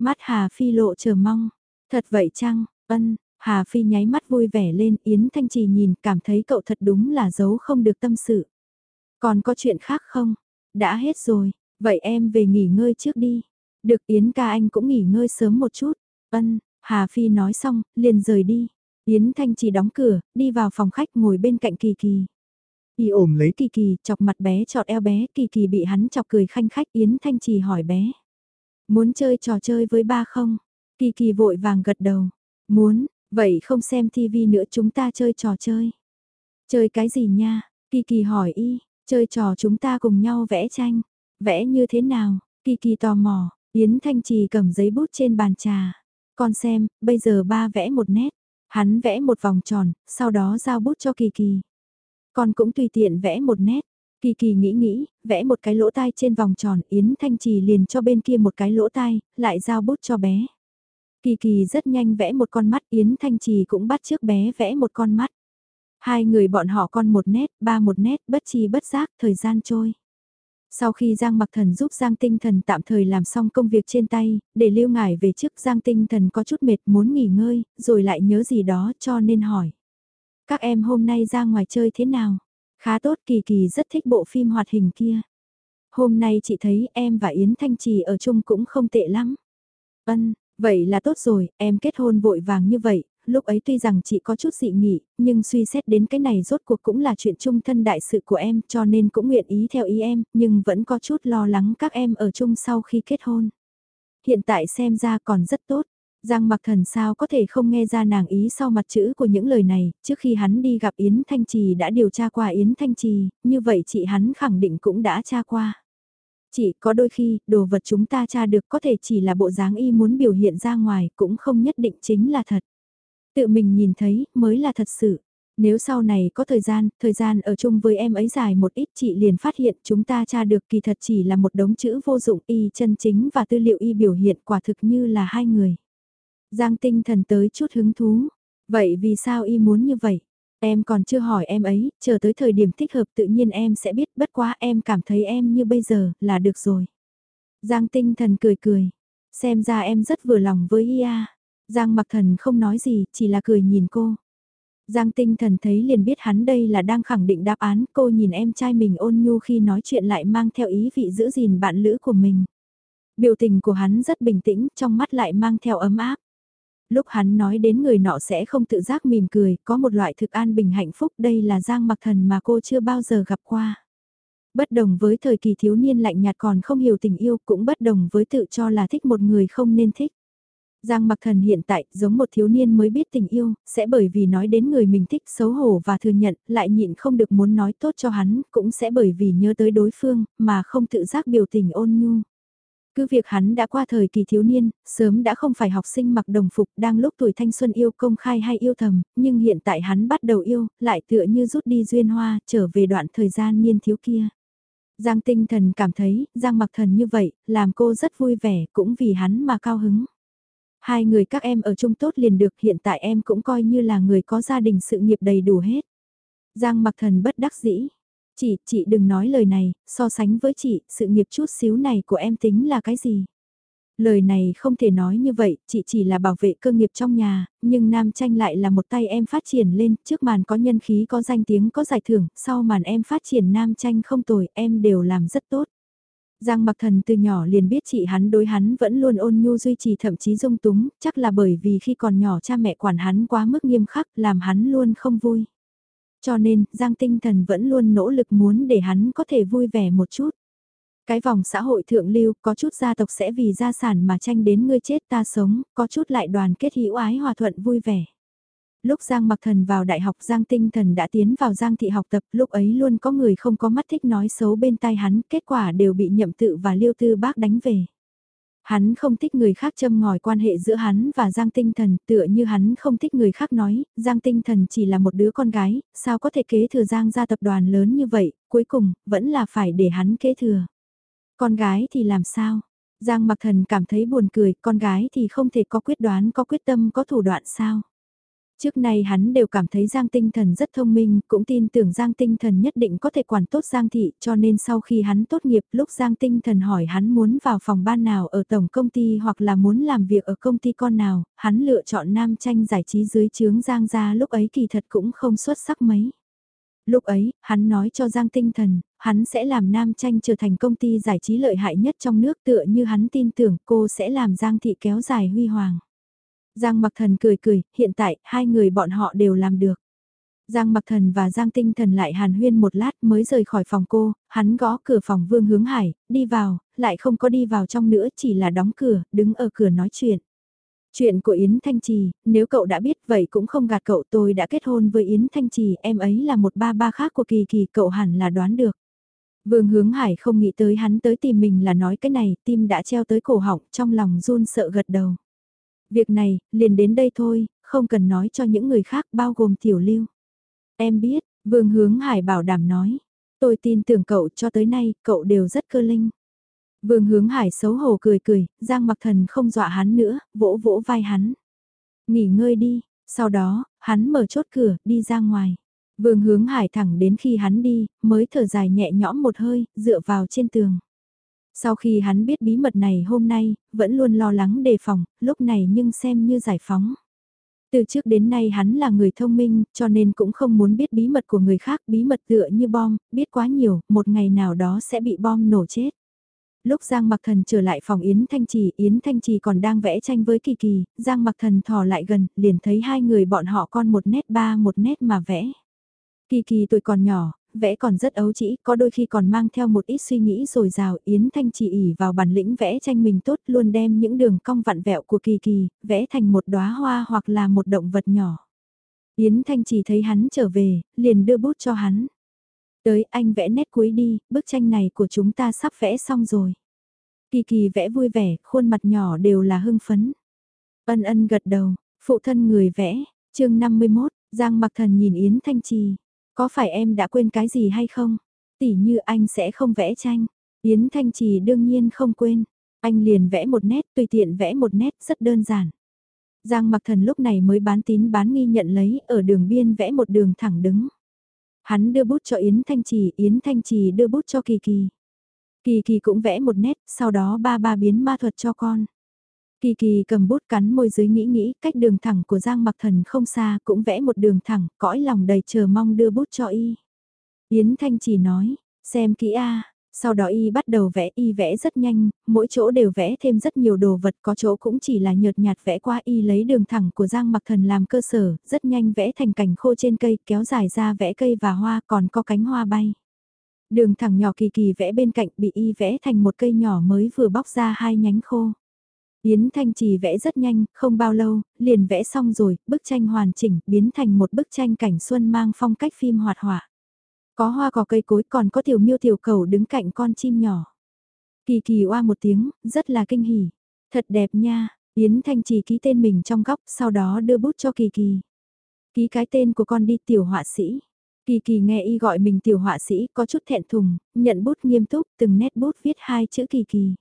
Mắt Hà Phi lộ chờ mong. Thật vậy chăng, ân, Hà Phi nháy mắt vui vẻ lên Yến Thanh Trì nhìn cảm thấy cậu thật đúng là giấu không được tâm sự. Còn có chuyện khác không? Đã hết rồi, vậy em về nghỉ ngơi trước đi. Được Yến ca anh cũng nghỉ ngơi sớm một chút. Ân, Hà Phi nói xong, liền rời đi. Yến Thanh Trì đóng cửa, đi vào phòng khách ngồi bên cạnh Kỳ Kỳ. Y ôm lấy Kỳ Kỳ, chọc mặt bé chọt eo bé, Kỳ Kỳ bị hắn chọc cười khanh khách Yến Thanh Trì hỏi bé. Muốn chơi trò chơi với ba không? Kỳ Kỳ vội vàng gật đầu. Muốn, vậy không xem TV nữa chúng ta chơi trò chơi. Chơi cái gì nha? Kỳ Kỳ hỏi y, chơi trò chúng ta cùng nhau vẽ tranh. Vẽ như thế nào? Kỳ Kỳ tò mò, Yến Thanh Trì cầm giấy bút trên bàn trà. Con xem, bây giờ ba vẽ một nét. Hắn vẽ một vòng tròn, sau đó giao bút cho Kỳ Kỳ. Con cũng tùy tiện vẽ một nét. Kỳ Kỳ nghĩ nghĩ, vẽ một cái lỗ tai trên vòng tròn, Yến Thanh Trì liền cho bên kia một cái lỗ tai, lại giao bút cho bé. Kỳ Kỳ rất nhanh vẽ một con mắt, Yến Thanh Trì cũng bắt trước bé vẽ một con mắt. Hai người bọn họ con một nét, ba một nét, bất chi bất giác, thời gian trôi. Sau khi Giang Mặc Thần giúp Giang Tinh Thần tạm thời làm xong công việc trên tay, để lưu ngải về trước Giang Tinh Thần có chút mệt muốn nghỉ ngơi, rồi lại nhớ gì đó cho nên hỏi. Các em hôm nay ra ngoài chơi thế nào? Khá tốt Kỳ Kỳ rất thích bộ phim hoạt hình kia. Hôm nay chị thấy em và Yến Thanh Trì ở chung cũng không tệ lắm. Ân, vậy là tốt rồi, em kết hôn vội vàng như vậy, lúc ấy tuy rằng chị có chút dị nghị, nhưng suy xét đến cái này rốt cuộc cũng là chuyện chung thân đại sự của em cho nên cũng nguyện ý theo ý em, nhưng vẫn có chút lo lắng các em ở chung sau khi kết hôn. Hiện tại xem ra còn rất tốt. Giang mặc thần sao có thể không nghe ra nàng ý sau mặt chữ của những lời này, trước khi hắn đi gặp Yến Thanh Trì đã điều tra qua Yến Thanh Trì, như vậy chị hắn khẳng định cũng đã tra qua. Chỉ có đôi khi, đồ vật chúng ta tra được có thể chỉ là bộ dáng y muốn biểu hiện ra ngoài, cũng không nhất định chính là thật. Tự mình nhìn thấy, mới là thật sự. Nếu sau này có thời gian, thời gian ở chung với em ấy dài một ít chị liền phát hiện chúng ta tra được kỳ thật chỉ là một đống chữ vô dụng y chân chính và tư liệu y biểu hiện quả thực như là hai người. Giang tinh thần tới chút hứng thú. Vậy vì sao y muốn như vậy? Em còn chưa hỏi em ấy, chờ tới thời điểm thích hợp tự nhiên em sẽ biết bất quá em cảm thấy em như bây giờ là được rồi. Giang tinh thần cười cười. Xem ra em rất vừa lòng với y à. Giang mặc thần không nói gì, chỉ là cười nhìn cô. Giang tinh thần thấy liền biết hắn đây là đang khẳng định đáp án, cô nhìn em trai mình ôn nhu khi nói chuyện lại mang theo ý vị giữ gìn bạn lữ của mình. Biểu tình của hắn rất bình tĩnh, trong mắt lại mang theo ấm áp. Lúc hắn nói đến người nọ sẽ không tự giác mỉm cười, có một loại thực an bình hạnh phúc đây là Giang mặc thần mà cô chưa bao giờ gặp qua. Bất đồng với thời kỳ thiếu niên lạnh nhạt còn không hiểu tình yêu cũng bất đồng với tự cho là thích một người không nên thích. Giang Mặc Thần hiện tại giống một thiếu niên mới biết tình yêu, sẽ bởi vì nói đến người mình thích xấu hổ và thừa nhận, lại nhịn không được muốn nói tốt cho hắn, cũng sẽ bởi vì nhớ tới đối phương, mà không tự giác biểu tình ôn nhu. Cứ việc hắn đã qua thời kỳ thiếu niên, sớm đã không phải học sinh mặc đồng phục đang lúc tuổi thanh xuân yêu công khai hay yêu thầm, nhưng hiện tại hắn bắt đầu yêu, lại tựa như rút đi duyên hoa, trở về đoạn thời gian niên thiếu kia. Giang tinh thần cảm thấy, Giang mặc thần như vậy, làm cô rất vui vẻ, cũng vì hắn mà cao hứng. Hai người các em ở chung tốt liền được hiện tại em cũng coi như là người có gia đình sự nghiệp đầy đủ hết. Giang mặc thần bất đắc dĩ. Chị, chị đừng nói lời này, so sánh với chị, sự nghiệp chút xíu này của em tính là cái gì? Lời này không thể nói như vậy, chị chỉ là bảo vệ cơ nghiệp trong nhà, nhưng nam tranh lại là một tay em phát triển lên, trước màn có nhân khí có danh tiếng có giải thưởng, sau màn em phát triển nam tranh không tồi, em đều làm rất tốt. Giang mặc thần từ nhỏ liền biết chị hắn đối hắn vẫn luôn ôn nhu duy trì thậm chí dung túng, chắc là bởi vì khi còn nhỏ cha mẹ quản hắn quá mức nghiêm khắc làm hắn luôn không vui. Cho nên, Giang tinh thần vẫn luôn nỗ lực muốn để hắn có thể vui vẻ một chút. Cái vòng xã hội thượng lưu, có chút gia tộc sẽ vì gia sản mà tranh đến ngươi chết ta sống, có chút lại đoàn kết hữu ái hòa thuận vui vẻ. Lúc Giang Mặc Thần vào đại học Giang Tinh Thần đã tiến vào Giang Thị học tập, lúc ấy luôn có người không có mắt thích nói xấu bên tai hắn, kết quả đều bị nhậm tự và liêu tư bác đánh về. Hắn không thích người khác châm ngòi quan hệ giữa hắn và Giang Tinh Thần, tựa như hắn không thích người khác nói, Giang Tinh Thần chỉ là một đứa con gái, sao có thể kế thừa Giang gia tập đoàn lớn như vậy, cuối cùng, vẫn là phải để hắn kế thừa. Con gái thì làm sao? Giang Mặc Thần cảm thấy buồn cười, con gái thì không thể có quyết đoán, có quyết tâm, có thủ đoạn sao? Trước nay hắn đều cảm thấy Giang Tinh Thần rất thông minh, cũng tin tưởng Giang Tinh Thần nhất định có thể quản tốt Giang Thị, cho nên sau khi hắn tốt nghiệp lúc Giang Tinh Thần hỏi hắn muốn vào phòng ban nào ở tổng công ty hoặc là muốn làm việc ở công ty con nào, hắn lựa chọn nam tranh giải trí dưới chướng Giang gia lúc ấy kỳ thật cũng không xuất sắc mấy. Lúc ấy, hắn nói cho Giang Tinh Thần, hắn sẽ làm nam tranh trở thành công ty giải trí lợi hại nhất trong nước tựa như hắn tin tưởng cô sẽ làm Giang Thị kéo dài huy hoàng. Giang Mặc Thần cười cười, hiện tại, hai người bọn họ đều làm được. Giang Mặc Thần và Giang Tinh Thần lại hàn huyên một lát mới rời khỏi phòng cô, hắn gõ cửa phòng Vương Hướng Hải, đi vào, lại không có đi vào trong nữa chỉ là đóng cửa, đứng ở cửa nói chuyện. Chuyện của Yến Thanh Trì, nếu cậu đã biết vậy cũng không gạt cậu tôi đã kết hôn với Yến Thanh Trì, em ấy là một ba ba khác của Kỳ Kỳ, cậu hẳn là đoán được. Vương Hướng Hải không nghĩ tới hắn tới tìm mình là nói cái này, tim đã treo tới cổ họng, trong lòng run sợ gật đầu. Việc này, liền đến đây thôi, không cần nói cho những người khác bao gồm tiểu lưu. Em biết, Vương Hướng Hải bảo đảm nói. Tôi tin tưởng cậu cho tới nay, cậu đều rất cơ linh. Vương Hướng Hải xấu hổ cười cười, Giang Mặc Thần không dọa hắn nữa, vỗ vỗ vai hắn. Nghỉ ngơi đi, sau đó, hắn mở chốt cửa, đi ra ngoài. Vương Hướng Hải thẳng đến khi hắn đi, mới thở dài nhẹ nhõm một hơi, dựa vào trên tường. Sau khi hắn biết bí mật này hôm nay, vẫn luôn lo lắng đề phòng, lúc này nhưng xem như giải phóng. Từ trước đến nay hắn là người thông minh, cho nên cũng không muốn biết bí mật của người khác, bí mật tựa như bom, biết quá nhiều, một ngày nào đó sẽ bị bom nổ chết. Lúc Giang Mặc Thần trở lại phòng Yến Thanh Trì, Yến Thanh Trì còn đang vẽ tranh với Kỳ Kỳ, Giang Mặc Thần thò lại gần, liền thấy hai người bọn họ con một nét ba một nét mà vẽ. Kỳ Kỳ tuổi còn nhỏ, vẽ còn rất ấu trĩ, có đôi khi còn mang theo một ít suy nghĩ rồi rào, Yến Thanh chỉ ỉ vào bản lĩnh vẽ tranh mình tốt luôn đem những đường cong vặn vẹo của kỳ kỳ, vẽ thành một đóa hoa hoặc là một động vật nhỏ. Yến Thanh chỉ thấy hắn trở về, liền đưa bút cho hắn. Tới anh vẽ nét cuối đi, bức tranh này của chúng ta sắp vẽ xong rồi. Kỳ kỳ vẽ vui vẻ, khuôn mặt nhỏ đều là hưng phấn. Ân ân gật đầu, phụ thân người vẽ, chương 51, Giang mặc thần nhìn Yến Thanh Trì. Có phải em đã quên cái gì hay không? Tỉ như anh sẽ không vẽ tranh. Yến Thanh Trì đương nhiên không quên. Anh liền vẽ một nét, tùy tiện vẽ một nét rất đơn giản. Giang mặc thần lúc này mới bán tín bán nghi nhận lấy ở đường biên vẽ một đường thẳng đứng. Hắn đưa bút cho Yến Thanh Trì, Yến Thanh Trì đưa bút cho Kỳ Kỳ. Kỳ Kỳ cũng vẽ một nét, sau đó ba ba biến ma thuật cho con. Kỳ kỳ cầm bút cắn môi dưới nghĩ nghĩ cách đường thẳng của Giang Mặc Thần không xa cũng vẽ một đường thẳng, cõi lòng đầy chờ mong đưa bút cho y. Yến Thanh chỉ nói, xem kỹ a. Sau đó y bắt đầu vẽ y vẽ rất nhanh, mỗi chỗ đều vẽ thêm rất nhiều đồ vật có chỗ cũng chỉ là nhợt nhạt vẽ qua y lấy đường thẳng của Giang Mặc Thần làm cơ sở, rất nhanh vẽ thành cảnh khô trên cây kéo dài ra vẽ cây và hoa còn có cánh hoa bay. Đường thẳng nhỏ kỳ kỳ vẽ bên cạnh bị y vẽ thành một cây nhỏ mới vừa bóc ra hai nhánh khô. Yến Thanh Trì vẽ rất nhanh, không bao lâu, liền vẽ xong rồi, bức tranh hoàn chỉnh, biến thành một bức tranh cảnh xuân mang phong cách phim hoạt họa. Có hoa cỏ cây cối còn có tiểu miêu tiểu cầu đứng cạnh con chim nhỏ. Kỳ kỳ oa một tiếng, rất là kinh hỉ. Thật đẹp nha, Yến Thanh Trì ký tên mình trong góc, sau đó đưa bút cho kỳ kỳ. Ký cái tên của con đi tiểu họa sĩ. Kỳ kỳ nghe y gọi mình tiểu họa sĩ có chút thẹn thùng, nhận bút nghiêm túc từng nét bút viết hai chữ kỳ kỳ.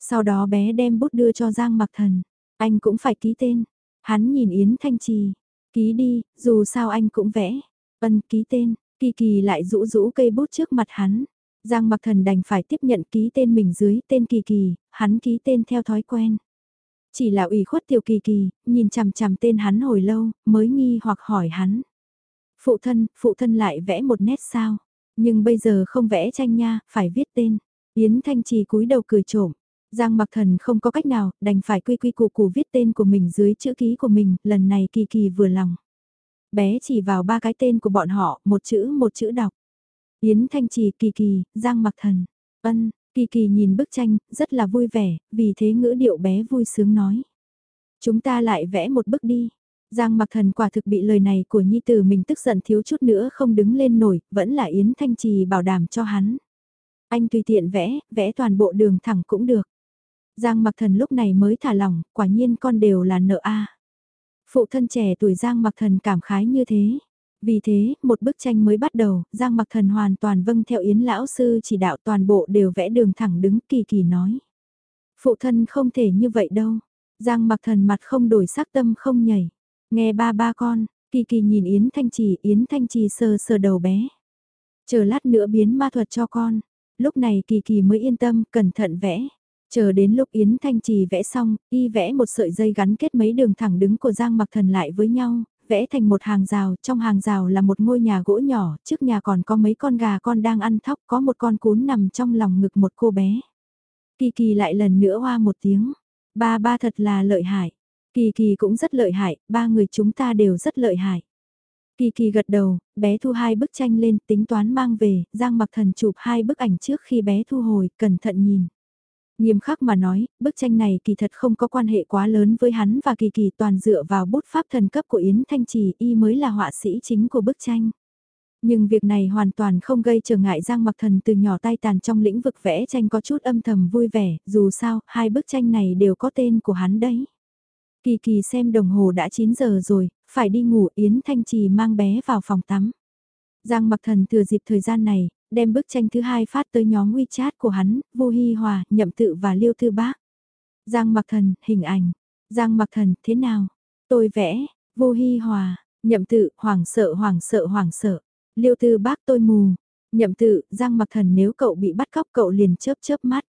Sau đó bé đem bút đưa cho Giang Mặc Thần. Anh cũng phải ký tên. Hắn nhìn Yến Thanh Trì. Ký đi, dù sao anh cũng vẽ. Ân ký tên, Kỳ Kỳ lại rũ rũ cây bút trước mặt hắn. Giang Mặc Thần đành phải tiếp nhận ký tên mình dưới tên Kỳ Kỳ, hắn ký tên theo thói quen. Chỉ là ủy khuất tiểu Kỳ Kỳ, nhìn chằm chằm tên hắn hồi lâu, mới nghi hoặc hỏi hắn. Phụ thân, phụ thân lại vẽ một nét sao? Nhưng bây giờ không vẽ tranh nha, phải viết tên. Yến Thanh Trì cúi đầu cười trộm. Giang mặc thần không có cách nào, đành phải quy quy củ củ viết tên của mình dưới chữ ký của mình, lần này kỳ kỳ vừa lòng. Bé chỉ vào ba cái tên của bọn họ, một chữ một chữ đọc. Yến Thanh Trì kỳ kỳ, Giang mặc thần, ân, Kỳ kỳ nhìn bức tranh, rất là vui vẻ, vì thế ngữ điệu bé vui sướng nói. Chúng ta lại vẽ một bức đi. Giang mặc thần quả thực bị lời này của nhi tử mình tức giận thiếu chút nữa không đứng lên nổi, vẫn là Yến Thanh Trì bảo đảm cho hắn. Anh tùy tiện vẽ, vẽ toàn bộ đường thẳng cũng được. Giang mặc thần lúc này mới thả lỏng, quả nhiên con đều là nợ A. Phụ thân trẻ tuổi Giang mặc thần cảm khái như thế. Vì thế, một bức tranh mới bắt đầu, Giang mặc thần hoàn toàn vâng theo Yến lão sư chỉ đạo toàn bộ đều vẽ đường thẳng đứng kỳ kỳ nói. Phụ thân không thể như vậy đâu. Giang mặc thần mặt không đổi sắc tâm không nhảy. Nghe ba ba con, kỳ kỳ nhìn Yến Thanh Trì, Yến Thanh Trì sờ sờ đầu bé. Chờ lát nữa biến ma thuật cho con. Lúc này kỳ kỳ mới yên tâm, cẩn thận vẽ. Chờ đến lúc Yến Thanh Trì vẽ xong, y vẽ một sợi dây gắn kết mấy đường thẳng đứng của Giang Mặc Thần lại với nhau, vẽ thành một hàng rào, trong hàng rào là một ngôi nhà gỗ nhỏ, trước nhà còn có mấy con gà con đang ăn thóc, có một con cún nằm trong lòng ngực một cô bé. Kỳ kỳ lại lần nữa hoa một tiếng, ba ba thật là lợi hại, kỳ kỳ cũng rất lợi hại, ba người chúng ta đều rất lợi hại. Kỳ kỳ gật đầu, bé thu hai bức tranh lên tính toán mang về, Giang mặc thần chụp hai bức ảnh trước khi bé thu hồi, cẩn thận nhìn. Nghiêm khắc mà nói, bức tranh này kỳ thật không có quan hệ quá lớn với hắn và kỳ kỳ toàn dựa vào bút pháp thần cấp của Yến Thanh Trì y mới là họa sĩ chính của bức tranh. Nhưng việc này hoàn toàn không gây trở ngại Giang Mặc Thần từ nhỏ tay tàn trong lĩnh vực vẽ tranh có chút âm thầm vui vẻ, dù sao, hai bức tranh này đều có tên của hắn đấy. Kỳ kỳ xem đồng hồ đã 9 giờ rồi, phải đi ngủ Yến Thanh Trì mang bé vào phòng tắm. Giang Mặc Thần thừa dịp thời gian này, đem bức tranh thứ hai phát tới nhóm WeChat của hắn, Vu Hi Hòa, Nhậm Tự và Liêu Tư Bác. Giang Mặc Thần, hình ảnh. Giang Mặc Thần, thế nào? Tôi vẽ, Vu Hi Hòa, Nhậm Tự, hoảng sợ hoảng sợ hoảng sợ. Liêu Tư Bác tôi mù. Nhậm Tự, Giang Mặc Thần nếu cậu bị bắt cóc cậu liền chớp chớp mắt.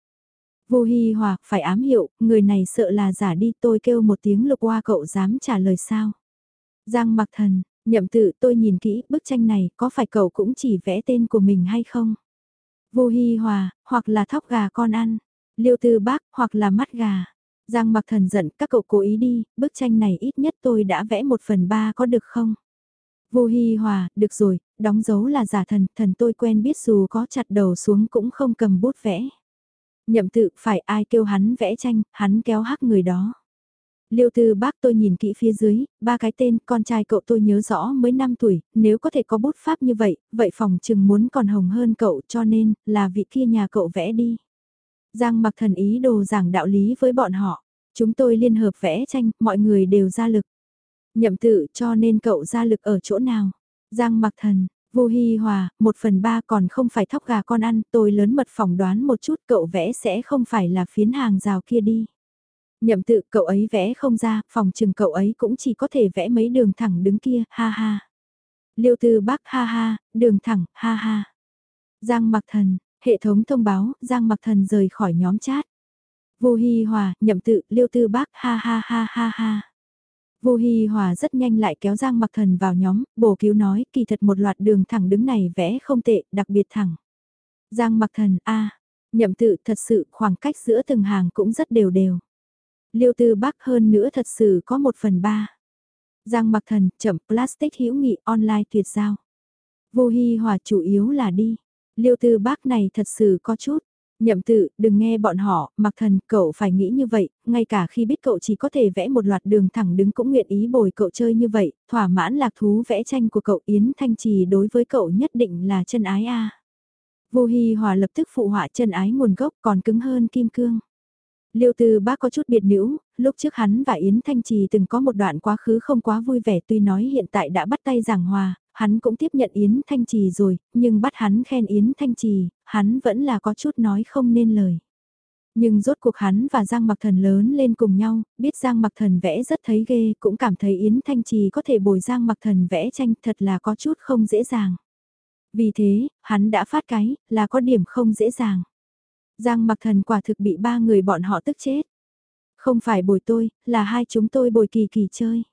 Vu Hi Hòa, phải ám hiệu, người này sợ là giả đi tôi kêu một tiếng lục qua cậu dám trả lời sao? Giang Mặc Thần, Nhậm tự tôi nhìn kỹ bức tranh này có phải cậu cũng chỉ vẽ tên của mình hay không? Vô Hi Hòa, hoặc là thóc gà con ăn, Liêu Tư Bác, hoặc là mắt gà. Giang mặc thần giận các cậu cố ý đi, bức tranh này ít nhất tôi đã vẽ một phần ba có được không? Vô Hi Hòa, được rồi, đóng dấu là giả thần, thần tôi quen biết dù có chặt đầu xuống cũng không cầm bút vẽ. Nhậm tự phải ai kêu hắn vẽ tranh, hắn kéo hắc người đó. Liêu tư bác tôi nhìn kỹ phía dưới, ba cái tên, con trai cậu tôi nhớ rõ mới 5 tuổi, nếu có thể có bút pháp như vậy, vậy phòng chừng muốn còn hồng hơn cậu cho nên, là vị kia nhà cậu vẽ đi. Giang mặc thần ý đồ giảng đạo lý với bọn họ, chúng tôi liên hợp vẽ tranh, mọi người đều ra lực. Nhậm tự cho nên cậu ra lực ở chỗ nào? Giang mặc thần, Vô Hi Hòa, một phần ba còn không phải thóc gà con ăn, tôi lớn mật phỏng đoán một chút cậu vẽ sẽ không phải là phiến hàng rào kia đi. Nhậm tự cậu ấy vẽ không ra, phòng trừng cậu ấy cũng chỉ có thể vẽ mấy đường thẳng đứng kia, ha ha. Liêu tư bác ha ha, đường thẳng, ha ha. Giang mặc thần, hệ thống thông báo, Giang mặc thần rời khỏi nhóm chat. Vô Hi Hòa, nhậm tự, liêu tư bác, ha ha ha ha ha. Vô Hi Hòa rất nhanh lại kéo Giang mặc thần vào nhóm, bổ cứu nói, kỳ thật một loạt đường thẳng đứng này vẽ không tệ, đặc biệt thẳng. Giang mặc thần, a nhậm tự thật sự khoảng cách giữa từng hàng cũng rất đều đều. Liêu tư bắc hơn nữa thật sự có một phần ba. Giang mặc thần, chậm plastic hữu nghị online tuyệt giao. Vô hy hòa chủ yếu là đi. Liêu tư bác này thật sự có chút. Nhậm tự, đừng nghe bọn họ, mặc thần, cậu phải nghĩ như vậy, ngay cả khi biết cậu chỉ có thể vẽ một loạt đường thẳng đứng cũng nguyện ý bồi cậu chơi như vậy, thỏa mãn lạc thú vẽ tranh của cậu Yến Thanh Trì đối với cậu nhất định là chân ái a. Vô Hi Hòa lập tức phụ họa chân ái nguồn gốc còn cứng hơn kim cương. Liêu Tư Bác có chút biệt nữ, lúc trước hắn và Yến Thanh Trì từng có một đoạn quá khứ không quá vui vẻ tuy nói hiện tại đã bắt tay giảng hòa, hắn cũng tiếp nhận Yến Thanh Trì rồi, nhưng bắt hắn khen Yến Thanh Trì, hắn vẫn là có chút nói không nên lời. Nhưng rốt cuộc hắn và Giang Mặc Thần lớn lên cùng nhau, biết Giang Mặc Thần vẽ rất thấy ghê, cũng cảm thấy Yến Thanh Trì có thể bồi Giang Mặc Thần vẽ tranh thật là có chút không dễ dàng. Vì thế, hắn đã phát cái, là có điểm không dễ dàng. Giang mặc thần quả thực bị ba người bọn họ tức chết. Không phải bồi tôi, là hai chúng tôi bồi kỳ kỳ chơi.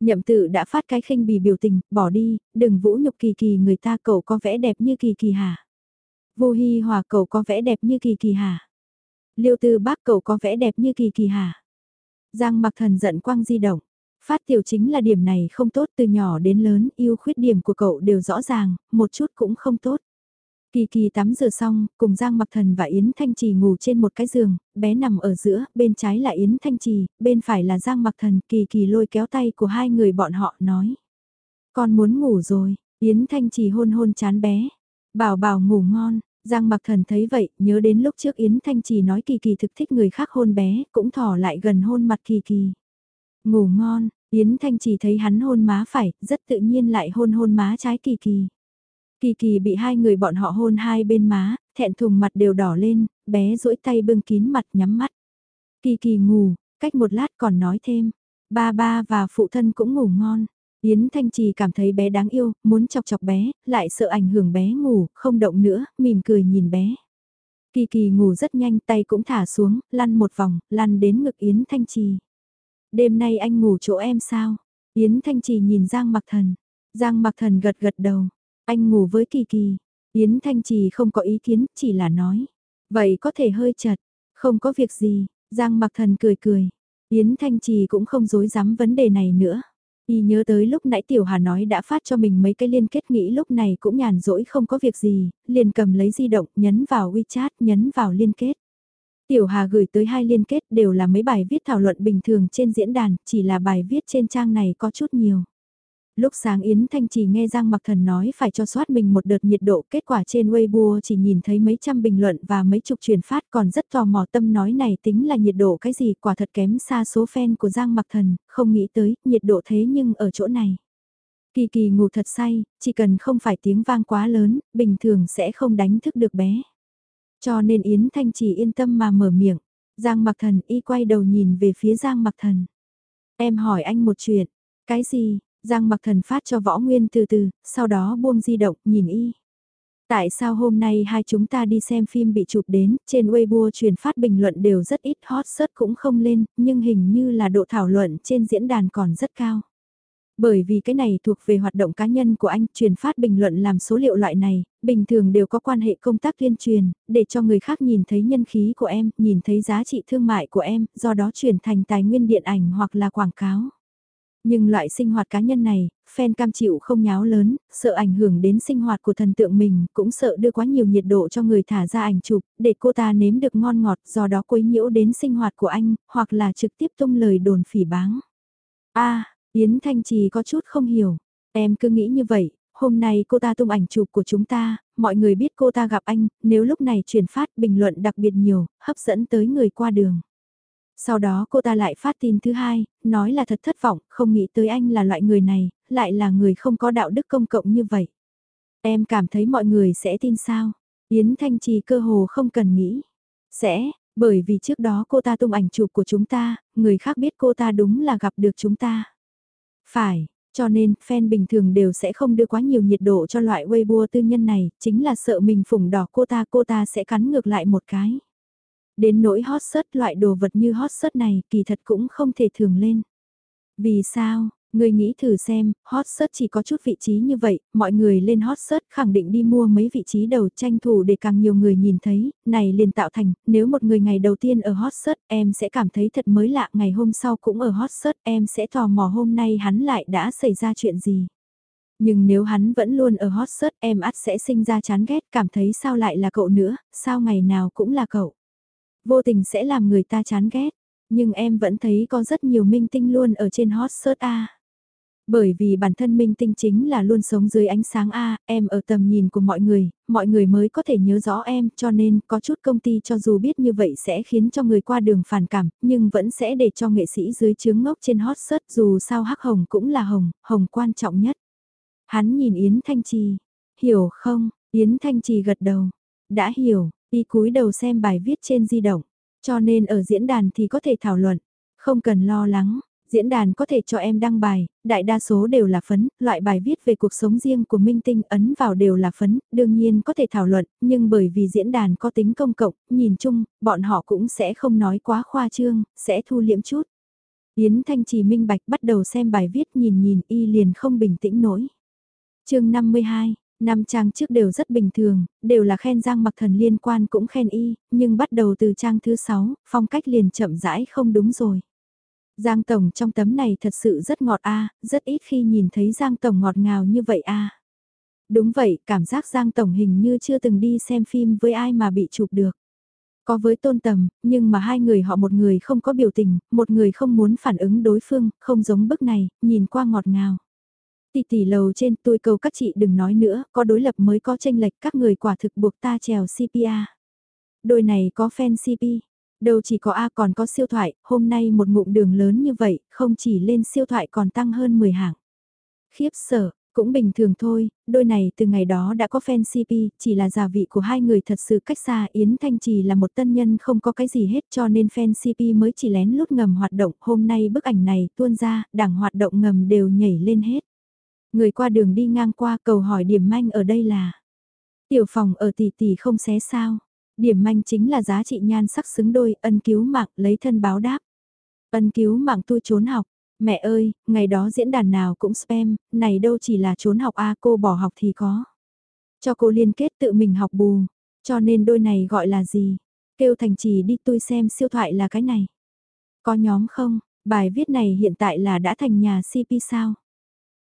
Nhậm tự đã phát cái khinh bì biểu tình, bỏ đi, đừng vũ nhục kỳ kỳ người ta cậu có vẽ đẹp như kỳ kỳ hả? Vô hi hòa cậu có vẽ đẹp như kỳ kỳ hả? Liêu tư bác cậu có vẽ đẹp như kỳ kỳ hả? Giang mặc thần giận quang di động. Phát tiểu chính là điểm này không tốt từ nhỏ đến lớn, yêu khuyết điểm của cậu đều rõ ràng, một chút cũng không tốt. Kỳ kỳ tắm rửa xong, cùng Giang Mặc Thần và Yến Thanh Trì ngủ trên một cái giường, bé nằm ở giữa, bên trái là Yến Thanh Trì, bên phải là Giang Mặc Thần, kỳ kỳ lôi kéo tay của hai người bọn họ nói. Con muốn ngủ rồi, Yến Thanh Trì hôn hôn chán bé, bảo bảo ngủ ngon, Giang Mặc Thần thấy vậy, nhớ đến lúc trước Yến Thanh Trì nói kỳ kỳ thực thích người khác hôn bé, cũng thỏ lại gần hôn mặt kỳ kỳ. Ngủ ngon, Yến Thanh Trì thấy hắn hôn má phải, rất tự nhiên lại hôn hôn má trái kỳ kỳ. Kỳ kỳ bị hai người bọn họ hôn hai bên má, thẹn thùng mặt đều đỏ lên, bé duỗi tay bưng kín mặt nhắm mắt. Kỳ kỳ ngủ, cách một lát còn nói thêm, ba ba và phụ thân cũng ngủ ngon. Yến Thanh Trì cảm thấy bé đáng yêu, muốn chọc chọc bé, lại sợ ảnh hưởng bé ngủ, không động nữa, mỉm cười nhìn bé. Kỳ kỳ ngủ rất nhanh tay cũng thả xuống, lăn một vòng, lăn đến ngực Yến Thanh Trì. Đêm nay anh ngủ chỗ em sao? Yến Thanh Trì nhìn Giang Mặc Thần. Giang Mặc Thần gật gật đầu. Anh ngủ với Kỳ Kỳ. Yến Thanh Trì không có ý kiến, chỉ là nói. Vậy có thể hơi chật. Không có việc gì. Giang Mặc Thần cười cười. Yến Thanh Trì cũng không dối dám vấn đề này nữa. Y nhớ tới lúc nãy Tiểu Hà nói đã phát cho mình mấy cái liên kết nghĩ lúc này cũng nhàn rỗi không có việc gì, liền cầm lấy di động, nhấn vào WeChat, nhấn vào liên kết. Tiểu Hà gửi tới hai liên kết đều là mấy bài viết thảo luận bình thường trên diễn đàn, chỉ là bài viết trên trang này có chút nhiều. Lúc sáng Yến Thanh chỉ nghe Giang Mặc Thần nói phải cho soát mình một đợt nhiệt độ, kết quả trên Weibo chỉ nhìn thấy mấy trăm bình luận và mấy chục truyền phát còn rất tò mò tâm nói này tính là nhiệt độ cái gì quả thật kém xa số fan của Giang Mặc Thần, không nghĩ tới, nhiệt độ thế nhưng ở chỗ này. Kỳ kỳ ngủ thật say, chỉ cần không phải tiếng vang quá lớn, bình thường sẽ không đánh thức được bé. Cho nên Yến Thanh chỉ yên tâm mà mở miệng. Giang Mặc Thần y quay đầu nhìn về phía Giang Mặc Thần. Em hỏi anh một chuyện. Cái gì? Giang Mặc Thần phát cho Võ Nguyên từ từ, sau đó buông di động, nhìn y. Tại sao hôm nay hai chúng ta đi xem phim bị chụp đến, trên Weibo truyền phát bình luận đều rất ít hot search cũng không lên, nhưng hình như là độ thảo luận trên diễn đàn còn rất cao. Bởi vì cái này thuộc về hoạt động cá nhân của anh, truyền phát bình luận làm số liệu loại này, bình thường đều có quan hệ công tác tuyên truyền, để cho người khác nhìn thấy nhân khí của em, nhìn thấy giá trị thương mại của em, do đó chuyển thành tài nguyên điện ảnh hoặc là quảng cáo. Nhưng loại sinh hoạt cá nhân này, fan cam chịu không nháo lớn, sợ ảnh hưởng đến sinh hoạt của thần tượng mình, cũng sợ đưa quá nhiều nhiệt độ cho người thả ra ảnh chụp, để cô ta nếm được ngon ngọt, do đó quấy nhiễu đến sinh hoạt của anh, hoặc là trực tiếp tung lời đồn phỉ báng. a Yến Thanh Trì có chút không hiểu. Em cứ nghĩ như vậy, hôm nay cô ta tung ảnh chụp của chúng ta, mọi người biết cô ta gặp anh, nếu lúc này truyền phát bình luận đặc biệt nhiều, hấp dẫn tới người qua đường. Sau đó cô ta lại phát tin thứ hai, nói là thật thất vọng, không nghĩ tới anh là loại người này, lại là người không có đạo đức công cộng như vậy. Em cảm thấy mọi người sẽ tin sao? Yến Thanh Trì cơ hồ không cần nghĩ. Sẽ, bởi vì trước đó cô ta tung ảnh chụp của chúng ta, người khác biết cô ta đúng là gặp được chúng ta. Phải, cho nên fan bình thường đều sẽ không đưa quá nhiều nhiệt độ cho loại Weibo tư nhân này, chính là sợ mình phủng đỏ cô ta cô ta sẽ cắn ngược lại một cái. Đến nỗi hot search loại đồ vật như hot search này kỳ thật cũng không thể thường lên. Vì sao, Người nghĩ thử xem, hot search chỉ có chút vị trí như vậy, mọi người lên hot search khẳng định đi mua mấy vị trí đầu tranh thủ để càng nhiều người nhìn thấy, này liền tạo thành, nếu một người ngày đầu tiên ở hot search em sẽ cảm thấy thật mới lạ, ngày hôm sau cũng ở hot search em sẽ tò mò hôm nay hắn lại đã xảy ra chuyện gì. Nhưng nếu hắn vẫn luôn ở hot search em ắt sẽ sinh ra chán ghét, cảm thấy sao lại là cậu nữa, sao ngày nào cũng là cậu. Vô tình sẽ làm người ta chán ghét, nhưng em vẫn thấy có rất nhiều minh tinh luôn ở trên hot search A. Bởi vì bản thân minh tinh chính là luôn sống dưới ánh sáng A, em ở tầm nhìn của mọi người, mọi người mới có thể nhớ rõ em, cho nên có chút công ty cho dù biết như vậy sẽ khiến cho người qua đường phản cảm, nhưng vẫn sẽ để cho nghệ sĩ dưới chướng ngốc trên hot search dù sao hắc hồng cũng là hồng, hồng quan trọng nhất. Hắn nhìn Yến Thanh Trì, hiểu không, Yến Thanh Trì gật đầu, đã hiểu, y cúi đầu xem bài viết trên di động, cho nên ở diễn đàn thì có thể thảo luận, không cần lo lắng. Diễn đàn có thể cho em đăng bài, đại đa số đều là phấn, loại bài viết về cuộc sống riêng của minh tinh ấn vào đều là phấn, đương nhiên có thể thảo luận, nhưng bởi vì diễn đàn có tính công cộng, nhìn chung, bọn họ cũng sẽ không nói quá khoa trương, sẽ thu liễm chút. Yến Thanh Trì minh bạch bắt đầu xem bài viết nhìn nhìn y liền không bình tĩnh nổi. chương 52 Năm trang trước đều rất bình thường, đều là khen Giang Mặc Thần liên quan cũng khen y, nhưng bắt đầu từ trang thứ 6, phong cách liền chậm rãi không đúng rồi. Giang Tổng trong tấm này thật sự rất ngọt a, rất ít khi nhìn thấy Giang Tổng ngọt ngào như vậy a. Đúng vậy, cảm giác Giang Tổng hình như chưa từng đi xem phim với ai mà bị chụp được. Có với tôn tầm, nhưng mà hai người họ một người không có biểu tình, một người không muốn phản ứng đối phương, không giống bức này, nhìn qua ngọt ngào. Tỷ tỷ lầu trên tôi cầu các chị đừng nói nữa, có đối lập mới có tranh lệch các người quả thực buộc ta trèo CPA. Đôi này có fan CP, đâu chỉ có A còn có siêu thoại, hôm nay một ngụm đường lớn như vậy, không chỉ lên siêu thoại còn tăng hơn 10 hạng. Khiếp sợ, cũng bình thường thôi, đôi này từ ngày đó đã có fan CP, chỉ là giả vị của hai người thật sự cách xa Yến Thanh Trì là một tân nhân không có cái gì hết cho nên fan CP mới chỉ lén lút ngầm hoạt động. Hôm nay bức ảnh này tuôn ra, đảng hoạt động ngầm đều nhảy lên hết. Người qua đường đi ngang qua cầu hỏi điểm manh ở đây là Tiểu phòng ở tỷ tỷ không xé sao. Điểm manh chính là giá trị nhan sắc xứng đôi, ân cứu mạng lấy thân báo đáp. Ân cứu mạng tôi trốn học, Mẹ ơi, ngày đó diễn đàn nào cũng spam, này đâu chỉ là trốn học A cô bỏ học thì có. Cho cô liên kết tự mình học bù, cho nên đôi này gọi là gì? Kêu thành trì đi tôi xem siêu thoại là cái này. Có nhóm không? Bài viết này hiện tại là đã thành nhà CP sao?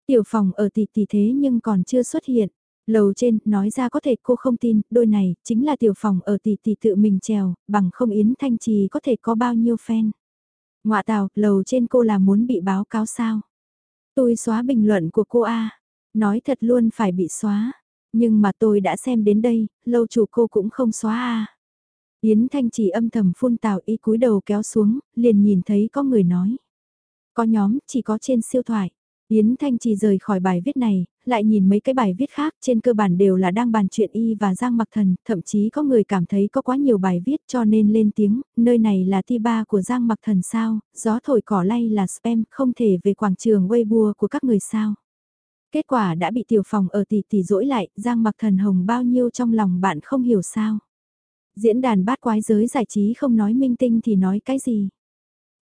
Tiểu phòng ở tỷ tỷ thế nhưng còn chưa xuất hiện. Lầu trên, nói ra có thể cô không tin, đôi này, chính là tiểu phòng ở tỷ tỷ tự mình trèo, bằng không Yến Thanh Trì có thể có bao nhiêu fan. Ngoạ tào, lầu trên cô là muốn bị báo cáo sao? Tôi xóa bình luận của cô A. Nói thật luôn phải bị xóa. Nhưng mà tôi đã xem đến đây, lâu chủ cô cũng không xóa A. Yến Thanh chỉ âm thầm phun tào ý cúi đầu kéo xuống, liền nhìn thấy có người nói. Có nhóm, chỉ có trên siêu thoại. Yến Thanh chỉ rời khỏi bài viết này, lại nhìn mấy cái bài viết khác trên cơ bản đều là đang bàn chuyện y và Giang Mặc Thần, thậm chí có người cảm thấy có quá nhiều bài viết cho nên lên tiếng, nơi này là ti ba của Giang Mặc Thần sao, gió thổi cỏ lay là spam, không thể về quảng trường Weibo của các người sao. Kết quả đã bị tiểu phòng ở tỷ tỷ dỗi lại, Giang Mặc Thần hồng bao nhiêu trong lòng bạn không hiểu sao. Diễn đàn bát quái giới giải trí không nói minh tinh thì nói cái gì.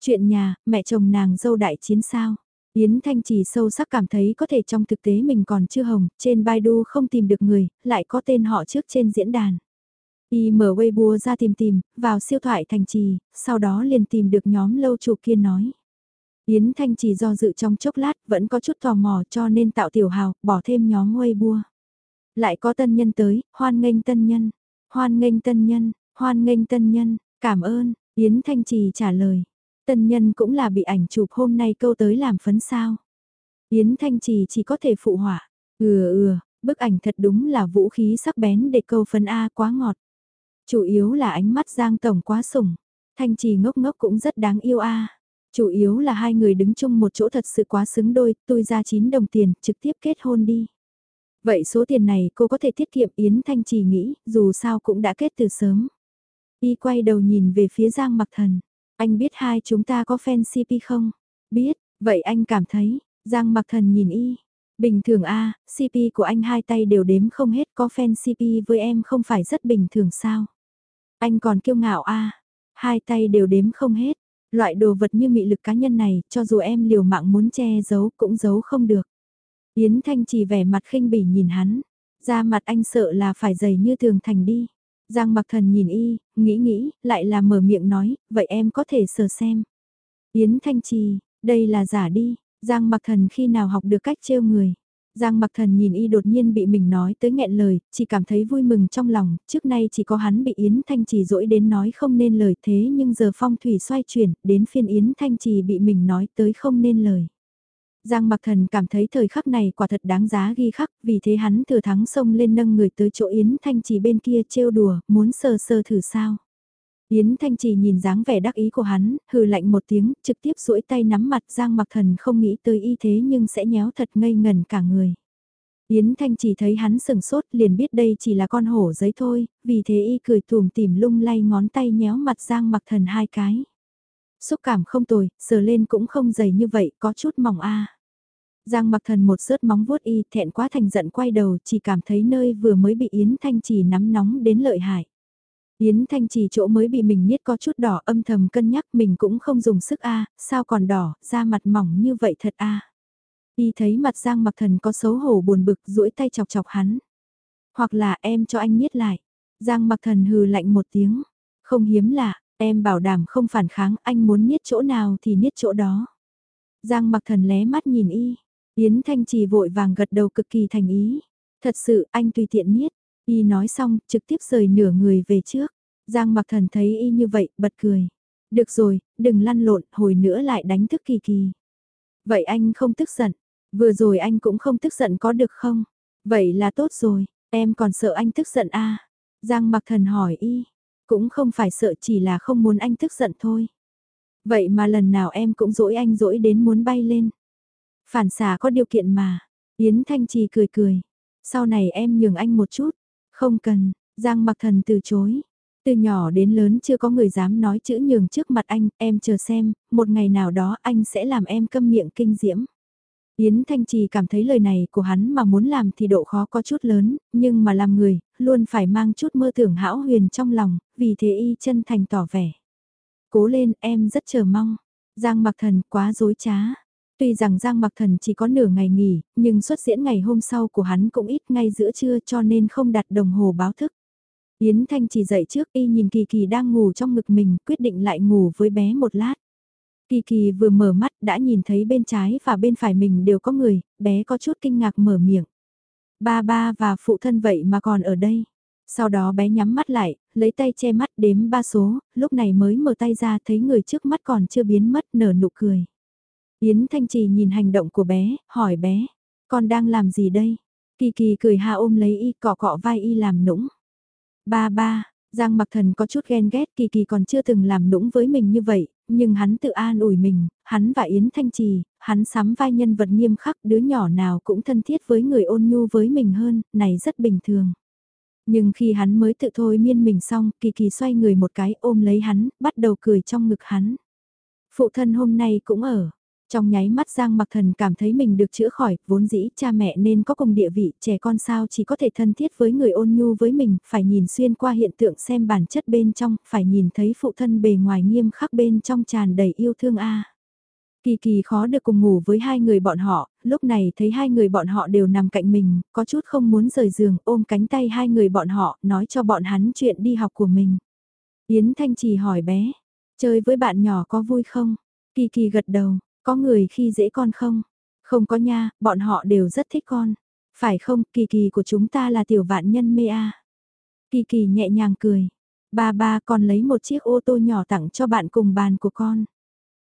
Chuyện nhà, mẹ chồng nàng dâu đại chiến sao Yến Thanh chỉ sâu sắc cảm thấy có thể trong thực tế mình còn chưa hồng, trên Baidu không tìm được người, lại có tên họ trước trên diễn đàn. Y mở Weibo ra tìm tìm, vào siêu thoại thành trì, sau đó liền tìm được nhóm lâu chủ kia nói. Yến Thanh chỉ do dự trong chốc lát vẫn có chút tò mò cho nên tạo tiểu hào, bỏ thêm nhóm Weibo. Lại có tân nhân tới, hoan nghênh tân nhân, hoan nghênh tân nhân, hoan nghênh tân nhân, cảm ơn, Yến Thanh Trì trả lời. Tân nhân cũng là bị ảnh chụp hôm nay câu tới làm phấn sao. Yến Thanh Trì chỉ có thể phụ họa. Ừ ừ, bức ảnh thật đúng là vũ khí sắc bén để câu phấn A quá ngọt. Chủ yếu là ánh mắt Giang Tổng quá sủng. Thanh Trì ngốc ngốc cũng rất đáng yêu A. Chủ yếu là hai người đứng chung một chỗ thật sự quá xứng đôi, tôi ra 9 đồng tiền, trực tiếp kết hôn đi. Vậy số tiền này cô có thể tiết kiệm Yến Thanh Trì nghĩ, dù sao cũng đã kết từ sớm. Y quay đầu nhìn về phía Giang Mặc Thần. Anh biết hai chúng ta có fan CP không? Biết, vậy anh cảm thấy, Giang mặc thần nhìn y. Bình thường a CP của anh hai tay đều đếm không hết có fan CP với em không phải rất bình thường sao? Anh còn kiêu ngạo a hai tay đều đếm không hết. Loại đồ vật như mị lực cá nhân này, cho dù em liều mạng muốn che giấu cũng giấu không được. Yến Thanh chỉ vẻ mặt khinh bỉ nhìn hắn. ra mặt anh sợ là phải dày như thường thành đi. Giang mặc thần nhìn y, nghĩ nghĩ, lại là mở miệng nói, vậy em có thể sờ xem. Yến Thanh Trì, đây là giả đi, Giang mặc thần khi nào học được cách trêu người. Giang mặc thần nhìn y đột nhiên bị mình nói tới nghẹn lời, chỉ cảm thấy vui mừng trong lòng, trước nay chỉ có hắn bị Yến Thanh Trì dỗi đến nói không nên lời thế nhưng giờ phong thủy xoay chuyển, đến phiên Yến Thanh Trì bị mình nói tới không nên lời. Giang Mặc Thần cảm thấy thời khắc này quả thật đáng giá ghi khắc, vì thế hắn thừa thắng xông lên nâng người tới chỗ Yến Thanh Trì bên kia trêu đùa, muốn sờ sờ thử sao. Yến Thanh Trì nhìn dáng vẻ đắc ý của hắn, hừ lạnh một tiếng, trực tiếp duỗi tay nắm mặt Giang Mặc Thần không nghĩ tới y thế nhưng sẽ nhéo thật ngây ngần cả người. Yến Thanh Trì thấy hắn sừng sốt liền biết đây chỉ là con hổ giấy thôi, vì thế y cười tùm tìm lung lay ngón tay nhéo mặt Giang Mặc Thần hai cái. Xúc cảm không tồi, sờ lên cũng không dày như vậy, có chút mỏng a. Giang mặc thần một sớt móng vuốt y thẹn quá thành giận quay đầu chỉ cảm thấy nơi vừa mới bị Yến Thanh Trì nắm nóng đến lợi hại. Yến Thanh Trì chỗ mới bị mình niết có chút đỏ âm thầm cân nhắc mình cũng không dùng sức a sao còn đỏ, da mặt mỏng như vậy thật a Y thấy mặt Giang mặc thần có xấu hổ buồn bực duỗi tay chọc chọc hắn. Hoặc là em cho anh niết lại. Giang mặc thần hừ lạnh một tiếng. Không hiếm lạ, em bảo đảm không phản kháng anh muốn niết chỗ nào thì niết chỗ đó. Giang mặc thần lé mắt nhìn y, Yến Thanh Trì vội vàng gật đầu cực kỳ thành ý. Thật sự, anh tùy tiện niết. Y nói xong, trực tiếp rời nửa người về trước. Giang mặc thần thấy y như vậy, bật cười. Được rồi, đừng lăn lộn, hồi nữa lại đánh thức kỳ kỳ. Vậy anh không tức giận. Vừa rồi anh cũng không tức giận có được không? Vậy là tốt rồi, em còn sợ anh tức giận à? Giang mặc thần hỏi y. Cũng không phải sợ chỉ là không muốn anh tức giận thôi. Vậy mà lần nào em cũng dỗi anh dỗi đến muốn bay lên. Phản xả có điều kiện mà. Yến Thanh Trì cười cười. Sau này em nhường anh một chút. Không cần, Giang mặc thần từ chối. Từ nhỏ đến lớn chưa có người dám nói chữ nhường trước mặt anh, em chờ xem, một ngày nào đó anh sẽ làm em câm miệng kinh diễm. Yến Thanh Trì cảm thấy lời này của hắn mà muốn làm thì độ khó có chút lớn, nhưng mà làm người, luôn phải mang chút mơ tưởng hão huyền trong lòng, vì thế y chân thành tỏ vẻ. Cố lên, em rất chờ mong. Giang mặc thần quá dối trá. Tuy rằng Giang mặc thần chỉ có nửa ngày nghỉ, nhưng xuất diễn ngày hôm sau của hắn cũng ít ngay giữa trưa cho nên không đặt đồng hồ báo thức. Yến Thanh chỉ dậy trước y nhìn Kỳ Kỳ đang ngủ trong ngực mình, quyết định lại ngủ với bé một lát. Kỳ Kỳ vừa mở mắt đã nhìn thấy bên trái và bên phải mình đều có người, bé có chút kinh ngạc mở miệng. Ba ba và phụ thân vậy mà còn ở đây. Sau đó bé nhắm mắt lại, lấy tay che mắt đếm ba số, lúc này mới mở tay ra thấy người trước mắt còn chưa biến mất nở nụ cười. Yến Thanh Trì nhìn hành động của bé, hỏi bé, con đang làm gì đây? Kỳ kỳ cười ha ôm lấy y cọ cọ vai y làm nũng. Ba ba, Giang mặc thần có chút ghen ghét kỳ kỳ còn chưa từng làm nũng với mình như vậy, nhưng hắn tự an ủi mình, hắn và Yến Thanh Trì, hắn sắm vai nhân vật nghiêm khắc đứa nhỏ nào cũng thân thiết với người ôn nhu với mình hơn, này rất bình thường. Nhưng khi hắn mới tự thôi miên mình xong, kỳ kỳ xoay người một cái ôm lấy hắn, bắt đầu cười trong ngực hắn. Phụ thân hôm nay cũng ở, trong nháy mắt Giang Mặc Thần cảm thấy mình được chữa khỏi, vốn dĩ cha mẹ nên có cùng địa vị, trẻ con sao chỉ có thể thân thiết với người ôn nhu với mình, phải nhìn xuyên qua hiện tượng xem bản chất bên trong, phải nhìn thấy phụ thân bề ngoài nghiêm khắc bên trong tràn đầy yêu thương a. Kỳ kỳ khó được cùng ngủ với hai người bọn họ, lúc này thấy hai người bọn họ đều nằm cạnh mình, có chút không muốn rời giường, ôm cánh tay hai người bọn họ, nói cho bọn hắn chuyện đi học của mình. Yến Thanh Trì hỏi bé, chơi với bạn nhỏ có vui không? Kỳ kỳ gật đầu, có người khi dễ con không? Không có nha, bọn họ đều rất thích con. Phải không, kỳ kỳ của chúng ta là tiểu vạn nhân mê a. Kỳ kỳ nhẹ nhàng cười. Ba ba còn lấy một chiếc ô tô nhỏ tặng cho bạn cùng bàn của con.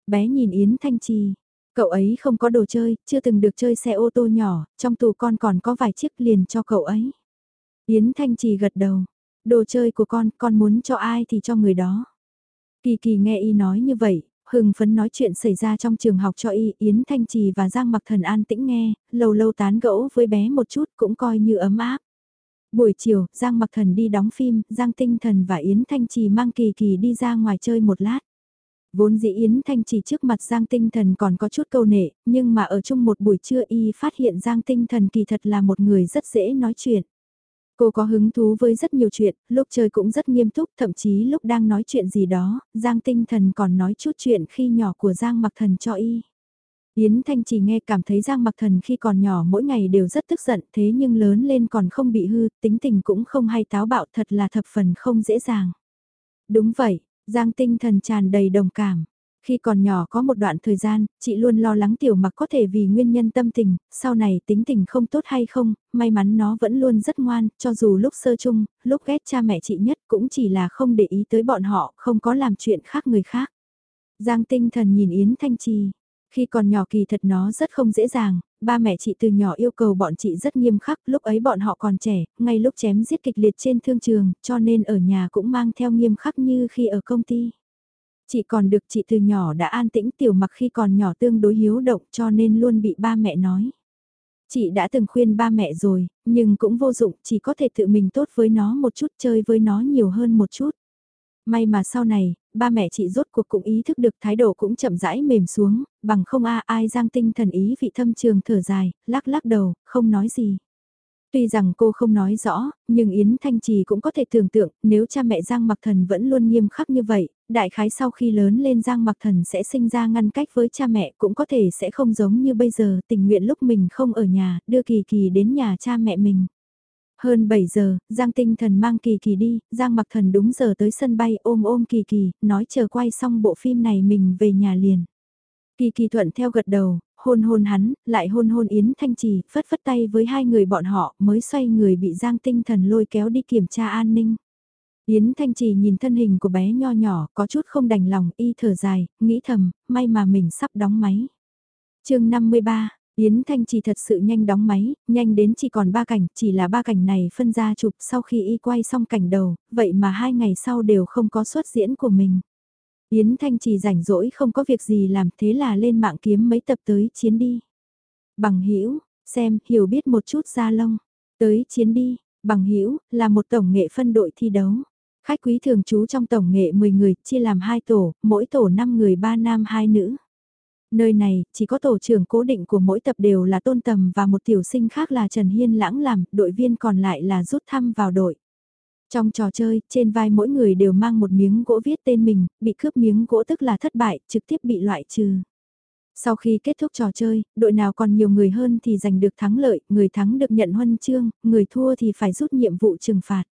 Bé nhìn Yến Thanh Trì. Cậu ấy không có đồ chơi, chưa từng được chơi xe ô tô nhỏ, trong tù con còn có vài chiếc liền cho cậu ấy. Yến Thanh Trì gật đầu. Đồ chơi của con, con muốn cho ai thì cho người đó. Kỳ kỳ nghe y nói như vậy, hưng phấn nói chuyện xảy ra trong trường học cho y, Yến Thanh Trì và Giang Mặc Thần an tĩnh nghe, lâu lâu tán gẫu với bé một chút cũng coi như ấm áp. Buổi chiều, Giang Mặc Thần đi đóng phim, Giang Tinh Thần và Yến Thanh Trì mang Kỳ Kỳ đi ra ngoài chơi một lát. Vốn dĩ Yến Thanh Trì trước mặt Giang Tinh Thần còn có chút câu nệ, nhưng mà ở chung một buổi trưa y phát hiện Giang Tinh Thần kỳ thật là một người rất dễ nói chuyện. Cô có hứng thú với rất nhiều chuyện, lúc chơi cũng rất nghiêm túc, thậm chí lúc đang nói chuyện gì đó, Giang tinh thần còn nói chút chuyện khi nhỏ của Giang mặc thần cho y. Yến Thanh chỉ nghe cảm thấy Giang mặc thần khi còn nhỏ mỗi ngày đều rất tức giận thế nhưng lớn lên còn không bị hư, tính tình cũng không hay táo bạo thật là thập phần không dễ dàng. Đúng vậy, Giang tinh thần tràn đầy đồng cảm. Khi còn nhỏ có một đoạn thời gian, chị luôn lo lắng tiểu mặc có thể vì nguyên nhân tâm tình, sau này tính tình không tốt hay không, may mắn nó vẫn luôn rất ngoan, cho dù lúc sơ chung, lúc ghét cha mẹ chị nhất cũng chỉ là không để ý tới bọn họ, không có làm chuyện khác người khác. Giang tinh thần nhìn Yến Thanh Trì. Khi còn nhỏ kỳ thật nó rất không dễ dàng, ba mẹ chị từ nhỏ yêu cầu bọn chị rất nghiêm khắc, lúc ấy bọn họ còn trẻ, ngay lúc chém giết kịch liệt trên thương trường, cho nên ở nhà cũng mang theo nghiêm khắc như khi ở công ty. Chị còn được chị từ nhỏ đã an tĩnh tiểu mặc khi còn nhỏ tương đối hiếu động cho nên luôn bị ba mẹ nói. Chị đã từng khuyên ba mẹ rồi, nhưng cũng vô dụng, chỉ có thể tự mình tốt với nó một chút chơi với nó nhiều hơn một chút. May mà sau này, ba mẹ chị rốt cuộc cũng ý thức được thái độ cũng chậm rãi mềm xuống, bằng không a ai giang tinh thần ý vị thâm trường thở dài, lắc lắc đầu, không nói gì. Tuy rằng cô không nói rõ, nhưng Yến Thanh Trì cũng có thể tưởng tượng nếu cha mẹ Giang Mặc Thần vẫn luôn nghiêm khắc như vậy, đại khái sau khi lớn lên Giang Mặc Thần sẽ sinh ra ngăn cách với cha mẹ cũng có thể sẽ không giống như bây giờ tình nguyện lúc mình không ở nhà, đưa Kỳ Kỳ đến nhà cha mẹ mình. Hơn 7 giờ, Giang Tinh Thần mang Kỳ Kỳ đi, Giang Mặc Thần đúng giờ tới sân bay ôm ôm Kỳ Kỳ, nói chờ quay xong bộ phim này mình về nhà liền. Kỳ Kỳ thuận theo gật đầu, hôn hôn hắn, lại hôn hôn Yến Thanh Trì, phất phất tay với hai người bọn họ mới xoay người bị Giang tinh thần lôi kéo đi kiểm tra an ninh. Yến Thanh Trì nhìn thân hình của bé nho nhỏ, có chút không đành lòng, y thở dài, nghĩ thầm, may mà mình sắp đóng máy. chương 53, Yến Thanh Trì thật sự nhanh đóng máy, nhanh đến chỉ còn ba cảnh, chỉ là ba cảnh này phân ra chụp sau khi y quay xong cảnh đầu, vậy mà hai ngày sau đều không có xuất diễn của mình. Yến Thanh Trì rảnh rỗi không có việc gì làm thế là lên mạng kiếm mấy tập tới chiến đi. Bằng hữu xem, hiểu biết một chút ra lông. Tới chiến đi, bằng hữu là một tổng nghệ phân đội thi đấu. Khách quý thường trú trong tổng nghệ 10 người, chia làm hai tổ, mỗi tổ 5 người 3 nam 2 nữ. Nơi này, chỉ có tổ trưởng cố định của mỗi tập đều là Tôn Tầm và một tiểu sinh khác là Trần Hiên Lãng làm, đội viên còn lại là rút thăm vào đội. Trong trò chơi, trên vai mỗi người đều mang một miếng gỗ viết tên mình, bị cướp miếng gỗ tức là thất bại, trực tiếp bị loại trừ. Sau khi kết thúc trò chơi, đội nào còn nhiều người hơn thì giành được thắng lợi, người thắng được nhận huân chương, người thua thì phải rút nhiệm vụ trừng phạt.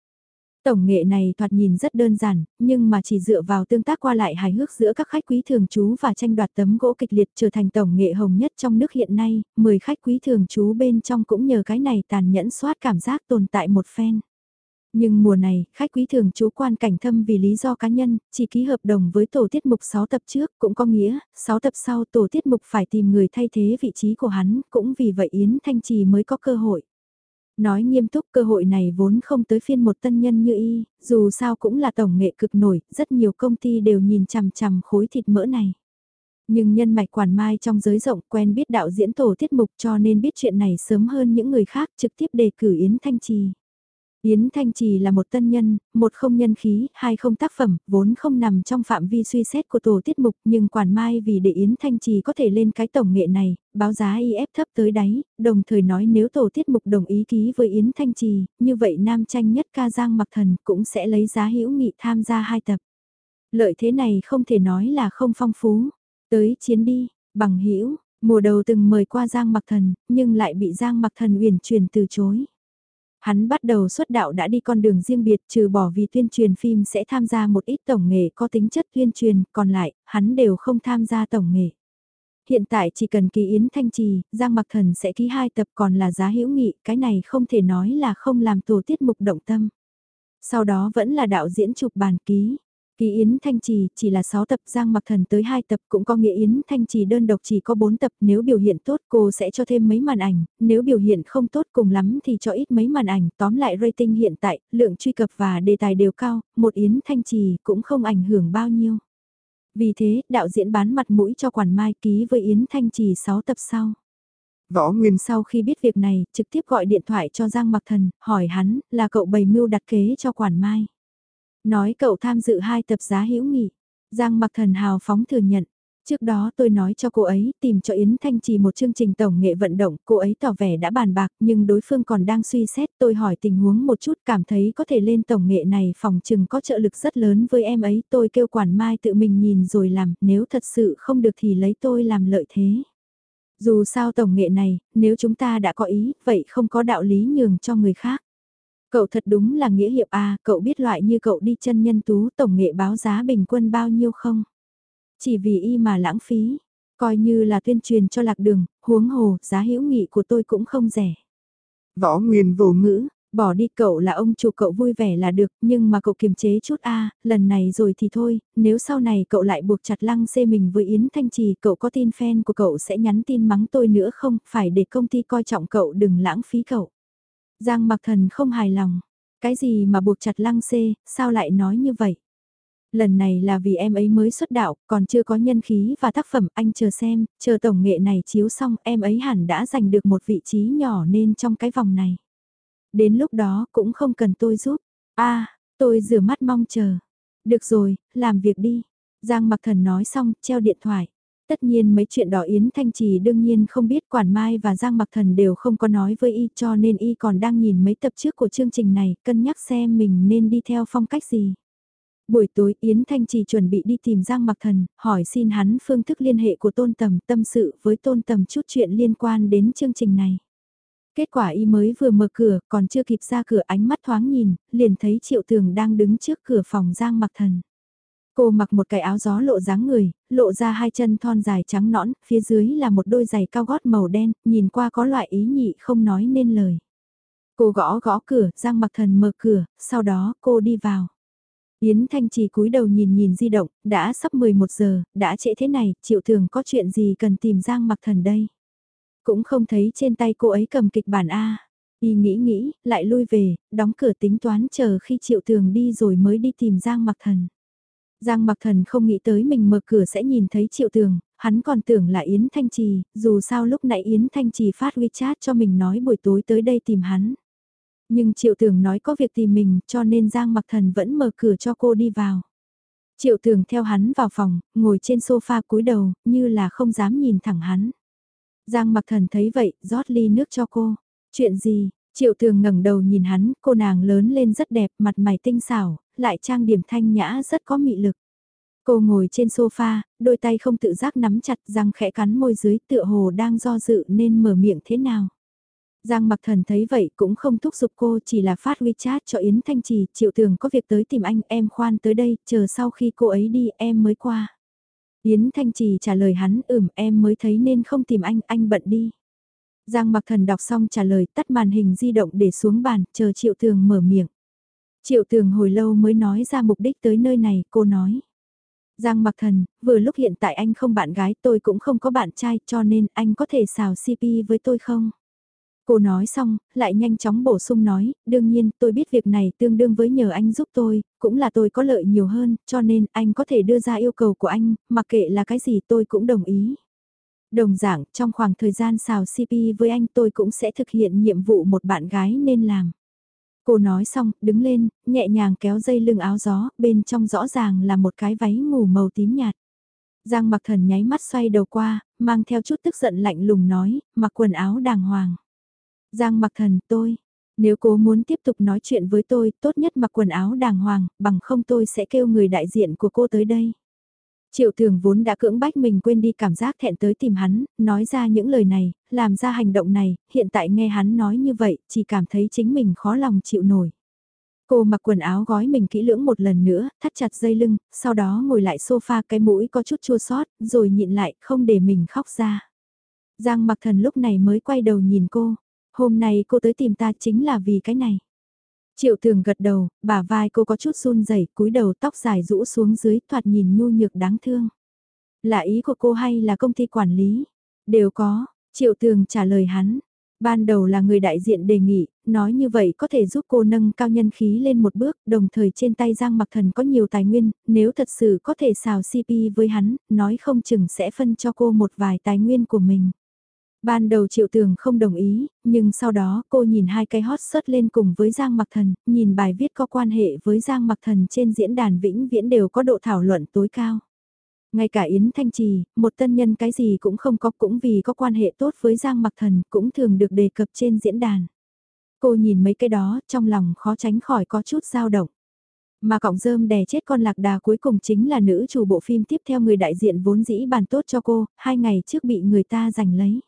Tổng nghệ này thoạt nhìn rất đơn giản, nhưng mà chỉ dựa vào tương tác qua lại hài hước giữa các khách quý thường trú và tranh đoạt tấm gỗ kịch liệt trở thành tổng nghệ hồng nhất trong nước hiện nay, 10 khách quý thường trú bên trong cũng nhờ cái này tàn nhẫn soát cảm giác tồn tại một phen. Nhưng mùa này, khách quý thường trú quan cảnh thâm vì lý do cá nhân, chỉ ký hợp đồng với tổ tiết mục 6 tập trước, cũng có nghĩa, 6 tập sau tổ tiết mục phải tìm người thay thế vị trí của hắn, cũng vì vậy Yến Thanh Trì mới có cơ hội. Nói nghiêm túc cơ hội này vốn không tới phiên một tân nhân như y, dù sao cũng là tổng nghệ cực nổi, rất nhiều công ty đều nhìn chằm chằm khối thịt mỡ này. Nhưng nhân mạch quản mai trong giới rộng quen biết đạo diễn tổ tiết mục cho nên biết chuyện này sớm hơn những người khác trực tiếp đề cử Yến Thanh Trì. Yến Thanh Trì là một tân nhân, một không nhân khí, hai không tác phẩm, vốn không nằm trong phạm vi suy xét của tổ tiết mục nhưng quản mai vì để Yến Thanh Trì có thể lên cái tổng nghệ này, báo giá y ép thấp tới đáy, đồng thời nói nếu tổ tiết mục đồng ý ký với Yến Thanh Trì, như vậy nam tranh nhất ca giang mặc thần cũng sẽ lấy giá hữu nghị tham gia hai tập. Lợi thế này không thể nói là không phong phú. Tới chiến đi, bằng hữu mùa đầu từng mời qua Giang Mặc Thần, nhưng lại bị Giang Mặc Thần uyển chuyển từ chối. Hắn bắt đầu xuất đạo đã đi con đường riêng biệt trừ bỏ vì tuyên truyền phim sẽ tham gia một ít tổng nghề có tính chất tuyên truyền, còn lại, hắn đều không tham gia tổng nghề. Hiện tại chỉ cần ký Yến Thanh Trì, Giang Mặc Thần sẽ ký hai tập còn là giá hữu nghị, cái này không thể nói là không làm tổ tiết mục động tâm. Sau đó vẫn là đạo diễn chụp bàn ký, Kỳ Yến Thanh Trì chỉ là 6 tập Giang Mặc Thần tới 2 tập cũng có nghĩa Yến Thanh Trì đơn độc chỉ có 4 tập nếu biểu hiện tốt cô sẽ cho thêm mấy màn ảnh, nếu biểu hiện không tốt cùng lắm thì cho ít mấy màn ảnh. Tóm lại rating hiện tại, lượng truy cập và đề tài đều cao, một Yến Thanh Trì cũng không ảnh hưởng bao nhiêu. Vì thế, đạo diễn bán mặt mũi cho Quản Mai ký với Yến Thanh Trì 6 tập sau. Võ Nguyên sau khi biết việc này, trực tiếp gọi điện thoại cho Giang Mặc Thần, hỏi hắn là cậu bày mưu đặt kế cho Quản Mai. Nói cậu tham dự hai tập giá hữu nghị. Giang mặc thần hào phóng thừa nhận. Trước đó tôi nói cho cô ấy tìm cho Yến Thanh Trì một chương trình tổng nghệ vận động, cô ấy tỏ vẻ đã bàn bạc nhưng đối phương còn đang suy xét tôi hỏi tình huống một chút cảm thấy có thể lên tổng nghệ này phòng chừng có trợ lực rất lớn với em ấy tôi kêu quản mai tự mình nhìn rồi làm nếu thật sự không được thì lấy tôi làm lợi thế. Dù sao tổng nghệ này, nếu chúng ta đã có ý, vậy không có đạo lý nhường cho người khác. Cậu thật đúng là nghĩa hiệp à, cậu biết loại như cậu đi chân nhân tú tổng nghệ báo giá bình quân bao nhiêu không? Chỉ vì y mà lãng phí, coi như là tuyên truyền cho lạc đường, huống hồ, giá hữu nghị của tôi cũng không rẻ. Võ Nguyên vô ngữ, bỏ đi cậu là ông chủ cậu vui vẻ là được, nhưng mà cậu kiềm chế chút a lần này rồi thì thôi, nếu sau này cậu lại buộc chặt lăng xê mình với Yến Thanh Trì, cậu có tin fan của cậu sẽ nhắn tin mắng tôi nữa không, phải để công ty coi trọng cậu đừng lãng phí cậu. Giang mặc thần không hài lòng. Cái gì mà buộc chặt lăng xê, sao lại nói như vậy? Lần này là vì em ấy mới xuất đạo, còn chưa có nhân khí và tác phẩm anh chờ xem, chờ tổng nghệ này chiếu xong em ấy hẳn đã giành được một vị trí nhỏ nên trong cái vòng này. Đến lúc đó cũng không cần tôi giúp. a tôi rửa mắt mong chờ. Được rồi, làm việc đi. Giang mặc thần nói xong, treo điện thoại. Tất nhiên mấy chuyện đó Yến Thanh Trì đương nhiên không biết Quản Mai và Giang Mặc Thần đều không có nói với y cho nên y còn đang nhìn mấy tập trước của chương trình này cân nhắc xem mình nên đi theo phong cách gì. Buổi tối Yến Thanh Trì chuẩn bị đi tìm Giang Mặc Thần, hỏi xin hắn phương thức liên hệ của Tôn Tầm tâm sự với Tôn Tầm chút chuyện liên quan đến chương trình này. Kết quả y mới vừa mở cửa, còn chưa kịp ra cửa ánh mắt thoáng nhìn, liền thấy Triệu Tường đang đứng trước cửa phòng Giang Mặc Thần. Cô mặc một cái áo gió lộ dáng người, lộ ra hai chân thon dài trắng nõn, phía dưới là một đôi giày cao gót màu đen, nhìn qua có loại ý nhị không nói nên lời. Cô gõ gõ cửa, Giang Mặc Thần mở cửa, sau đó cô đi vào. Yến Thanh Trì cúi đầu nhìn nhìn di động, đã sắp 11 giờ, đã trễ thế này, triệu thường có chuyện gì cần tìm Giang Mặc Thần đây. Cũng không thấy trên tay cô ấy cầm kịch bản A. Y nghĩ nghĩ, lại lui về, đóng cửa tính toán chờ khi triệu thường đi rồi mới đi tìm Giang Mặc Thần. Giang Mặc Thần không nghĩ tới mình mở cửa sẽ nhìn thấy triệu tường, hắn còn tưởng là Yến Thanh Trì, dù sao lúc nãy Yến Thanh Trì phát WeChat cho mình nói buổi tối tới đây tìm hắn. Nhưng triệu tường nói có việc tìm mình cho nên Giang Mặc Thần vẫn mở cửa cho cô đi vào. Triệu tường theo hắn vào phòng, ngồi trên sofa cúi đầu, như là không dám nhìn thẳng hắn. Giang Mặc Thần thấy vậy, rót ly nước cho cô. Chuyện gì? Triệu tường ngẩng đầu nhìn hắn, cô nàng lớn lên rất đẹp, mặt mày tinh xảo, lại trang điểm thanh nhã rất có mị lực. Cô ngồi trên sofa, đôi tay không tự giác nắm chặt răng khẽ cắn môi dưới tựa hồ đang do dự nên mở miệng thế nào. Giang mặc thần thấy vậy cũng không thúc giục cô chỉ là phát WeChat cho Yến Thanh Trì, triệu tường có việc tới tìm anh, em khoan tới đây, chờ sau khi cô ấy đi em mới qua. Yến Thanh Trì trả lời hắn, ừm em mới thấy nên không tìm anh, anh bận đi. Giang mặc thần đọc xong trả lời tắt màn hình di động để xuống bàn, chờ triệu tường mở miệng. Triệu tường hồi lâu mới nói ra mục đích tới nơi này, cô nói. Giang mặc thần, vừa lúc hiện tại anh không bạn gái tôi cũng không có bạn trai cho nên anh có thể xào CP với tôi không? Cô nói xong, lại nhanh chóng bổ sung nói, đương nhiên tôi biết việc này tương đương với nhờ anh giúp tôi, cũng là tôi có lợi nhiều hơn, cho nên anh có thể đưa ra yêu cầu của anh, mặc kệ là cái gì tôi cũng đồng ý. Đồng dạng, trong khoảng thời gian xào CP với anh tôi cũng sẽ thực hiện nhiệm vụ một bạn gái nên làm. Cô nói xong, đứng lên, nhẹ nhàng kéo dây lưng áo gió, bên trong rõ ràng là một cái váy ngủ màu tím nhạt. Giang mặc thần nháy mắt xoay đầu qua, mang theo chút tức giận lạnh lùng nói, mặc quần áo đàng hoàng. Giang mặc thần tôi, nếu cô muốn tiếp tục nói chuyện với tôi, tốt nhất mặc quần áo đàng hoàng, bằng không tôi sẽ kêu người đại diện của cô tới đây. Triệu thường vốn đã cưỡng bách mình quên đi cảm giác thẹn tới tìm hắn, nói ra những lời này, làm ra hành động này, hiện tại nghe hắn nói như vậy, chỉ cảm thấy chính mình khó lòng chịu nổi. Cô mặc quần áo gói mình kỹ lưỡng một lần nữa, thắt chặt dây lưng, sau đó ngồi lại sofa cái mũi có chút chua sót, rồi nhịn lại, không để mình khóc ra. Giang mặc thần lúc này mới quay đầu nhìn cô, hôm nay cô tới tìm ta chính là vì cái này. Triệu thường gật đầu, bả vai cô có chút run rẩy, cúi đầu tóc dài rũ xuống dưới thoạt nhìn nhu nhược đáng thương. Là ý của cô hay là công ty quản lý? Đều có, triệu thường trả lời hắn. Ban đầu là người đại diện đề nghị, nói như vậy có thể giúp cô nâng cao nhân khí lên một bước, đồng thời trên tay Giang Mặc Thần có nhiều tài nguyên, nếu thật sự có thể xào CP với hắn, nói không chừng sẽ phân cho cô một vài tài nguyên của mình. Ban đầu Triệu Tường không đồng ý, nhưng sau đó cô nhìn hai cái hot search lên cùng với Giang Mặc Thần, nhìn bài viết có quan hệ với Giang Mặc Thần trên diễn đàn vĩnh viễn đều có độ thảo luận tối cao. Ngay cả Yến Thanh Trì, một tân nhân cái gì cũng không có cũng vì có quan hệ tốt với Giang Mặc Thần cũng thường được đề cập trên diễn đàn. Cô nhìn mấy cái đó trong lòng khó tránh khỏi có chút dao động. Mà cọng rơm đè chết con lạc đà cuối cùng chính là nữ chủ bộ phim tiếp theo người đại diện vốn dĩ bàn tốt cho cô, hai ngày trước bị người ta giành lấy.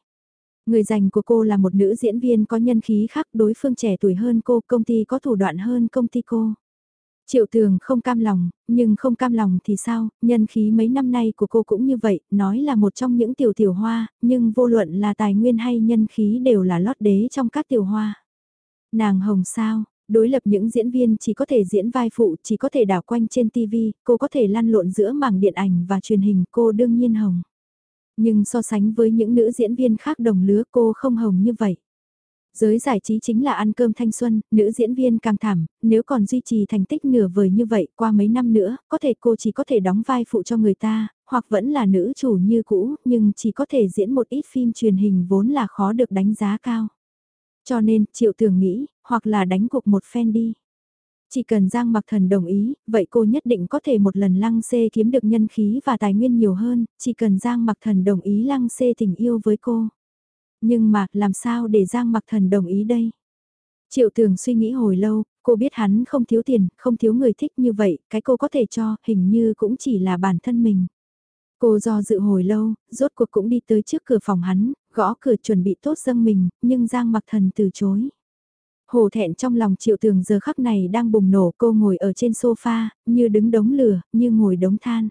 Người dành của cô là một nữ diễn viên có nhân khí khác đối phương trẻ tuổi hơn cô, công ty có thủ đoạn hơn công ty cô. Triệu tường không cam lòng, nhưng không cam lòng thì sao, nhân khí mấy năm nay của cô cũng như vậy, nói là một trong những tiểu tiểu hoa, nhưng vô luận là tài nguyên hay nhân khí đều là lót đế trong các tiểu hoa. Nàng hồng sao, đối lập những diễn viên chỉ có thể diễn vai phụ, chỉ có thể đảo quanh trên TV, cô có thể lăn lộn giữa mảng điện ảnh và truyền hình, cô đương nhiên hồng. Nhưng so sánh với những nữ diễn viên khác đồng lứa cô không hồng như vậy. Giới giải trí chính là ăn cơm thanh xuân, nữ diễn viên càng thảm, nếu còn duy trì thành tích nửa vời như vậy qua mấy năm nữa, có thể cô chỉ có thể đóng vai phụ cho người ta, hoặc vẫn là nữ chủ như cũ, nhưng chỉ có thể diễn một ít phim truyền hình vốn là khó được đánh giá cao. Cho nên, triệu tưởng nghĩ, hoặc là đánh cuộc một phen đi. Chỉ cần Giang Mặc Thần đồng ý, vậy cô nhất định có thể một lần lăng xê kiếm được nhân khí và tài nguyên nhiều hơn, chỉ cần Giang Mặc Thần đồng ý lăng xê tình yêu với cô. Nhưng mà, làm sao để Giang Mặc Thần đồng ý đây? Triệu Tường suy nghĩ hồi lâu, cô biết hắn không thiếu tiền, không thiếu người thích như vậy, cái cô có thể cho, hình như cũng chỉ là bản thân mình. Cô do dự hồi lâu, rốt cuộc cũng đi tới trước cửa phòng hắn, gõ cửa chuẩn bị tốt dâng mình, nhưng Giang Mặc Thần từ chối. Hồ thẹn trong lòng triệu tường giờ khắc này đang bùng nổ cô ngồi ở trên sofa, như đứng đống lửa, như ngồi đống than.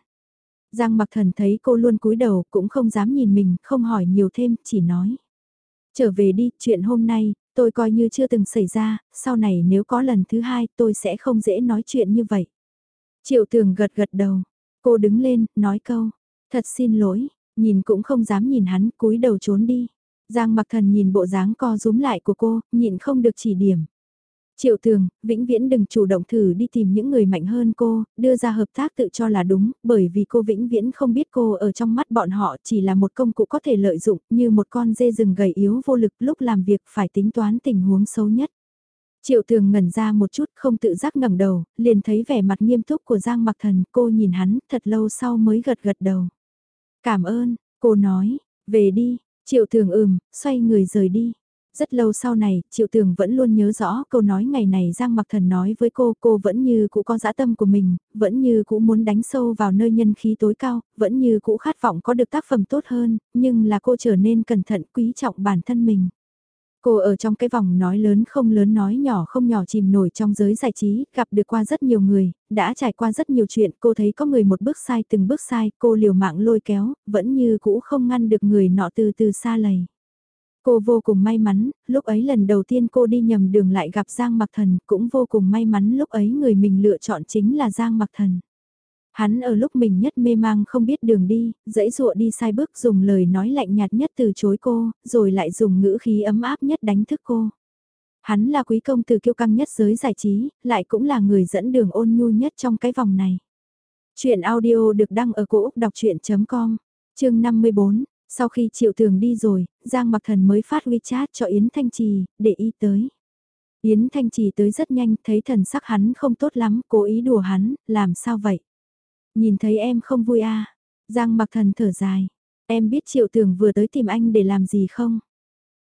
Giang mặc thần thấy cô luôn cúi đầu cũng không dám nhìn mình, không hỏi nhiều thêm, chỉ nói. Trở về đi, chuyện hôm nay, tôi coi như chưa từng xảy ra, sau này nếu có lần thứ hai tôi sẽ không dễ nói chuyện như vậy. Triệu tường gật gật đầu, cô đứng lên, nói câu, thật xin lỗi, nhìn cũng không dám nhìn hắn, cúi đầu trốn đi. Giang mặc thần nhìn bộ dáng co rúm lại của cô, nhịn không được chỉ điểm. Triệu tường, vĩnh viễn đừng chủ động thử đi tìm những người mạnh hơn cô, đưa ra hợp tác tự cho là đúng, bởi vì cô vĩnh viễn không biết cô ở trong mắt bọn họ chỉ là một công cụ có thể lợi dụng như một con dê rừng gầy yếu vô lực lúc làm việc phải tính toán tình huống xấu nhất. Triệu tường ngẩn ra một chút không tự giác ngẩng đầu, liền thấy vẻ mặt nghiêm túc của Giang mặc thần, cô nhìn hắn thật lâu sau mới gật gật đầu. Cảm ơn, cô nói, về đi, triệu tường ừm, xoay người rời đi. Rất lâu sau này, Triệu Tường vẫn luôn nhớ rõ câu nói ngày này Giang Mặc Thần nói với cô, cô vẫn như cũ có dã tâm của mình, vẫn như cũ muốn đánh sâu vào nơi nhân khí tối cao, vẫn như cũ khát vọng có được tác phẩm tốt hơn, nhưng là cô trở nên cẩn thận quý trọng bản thân mình. Cô ở trong cái vòng nói lớn không lớn nói nhỏ không nhỏ chìm nổi trong giới giải trí, gặp được qua rất nhiều người, đã trải qua rất nhiều chuyện, cô thấy có người một bước sai từng bước sai, cô liều mạng lôi kéo, vẫn như cũ không ngăn được người nọ từ từ xa lầy. Cô vô cùng may mắn, lúc ấy lần đầu tiên cô đi nhầm đường lại gặp Giang Mặc Thần, cũng vô cùng may mắn lúc ấy người mình lựa chọn chính là Giang Mặc Thần. Hắn ở lúc mình nhất mê mang không biết đường đi, dãy dụa đi sai bước dùng lời nói lạnh nhạt nhất từ chối cô, rồi lại dùng ngữ khí ấm áp nhất đánh thức cô. Hắn là quý công từ kiêu căng nhất giới giải trí, lại cũng là người dẫn đường ôn nhu nhất trong cái vòng này. Chuyện audio được đăng ở cổ Úc đọc chuyện.com, chương 54, sau khi Triệu Tường đi rồi, Giang Mặc Thần mới phát WeChat cho Yến Thanh Trì, để ý tới. Yến Thanh Trì tới rất nhanh, thấy thần sắc hắn không tốt lắm, cố ý đùa hắn, làm sao vậy? Nhìn thấy em không vui à? Giang Mặc Thần thở dài. Em biết Triệu tưởng vừa tới tìm anh để làm gì không?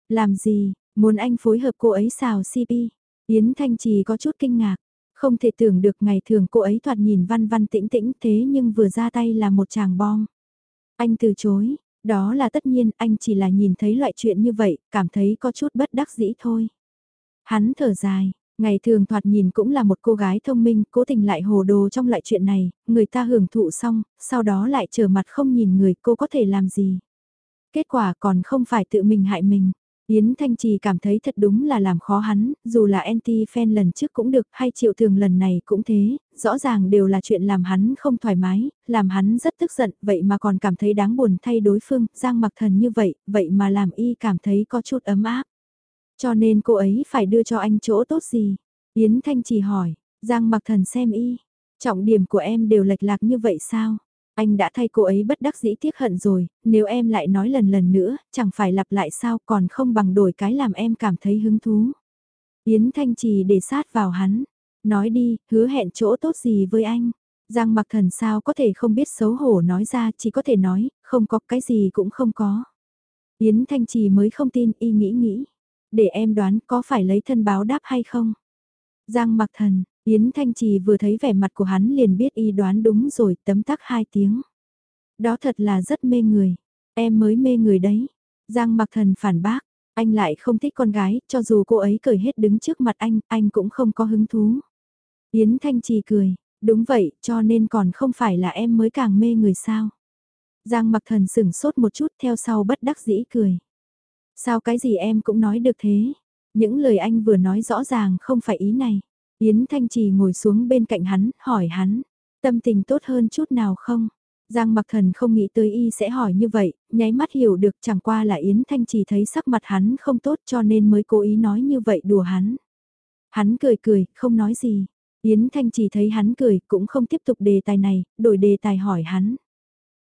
Làm gì, muốn anh phối hợp cô ấy xào CP? Yến Thanh Trì có chút kinh ngạc. Không thể tưởng được ngày thường cô ấy thoạt nhìn văn văn tĩnh tĩnh thế nhưng vừa ra tay là một chàng bom. Anh từ chối, đó là tất nhiên, anh chỉ là nhìn thấy loại chuyện như vậy, cảm thấy có chút bất đắc dĩ thôi. Hắn thở dài, ngày thường thoạt nhìn cũng là một cô gái thông minh, cố tình lại hồ đồ trong loại chuyện này, người ta hưởng thụ xong, sau đó lại trở mặt không nhìn người cô có thể làm gì. Kết quả còn không phải tự mình hại mình. Yến Thanh Trì cảm thấy thật đúng là làm khó hắn, dù là anti-fan lần trước cũng được hay triệu thường lần này cũng thế, rõ ràng đều là chuyện làm hắn không thoải mái, làm hắn rất tức giận, vậy mà còn cảm thấy đáng buồn thay đối phương, Giang mặc thần như vậy, vậy mà làm y cảm thấy có chút ấm áp. Cho nên cô ấy phải đưa cho anh chỗ tốt gì? Yến Thanh Chỉ hỏi, Giang mặc thần xem y, trọng điểm của em đều lệch lạc như vậy sao? Anh đã thay cô ấy bất đắc dĩ tiếc hận rồi, nếu em lại nói lần lần nữa, chẳng phải lặp lại sao còn không bằng đổi cái làm em cảm thấy hứng thú. Yến Thanh Trì để sát vào hắn, nói đi, hứa hẹn chỗ tốt gì với anh. Giang mặc thần sao có thể không biết xấu hổ nói ra chỉ có thể nói, không có cái gì cũng không có. Yến Thanh Trì mới không tin y nghĩ nghĩ. Để em đoán có phải lấy thân báo đáp hay không? Giang mặc thần, Yến Thanh Trì vừa thấy vẻ mặt của hắn liền biết y đoán đúng rồi tấm tắc hai tiếng. Đó thật là rất mê người. Em mới mê người đấy. Giang mặc thần phản bác. Anh lại không thích con gái, cho dù cô ấy cởi hết đứng trước mặt anh, anh cũng không có hứng thú. Yến Thanh Trì cười. Đúng vậy, cho nên còn không phải là em mới càng mê người sao. Giang mặc thần sửng sốt một chút theo sau bất đắc dĩ cười. Sao cái gì em cũng nói được thế? Những lời anh vừa nói rõ ràng không phải ý này. Yến Thanh Trì ngồi xuống bên cạnh hắn, hỏi hắn, tâm tình tốt hơn chút nào không? Giang Mặc Thần không nghĩ tới y sẽ hỏi như vậy, nháy mắt hiểu được chẳng qua là Yến Thanh Trì thấy sắc mặt hắn không tốt cho nên mới cố ý nói như vậy đùa hắn. Hắn cười cười, không nói gì. Yến Thanh Trì thấy hắn cười cũng không tiếp tục đề tài này, đổi đề tài hỏi hắn.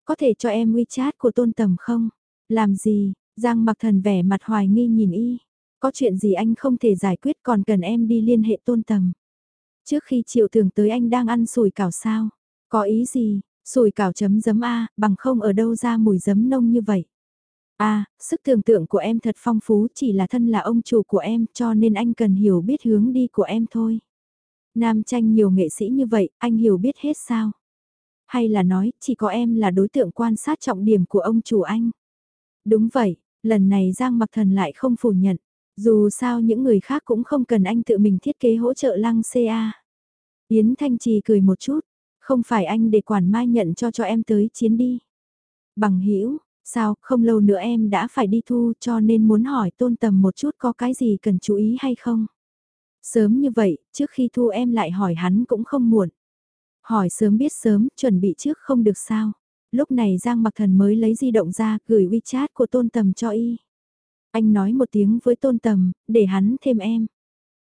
Có thể cho em WeChat của tôn tầm không? Làm gì? Giang Mặc Thần vẻ mặt hoài nghi nhìn y. Có chuyện gì anh không thể giải quyết còn cần em đi liên hệ tôn tầm. Trước khi triệu thường tới anh đang ăn sùi cảo sao? Có ý gì? Sùi cảo chấm giấm A, bằng không ở đâu ra mùi giấm nông như vậy? A, sức tưởng tượng của em thật phong phú chỉ là thân là ông chủ của em cho nên anh cần hiểu biết hướng đi của em thôi. Nam tranh nhiều nghệ sĩ như vậy, anh hiểu biết hết sao? Hay là nói, chỉ có em là đối tượng quan sát trọng điểm của ông chủ anh? Đúng vậy, lần này Giang Mặc Thần lại không phủ nhận. Dù sao những người khác cũng không cần anh tự mình thiết kế hỗ trợ lăng CA. Yến Thanh Trì cười một chút, không phải anh để quản mai nhận cho cho em tới chiến đi. Bằng hữu sao, không lâu nữa em đã phải đi thu cho nên muốn hỏi tôn tầm một chút có cái gì cần chú ý hay không. Sớm như vậy, trước khi thu em lại hỏi hắn cũng không muộn. Hỏi sớm biết sớm, chuẩn bị trước không được sao. Lúc này Giang Mặc Thần mới lấy di động ra, gửi WeChat của Tôn Tầm cho y. Anh nói một tiếng với Tôn Tầm, để hắn thêm em.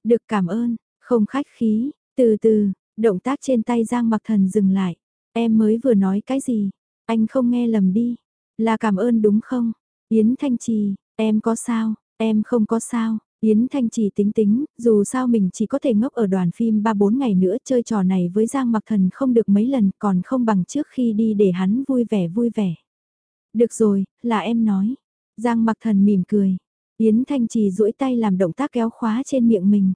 Được cảm ơn, không khách khí, từ từ, động tác trên tay Giang Mặc Thần dừng lại. Em mới vừa nói cái gì? Anh không nghe lầm đi. Là cảm ơn đúng không? Yến Thanh Trì, em có sao? Em không có sao. Yến Thanh Trì tính tính, dù sao mình chỉ có thể ngốc ở đoàn phim 3-4 ngày nữa chơi trò này với Giang Mặc Thần không được mấy lần còn không bằng trước khi đi để hắn vui vẻ vui vẻ. Được rồi, là em nói. Giang Mặc Thần mỉm cười. Yến Thanh Trì duỗi tay làm động tác kéo khóa trên miệng mình.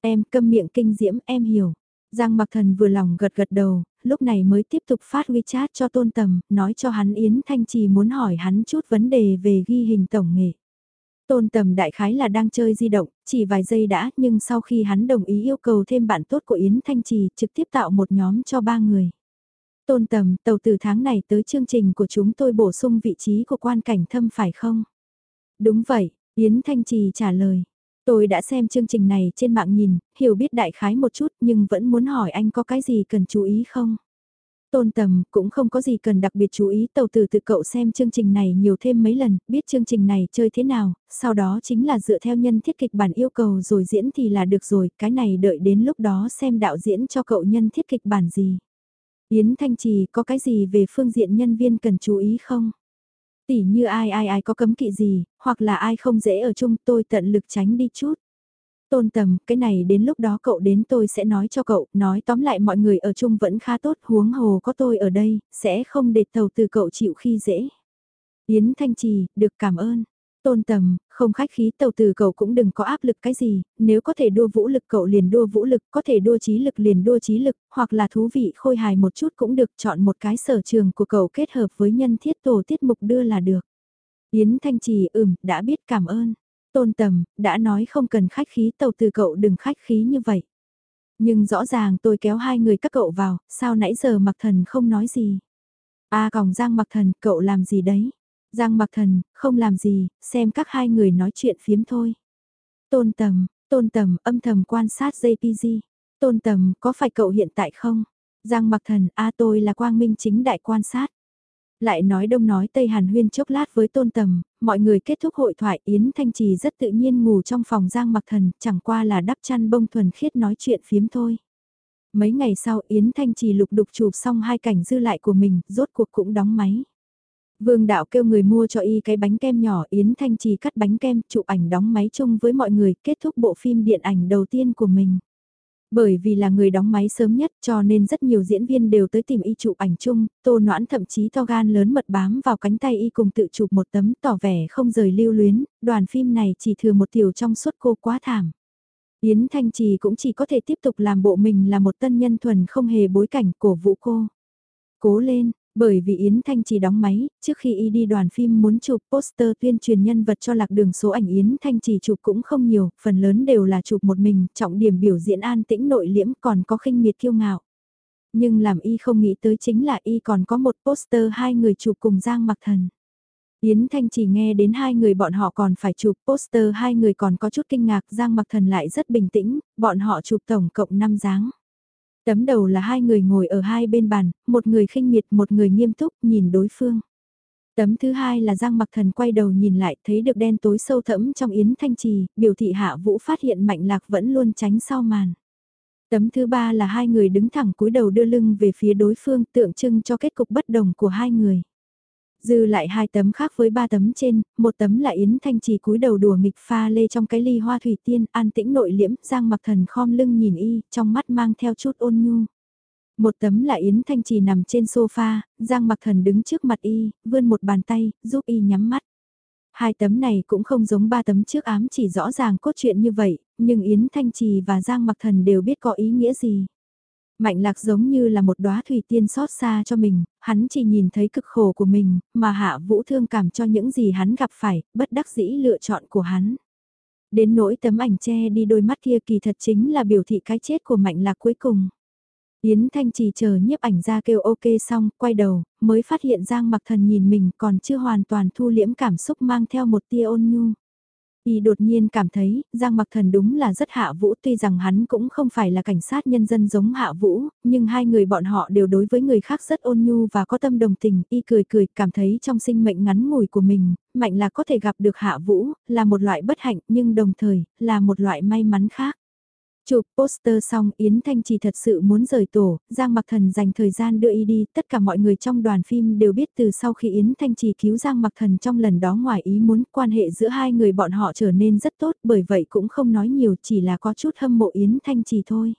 Em câm miệng kinh diễm em hiểu. Giang Mặc Thần vừa lòng gật gật đầu, lúc này mới tiếp tục phát WeChat cho Tôn Tầm, nói cho hắn Yến Thanh Trì muốn hỏi hắn chút vấn đề về ghi hình tổng nghệ. Tôn tầm đại khái là đang chơi di động, chỉ vài giây đã, nhưng sau khi hắn đồng ý yêu cầu thêm bạn tốt của Yến Thanh Trì, trực tiếp tạo một nhóm cho ba người. Tôn tầm, tàu từ tháng này tới chương trình của chúng tôi bổ sung vị trí của quan cảnh thâm phải không? Đúng vậy, Yến Thanh Trì trả lời. Tôi đã xem chương trình này trên mạng nhìn, hiểu biết đại khái một chút nhưng vẫn muốn hỏi anh có cái gì cần chú ý không? Tôn tầm, cũng không có gì cần đặc biệt chú ý tàu từ tự cậu xem chương trình này nhiều thêm mấy lần, biết chương trình này chơi thế nào, sau đó chính là dựa theo nhân thiết kịch bản yêu cầu rồi diễn thì là được rồi, cái này đợi đến lúc đó xem đạo diễn cho cậu nhân thiết kịch bản gì. Yến Thanh Trì có cái gì về phương diện nhân viên cần chú ý không? Tỉ như ai ai ai có cấm kỵ gì, hoặc là ai không dễ ở chung tôi tận lực tránh đi chút. Tôn tầm, cái này đến lúc đó cậu đến tôi sẽ nói cho cậu, nói tóm lại mọi người ở chung vẫn khá tốt, huống hồ có tôi ở đây, sẽ không để tàu từ cậu chịu khi dễ. Yến Thanh Trì, được cảm ơn. Tôn tầm, không khách khí tàu từ cậu cũng đừng có áp lực cái gì, nếu có thể đua vũ lực cậu liền đua vũ lực, có thể đua trí lực liền đua trí lực, hoặc là thú vị khôi hài một chút cũng được chọn một cái sở trường của cậu kết hợp với nhân thiết tổ tiết mục đưa là được. Yến Thanh Trì ừm, đã biết cảm ơn. Tôn tầm, đã nói không cần khách khí tàu từ cậu đừng khách khí như vậy. Nhưng rõ ràng tôi kéo hai người các cậu vào, sao nãy giờ mặc thần không nói gì. a à, còng Giang mặc thần, cậu làm gì đấy? Giang mặc thần, không làm gì, xem các hai người nói chuyện phiếm thôi. Tôn tầm, tôn tầm âm thầm quan sát JPG. Tôn tầm, có phải cậu hiện tại không? Giang mặc thần, a tôi là quang minh chính đại quan sát. Lại nói đông nói tây hàn huyên chốc lát với tôn tầm, mọi người kết thúc hội thoại Yến Thanh Trì rất tự nhiên ngủ trong phòng giang mặc thần, chẳng qua là đắp chăn bông thuần khiết nói chuyện phiếm thôi. Mấy ngày sau Yến Thanh Trì lục đục chụp xong hai cảnh dư lại của mình, rốt cuộc cũng đóng máy. Vương đạo kêu người mua cho y cái bánh kem nhỏ Yến Thanh Trì cắt bánh kem chụp ảnh đóng máy chung với mọi người kết thúc bộ phim điện ảnh đầu tiên của mình. Bởi vì là người đóng máy sớm nhất cho nên rất nhiều diễn viên đều tới tìm y chụp ảnh chung, tô noãn thậm chí to gan lớn mật bám vào cánh tay y cùng tự chụp một tấm tỏ vẻ không rời lưu luyến, đoàn phim này chỉ thừa một tiểu trong suốt cô quá thảm. Yến Thanh Trì cũng chỉ có thể tiếp tục làm bộ mình là một tân nhân thuần không hề bối cảnh cổ vũ cô. Cố lên, bởi vì Yến Thanh chỉ đóng máy, trước khi y đi đoàn phim muốn chụp poster tuyên truyền nhân vật cho lạc đường số ảnh Yến Thanh chỉ chụp cũng không nhiều, phần lớn đều là chụp một mình, trọng điểm biểu diễn an tĩnh nội liễm còn có khinh miệt kiêu ngạo. Nhưng làm y không nghĩ tới chính là y còn có một poster hai người chụp cùng Giang Mặc Thần. Yến Thanh chỉ nghe đến hai người bọn họ còn phải chụp poster hai người còn có chút kinh ngạc Giang Mặc Thần lại rất bình tĩnh, bọn họ chụp tổng cộng 5 dáng. Tấm đầu là hai người ngồi ở hai bên bàn, một người khinh miệt một người nghiêm túc nhìn đối phương. Tấm thứ hai là Giang Mặc Thần quay đầu nhìn lại thấy được đen tối sâu thẫm trong Yến Thanh Trì, biểu thị Hạ Vũ phát hiện Mạnh Lạc vẫn luôn tránh sau màn. Tấm thứ ba là hai người đứng thẳng cúi đầu đưa lưng về phía đối phương tượng trưng cho kết cục bất đồng của hai người. Dư lại hai tấm khác với ba tấm trên, một tấm là Yến Thanh Trì cúi đầu đùa nghịch pha lê trong cái ly hoa thủy tiên, an tĩnh nội liễm, Giang mặc thần khom lưng nhìn y, trong mắt mang theo chút ôn nhu. Một tấm là Yến Thanh Trì nằm trên sofa, Giang mặc thần đứng trước mặt y, vươn một bàn tay, giúp y nhắm mắt. Hai tấm này cũng không giống ba tấm trước ám chỉ rõ ràng cốt truyện như vậy, nhưng Yến Thanh Trì và Giang mặc thần đều biết có ý nghĩa gì. Mạnh lạc giống như là một đóa thủy tiên xót xa cho mình, hắn chỉ nhìn thấy cực khổ của mình, mà hạ vũ thương cảm cho những gì hắn gặp phải, bất đắc dĩ lựa chọn của hắn. Đến nỗi tấm ảnh che đi đôi mắt kia kỳ thật chính là biểu thị cái chết của mạnh lạc cuối cùng. Yến Thanh Trì chờ nhiếp ảnh ra kêu ok xong, quay đầu, mới phát hiện Giang Mặc Thần nhìn mình còn chưa hoàn toàn thu liễm cảm xúc mang theo một tia ôn nhu. Y đột nhiên cảm thấy, Giang Mặc Thần đúng là rất hạ vũ tuy rằng hắn cũng không phải là cảnh sát nhân dân giống hạ vũ, nhưng hai người bọn họ đều đối với người khác rất ôn nhu và có tâm đồng tình. Y cười cười cảm thấy trong sinh mệnh ngắn ngủi của mình, mạnh là có thể gặp được hạ vũ, là một loại bất hạnh nhưng đồng thời, là một loại may mắn khác. Chụp poster xong Yến Thanh chỉ thật sự muốn rời tổ, Giang Mặc Thần dành thời gian đưa y đi, tất cả mọi người trong đoàn phim đều biết từ sau khi Yến Thanh Trì cứu Giang Mặc Thần trong lần đó ngoài ý muốn quan hệ giữa hai người bọn họ trở nên rất tốt bởi vậy cũng không nói nhiều chỉ là có chút hâm mộ Yến Thanh Trì thôi.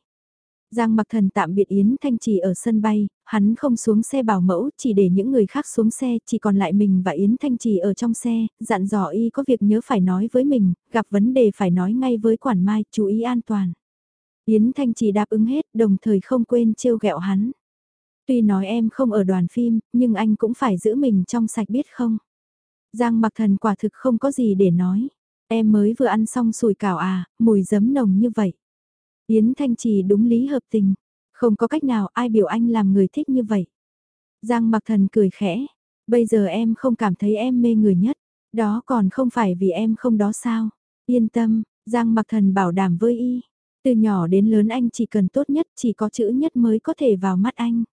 Giang Mặc Thần tạm biệt Yến Thanh Trì ở sân bay, hắn không xuống xe bảo mẫu, chỉ để những người khác xuống xe, chỉ còn lại mình và Yến Thanh Trì ở trong xe, dặn dò y có việc nhớ phải nói với mình, gặp vấn đề phải nói ngay với quản mai, chú ý an toàn. Yến Thanh chỉ đáp ứng hết đồng thời không quên trêu ghẹo hắn. Tuy nói em không ở đoàn phim, nhưng anh cũng phải giữ mình trong sạch biết không? Giang mặc thần quả thực không có gì để nói. Em mới vừa ăn xong sùi cảo à, mùi giấm nồng như vậy. Yến Thanh Trì đúng lý hợp tình. Không có cách nào ai biểu anh làm người thích như vậy. Giang mặc thần cười khẽ. Bây giờ em không cảm thấy em mê người nhất. Đó còn không phải vì em không đó sao. Yên tâm, Giang mặc thần bảo đảm với y. Từ nhỏ đến lớn anh chỉ cần tốt nhất, chỉ có chữ nhất mới có thể vào mắt anh.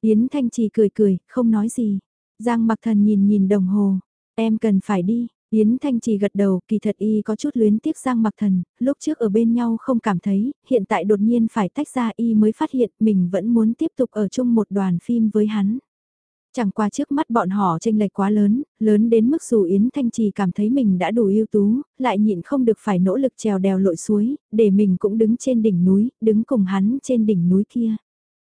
Yến Thanh Trì cười cười, không nói gì. Giang mặc thần nhìn nhìn đồng hồ. Em cần phải đi. Yến Thanh Trì gật đầu, kỳ thật y có chút luyến tiếc Giang mặc thần, lúc trước ở bên nhau không cảm thấy, hiện tại đột nhiên phải tách ra y mới phát hiện mình vẫn muốn tiếp tục ở chung một đoàn phim với hắn. Chẳng qua trước mắt bọn họ tranh lệch quá lớn, lớn đến mức dù Yến Thanh Trì cảm thấy mình đã đủ ưu tú, lại nhịn không được phải nỗ lực trèo đèo lội suối, để mình cũng đứng trên đỉnh núi, đứng cùng hắn trên đỉnh núi kia.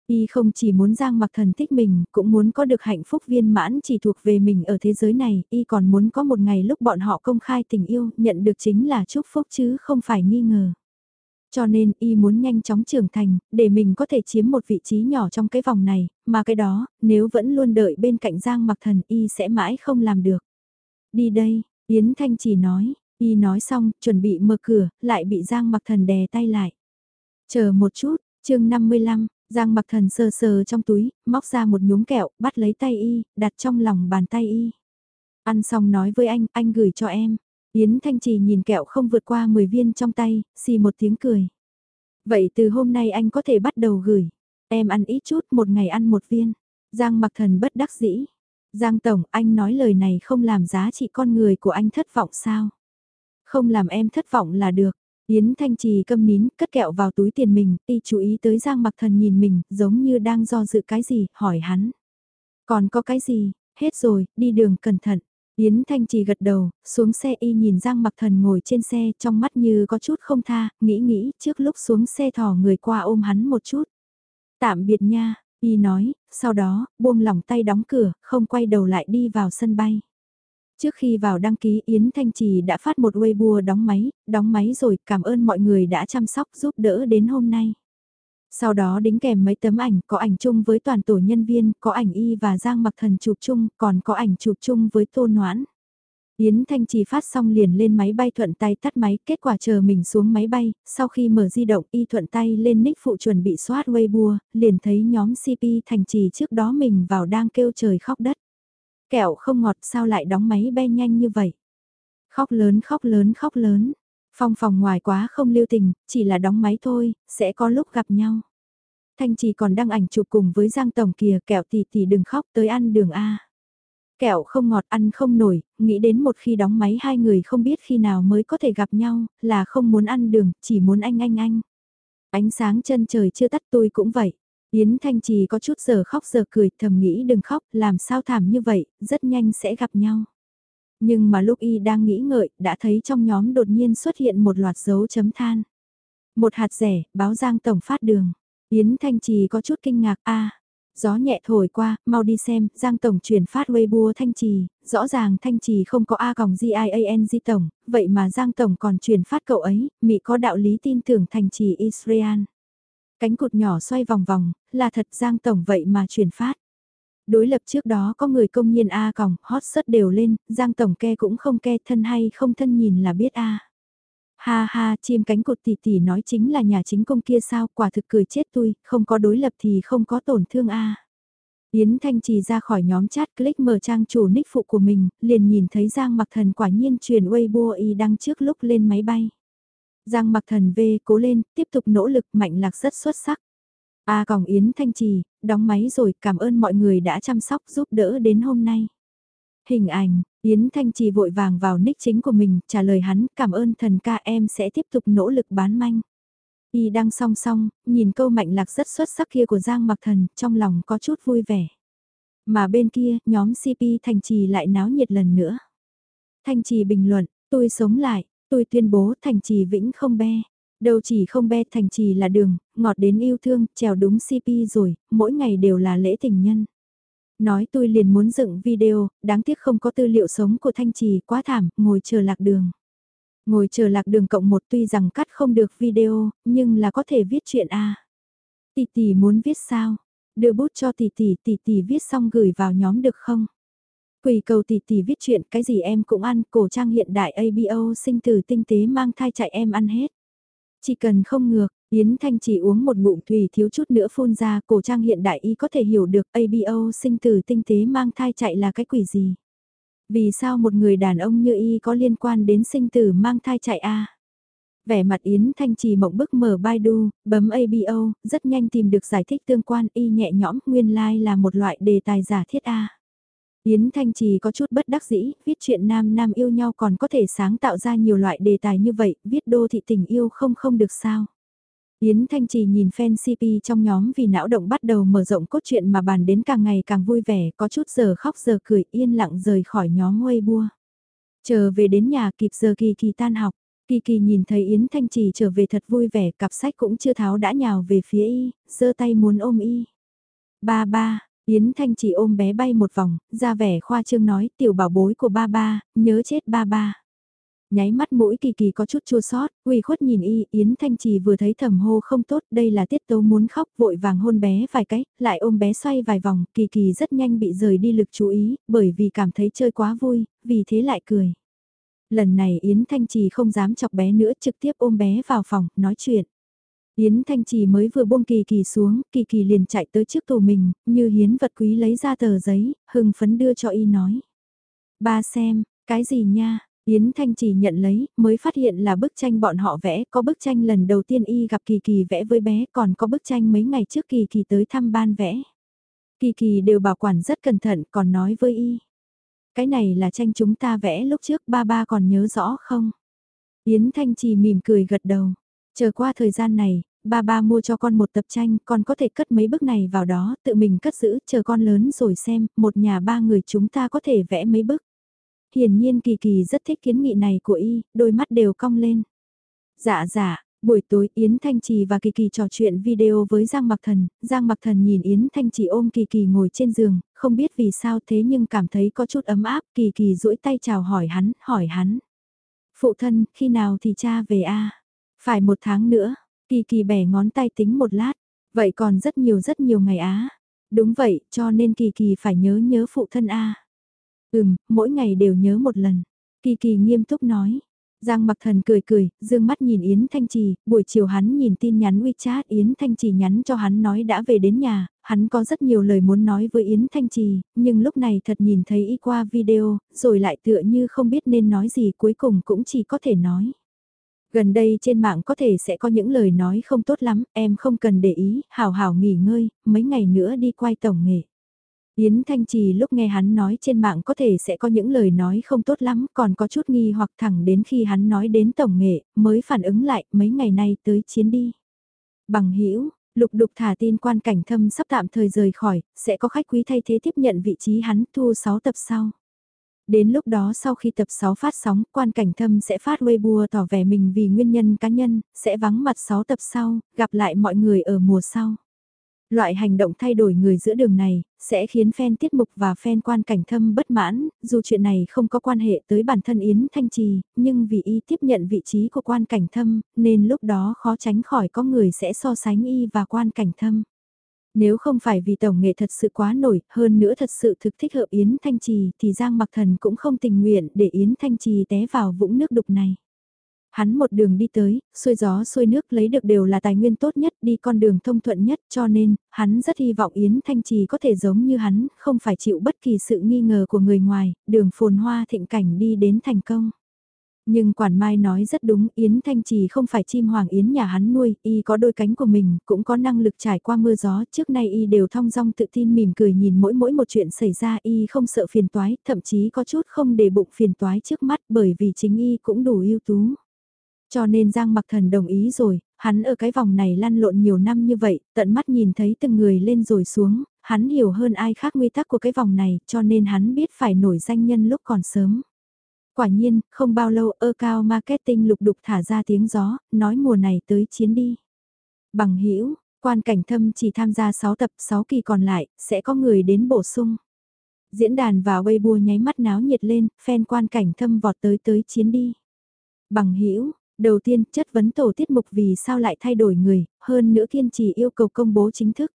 Y không chỉ muốn Giang mặc thần thích mình, cũng muốn có được hạnh phúc viên mãn chỉ thuộc về mình ở thế giới này, Y còn muốn có một ngày lúc bọn họ công khai tình yêu, nhận được chính là chúc phúc chứ không phải nghi ngờ. Cho nên y muốn nhanh chóng trưởng thành, để mình có thể chiếm một vị trí nhỏ trong cái vòng này, mà cái đó, nếu vẫn luôn đợi bên cạnh Giang mặc thần y sẽ mãi không làm được. Đi đây, Yến Thanh chỉ nói, y nói xong, chuẩn bị mở cửa, lại bị Giang mặc thần đè tay lại. Chờ một chút, chương 55, Giang mặc thần sờ sờ trong túi, móc ra một nhúm kẹo, bắt lấy tay y, đặt trong lòng bàn tay y. Ăn xong nói với anh, anh gửi cho em. Yến Thanh Trì nhìn kẹo không vượt qua 10 viên trong tay, xì một tiếng cười. Vậy từ hôm nay anh có thể bắt đầu gửi. Em ăn ít chút, một ngày ăn một viên. Giang mặc thần bất đắc dĩ. Giang Tổng, anh nói lời này không làm giá trị con người của anh thất vọng sao? Không làm em thất vọng là được. Yến Thanh Trì câm nín, cất kẹo vào túi tiền mình, y chú ý tới Giang mặc thần nhìn mình, giống như đang do dự cái gì, hỏi hắn. Còn có cái gì, hết rồi, đi đường cẩn thận. Yến Thanh Trì gật đầu, xuống xe y nhìn Giang Mặc Thần ngồi trên xe trong mắt như có chút không tha, nghĩ nghĩ trước lúc xuống xe thò người qua ôm hắn một chút. Tạm biệt nha, y nói, sau đó, buông lỏng tay đóng cửa, không quay đầu lại đi vào sân bay. Trước khi vào đăng ký Yến Thanh Trì đã phát một Weibo đóng máy, đóng máy rồi, cảm ơn mọi người đã chăm sóc giúp đỡ đến hôm nay. Sau đó đính kèm mấy tấm ảnh, có ảnh chung với toàn tổ nhân viên, có ảnh y và Giang Mặc Thần chụp chung, còn có ảnh chụp chung với Tô Noãn. Yến Thanh Trì phát xong liền lên máy bay thuận tay tắt máy, kết quả chờ mình xuống máy bay, sau khi mở di động y thuận tay lên nick phụ chuẩn bị soát Weibo, liền thấy nhóm CP Thành Trì trước đó mình vào đang kêu trời khóc đất. Kẹo không ngọt sao lại đóng máy bay nhanh như vậy. Khóc lớn khóc lớn khóc lớn. Phong phòng ngoài quá không lưu tình, chỉ là đóng máy thôi, sẽ có lúc gặp nhau. Thanh chỉ còn đăng ảnh chụp cùng với Giang Tổng kìa kẹo tỷ tỷ đừng khóc tới ăn đường A. Kẹo không ngọt ăn không nổi, nghĩ đến một khi đóng máy hai người không biết khi nào mới có thể gặp nhau, là không muốn ăn đường, chỉ muốn anh anh anh. Ánh sáng chân trời chưa tắt tôi cũng vậy. Yến Thanh Trì có chút giờ khóc giờ cười thầm nghĩ đừng khóc, làm sao thảm như vậy, rất nhanh sẽ gặp nhau. Nhưng mà lúc y đang nghĩ ngợi, đã thấy trong nhóm đột nhiên xuất hiện một loạt dấu chấm than. Một hạt rẻ, báo Giang Tổng phát đường. Yến Thanh Trì có chút kinh ngạc, a Gió nhẹ thổi qua, mau đi xem, Giang Tổng chuyển phát Weibo Thanh Trì, rõ ràng Thanh Trì không có A còng GIANG Tổng, vậy mà Giang Tổng còn chuyển phát cậu ấy, Mỹ có đạo lý tin tưởng Thanh Trì Israel. Cánh cụt nhỏ xoay vòng vòng, là thật Giang Tổng vậy mà chuyển phát. Đối lập trước đó có người công nhiên A còng, hot sớt đều lên, Giang Tổng ke cũng không ke thân hay không thân nhìn là biết A. Ha ha, chim cánh cụt tỷ tỷ nói chính là nhà chính công kia sao, quả thực cười chết tôi, không có đối lập thì không có tổn thương a. Yến Thanh Trì ra khỏi nhóm chat click mở trang chủ nick phụ của mình, liền nhìn thấy Giang Mặc Thần quả nhiên truyền Weibo y đăng trước lúc lên máy bay. Giang Mặc Thần về cố lên, tiếp tục nỗ lực mạnh lạc rất xuất sắc. A à, còng Yến Thanh Trì, đóng máy rồi, cảm ơn mọi người đã chăm sóc giúp đỡ đến hôm nay. Hình ảnh, Yến Thanh Trì vội vàng vào nick chính của mình, trả lời hắn, cảm ơn thần ca em sẽ tiếp tục nỗ lực bán manh. Y đang song song, nhìn câu mạnh lạc rất xuất sắc kia của Giang Mặc Thần, trong lòng có chút vui vẻ. Mà bên kia, nhóm CP Thanh Trì lại náo nhiệt lần nữa. Thanh Trì bình luận, tôi sống lại, tôi tuyên bố Thanh Trì vĩnh không be. Đâu chỉ không be thành Trì là đường, ngọt đến yêu thương, trèo đúng CP rồi, mỗi ngày đều là lễ tình nhân. Nói tôi liền muốn dựng video, đáng tiếc không có tư liệu sống của Thanh Trì quá thảm, ngồi chờ lạc đường. Ngồi chờ lạc đường cộng một tuy rằng cắt không được video, nhưng là có thể viết chuyện A. À. Tỷ tỷ muốn viết sao? Đưa bút cho tỷ tỷ, tỷ tỷ viết xong gửi vào nhóm được không? Quỳ cầu tỷ tỷ viết chuyện, cái gì em cũng ăn, cổ trang hiện đại ABO sinh từ tinh tế mang thai chạy em ăn hết. Chỉ cần không ngược, Yến Thanh chỉ uống một ngụm thủy thiếu chút nữa phun ra, cổ trang hiện đại y có thể hiểu được ABO sinh tử tinh tế mang thai chạy là cái quỷ gì. Vì sao một người đàn ông như y có liên quan đến sinh tử mang thai chạy a? Vẻ mặt Yến Thanh Trì mộng bức mở Baidu, bấm ABO, rất nhanh tìm được giải thích tương quan y nhẹ nhõm nguyên lai like là một loại đề tài giả thiết A. Yến Thanh Trì có chút bất đắc dĩ, viết chuyện nam nam yêu nhau còn có thể sáng tạo ra nhiều loại đề tài như vậy, viết đô thị tình yêu không không được sao. Yến Thanh Trì nhìn fan CP trong nhóm vì não động bắt đầu mở rộng cốt truyện mà bàn đến càng ngày càng vui vẻ, có chút giờ khóc giờ cười yên lặng rời khỏi nhóm Weibo. Chờ về đến nhà kịp giờ kỳ kỳ tan học, kỳ kỳ nhìn thấy Yến Thanh Trì trở về thật vui vẻ, cặp sách cũng chưa tháo đã nhào về phía y, giơ tay muốn ôm y. Ba ba, Yến Thanh Chỉ ôm bé bay một vòng, ra vẻ khoa trương nói tiểu bảo bối của ba ba, nhớ chết ba ba nháy mắt mũi kỳ kỳ có chút chua sót, uy khuất nhìn y, Yến Thanh Trì vừa thấy thầm hô không tốt, đây là tiết tấu muốn khóc, vội vàng hôn bé vài cái, lại ôm bé xoay vài vòng, kỳ kỳ rất nhanh bị rời đi lực chú ý, bởi vì cảm thấy chơi quá vui, vì thế lại cười. Lần này Yến Thanh Trì không dám chọc bé nữa trực tiếp ôm bé vào phòng, nói chuyện. Yến Thanh Trì mới vừa buông kỳ kỳ xuống, kỳ kỳ liền chạy tới trước tù mình, như hiến vật quý lấy ra tờ giấy, hưng phấn đưa cho y nói. Ba xem, cái gì nha, Yến Thanh chỉ nhận lấy, mới phát hiện là bức tranh bọn họ vẽ, có bức tranh lần đầu tiên y gặp Kỳ Kỳ vẽ với bé, còn có bức tranh mấy ngày trước Kỳ Kỳ tới thăm ban vẽ. Kỳ Kỳ đều bảo quản rất cẩn thận, còn nói với y. Cái này là tranh chúng ta vẽ lúc trước ba ba còn nhớ rõ không? Yến Thanh Trì mỉm cười gật đầu. Chờ qua thời gian này, ba ba mua cho con một tập tranh, con có thể cất mấy bức này vào đó, tự mình cất giữ, chờ con lớn rồi xem, một nhà ba người chúng ta có thể vẽ mấy bức. Hiển nhiên Kỳ Kỳ rất thích kiến nghị này của y, đôi mắt đều cong lên. Dạ dạ, buổi tối Yến Thanh Trì và Kỳ Kỳ trò chuyện video với Giang Mặc Thần, Giang Mặc Thần nhìn Yến Thanh Trì ôm Kỳ Kỳ ngồi trên giường, không biết vì sao thế nhưng cảm thấy có chút ấm áp, Kỳ Kỳ duỗi tay chào hỏi hắn, hỏi hắn. Phụ thân, khi nào thì cha về a? Phải một tháng nữa, Kỳ Kỳ bẻ ngón tay tính một lát, vậy còn rất nhiều rất nhiều ngày á. Đúng vậy, cho nên Kỳ Kỳ phải nhớ nhớ phụ thân a Ừm, mỗi ngày đều nhớ một lần. Kỳ kỳ nghiêm túc nói. Giang mặc thần cười cười, dương mắt nhìn Yến Thanh Trì, buổi chiều hắn nhìn tin nhắn WeChat Yến Thanh Trì nhắn cho hắn nói đã về đến nhà, hắn có rất nhiều lời muốn nói với Yến Thanh Trì, nhưng lúc này thật nhìn thấy y qua video, rồi lại tựa như không biết nên nói gì cuối cùng cũng chỉ có thể nói. Gần đây trên mạng có thể sẽ có những lời nói không tốt lắm, em không cần để ý, hào hào nghỉ ngơi, mấy ngày nữa đi quay tổng nghệ. Yến Thanh Trì lúc nghe hắn nói trên mạng có thể sẽ có những lời nói không tốt lắm, còn có chút nghi hoặc thẳng đến khi hắn nói đến tổng nghệ, mới phản ứng lại mấy ngày nay tới chiến đi. Bằng hữu lục đục thả tin quan cảnh thâm sắp tạm thời rời khỏi, sẽ có khách quý thay thế tiếp nhận vị trí hắn thu 6 tập sau. Đến lúc đó sau khi tập 6 phát sóng, quan cảnh thâm sẽ phát Weibo tỏ vẻ mình vì nguyên nhân cá nhân, sẽ vắng mặt 6 tập sau, gặp lại mọi người ở mùa sau. Loại hành động thay đổi người giữa đường này, sẽ khiến fan tiết mục và fan quan cảnh thâm bất mãn, dù chuyện này không có quan hệ tới bản thân Yến Thanh Trì, nhưng vì y tiếp nhận vị trí của quan cảnh thâm, nên lúc đó khó tránh khỏi có người sẽ so sánh y và quan cảnh thâm. Nếu không phải vì tổng nghệ thật sự quá nổi, hơn nữa thật sự thực thích hợp Yến Thanh Trì thì Giang Mặc Thần cũng không tình nguyện để Yến Thanh Trì té vào vũng nước đục này. Hắn một đường đi tới, xuôi gió xuôi nước lấy được đều là tài nguyên tốt nhất, đi con đường thông thuận nhất, cho nên, hắn rất hy vọng Yến Thanh Trì có thể giống như hắn, không phải chịu bất kỳ sự nghi ngờ của người ngoài, đường phồn hoa thịnh cảnh đi đến thành công. Nhưng Quản Mai nói rất đúng, Yến Thanh Trì không phải chim hoàng yến nhà hắn nuôi, y có đôi cánh của mình, cũng có năng lực trải qua mưa gió, trước nay y đều thong dong tự tin mỉm cười nhìn mỗi mỗi một chuyện xảy ra y không sợ phiền toái, thậm chí có chút không để bụng phiền toái trước mắt bởi vì chính y cũng đủ ưu tú. Cho nên Giang Mặc Thần đồng ý rồi, hắn ở cái vòng này lăn lộn nhiều năm như vậy, tận mắt nhìn thấy từng người lên rồi xuống, hắn hiểu hơn ai khác quy tắc của cái vòng này, cho nên hắn biết phải nổi danh nhân lúc còn sớm. Quả nhiên, không bao lâu ơ cao marketing lục đục thả ra tiếng gió, nói mùa này tới chiến đi. Bằng hữu quan cảnh thâm chỉ tham gia 6 tập 6 kỳ còn lại, sẽ có người đến bổ sung. Diễn đàn và Weibo nháy mắt náo nhiệt lên, fan quan cảnh thâm vọt tới tới chiến đi. Bằng hữu đầu tiên chất vấn tổ tiết mục vì sao lại thay đổi người, hơn nữa kiên trì yêu cầu công bố chính thức.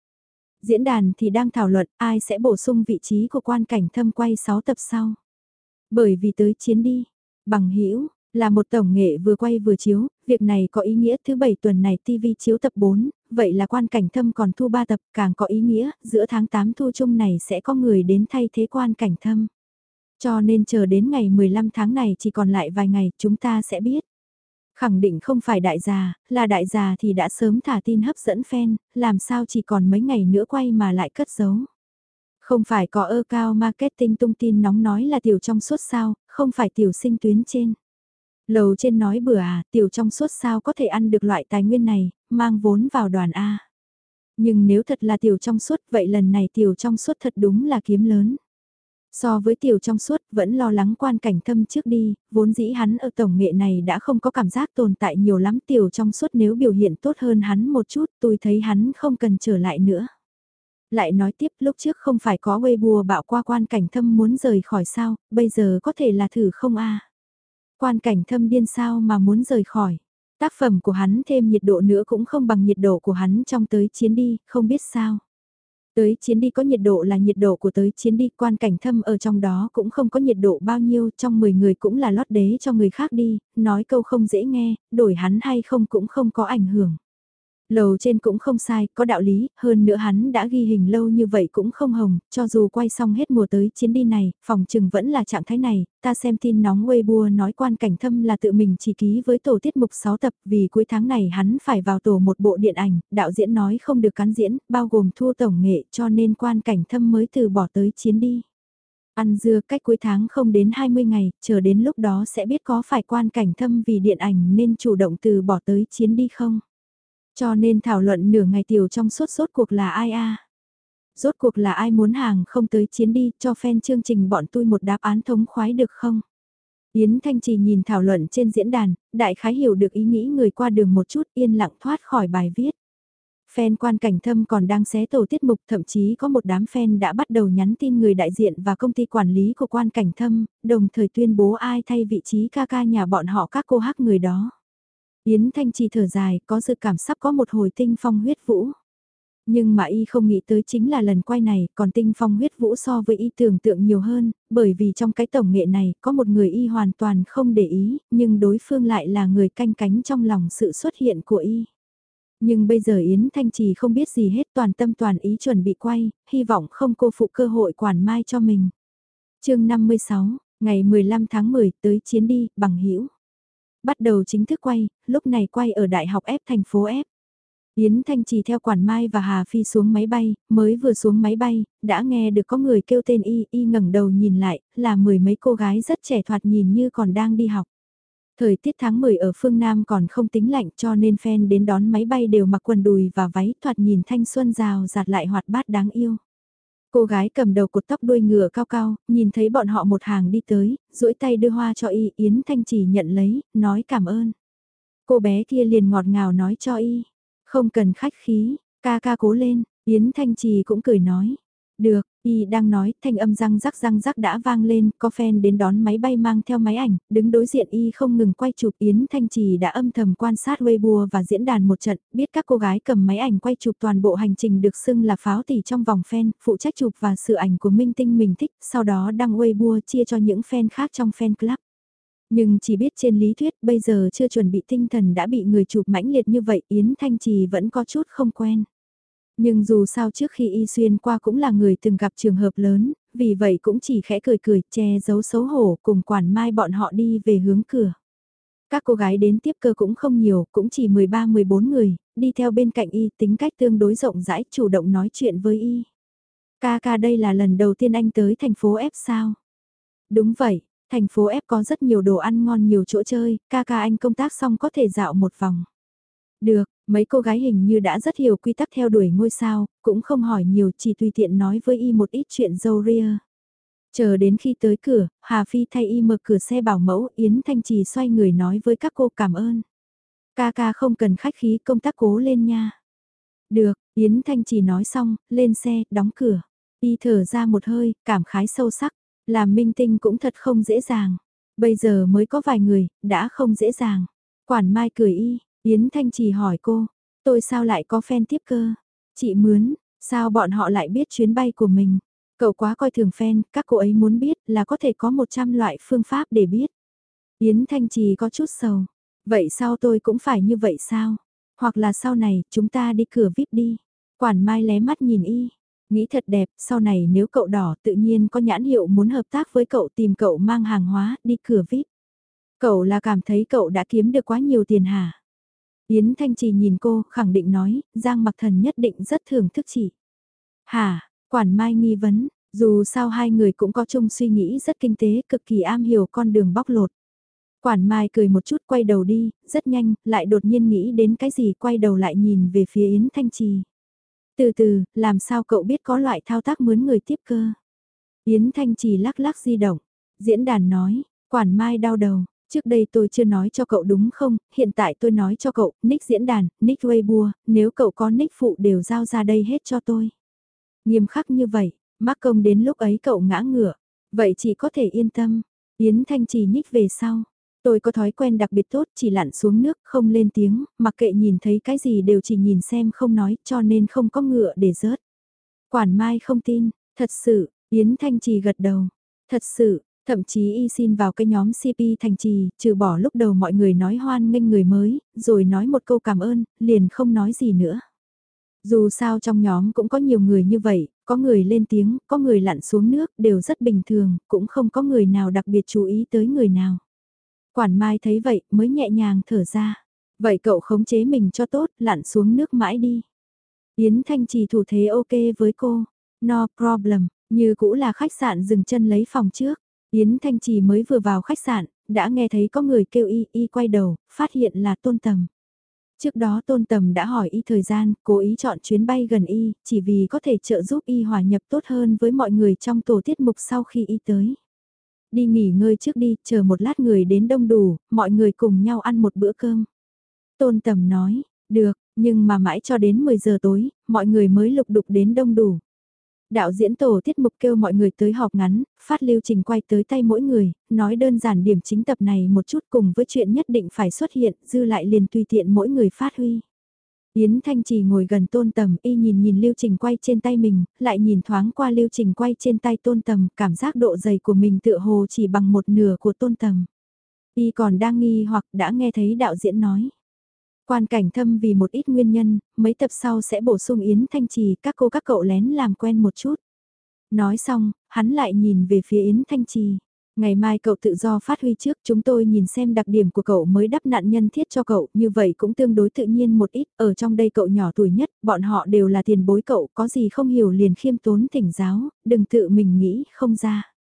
Diễn đàn thì đang thảo luận ai sẽ bổ sung vị trí của quan cảnh thâm quay 6 tập sau. Bởi vì tới chiến đi, bằng hữu là một tổng nghệ vừa quay vừa chiếu, việc này có ý nghĩa thứ bảy tuần này TV chiếu tập 4, vậy là quan cảnh thâm còn thu 3 tập càng có ý nghĩa, giữa tháng 8 thu chung này sẽ có người đến thay thế quan cảnh thâm. Cho nên chờ đến ngày 15 tháng này chỉ còn lại vài ngày chúng ta sẽ biết. Khẳng định không phải đại già, là đại già thì đã sớm thả tin hấp dẫn fan, làm sao chỉ còn mấy ngày nữa quay mà lại cất giấu. Không phải có ơ cao marketing tung tin nóng nói là tiểu trong suốt sao, không phải tiểu sinh tuyến trên. Lầu trên nói bừa à, tiểu trong suốt sao có thể ăn được loại tài nguyên này, mang vốn vào đoàn A. Nhưng nếu thật là tiểu trong suốt vậy lần này tiểu trong suốt thật đúng là kiếm lớn. So với tiểu trong suốt vẫn lo lắng quan cảnh thâm trước đi, vốn dĩ hắn ở tổng nghệ này đã không có cảm giác tồn tại nhiều lắm tiểu trong suốt nếu biểu hiện tốt hơn hắn một chút tôi thấy hắn không cần trở lại nữa. Lại nói tiếp lúc trước không phải có quê bùa bạo qua quan cảnh thâm muốn rời khỏi sao, bây giờ có thể là thử không a Quan cảnh thâm điên sao mà muốn rời khỏi. Tác phẩm của hắn thêm nhiệt độ nữa cũng không bằng nhiệt độ của hắn trong tới chiến đi, không biết sao. Tới chiến đi có nhiệt độ là nhiệt độ của tới chiến đi, quan cảnh thâm ở trong đó cũng không có nhiệt độ bao nhiêu, trong 10 người cũng là lót đế cho người khác đi, nói câu không dễ nghe, đổi hắn hay không cũng không có ảnh hưởng. Lầu trên cũng không sai, có đạo lý, hơn nữa hắn đã ghi hình lâu như vậy cũng không hồng, cho dù quay xong hết mùa tới chiến đi này, phòng trừng vẫn là trạng thái này, ta xem tin nóng Weibo nói quan cảnh thâm là tự mình chỉ ký với tổ tiết mục 6 tập vì cuối tháng này hắn phải vào tổ một bộ điện ảnh, đạo diễn nói không được cắn diễn, bao gồm thua tổng nghệ cho nên quan cảnh thâm mới từ bỏ tới chiến đi. Ăn dưa cách cuối tháng không đến 20 ngày, chờ đến lúc đó sẽ biết có phải quan cảnh thâm vì điện ảnh nên chủ động từ bỏ tới chiến đi không. Cho nên thảo luận nửa ngày tiểu trong suốt rốt cuộc là ai a Rốt cuộc là ai muốn hàng không tới chiến đi cho fan chương trình bọn tôi một đáp án thống khoái được không? Yến Thanh Trì nhìn thảo luận trên diễn đàn, đại khái hiểu được ý nghĩ người qua đường một chút yên lặng thoát khỏi bài viết. Fan quan cảnh thâm còn đang xé tổ tiết mục thậm chí có một đám fan đã bắt đầu nhắn tin người đại diện và công ty quản lý của quan cảnh thâm, đồng thời tuyên bố ai thay vị trí ca ca nhà bọn họ các cô hát người đó. Yến Thanh Trì thở dài, có dự cảm sắp có một hồi tinh phong huyết vũ. Nhưng mà y không nghĩ tới chính là lần quay này, còn tinh phong huyết vũ so với y tưởng tượng nhiều hơn, bởi vì trong cái tổng nghệ này có một người y hoàn toàn không để ý, nhưng đối phương lại là người canh cánh trong lòng sự xuất hiện của y. Nhưng bây giờ Yến Thanh Trì không biết gì hết toàn tâm toàn ý chuẩn bị quay, hy vọng không cô phụ cơ hội quản mai cho mình. chương 56, ngày 15 tháng 10 tới chiến đi, bằng hữu bắt đầu chính thức quay, lúc này quay ở Đại học F thành phố F. Yến Thanh Trì theo quản Mai và Hà Phi xuống máy bay, mới vừa xuống máy bay, đã nghe được có người kêu tên Y, Y ngẩng đầu nhìn lại, là mười mấy cô gái rất trẻ thoạt nhìn như còn đang đi học. Thời tiết tháng 10 ở phương Nam còn không tính lạnh cho nên fan đến đón máy bay đều mặc quần đùi và váy thoạt nhìn thanh xuân rào rạt lại hoạt bát đáng yêu. Cô gái cầm đầu cột tóc đuôi ngựa cao cao, nhìn thấy bọn họ một hàng đi tới, duỗi tay đưa hoa cho y, Yến Thanh chỉ nhận lấy, nói cảm ơn. Cô bé kia liền ngọt ngào nói cho y, không cần khách khí, ca ca cố lên, Yến Thanh Trì cũng cười nói, được, y đang nói, thanh âm răng rắc răng rắc đã vang lên, có fan đến đón máy bay mang theo máy ảnh, đứng đối diện y không ngừng quay chụp Yến Thanh Trì đã âm thầm quan sát Weibo và diễn đàn một trận, biết các cô gái cầm máy ảnh quay chụp toàn bộ hành trình được xưng là pháo tỷ trong vòng fan, phụ trách chụp và sự ảnh của minh tinh mình thích, sau đó đăng Weibo chia cho những fan khác trong fan club. Nhưng chỉ biết trên lý thuyết bây giờ chưa chuẩn bị tinh thần đã bị người chụp mãnh liệt như vậy Yến Thanh Trì vẫn có chút không quen. Nhưng dù sao trước khi y xuyên qua cũng là người từng gặp trường hợp lớn, vì vậy cũng chỉ khẽ cười cười che giấu xấu hổ cùng quản mai bọn họ đi về hướng cửa. Các cô gái đến tiếp cơ cũng không nhiều, cũng chỉ 13-14 người, đi theo bên cạnh y tính cách tương đối rộng rãi chủ động nói chuyện với y. Ca ca đây là lần đầu tiên anh tới thành phố F sao? Đúng vậy, thành phố F có rất nhiều đồ ăn ngon nhiều chỗ chơi, ca ca anh công tác xong có thể dạo một vòng. Được, mấy cô gái hình như đã rất hiểu quy tắc theo đuổi ngôi sao, cũng không hỏi nhiều chỉ tùy tiện nói với y một ít chuyện dâu ria. Chờ đến khi tới cửa, Hà Phi thay y mở cửa xe bảo mẫu, Yến Thanh Trì xoay người nói với các cô cảm ơn. Ca ca không cần khách khí công tác cố lên nha. Được, Yến Thanh Trì nói xong, lên xe, đóng cửa. Y thở ra một hơi, cảm khái sâu sắc. Làm minh tinh cũng thật không dễ dàng. Bây giờ mới có vài người, đã không dễ dàng. Quản Mai cười y, Yến Thanh Trì hỏi cô, tôi sao lại có fan tiếp cơ? Chị mướn, sao bọn họ lại biết chuyến bay của mình? Cậu quá coi thường fan, các cô ấy muốn biết là có thể có 100 loại phương pháp để biết. Yến Thanh Trì có chút sầu. Vậy sao tôi cũng phải như vậy sao? Hoặc là sau này, chúng ta đi cửa VIP đi. Quản Mai lé mắt nhìn y. Nghĩ thật đẹp, sau này nếu cậu đỏ tự nhiên có nhãn hiệu muốn hợp tác với cậu tìm cậu mang hàng hóa đi cửa VIP. Cậu là cảm thấy cậu đã kiếm được quá nhiều tiền hả? Yến Thanh Trì nhìn cô, khẳng định nói, Giang Mặc Thần nhất định rất thưởng thức chị. Hả, quản mai nghi vấn, dù sao hai người cũng có chung suy nghĩ rất kinh tế, cực kỳ am hiểu con đường bóc lột. Quản mai cười một chút quay đầu đi, rất nhanh, lại đột nhiên nghĩ đến cái gì quay đầu lại nhìn về phía Yến Thanh Trì. Từ từ, làm sao cậu biết có loại thao tác mướn người tiếp cơ? Yến Thanh Trì lắc lắc di động, diễn đàn nói, quản mai đau đầu, Trước đây tôi chưa nói cho cậu đúng không, hiện tại tôi nói cho cậu, nick diễn đàn, nick Weibo, nếu cậu có nick phụ đều giao ra đây hết cho tôi. Nghiêm khắc như vậy, mắc công đến lúc ấy cậu ngã ngửa. Vậy chỉ có thể yên tâm. Yến Thanh chỉ nhích về sau. Tôi có thói quen đặc biệt tốt chỉ lặn xuống nước không lên tiếng, mặc kệ nhìn thấy cái gì đều chỉ nhìn xem không nói cho nên không có ngựa để rớt. Quản Mai không tin, thật sự, Yến Thanh Trì gật đầu. Thật sự, Thậm chí y xin vào cái nhóm CP thành trì, trừ bỏ lúc đầu mọi người nói hoan nghênh người mới, rồi nói một câu cảm ơn, liền không nói gì nữa. Dù sao trong nhóm cũng có nhiều người như vậy, có người lên tiếng, có người lặn xuống nước, đều rất bình thường, cũng không có người nào đặc biệt chú ý tới người nào. Quản Mai thấy vậy mới nhẹ nhàng thở ra. Vậy cậu khống chế mình cho tốt, lặn xuống nước mãi đi. Yến Thanh trì thủ thế ok với cô. No problem, như cũ là khách sạn dừng chân lấy phòng trước. Yến Thanh Trì mới vừa vào khách sạn, đã nghe thấy có người kêu y, y quay đầu, phát hiện là tôn tầm. Trước đó tôn tầm đã hỏi y thời gian, cố ý chọn chuyến bay gần y, chỉ vì có thể trợ giúp y hòa nhập tốt hơn với mọi người trong tổ tiết mục sau khi y tới. Đi nghỉ ngơi trước đi, chờ một lát người đến đông đủ, mọi người cùng nhau ăn một bữa cơm. Tôn tầm nói, được, nhưng mà mãi cho đến 10 giờ tối, mọi người mới lục đục đến đông đủ. Đạo diễn tổ tiết mục kêu mọi người tới họp ngắn, phát lưu trình quay tới tay mỗi người, nói đơn giản điểm chính tập này một chút cùng với chuyện nhất định phải xuất hiện, dư lại liền tùy tiện mỗi người phát huy. Yến Thanh Trì ngồi gần tôn tầm y nhìn nhìn lưu trình quay trên tay mình, lại nhìn thoáng qua lưu trình quay trên tay tôn tầm, cảm giác độ dày của mình tựa hồ chỉ bằng một nửa của tôn tầm. Y còn đang nghi hoặc đã nghe thấy đạo diễn nói. Quan cảnh thâm vì một ít nguyên nhân, mấy tập sau sẽ bổ sung Yến Thanh Trì các cô các cậu lén làm quen một chút. Nói xong, hắn lại nhìn về phía Yến Thanh Trì. Ngày mai cậu tự do phát huy trước chúng tôi nhìn xem đặc điểm của cậu mới đắp nạn nhân thiết cho cậu, như vậy cũng tương đối tự nhiên một ít, ở trong đây cậu nhỏ tuổi nhất, bọn họ đều là tiền bối cậu, có gì không hiểu liền khiêm tốn thỉnh giáo, đừng tự mình nghĩ không ra.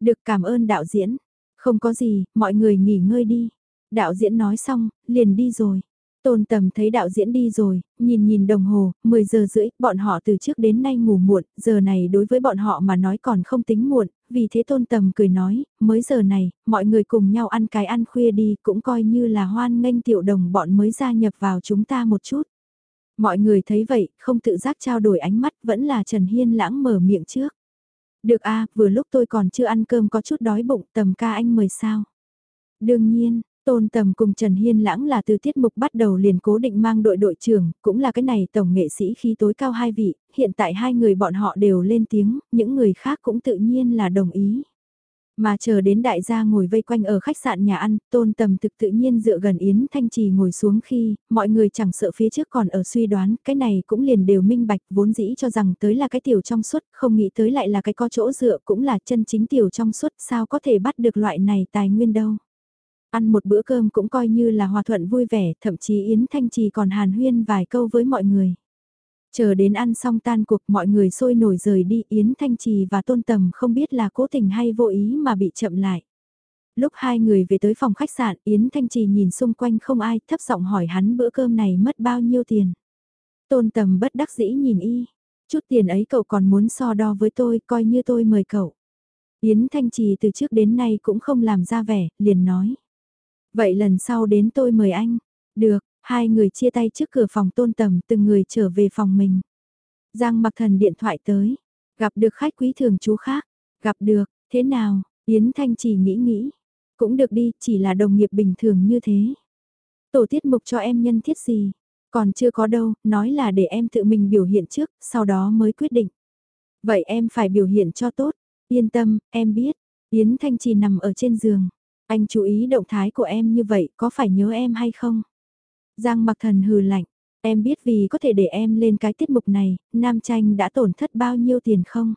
Được cảm ơn đạo diễn, không có gì, mọi người nghỉ ngơi đi. Đạo diễn nói xong, liền đi rồi. Tôn tầm thấy đạo diễn đi rồi, nhìn nhìn đồng hồ, 10 giờ rưỡi, bọn họ từ trước đến nay ngủ muộn, giờ này đối với bọn họ mà nói còn không tính muộn, vì thế tôn tầm cười nói, mới giờ này, mọi người cùng nhau ăn cái ăn khuya đi, cũng coi như là hoan nghênh tiểu đồng bọn mới gia nhập vào chúng ta một chút. Mọi người thấy vậy, không tự giác trao đổi ánh mắt, vẫn là Trần Hiên lãng mở miệng trước. Được a vừa lúc tôi còn chưa ăn cơm có chút đói bụng, tầm ca anh mời sao? Đương nhiên, Tôn Tầm cùng Trần Hiên Lãng là từ tiết mục bắt đầu liền cố định mang đội đội trưởng, cũng là cái này tổng nghệ sĩ khi tối cao hai vị, hiện tại hai người bọn họ đều lên tiếng, những người khác cũng tự nhiên là đồng ý. Mà chờ đến đại gia ngồi vây quanh ở khách sạn nhà ăn, tôn tầm thực tự nhiên dựa gần Yến Thanh Trì ngồi xuống khi, mọi người chẳng sợ phía trước còn ở suy đoán, cái này cũng liền đều minh bạch vốn dĩ cho rằng tới là cái tiểu trong suốt, không nghĩ tới lại là cái có chỗ dựa cũng là chân chính tiểu trong suốt, sao có thể bắt được loại này tài nguyên đâu. Ăn một bữa cơm cũng coi như là hòa thuận vui vẻ, thậm chí Yến Thanh Trì còn hàn huyên vài câu với mọi người. Chờ đến ăn xong tan cuộc mọi người sôi nổi rời đi Yến Thanh Trì và Tôn Tầm không biết là cố tình hay vô ý mà bị chậm lại. Lúc hai người về tới phòng khách sạn Yến Thanh Trì nhìn xung quanh không ai thấp giọng hỏi hắn bữa cơm này mất bao nhiêu tiền. Tôn Tầm bất đắc dĩ nhìn y. Chút tiền ấy cậu còn muốn so đo với tôi coi như tôi mời cậu. Yến Thanh Trì từ trước đến nay cũng không làm ra vẻ, liền nói. Vậy lần sau đến tôi mời anh. Được, Hai người chia tay trước cửa phòng tôn tầm từng người trở về phòng mình. Giang mặc thần điện thoại tới, gặp được khách quý thường chú khác, gặp được, thế nào, Yến Thanh chỉ nghĩ nghĩ, cũng được đi, chỉ là đồng nghiệp bình thường như thế. Tổ tiết mục cho em nhân thiết gì, còn chưa có đâu, nói là để em tự mình biểu hiện trước, sau đó mới quyết định. Vậy em phải biểu hiện cho tốt, yên tâm, em biết, Yến Thanh Trì nằm ở trên giường. Anh chú ý động thái của em như vậy có phải nhớ em hay không? Giang mặc thần hừ lạnh, em biết vì có thể để em lên cái tiết mục này, Nam Tranh đã tổn thất bao nhiêu tiền không?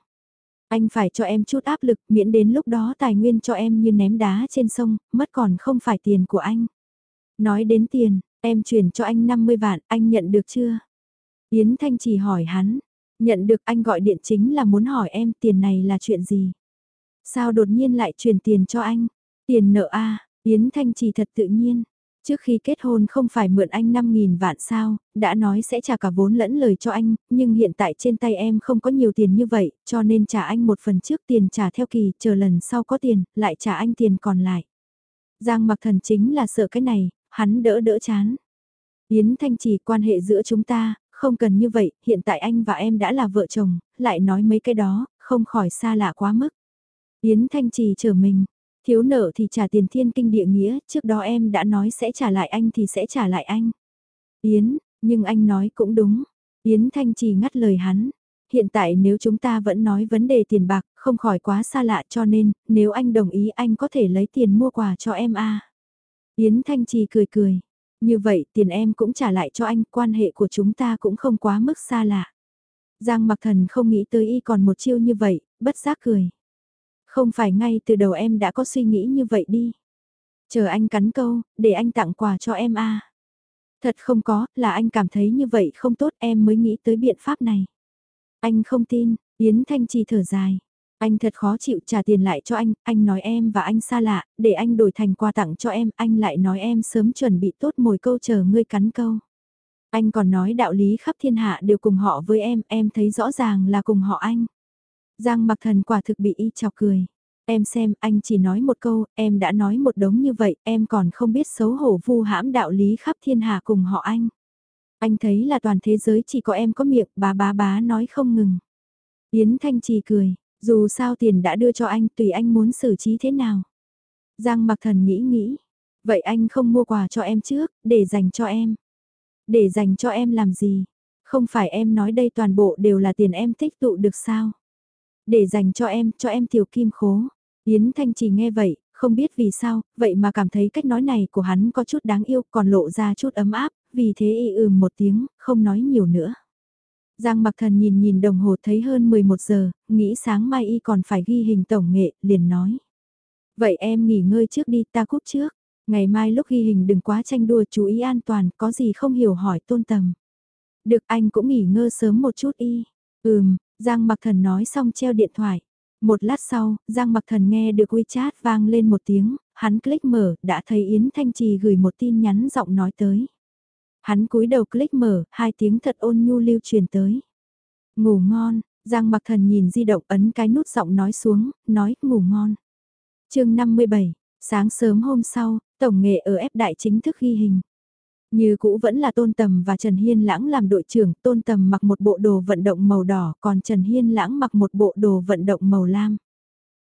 Anh phải cho em chút áp lực miễn đến lúc đó tài nguyên cho em như ném đá trên sông, mất còn không phải tiền của anh. Nói đến tiền, em chuyển cho anh 50 vạn, anh nhận được chưa? Yến Thanh chỉ hỏi hắn, nhận được anh gọi điện chính là muốn hỏi em tiền này là chuyện gì? Sao đột nhiên lại chuyển tiền cho anh? Tiền nợ a Yến Thanh trì thật tự nhiên. Trước khi kết hôn không phải mượn anh 5.000 vạn sao, đã nói sẽ trả cả vốn lẫn lời cho anh, nhưng hiện tại trên tay em không có nhiều tiền như vậy, cho nên trả anh một phần trước tiền trả theo kỳ, chờ lần sau có tiền, lại trả anh tiền còn lại. Giang mặc thần chính là sợ cái này, hắn đỡ đỡ chán. Yến Thanh trì quan hệ giữa chúng ta, không cần như vậy, hiện tại anh và em đã là vợ chồng, lại nói mấy cái đó, không khỏi xa lạ quá mức. Yến Thanh Trì trở mình, Thiếu nợ thì trả tiền thiên kinh địa nghĩa, trước đó em đã nói sẽ trả lại anh thì sẽ trả lại anh. Yến, nhưng anh nói cũng đúng. Yến Thanh Trì ngắt lời hắn. Hiện tại nếu chúng ta vẫn nói vấn đề tiền bạc, không khỏi quá xa lạ cho nên, nếu anh đồng ý anh có thể lấy tiền mua quà cho em a. Yến Thanh Trì cười cười. Như vậy tiền em cũng trả lại cho anh, quan hệ của chúng ta cũng không quá mức xa lạ. Giang mặc thần không nghĩ tới y còn một chiêu như vậy, bất giác cười. Không phải ngay từ đầu em đã có suy nghĩ như vậy đi. Chờ anh cắn câu, để anh tặng quà cho em a. Thật không có, là anh cảm thấy như vậy không tốt em mới nghĩ tới biện pháp này. Anh không tin, Yến Thanh Trì thở dài. Anh thật khó chịu trả tiền lại cho anh, anh nói em và anh xa lạ, để anh đổi thành quà tặng cho em, anh lại nói em sớm chuẩn bị tốt mồi câu chờ ngươi cắn câu. Anh còn nói đạo lý khắp thiên hạ đều cùng họ với em, em thấy rõ ràng là cùng họ anh. Giang mặc thần quả thực bị y chọc cười. Em xem, anh chỉ nói một câu, em đã nói một đống như vậy, em còn không biết xấu hổ vu hãm đạo lý khắp thiên hạ cùng họ anh. Anh thấy là toàn thế giới chỉ có em có miệng, bá bá bá nói không ngừng. Yến Thanh Trì cười, dù sao tiền đã đưa cho anh, tùy anh muốn xử trí thế nào. Giang mặc thần nghĩ nghĩ, vậy anh không mua quà cho em trước, để dành cho em. Để dành cho em làm gì? Không phải em nói đây toàn bộ đều là tiền em tích tụ được sao? Để dành cho em, cho em tiểu kim khố. Yến Thanh chỉ nghe vậy, không biết vì sao, vậy mà cảm thấy cách nói này của hắn có chút đáng yêu còn lộ ra chút ấm áp, vì thế y ừm một tiếng, không nói nhiều nữa. Giang mặc thần nhìn nhìn đồng hồ thấy hơn 11 giờ, nghĩ sáng mai y còn phải ghi hình tổng nghệ, liền nói. Vậy em nghỉ ngơi trước đi, ta cúp trước. Ngày mai lúc ghi hình đừng quá tranh đua chú ý an toàn, có gì không hiểu hỏi tôn tầm. Được anh cũng nghỉ ngơi sớm một chút y. Ừm, Giang Mặc Thần nói xong treo điện thoại. Một lát sau, Giang Mặc Thần nghe được WeChat vang lên một tiếng, hắn click mở, đã thấy Yến Thanh Trì gửi một tin nhắn giọng nói tới. Hắn cúi đầu click mở, hai tiếng thật ôn nhu lưu truyền tới. Ngủ ngon, Giang Mặc Thần nhìn di động ấn cái nút giọng nói xuống, nói ngủ ngon. chương 57, sáng sớm hôm sau, tổng nghệ ở ép đại chính thức ghi hình. Như cũ vẫn là Tôn Tầm và Trần Hiên Lãng làm đội trưởng, Tôn Tầm mặc một bộ đồ vận động màu đỏ, còn Trần Hiên Lãng mặc một bộ đồ vận động màu lam.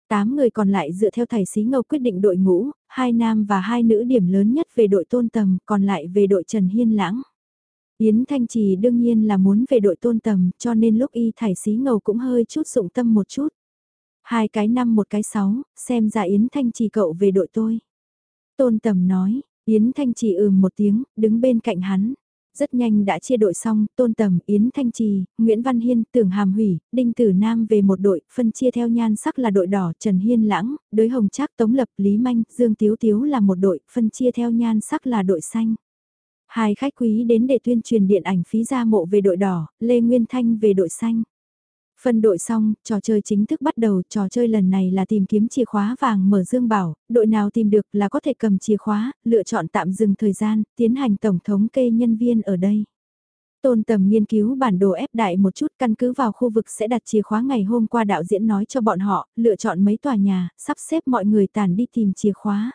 Tám người còn lại dựa theo thầy xí ngầu quyết định đội ngũ, hai nam và hai nữ điểm lớn nhất về đội Tôn Tầm, còn lại về đội Trần Hiên Lãng. Yến Thanh Trì đương nhiên là muốn về đội Tôn Tầm, cho nên lúc y thải xí ngầu cũng hơi chút dụng tâm một chút. Hai cái năm một cái sáu, xem ra Yến Thanh Trì cậu về đội tôi. Tôn Tầm nói, Yến Thanh Trì ừm một tiếng, đứng bên cạnh hắn. Rất nhanh đã chia đội xong, Tôn Tầm, Yến Thanh Trì, Nguyễn Văn Hiên, Tưởng Hàm Hủy, Đinh Tử Nam về một đội, phân chia theo nhan sắc là đội đỏ, Trần Hiên Lãng, Đới Hồng Trác, Tống Lập, Lý Manh, Dương Tiếu Tiếu là một đội, phân chia theo nhan sắc là đội xanh. Hai khách quý đến để tuyên truyền điện ảnh phí gia mộ về đội đỏ, Lê Nguyên Thanh về đội xanh. Phân đội xong, trò chơi chính thức bắt đầu, trò chơi lần này là tìm kiếm chìa khóa vàng mở dương bảo, đội nào tìm được là có thể cầm chìa khóa, lựa chọn tạm dừng thời gian, tiến hành tổng thống kê nhân viên ở đây. Tôn tầm nghiên cứu bản đồ ép đại một chút căn cứ vào khu vực sẽ đặt chìa khóa ngày hôm qua đạo diễn nói cho bọn họ, lựa chọn mấy tòa nhà, sắp xếp mọi người tàn đi tìm chìa khóa.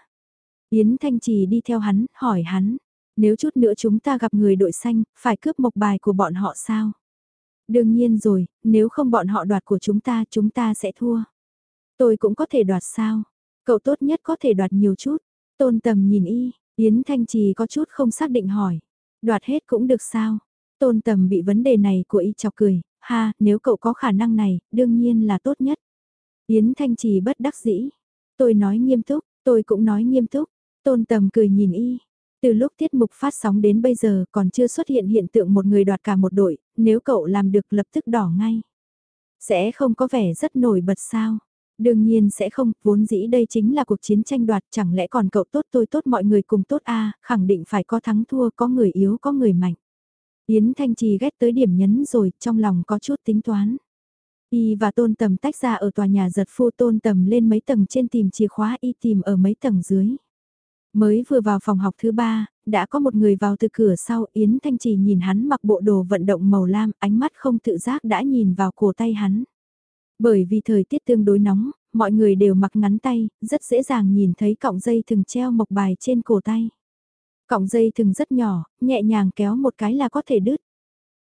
Yến Thanh Trì đi theo hắn, hỏi hắn, nếu chút nữa chúng ta gặp người đội xanh, phải cướp mộc bài của bọn họ sao? Đương nhiên rồi, nếu không bọn họ đoạt của chúng ta, chúng ta sẽ thua. Tôi cũng có thể đoạt sao? Cậu tốt nhất có thể đoạt nhiều chút. Tôn tầm nhìn y, Yến Thanh Trì có chút không xác định hỏi. Đoạt hết cũng được sao? Tôn tầm bị vấn đề này của y chọc cười, ha, nếu cậu có khả năng này, đương nhiên là tốt nhất. Yến Thanh Trì bất đắc dĩ. Tôi nói nghiêm túc, tôi cũng nói nghiêm túc. Tôn tầm cười nhìn y, từ lúc tiết mục phát sóng đến bây giờ còn chưa xuất hiện hiện tượng một người đoạt cả một đội, nếu cậu làm được lập tức đỏ ngay. Sẽ không có vẻ rất nổi bật sao? Đương nhiên sẽ không, vốn dĩ đây chính là cuộc chiến tranh đoạt, chẳng lẽ còn cậu tốt tôi tốt mọi người cùng tốt a khẳng định phải có thắng thua, có người yếu có người mạnh. Yến Thanh Trì ghét tới điểm nhấn rồi, trong lòng có chút tính toán. Y và tôn tầm tách ra ở tòa nhà giật phu tôn tầm lên mấy tầng trên tìm chìa khóa y tìm ở mấy tầng dưới. Mới vừa vào phòng học thứ ba, đã có một người vào từ cửa sau, Yến Thanh Trì nhìn hắn mặc bộ đồ vận động màu lam, ánh mắt không tự giác đã nhìn vào cổ tay hắn. Bởi vì thời tiết tương đối nóng, mọi người đều mặc ngắn tay, rất dễ dàng nhìn thấy cọng dây thừng treo mộc bài trên cổ tay. Cọng dây thừng rất nhỏ, nhẹ nhàng kéo một cái là có thể đứt.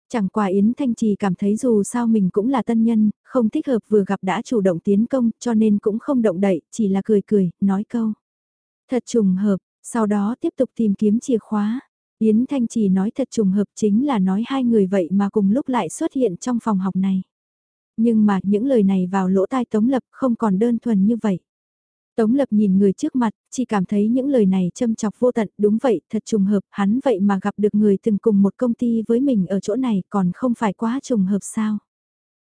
Chẳng qua Yến Thanh Trì cảm thấy dù sao mình cũng là tân nhân, không thích hợp vừa gặp đã chủ động tiến công cho nên cũng không động đậy, chỉ là cười cười, nói câu. Thật trùng hợp, sau đó tiếp tục tìm kiếm chìa khóa. Yến Thanh chỉ nói thật trùng hợp chính là nói hai người vậy mà cùng lúc lại xuất hiện trong phòng học này. Nhưng mà những lời này vào lỗ tai Tống Lập không còn đơn thuần như vậy. Tống Lập nhìn người trước mặt, chỉ cảm thấy những lời này châm chọc vô tận, đúng vậy, thật trùng hợp, hắn vậy mà gặp được người từng cùng một công ty với mình ở chỗ này còn không phải quá trùng hợp sao.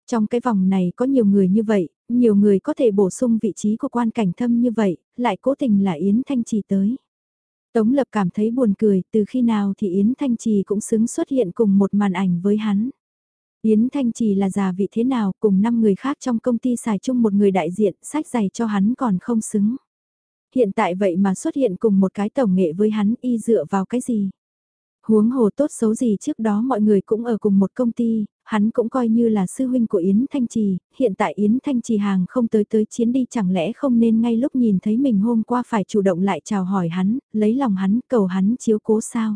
Trong cái vòng này có nhiều người như vậy, nhiều người có thể bổ sung vị trí của quan cảnh thâm như vậy, lại cố tình là Yến Thanh Trì tới. Tống Lập cảm thấy buồn cười, từ khi nào thì Yến Thanh Trì cũng xứng xuất hiện cùng một màn ảnh với hắn. Yến Thanh Trì là già vị thế nào, cùng 5 người khác trong công ty xài chung một người đại diện, sách giày cho hắn còn không xứng. Hiện tại vậy mà xuất hiện cùng một cái tổng nghệ với hắn y dựa vào cái gì? Huống hồ tốt xấu gì trước đó mọi người cũng ở cùng một công ty, hắn cũng coi như là sư huynh của Yến Thanh Trì, hiện tại Yến Thanh Trì hàng không tới tới chiến đi chẳng lẽ không nên ngay lúc nhìn thấy mình hôm qua phải chủ động lại chào hỏi hắn, lấy lòng hắn, cầu hắn chiếu cố sao.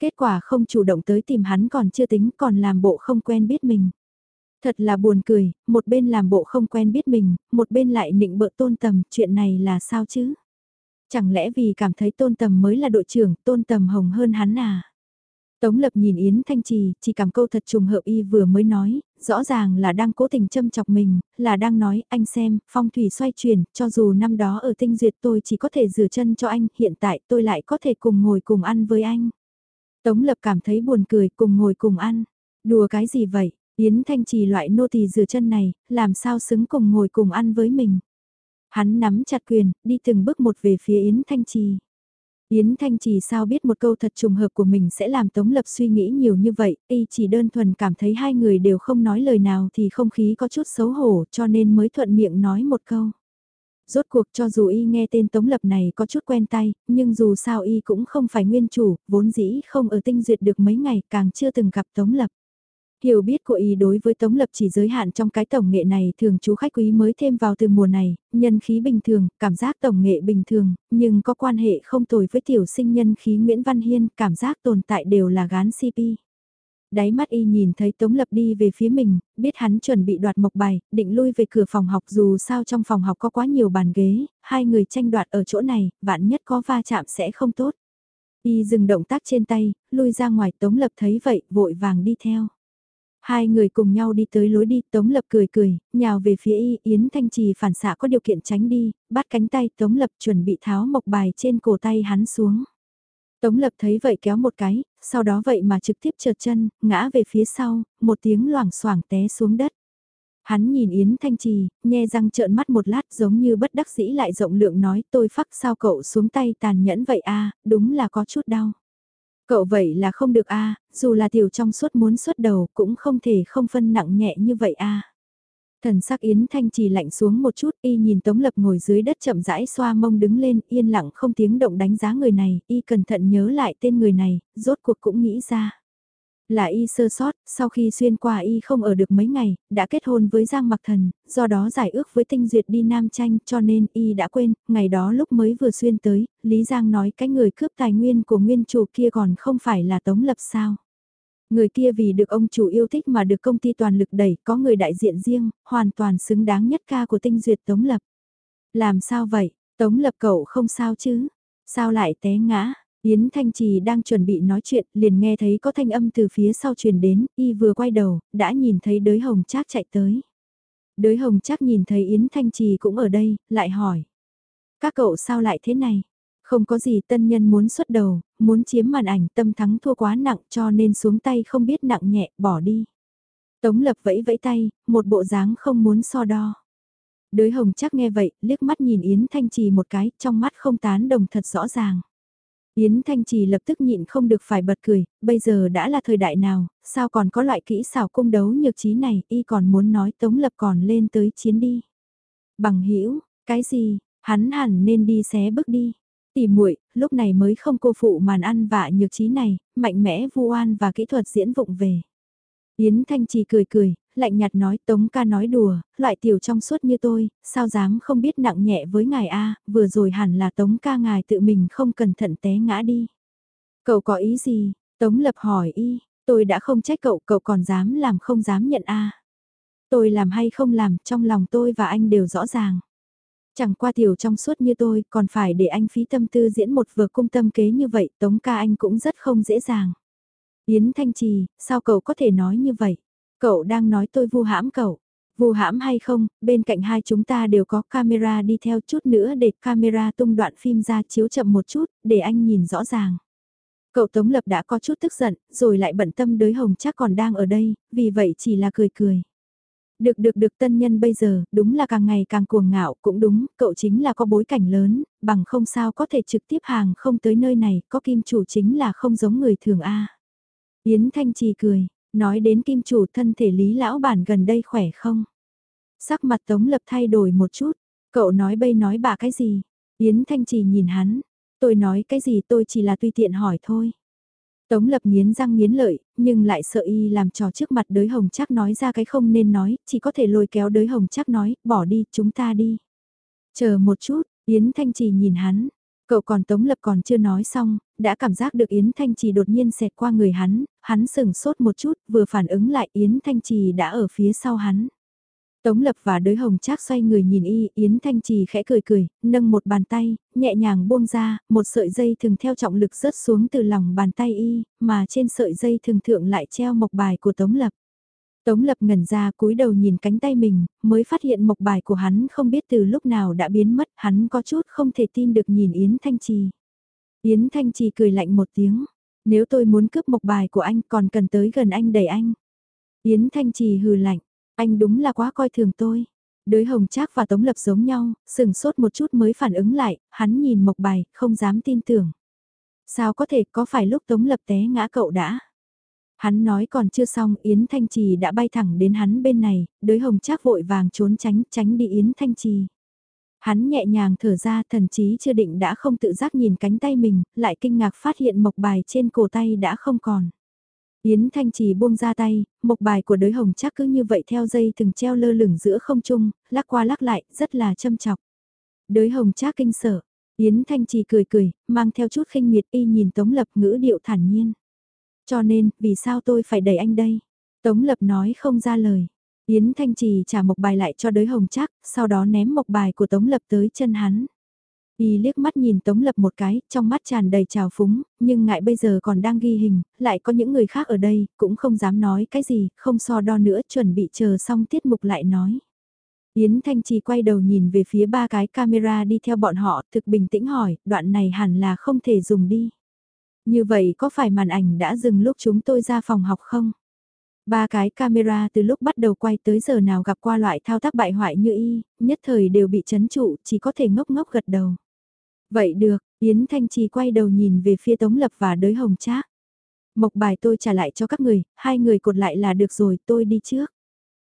Kết quả không chủ động tới tìm hắn còn chưa tính còn làm bộ không quen biết mình. Thật là buồn cười, một bên làm bộ không quen biết mình, một bên lại nịnh bợ tôn tầm, chuyện này là sao chứ? Chẳng lẽ vì cảm thấy tôn tầm mới là đội trưởng, tôn tầm hồng hơn hắn à? Tống Lập nhìn Yến Thanh Trì, chỉ cảm câu thật trùng hợp y vừa mới nói, rõ ràng là đang cố tình châm chọc mình, là đang nói, anh xem, phong thủy xoay chuyển, cho dù năm đó ở tinh duyệt tôi chỉ có thể rửa chân cho anh, hiện tại tôi lại có thể cùng ngồi cùng ăn với anh. Tống Lập cảm thấy buồn cười, cùng ngồi cùng ăn. Đùa cái gì vậy, Yến Thanh Trì loại nô tỳ rửa chân này, làm sao xứng cùng ngồi cùng ăn với mình. Hắn nắm chặt quyền, đi từng bước một về phía Yến Thanh Trì. Yến Thanh Trì sao biết một câu thật trùng hợp của mình sẽ làm Tống Lập suy nghĩ nhiều như vậy, y chỉ đơn thuần cảm thấy hai người đều không nói lời nào thì không khí có chút xấu hổ cho nên mới thuận miệng nói một câu. Rốt cuộc cho dù y nghe tên Tống Lập này có chút quen tay, nhưng dù sao y cũng không phải nguyên chủ, vốn dĩ không ở tinh duyệt được mấy ngày càng chưa từng gặp Tống Lập. Hiểu biết của y đối với Tống Lập chỉ giới hạn trong cái tổng nghệ này thường chú khách quý mới thêm vào từ mùa này, nhân khí bình thường, cảm giác tổng nghệ bình thường, nhưng có quan hệ không tồi với tiểu sinh nhân khí Nguyễn Văn Hiên, cảm giác tồn tại đều là gán CP. Đáy mắt y nhìn thấy Tống Lập đi về phía mình, biết hắn chuẩn bị đoạt mộc bài, định lui về cửa phòng học dù sao trong phòng học có quá nhiều bàn ghế, hai người tranh đoạt ở chỗ này, vạn nhất có va chạm sẽ không tốt. Y dừng động tác trên tay, lui ra ngoài Tống Lập thấy vậy, vội vàng đi theo. Hai người cùng nhau đi tới lối đi, Tống Lập cười cười, nhào về phía y, Yến Thanh Trì phản xạ có điều kiện tránh đi, bắt cánh tay Tống Lập chuẩn bị tháo mộc bài trên cổ tay hắn xuống. Tống Lập thấy vậy kéo một cái, sau đó vậy mà trực tiếp trượt chân, ngã về phía sau, một tiếng loảng xoảng té xuống đất. Hắn nhìn Yến Thanh Trì, nhe răng trợn mắt một lát giống như bất đắc dĩ lại rộng lượng nói tôi phắc sao cậu xuống tay tàn nhẫn vậy a đúng là có chút đau. Cậu vậy là không được a dù là tiểu trong suốt muốn xuất đầu cũng không thể không phân nặng nhẹ như vậy a Thần sắc Yến Thanh chỉ lạnh xuống một chút, y nhìn Tống Lập ngồi dưới đất chậm rãi xoa mông đứng lên, yên lặng không tiếng động đánh giá người này, y cẩn thận nhớ lại tên người này, rốt cuộc cũng nghĩ ra. Là y sơ sót, sau khi xuyên qua y không ở được mấy ngày, đã kết hôn với Giang Mặc Thần, do đó giải ước với Tinh Duyệt đi Nam Tranh cho nên y đã quên, ngày đó lúc mới vừa xuyên tới, Lý Giang nói cái người cướp tài nguyên của nguyên chủ kia còn không phải là Tống Lập sao. Người kia vì được ông chủ yêu thích mà được công ty toàn lực đẩy, có người đại diện riêng, hoàn toàn xứng đáng nhất ca của Tinh Duyệt Tống Lập. Làm sao vậy, Tống Lập cậu không sao chứ? Sao lại té ngã? Yến Thanh Trì đang chuẩn bị nói chuyện, liền nghe thấy có thanh âm từ phía sau truyền đến, y vừa quay đầu, đã nhìn thấy đới hồng trác chạy tới. Đới hồng trác nhìn thấy Yến Thanh Trì cũng ở đây, lại hỏi. Các cậu sao lại thế này? Không có gì tân nhân muốn xuất đầu, muốn chiếm màn ảnh tâm thắng thua quá nặng cho nên xuống tay không biết nặng nhẹ, bỏ đi. Tống lập vẫy vẫy tay, một bộ dáng không muốn so đo. Đới hồng chắc nghe vậy, liếc mắt nhìn Yến Thanh Trì một cái, trong mắt không tán đồng thật rõ ràng. Yến Thanh Trì lập tức nhịn không được phải bật cười, bây giờ đã là thời đại nào, sao còn có loại kỹ xảo cung đấu nhược trí này, y còn muốn nói Tống Lập còn lên tới chiến đi. Bằng hữu cái gì, hắn hẳn nên đi xé bước đi. Tỉ muội lúc này mới không cô phụ màn ăn vạ nhược trí này, mạnh mẽ vu oan và kỹ thuật diễn vụng về. Yến Thanh Trì cười cười, lạnh nhạt nói Tống ca nói đùa, loại tiểu trong suốt như tôi, sao dám không biết nặng nhẹ với ngài A, vừa rồi hẳn là Tống ca ngài tự mình không cẩn thận té ngã đi. Cậu có ý gì? Tống lập hỏi y, tôi đã không trách cậu, cậu còn dám làm không dám nhận A. Tôi làm hay không làm, trong lòng tôi và anh đều rõ ràng. Chẳng qua tiểu trong suốt như tôi, còn phải để anh phí tâm tư diễn một vừa cung tâm kế như vậy, Tống ca anh cũng rất không dễ dàng. Yến Thanh Trì, sao cậu có thể nói như vậy? Cậu đang nói tôi vu hãm cậu. Vu hãm hay không, bên cạnh hai chúng ta đều có camera đi theo chút nữa để camera tung đoạn phim ra chiếu chậm một chút, để anh nhìn rõ ràng. Cậu Tống Lập đã có chút tức giận, rồi lại bận tâm đới hồng chắc còn đang ở đây, vì vậy chỉ là cười cười. Được được được tân nhân bây giờ, đúng là càng ngày càng cuồng ngạo, cũng đúng, cậu chính là có bối cảnh lớn, bằng không sao có thể trực tiếp hàng không tới nơi này, có kim chủ chính là không giống người thường A. Yến Thanh Trì cười, nói đến kim chủ thân thể lý lão bản gần đây khỏe không? Sắc mặt Tống Lập thay đổi một chút, cậu nói bây nói bà cái gì? Yến Thanh Trì nhìn hắn, tôi nói cái gì tôi chỉ là tùy tiện hỏi thôi. Tống lập nghiến răng nghiến lợi, nhưng lại sợ y làm trò trước mặt đới hồng chắc nói ra cái không nên nói, chỉ có thể lôi kéo đới hồng chắc nói, bỏ đi, chúng ta đi. Chờ một chút, Yến Thanh Trì nhìn hắn, cậu còn Tống Lập còn chưa nói xong, đã cảm giác được Yến Thanh Trì đột nhiên xẹt qua người hắn, hắn sừng sốt một chút, vừa phản ứng lại Yến Thanh Trì đã ở phía sau hắn. Tống Lập và đới hồng trác xoay người nhìn y, Yến Thanh Trì khẽ cười cười, nâng một bàn tay, nhẹ nhàng buông ra, một sợi dây thường theo trọng lực rớt xuống từ lòng bàn tay y, mà trên sợi dây thường thượng lại treo mộc bài của Tống Lập. Tống Lập ngẩn ra cúi đầu nhìn cánh tay mình, mới phát hiện mộc bài của hắn không biết từ lúc nào đã biến mất, hắn có chút không thể tin được nhìn Yến Thanh Trì. Yến Thanh Trì cười lạnh một tiếng, nếu tôi muốn cướp mộc bài của anh còn cần tới gần anh đẩy anh. Yến Thanh Trì hừ lạnh, anh đúng là quá coi thường tôi. Đới hồng trác và tống lập giống nhau, sừng sốt một chút mới phản ứng lại, hắn nhìn mộc bài, không dám tin tưởng. Sao có thể có phải lúc tống lập té ngã cậu đã? Hắn nói còn chưa xong, Yến Thanh Trì đã bay thẳng đến hắn bên này, đới hồng trác vội vàng trốn tránh, tránh đi Yến Thanh Trì. Hắn nhẹ nhàng thở ra thần chí chưa định đã không tự giác nhìn cánh tay mình, lại kinh ngạc phát hiện mộc bài trên cổ tay đã không còn. Yến Thanh Trì buông ra tay, mộc bài của đới hồng chắc cứ như vậy theo dây từng treo lơ lửng giữa không trung, lắc qua lắc lại, rất là châm chọc. Đới hồng chắc kinh sợ, Yến Thanh Trì cười cười, mang theo chút khinh miệt y nhìn Tống Lập ngữ điệu thản nhiên. Cho nên, vì sao tôi phải đẩy anh đây? Tống Lập nói không ra lời. Yến Thanh Trì trả mộc bài lại cho đới hồng chắc, sau đó ném mộc bài của Tống Lập tới chân hắn. Y liếc mắt nhìn Tống Lập một cái, trong mắt tràn đầy trào phúng, nhưng ngại bây giờ còn đang ghi hình, lại có những người khác ở đây, cũng không dám nói cái gì, không so đo nữa, chuẩn bị chờ xong tiết mục lại nói. Yến Thanh Trì quay đầu nhìn về phía ba cái camera đi theo bọn họ, thực bình tĩnh hỏi, đoạn này hẳn là không thể dùng đi. Như vậy có phải màn ảnh đã dừng lúc chúng tôi ra phòng học không? Ba cái camera từ lúc bắt đầu quay tới giờ nào gặp qua loại thao tác bại hoại như y, nhất thời đều bị chấn trụ, chỉ có thể ngốc ngốc gật đầu. Vậy được, Yến Thanh Trì quay đầu nhìn về phía Tống Lập và đới hồng trác. Mộc bài tôi trả lại cho các người, hai người cột lại là được rồi, tôi đi trước.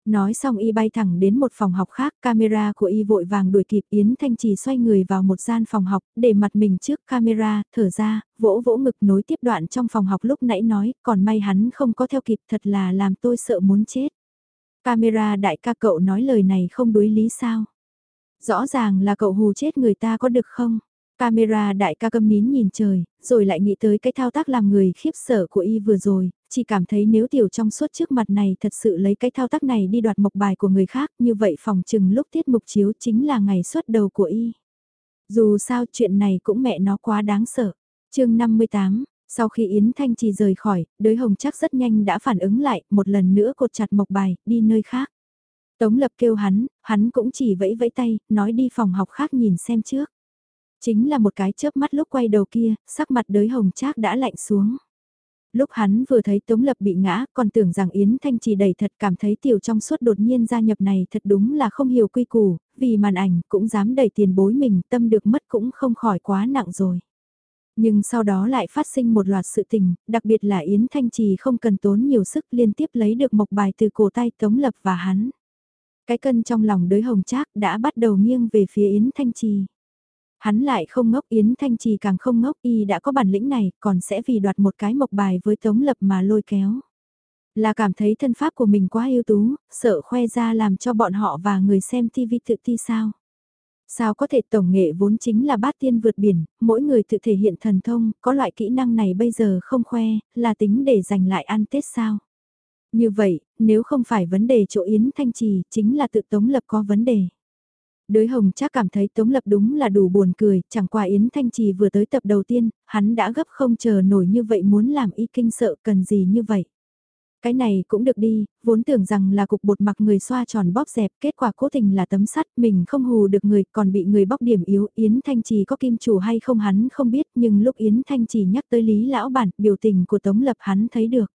Nói xong y bay thẳng đến một phòng học khác, camera của y vội vàng đuổi kịp Yến Thanh Trì xoay người vào một gian phòng học, để mặt mình trước camera, thở ra, vỗ vỗ ngực nối tiếp đoạn trong phòng học lúc nãy nói, còn may hắn không có theo kịp thật là làm tôi sợ muốn chết. Camera đại ca cậu nói lời này không đối lý sao? Rõ ràng là cậu hù chết người ta có được không? Camera đại ca câm nín nhìn trời, rồi lại nghĩ tới cái thao tác làm người khiếp sợ của y vừa rồi, chỉ cảm thấy nếu tiểu trong suốt trước mặt này thật sự lấy cái thao tác này đi đoạt mộc bài của người khác như vậy phòng chừng lúc tiết mục chiếu chính là ngày xuất đầu của y. Dù sao chuyện này cũng mẹ nó quá đáng sợ. chương 58, sau khi Yến Thanh Trì rời khỏi, đới hồng chắc rất nhanh đã phản ứng lại, một lần nữa cột chặt mộc bài, đi nơi khác. Tống lập kêu hắn, hắn cũng chỉ vẫy vẫy tay, nói đi phòng học khác nhìn xem trước. Chính là một cái chớp mắt lúc quay đầu kia, sắc mặt đới hồng trác đã lạnh xuống. Lúc hắn vừa thấy Tống Lập bị ngã, còn tưởng rằng Yến Thanh Trì đầy thật cảm thấy tiểu trong suốt đột nhiên gia nhập này thật đúng là không hiểu quy củ, vì màn ảnh cũng dám đẩy tiền bối mình tâm được mất cũng không khỏi quá nặng rồi. Nhưng sau đó lại phát sinh một loạt sự tình, đặc biệt là Yến Thanh Trì không cần tốn nhiều sức liên tiếp lấy được mộc bài từ cổ tay Tống Lập và hắn. Cái cân trong lòng đới hồng trác đã bắt đầu nghiêng về phía Yến Thanh Trì. Hắn lại không ngốc Yến Thanh Trì càng không ngốc y đã có bản lĩnh này còn sẽ vì đoạt một cái mộc bài với Tống Lập mà lôi kéo. Là cảm thấy thân pháp của mình quá ưu tú, sợ khoe ra làm cho bọn họ và người xem TV tự ti sao. Sao có thể tổng nghệ vốn chính là bát tiên vượt biển, mỗi người tự thể hiện thần thông, có loại kỹ năng này bây giờ không khoe, là tính để giành lại ăn Tết sao? Như vậy, nếu không phải vấn đề chỗ Yến Thanh Trì, chính là tự Tống Lập có vấn đề. Đới hồng chắc cảm thấy Tống Lập đúng là đủ buồn cười, chẳng qua Yến Thanh Trì vừa tới tập đầu tiên, hắn đã gấp không chờ nổi như vậy muốn làm y kinh sợ cần gì như vậy. Cái này cũng được đi, vốn tưởng rằng là cục bột mặc người xoa tròn bóp dẹp, kết quả cố tình là tấm sắt, mình không hù được người, còn bị người bóc điểm yếu, Yến Thanh Trì có kim chủ hay không hắn không biết, nhưng lúc Yến Thanh Trì nhắc tới Lý Lão Bản, biểu tình của Tống Lập hắn thấy được.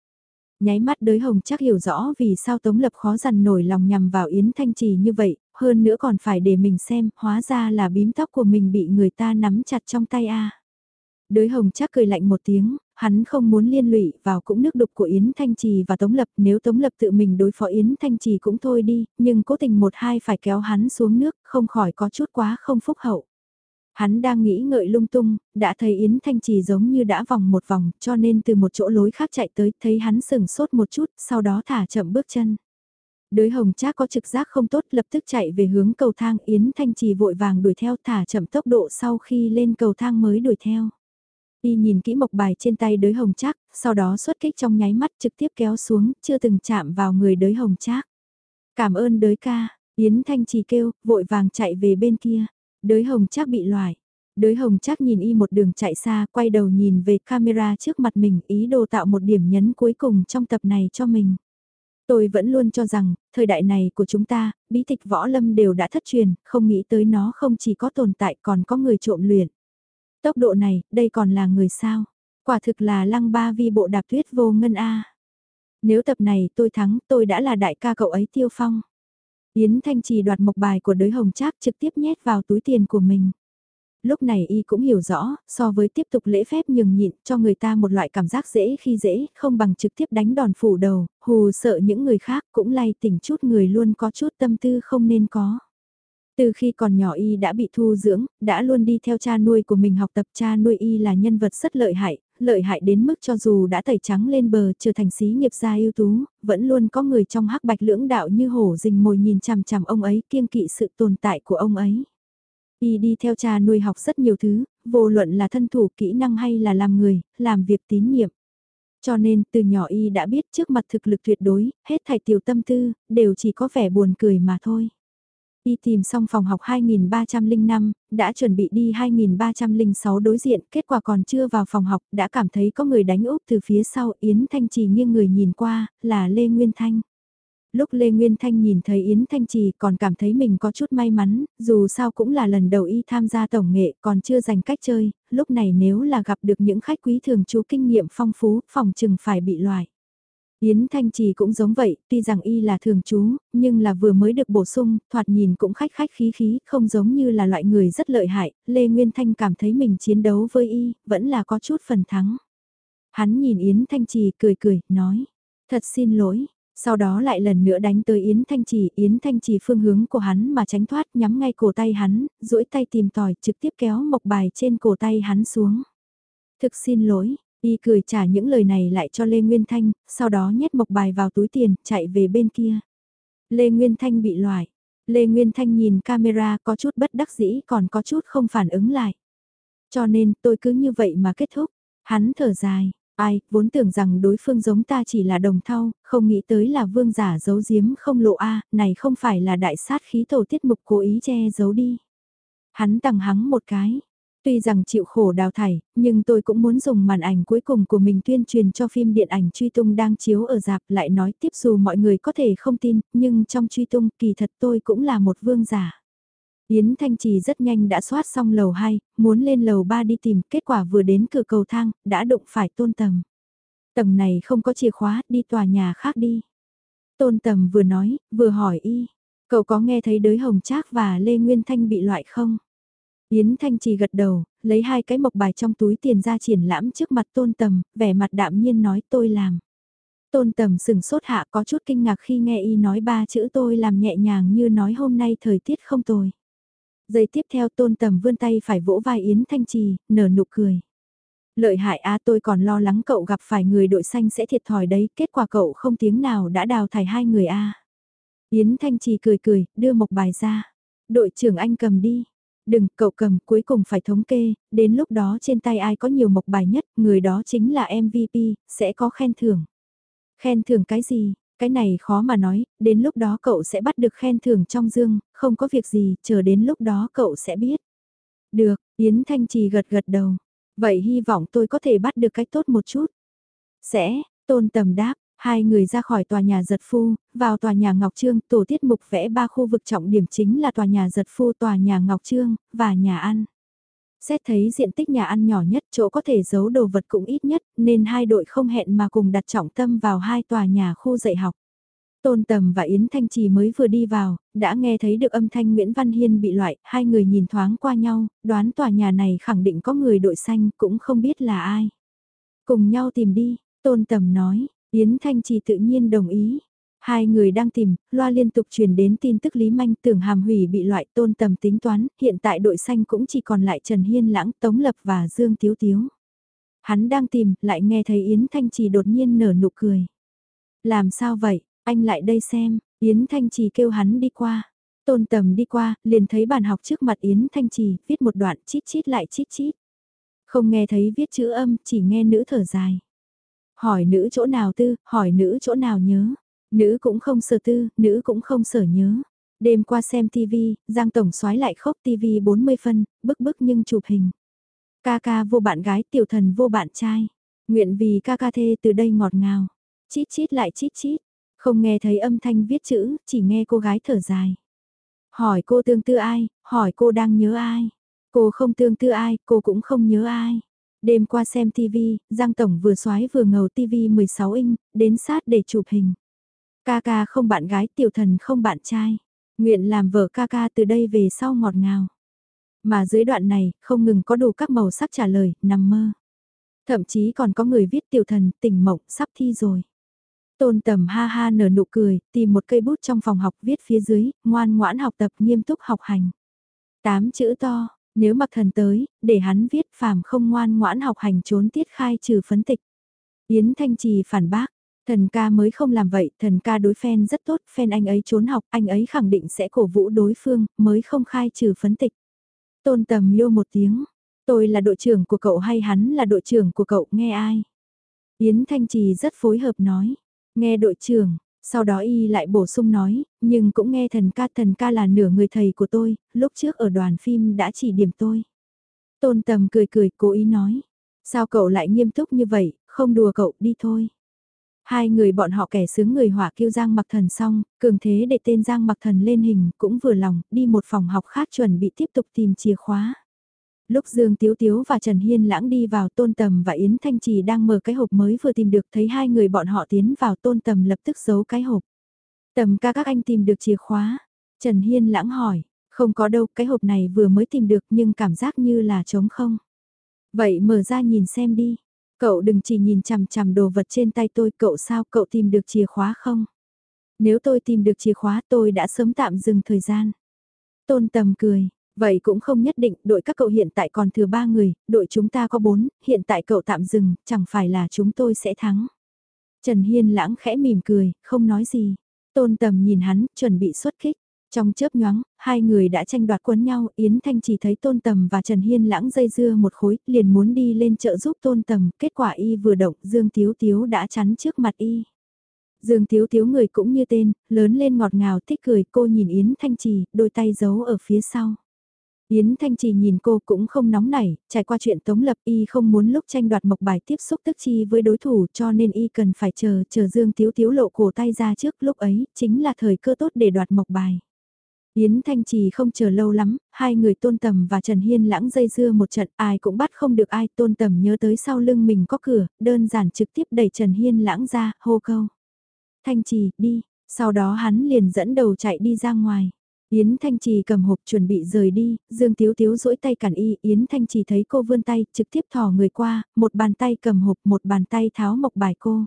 Nháy mắt đới hồng chắc hiểu rõ vì sao Tống Lập khó dằn nổi lòng nhằm vào Yến Thanh Trì như vậy, hơn nữa còn phải để mình xem, hóa ra là bím tóc của mình bị người ta nắm chặt trong tay a. Đới hồng chắc cười lạnh một tiếng, hắn không muốn liên lụy vào cũng nước đục của Yến Thanh Trì và Tống Lập, nếu Tống Lập tự mình đối phó Yến Thanh Trì cũng thôi đi, nhưng cố tình một hai phải kéo hắn xuống nước, không khỏi có chút quá không phúc hậu. Hắn đang nghĩ ngợi lung tung, đã thấy Yến Thanh Trì giống như đã vòng một vòng, cho nên từ một chỗ lối khác chạy tới, thấy hắn sừng sốt một chút, sau đó thả chậm bước chân. Đới hồng trác có trực giác không tốt lập tức chạy về hướng cầu thang Yến Thanh Trì vội vàng đuổi theo thả chậm tốc độ sau khi lên cầu thang mới đuổi theo. Y nhìn kỹ mộc bài trên tay đới hồng trác, sau đó xuất kích trong nháy mắt trực tiếp kéo xuống, chưa từng chạm vào người đới hồng trác. Cảm ơn đới ca, Yến Thanh Trì kêu, vội vàng chạy về bên kia. Đới hồng trác bị loại. Đới hồng trác nhìn y một đường chạy xa, quay đầu nhìn về camera trước mặt mình, ý đồ tạo một điểm nhấn cuối cùng trong tập này cho mình. Tôi vẫn luôn cho rằng, thời đại này của chúng ta, bí tịch võ lâm đều đã thất truyền, không nghĩ tới nó không chỉ có tồn tại còn có người trộm luyện. Tốc độ này, đây còn là người sao? Quả thực là lăng ba vi bộ đạp tuyết vô ngân A. Nếu tập này tôi thắng, tôi đã là đại ca cậu ấy tiêu phong. Yến Thanh Trì đoạt mộc bài của đới hồng trác trực tiếp nhét vào túi tiền của mình. Lúc này y cũng hiểu rõ, so với tiếp tục lễ phép nhường nhịn cho người ta một loại cảm giác dễ khi dễ, không bằng trực tiếp đánh đòn phủ đầu, hù sợ những người khác cũng lay tỉnh chút người luôn có chút tâm tư không nên có. Từ khi còn nhỏ y đã bị thu dưỡng, đã luôn đi theo cha nuôi của mình học tập cha nuôi y là nhân vật rất lợi hại, lợi hại đến mức cho dù đã tẩy trắng lên bờ trở thành xí nghiệp gia ưu tú, vẫn luôn có người trong hắc bạch lưỡng đạo như hổ rình mồi nhìn chằm chằm ông ấy kiêng kỵ sự tồn tại của ông ấy. Y đi theo cha nuôi học rất nhiều thứ, vô luận là thân thủ kỹ năng hay là làm người, làm việc tín nhiệm. Cho nên từ nhỏ Y đã biết trước mặt thực lực tuyệt đối, hết thảy tiểu tâm tư, đều chỉ có vẻ buồn cười mà thôi. Y tìm xong phòng học 2305, đã chuẩn bị đi 2306 đối diện, kết quả còn chưa vào phòng học, đã cảm thấy có người đánh úp từ phía sau, Yến Thanh Trì nghiêng người nhìn qua, là Lê Nguyên Thanh. Lúc Lê Nguyên Thanh nhìn thấy Yến Thanh Trì còn cảm thấy mình có chút may mắn, dù sao cũng là lần đầu y tham gia tổng nghệ còn chưa dành cách chơi, lúc này nếu là gặp được những khách quý thường trú kinh nghiệm phong phú, phòng chừng phải bị loại. Yến Thanh Trì cũng giống vậy, tuy rằng y là thường trú, nhưng là vừa mới được bổ sung, thoạt nhìn cũng khách khách khí khí, không giống như là loại người rất lợi hại, Lê Nguyên Thanh cảm thấy mình chiến đấu với y, vẫn là có chút phần thắng. Hắn nhìn Yến Thanh Trì cười cười, nói, thật xin lỗi, sau đó lại lần nữa đánh tới Yến Thanh Trì, Yến Thanh Trì phương hướng của hắn mà tránh thoát nhắm ngay cổ tay hắn, duỗi tay tìm tòi trực tiếp kéo mộc bài trên cổ tay hắn xuống. Thực xin lỗi, y cười trả những lời này lại cho Lê Nguyên Thanh, sau đó nhét mộc bài vào túi tiền, chạy về bên kia. Lê Nguyên Thanh bị loại. Lê Nguyên Thanh nhìn camera có chút bất đắc dĩ còn có chút không phản ứng lại. Cho nên tôi cứ như vậy mà kết thúc. Hắn thở dài, Ai, vốn tưởng rằng đối phương giống ta chỉ là đồng thau, không nghĩ tới là vương giả giấu giếm không lộ a này không phải là đại sát khí tổ tiết mục cố ý che giấu đi. Hắn tằng hắng một cái. Tuy rằng chịu khổ đào thải, nhưng tôi cũng muốn dùng màn ảnh cuối cùng của mình tuyên truyền cho phim điện ảnh Truy Tung đang chiếu ở dạp lại nói tiếp dù mọi người có thể không tin, nhưng trong Truy Tung kỳ thật tôi cũng là một vương giả. Yến Thanh Trì rất nhanh đã soát xong lầu 2, muốn lên lầu 3 đi tìm, kết quả vừa đến cửa cầu thang, đã đụng phải tôn tầm. Tầng này không có chìa khóa, đi tòa nhà khác đi. Tôn tầm vừa nói, vừa hỏi y, cậu có nghe thấy đới hồng trác và Lê Nguyên Thanh bị loại không? Yến Thanh Trì gật đầu, lấy hai cái mộc bài trong túi tiền ra triển lãm trước mặt tôn tầm, vẻ mặt đạm nhiên nói tôi làm. Tôn tầm sừng sốt hạ có chút kinh ngạc khi nghe y nói ba chữ tôi làm nhẹ nhàng như nói hôm nay thời tiết không tồi. Giây tiếp theo tôn tầm vươn tay phải vỗ vai Yến Thanh Trì, nở nụ cười. Lợi hại a tôi còn lo lắng cậu gặp phải người đội xanh sẽ thiệt thòi đấy, kết quả cậu không tiếng nào đã đào thải hai người a. Yến Thanh Trì cười cười, đưa một bài ra. Đội trưởng anh cầm đi. Đừng, cậu cầm, cuối cùng phải thống kê, đến lúc đó trên tay ai có nhiều mộc bài nhất, người đó chính là MVP, sẽ có khen thưởng. Khen thưởng cái gì? Cái này khó mà nói, đến lúc đó cậu sẽ bắt được khen thưởng trong dương, không có việc gì, chờ đến lúc đó cậu sẽ biết. Được, Yến Thanh Trì gật gật đầu. Vậy hy vọng tôi có thể bắt được cách tốt một chút. Sẽ, tôn tầm đáp, hai người ra khỏi tòa nhà giật phu, vào tòa nhà Ngọc Trương, tổ tiết mục vẽ ba khu vực trọng điểm chính là tòa nhà giật phu, tòa nhà Ngọc Trương, và nhà ăn. Xét thấy diện tích nhà ăn nhỏ nhất chỗ có thể giấu đồ vật cũng ít nhất nên hai đội không hẹn mà cùng đặt trọng tâm vào hai tòa nhà khu dạy học. Tôn Tầm và Yến Thanh Trì mới vừa đi vào, đã nghe thấy được âm thanh Nguyễn Văn Hiên bị loại, hai người nhìn thoáng qua nhau, đoán tòa nhà này khẳng định có người đội xanh cũng không biết là ai. Cùng nhau tìm đi, Tôn Tầm nói, Yến Thanh Trì tự nhiên đồng ý. Hai người đang tìm, loa liên tục truyền đến tin tức Lý Manh tưởng hàm hủy bị loại tôn tầm tính toán, hiện tại đội xanh cũng chỉ còn lại Trần Hiên Lãng, Tống Lập và Dương Tiếu Tiếu. Hắn đang tìm, lại nghe thấy Yến Thanh Trì đột nhiên nở nụ cười. Làm sao vậy, anh lại đây xem, Yến Thanh Trì kêu hắn đi qua. Tôn tầm đi qua, liền thấy bàn học trước mặt Yến Thanh Trì, viết một đoạn chít chít lại chít chít. Không nghe thấy viết chữ âm, chỉ nghe nữ thở dài. Hỏi nữ chỗ nào tư, hỏi nữ chỗ nào nhớ. Nữ cũng không sở tư, nữ cũng không sở nhớ. Đêm qua xem TV, Giang Tổng xoái lại khóc TV 40 phân, bức bức nhưng chụp hình. Ca ca vô bạn gái, tiểu thần vô bạn trai. Nguyện vì ca ca thê từ đây ngọt ngào. Chít chít lại chít chít. Không nghe thấy âm thanh viết chữ, chỉ nghe cô gái thở dài. Hỏi cô tương tư ai, hỏi cô đang nhớ ai. Cô không tương tư ai, cô cũng không nhớ ai. Đêm qua xem TV, Giang Tổng vừa xoái vừa ngầu TV 16 inch, đến sát để chụp hình. Ca ca không bạn gái, tiểu thần không bạn trai. Nguyện làm vợ ca ca từ đây về sau ngọt ngào. Mà dưới đoạn này, không ngừng có đủ các màu sắc trả lời, nằm mơ. Thậm chí còn có người viết tiểu thần, tỉnh mộng, sắp thi rồi. Tôn tầm ha ha nở nụ cười, tìm một cây bút trong phòng học viết phía dưới, ngoan ngoãn học tập nghiêm túc học hành. Tám chữ to, nếu mặc thần tới, để hắn viết phàm không ngoan ngoãn học hành trốn tiết khai trừ phấn tịch. Yến Thanh Trì phản bác, Thần ca mới không làm vậy, thần ca đối fan rất tốt, fan anh ấy trốn học, anh ấy khẳng định sẽ cổ vũ đối phương, mới không khai trừ phấn tịch. Tôn tầm yêu một tiếng, tôi là đội trưởng của cậu hay hắn là đội trưởng của cậu, nghe ai? Yến Thanh Trì rất phối hợp nói, nghe đội trưởng, Sau đó y lại bổ sung nói, nhưng cũng nghe thần ca thần ca là nửa người thầy của tôi, lúc trước ở đoàn phim đã chỉ điểm tôi. Tôn tầm cười cười cố ý nói, sao cậu lại nghiêm túc như vậy, không đùa cậu đi thôi. Hai người bọn họ kẻ sướng người hỏa kêu Giang Mặc Thần xong, cường thế để tên Giang Mặc Thần lên hình cũng vừa lòng, đi một phòng học khác chuẩn bị tiếp tục tìm chìa khóa. Lúc Dương Tiếu Tiếu và Trần Hiên lãng đi vào Tôn Tầm và Yến Thanh Trì đang mở cái hộp mới vừa tìm được thấy hai người bọn họ tiến vào Tôn Tầm lập tức giấu cái hộp. Tầm ca các anh tìm được chìa khóa. Trần Hiên lãng hỏi, không có đâu, cái hộp này vừa mới tìm được nhưng cảm giác như là trống không. Vậy mở ra nhìn xem đi. Cậu đừng chỉ nhìn chằm chằm đồ vật trên tay tôi, cậu sao cậu tìm được chìa khóa không? Nếu tôi tìm được chìa khóa tôi đã sớm tạm dừng thời gian. Tôn tầm cười, vậy cũng không nhất định, đội các cậu hiện tại còn thừa ba người, đội chúng ta có bốn, hiện tại cậu tạm dừng, chẳng phải là chúng tôi sẽ thắng. Trần Hiên lãng khẽ mỉm cười, không nói gì. Tôn tầm nhìn hắn, chuẩn bị xuất kích. Trong chớp nhoáng, hai người đã tranh đoạt quấn nhau, Yến Thanh chỉ thấy Tôn Tầm và Trần Hiên lãng dây dưa một khối, liền muốn đi lên chợ giúp Tôn Tầm, kết quả y vừa động, Dương Tiếu Tiếu đã chắn trước mặt y. Dương Tiếu Tiếu người cũng như tên, lớn lên ngọt ngào thích cười, cô nhìn Yến Thanh Trì, đôi tay giấu ở phía sau. Yến Thanh Trì nhìn cô cũng không nóng nảy, trải qua chuyện tống lập y không muốn lúc tranh đoạt mộc bài tiếp xúc tức chi với đối thủ cho nên y cần phải chờ, chờ Dương Tiếu Tiếu lộ cổ tay ra trước lúc ấy, chính là thời cơ tốt để đoạt mộc bài. Yến Thanh Trì không chờ lâu lắm, hai người tôn tầm và Trần Hiên lãng dây dưa một trận ai cũng bắt không được ai tôn tầm nhớ tới sau lưng mình có cửa, đơn giản trực tiếp đẩy Trần Hiên lãng ra, hô câu. Thanh Trì, đi, sau đó hắn liền dẫn đầu chạy đi ra ngoài. Yến Thanh Trì cầm hộp chuẩn bị rời đi, Dương Tiếu Tiếu duỗi tay cản y, Yến Thanh Trì thấy cô vươn tay, trực tiếp thò người qua, một bàn tay cầm hộp, một bàn tay tháo mộc bài cô.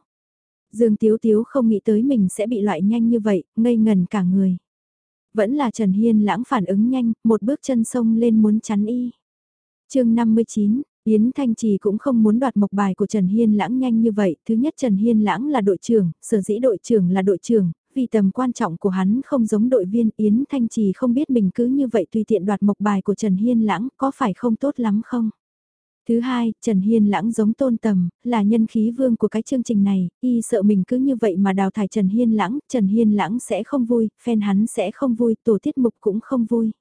Dương Tiếu Tiếu không nghĩ tới mình sẽ bị loại nhanh như vậy, ngây ngần cả người. Vẫn là Trần Hiên lãng phản ứng nhanh, một bước chân sông lên muốn chắn y. chương 59, Yến Thanh Trì cũng không muốn đoạt mộc bài của Trần Hiên lãng nhanh như vậy. Thứ nhất Trần Hiên lãng là đội trưởng, sở dĩ đội trưởng là đội trưởng, vì tầm quan trọng của hắn không giống đội viên Yến Thanh Trì không biết mình cứ như vậy tùy tiện đoạt mộc bài của Trần Hiên lãng có phải không tốt lắm không? Thứ hai, Trần Hiên lãng giống tôn tầm, là nhân khí vương của cái chương trình này, y sợ mình cứ như vậy mà đào thải Trần Hiên lãng, Trần Hiên lãng sẽ không vui, fan hắn sẽ không vui, tổ tiết mục cũng không vui.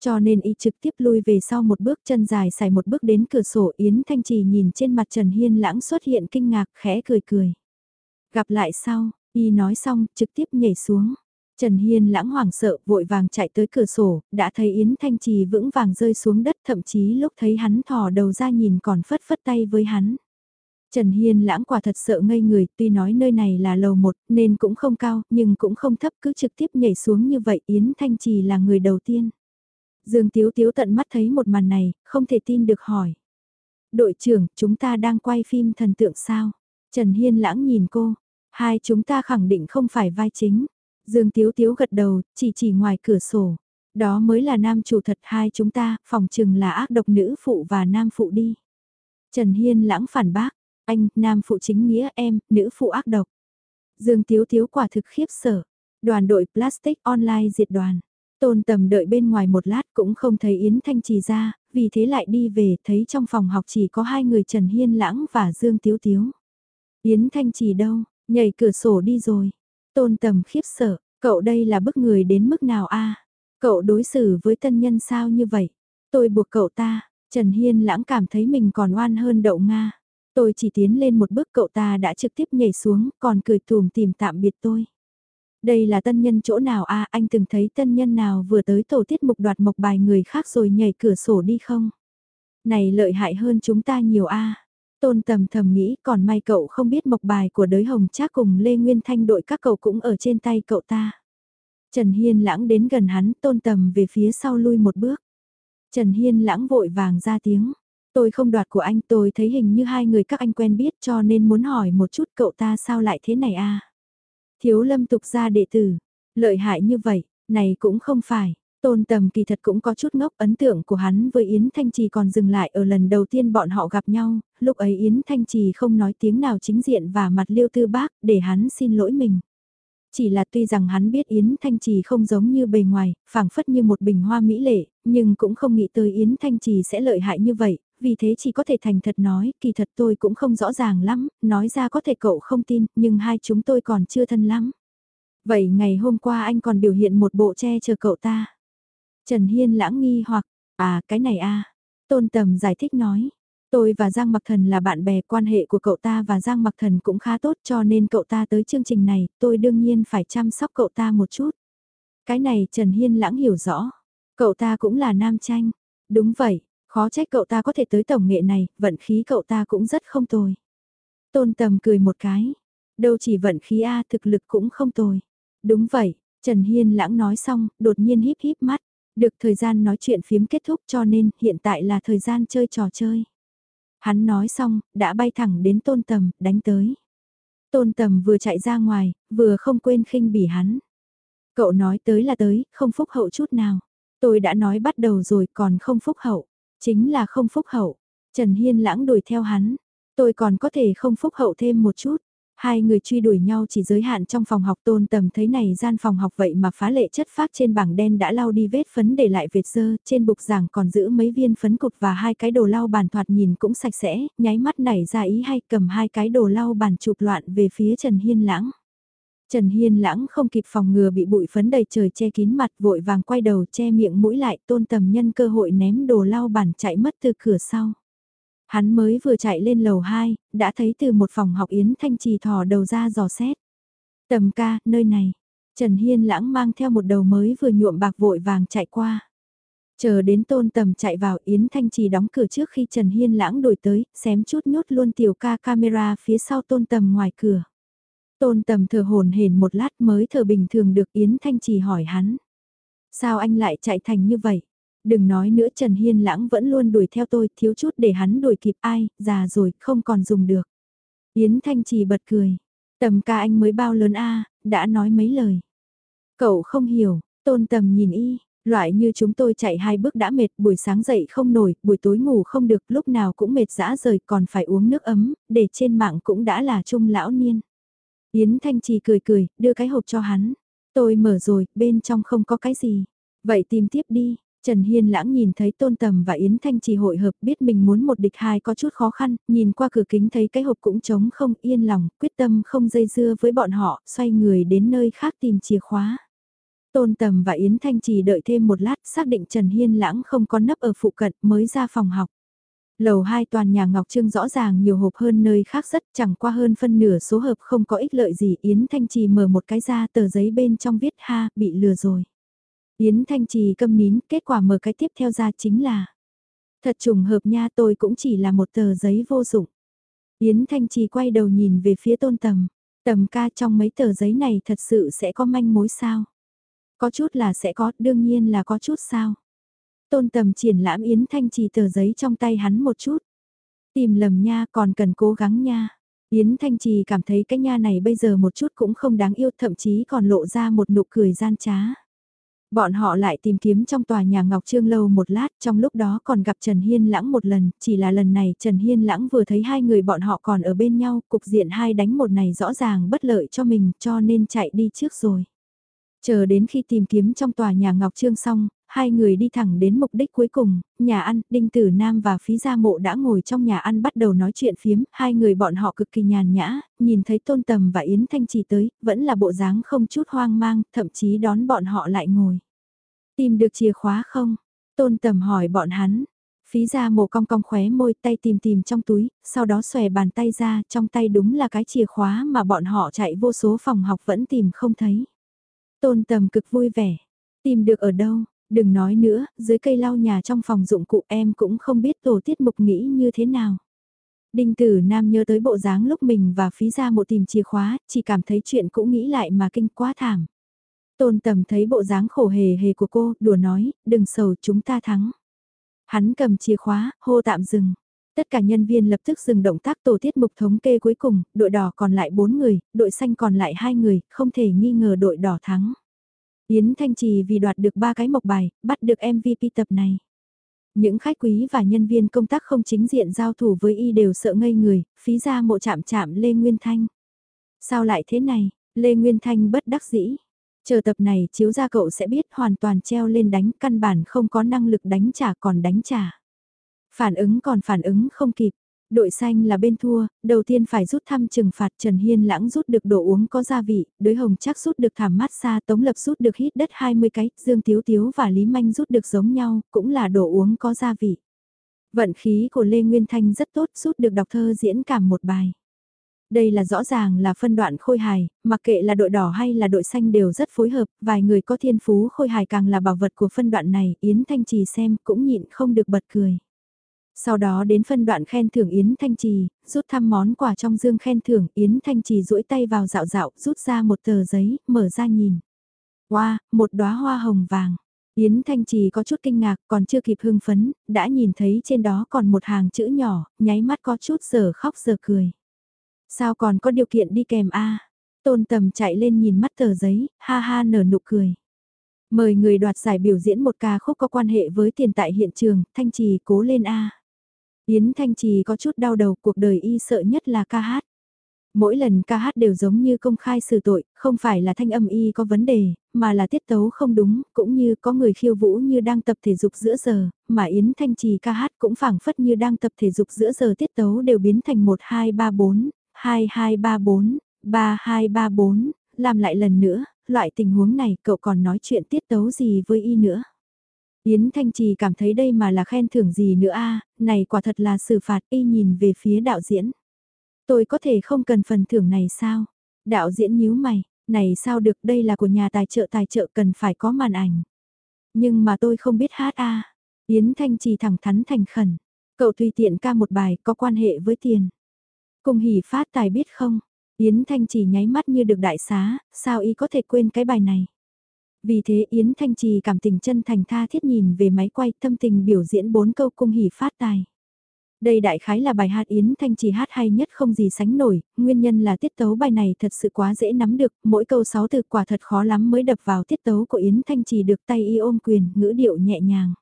Cho nên y trực tiếp lui về sau một bước chân dài xài một bước đến cửa sổ Yến Thanh Trì nhìn trên mặt Trần Hiên lãng xuất hiện kinh ngạc khẽ cười cười. Gặp lại sau, y nói xong trực tiếp nhảy xuống. Trần Hiên lãng hoảng sợ vội vàng chạy tới cửa sổ, đã thấy Yến Thanh Trì vững vàng rơi xuống đất thậm chí lúc thấy hắn thò đầu ra nhìn còn phất phất tay với hắn. Trần Hiên lãng quả thật sợ ngây người, tuy nói nơi này là lầu một nên cũng không cao, nhưng cũng không thấp cứ trực tiếp nhảy xuống như vậy Yến Thanh Trì là người đầu tiên. Dương Tiếu Tiếu tận mắt thấy một màn này, không thể tin được hỏi. Đội trưởng, chúng ta đang quay phim thần tượng sao? Trần Hiên lãng nhìn cô, hai chúng ta khẳng định không phải vai chính. Dương Tiếu Tiếu gật đầu, chỉ chỉ ngoài cửa sổ. Đó mới là nam chủ thật hai chúng ta, phòng chừng là ác độc nữ phụ và nam phụ đi. Trần Hiên lãng phản bác, anh, nam phụ chính nghĩa em, nữ phụ ác độc. Dương Tiếu Tiếu quả thực khiếp sợ. Đoàn đội Plastic Online diệt đoàn. Tôn tầm đợi bên ngoài một lát cũng không thấy Yến Thanh Trì ra, vì thế lại đi về thấy trong phòng học chỉ có hai người Trần Hiên Lãng và Dương Tiếu Tiếu. Yến Thanh Trì đâu, nhảy cửa sổ đi rồi. Tôn tầm khiếp sợ, cậu đây là bức người đến mức nào a? Cậu đối xử với tân nhân sao như vậy? Tôi buộc cậu ta, Trần Hiên lãng cảm thấy mình còn oan hơn đậu Nga. Tôi chỉ tiến lên một bước cậu ta đã trực tiếp nhảy xuống còn cười thùm tìm tạm biệt tôi. Đây là tân nhân chỗ nào a anh từng thấy tân nhân nào vừa tới tổ tiết mục đoạt mộc bài người khác rồi nhảy cửa sổ đi không? Này lợi hại hơn chúng ta nhiều a Tôn tầm thầm nghĩ còn may cậu không biết mộc bài của đới hồng trác cùng Lê Nguyên Thanh đội các cậu cũng ở trên tay cậu ta. Trần Hiên lãng đến gần hắn tôn tầm về phía sau lui một bước. Trần Hiên lãng vội vàng ra tiếng. Tôi không đoạt của anh tôi thấy hình như hai người các anh quen biết cho nên muốn hỏi một chút cậu ta sao lại thế này a Thiếu lâm tục ra đệ tử. Lợi hại như vậy, này cũng không phải. Tôn tầm kỳ thật cũng có chút ngốc ấn tượng của hắn với Yến Thanh Trì còn dừng lại ở lần đầu tiên bọn họ gặp nhau, lúc ấy Yến Thanh Trì không nói tiếng nào chính diện và mặt liêu tư bác để hắn xin lỗi mình. Chỉ là tuy rằng hắn biết Yến Thanh Trì không giống như bề ngoài, phảng phất như một bình hoa mỹ lệ, nhưng cũng không nghĩ tới Yến Thanh Trì sẽ lợi hại như vậy, vì thế chỉ có thể thành thật nói, kỳ thật tôi cũng không rõ ràng lắm, nói ra có thể cậu không tin, nhưng hai chúng tôi còn chưa thân lắm. Vậy ngày hôm qua anh còn biểu hiện một bộ che chờ cậu ta. Trần Hiên lãng nghi hoặc, à cái này a Tôn Tầm giải thích nói. Tôi và Giang Mặc Thần là bạn bè, quan hệ của cậu ta và Giang Mặc Thần cũng khá tốt cho nên cậu ta tới chương trình này, tôi đương nhiên phải chăm sóc cậu ta một chút. Cái này Trần Hiên lãng hiểu rõ. Cậu ta cũng là nam tranh. Đúng vậy, khó trách cậu ta có thể tới tổng nghệ này, vận khí cậu ta cũng rất không tồi. Tôn Tầm cười một cái. Đâu chỉ vận khí A thực lực cũng không tồi. Đúng vậy, Trần Hiên lãng nói xong, đột nhiên híp híp mắt. Được thời gian nói chuyện phiếm kết thúc cho nên hiện tại là thời gian chơi trò chơi. Hắn nói xong, đã bay thẳng đến tôn tầm, đánh tới. Tôn tầm vừa chạy ra ngoài, vừa không quên khinh bỉ hắn. Cậu nói tới là tới, không phúc hậu chút nào. Tôi đã nói bắt đầu rồi còn không phúc hậu. Chính là không phúc hậu. Trần Hiên lãng đuổi theo hắn. Tôi còn có thể không phúc hậu thêm một chút. Hai người truy đuổi nhau chỉ giới hạn trong phòng học tôn tầm thấy này gian phòng học vậy mà phá lệ chất phát trên bảng đen đã lau đi vết phấn để lại vệt dơ, trên bục giảng còn giữ mấy viên phấn cục và hai cái đồ lau bàn thoạt nhìn cũng sạch sẽ, nháy mắt nảy ra ý hay cầm hai cái đồ lau bàn chụp loạn về phía Trần Hiên Lãng. Trần Hiên Lãng không kịp phòng ngừa bị bụi phấn đầy trời che kín mặt vội vàng quay đầu che miệng mũi lại tôn tầm nhân cơ hội ném đồ lau bàn chạy mất từ cửa sau. Hắn mới vừa chạy lên lầu 2, đã thấy từ một phòng học Yến Thanh Trì thò đầu ra dò xét. Tầm ca, nơi này. Trần Hiên lãng mang theo một đầu mới vừa nhuộm bạc vội vàng chạy qua. Chờ đến tôn tầm chạy vào Yến Thanh Trì đóng cửa trước khi Trần Hiên lãng đổi tới, xém chút nhốt luôn tiểu ca camera phía sau tôn tầm ngoài cửa. Tôn tầm thở hồn hển một lát mới thở bình thường được Yến Thanh Trì hỏi hắn. Sao anh lại chạy thành như vậy? Đừng nói nữa Trần Hiên Lãng vẫn luôn đuổi theo tôi, thiếu chút để hắn đuổi kịp ai, già rồi, không còn dùng được. Yến Thanh Trì bật cười. Tầm ca anh mới bao lớn a đã nói mấy lời. Cậu không hiểu, tôn tầm nhìn y, loại như chúng tôi chạy hai bước đã mệt, buổi sáng dậy không nổi, buổi tối ngủ không được, lúc nào cũng mệt dã rời còn phải uống nước ấm, để trên mạng cũng đã là trung lão niên. Yến Thanh Trì cười cười, đưa cái hộp cho hắn. Tôi mở rồi, bên trong không có cái gì. Vậy tìm tiếp đi, Trần Hiên lãng nhìn thấy Tôn Tầm và Yến Thanh Trì hội hợp biết mình muốn một địch hai có chút khó khăn, nhìn qua cửa kính thấy cái hộp cũng trống không yên lòng, quyết tâm không dây dưa với bọn họ, xoay người đến nơi khác tìm chìa khóa. Tôn Tầm và Yến Thanh Trì đợi thêm một lát xác định Trần Hiên lãng không có nấp ở phụ cận mới ra phòng học. Lầu 2 toàn nhà Ngọc Trương rõ ràng nhiều hộp hơn nơi khác rất chẳng qua hơn phân nửa số hộp không có ích lợi gì Yến Thanh Trì mở một cái ra tờ giấy bên trong viết ha bị lừa rồi. Yến Thanh Trì câm nín, kết quả mở cái tiếp theo ra chính là Thật trùng hợp nha tôi cũng chỉ là một tờ giấy vô dụng. Yến Thanh Trì quay đầu nhìn về phía tôn tầm. Tầm ca trong mấy tờ giấy này thật sự sẽ có manh mối sao? Có chút là sẽ có, đương nhiên là có chút sao? Tôn tầm triển lãm Yến Thanh Trì tờ giấy trong tay hắn một chút. Tìm lầm nha còn cần cố gắng nha. Yến Thanh Trì cảm thấy cái nha này bây giờ một chút cũng không đáng yêu thậm chí còn lộ ra một nụ cười gian trá. Bọn họ lại tìm kiếm trong tòa nhà Ngọc Trương lâu một lát, trong lúc đó còn gặp Trần Hiên Lãng một lần, chỉ là lần này Trần Hiên Lãng vừa thấy hai người bọn họ còn ở bên nhau, cục diện hai đánh một này rõ ràng bất lợi cho mình, cho nên chạy đi trước rồi. Chờ đến khi tìm kiếm trong tòa nhà Ngọc Trương xong, hai người đi thẳng đến mục đích cuối cùng, nhà ăn, Đinh Tử Nam và Phí Gia Mộ đã ngồi trong nhà ăn bắt đầu nói chuyện phiếm, hai người bọn họ cực kỳ nhàn nhã, nhìn thấy Tôn Tầm và Yến Thanh Trì tới, vẫn là bộ dáng không chút hoang mang, thậm chí đón bọn họ lại ngồi. Tìm được chìa khóa không? Tôn Tầm hỏi bọn hắn. Phí Gia Mộ cong cong khóe môi tay tìm tìm trong túi, sau đó xòe bàn tay ra, trong tay đúng là cái chìa khóa mà bọn họ chạy vô số phòng học vẫn tìm không thấy. Tôn Tầm cực vui vẻ. Tìm được ở đâu? Đừng nói nữa, dưới cây lau nhà trong phòng dụng cụ em cũng không biết tổ tiết mục nghĩ như thế nào. Đinh tử nam nhớ tới bộ dáng lúc mình và phí ra một tìm chìa khóa, chỉ cảm thấy chuyện cũng nghĩ lại mà kinh quá thảm. Tôn tầm thấy bộ dáng khổ hề hề của cô, đùa nói, đừng sầu chúng ta thắng. Hắn cầm chìa khóa, hô tạm dừng. Tất cả nhân viên lập tức dừng động tác tổ tiết mục thống kê cuối cùng, đội đỏ còn lại 4 người, đội xanh còn lại 2 người, không thể nghi ngờ đội đỏ thắng. Yến Thanh Trì vì đoạt được ba cái mộc bài, bắt được MVP tập này. Những khách quý và nhân viên công tác không chính diện giao thủ với y đều sợ ngây người, phí ra mộ chạm chạm Lê Nguyên Thanh. Sao lại thế này, Lê Nguyên Thanh bất đắc dĩ. Chờ tập này chiếu ra cậu sẽ biết hoàn toàn treo lên đánh căn bản không có năng lực đánh trả còn đánh trả. Phản ứng còn phản ứng không kịp. Đội xanh là bên thua, đầu tiên phải rút thăm trừng phạt Trần Hiên lãng rút được đồ uống có gia vị, đối hồng chắc rút được thảm mát xa, Tống Lập rút được hít đất 20 cái, Dương Tiếu Tiếu và Lý Manh rút được giống nhau, cũng là đồ uống có gia vị. Vận khí của Lê Nguyên Thanh rất tốt, rút được đọc thơ diễn cảm một bài. Đây là rõ ràng là phân đoạn khôi hài, mặc kệ là đội đỏ hay là đội xanh đều rất phối hợp, vài người có thiên phú khôi hài càng là bảo vật của phân đoạn này, Yến Thanh Trì xem cũng nhịn không được bật cười. Sau đó đến phân đoạn khen thưởng Yến Thanh Trì, rút thăm món quà trong dương khen thưởng, Yến Thanh Trì duỗi tay vào dạo dạo, rút ra một tờ giấy, mở ra nhìn. Wow, một đóa hoa hồng vàng. Yến Thanh Trì có chút kinh ngạc, còn chưa kịp hưng phấn, đã nhìn thấy trên đó còn một hàng chữ nhỏ, nháy mắt có chút giờ khóc giờ cười. Sao còn có điều kiện đi kèm a? Tôn Tầm chạy lên nhìn mắt tờ giấy, ha ha nở nụ cười. Mời người đoạt giải biểu diễn một ca khúc có quan hệ với tiền tại hiện trường, Thanh Trì cố lên a. Yến Thanh Trì có chút đau đầu cuộc đời y sợ nhất là ca hát. Mỗi lần ca hát đều giống như công khai xử tội, không phải là thanh âm y có vấn đề, mà là tiết tấu không đúng, cũng như có người khiêu vũ như đang tập thể dục giữa giờ, mà Yến Thanh Trì ca hát cũng phảng phất như đang tập thể dục giữa giờ tiết tấu đều biến thành 1 2 3 4, 2 2 3 4, 3 2 3 4, làm lại lần nữa, loại tình huống này cậu còn nói chuyện tiết tấu gì với y nữa. Yến Thanh Trì cảm thấy đây mà là khen thưởng gì nữa a này quả thật là xử phạt y nhìn về phía đạo diễn. Tôi có thể không cần phần thưởng này sao? Đạo diễn nhíu mày, này sao được đây là của nhà tài trợ tài trợ cần phải có màn ảnh. Nhưng mà tôi không biết hát a Yến Thanh Trì thẳng thắn thành khẩn. Cậu tùy tiện ca một bài có quan hệ với tiền. Cùng hỉ phát tài biết không? Yến Thanh Trì nháy mắt như được đại xá, sao y có thể quên cái bài này? Vì thế Yến Thanh Trì cảm tình chân thành tha thiết nhìn về máy quay tâm tình biểu diễn bốn câu cung hỉ phát tài. Đây đại khái là bài hát Yến Thanh Trì hát hay nhất không gì sánh nổi, nguyên nhân là tiết tấu bài này thật sự quá dễ nắm được, mỗi câu sáu từ quả thật khó lắm mới đập vào tiết tấu của Yến Thanh Trì được tay y ôm quyền, ngữ điệu nhẹ nhàng.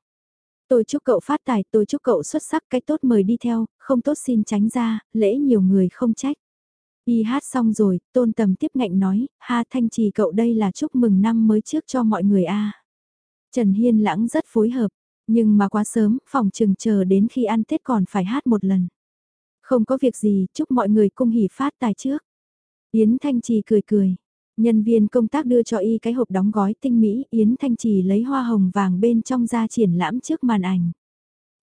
Tôi chúc cậu phát tài, tôi chúc cậu xuất sắc, cách tốt mời đi theo, không tốt xin tránh ra, lễ nhiều người không trách. Y hát xong rồi, tôn tầm tiếp ngạnh nói, ha thanh trì cậu đây là chúc mừng năm mới trước cho mọi người a Trần Hiên lãng rất phối hợp, nhưng mà quá sớm, phòng trừng chờ đến khi ăn Tết còn phải hát một lần. Không có việc gì, chúc mọi người cung hỉ phát tài trước. Yến Thanh Trì cười cười. Nhân viên công tác đưa cho y cái hộp đóng gói tinh mỹ, Yến Thanh Trì lấy hoa hồng vàng bên trong ra triển lãm trước màn ảnh.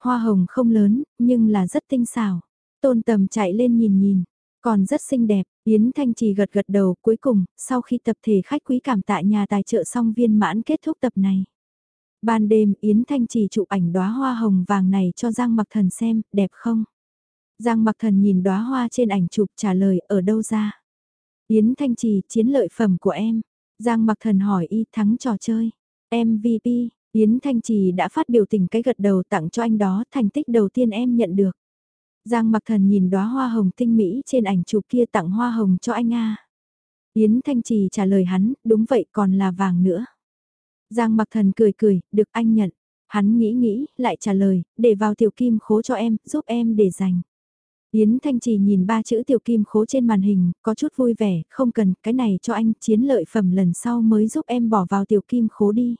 Hoa hồng không lớn, nhưng là rất tinh xảo. Tôn tầm chạy lên nhìn nhìn, còn rất xinh đẹp, Yến Thanh Trì gật gật đầu cuối cùng, sau khi tập thể khách quý cảm tạ nhà tài trợ xong viên mãn kết thúc tập này. Ban đêm Yến Thanh Trì chụp ảnh đóa hoa hồng vàng này cho Giang Mặc Thần xem, đẹp không? Giang Mặc Thần nhìn đóa hoa trên ảnh chụp trả lời ở đâu ra? Yến Thanh Trì, chiến lợi phẩm của em. Giang Mặc Thần hỏi y thắng trò chơi. MVP, Yến Thanh Trì đã phát biểu tình cái gật đầu tặng cho anh đó, thành tích đầu tiên em nhận được. Giang mặc thần nhìn đóa hoa hồng tinh mỹ trên ảnh chụp kia tặng hoa hồng cho anh a. Yến Thanh Trì trả lời hắn, đúng vậy còn là vàng nữa. Giang mặc thần cười cười, được anh nhận. Hắn nghĩ nghĩ, lại trả lời, để vào tiểu kim khố cho em, giúp em để dành. Yến Thanh Trì nhìn ba chữ tiểu kim khố trên màn hình, có chút vui vẻ, không cần, cái này cho anh, chiến lợi phẩm lần sau mới giúp em bỏ vào tiểu kim khố đi.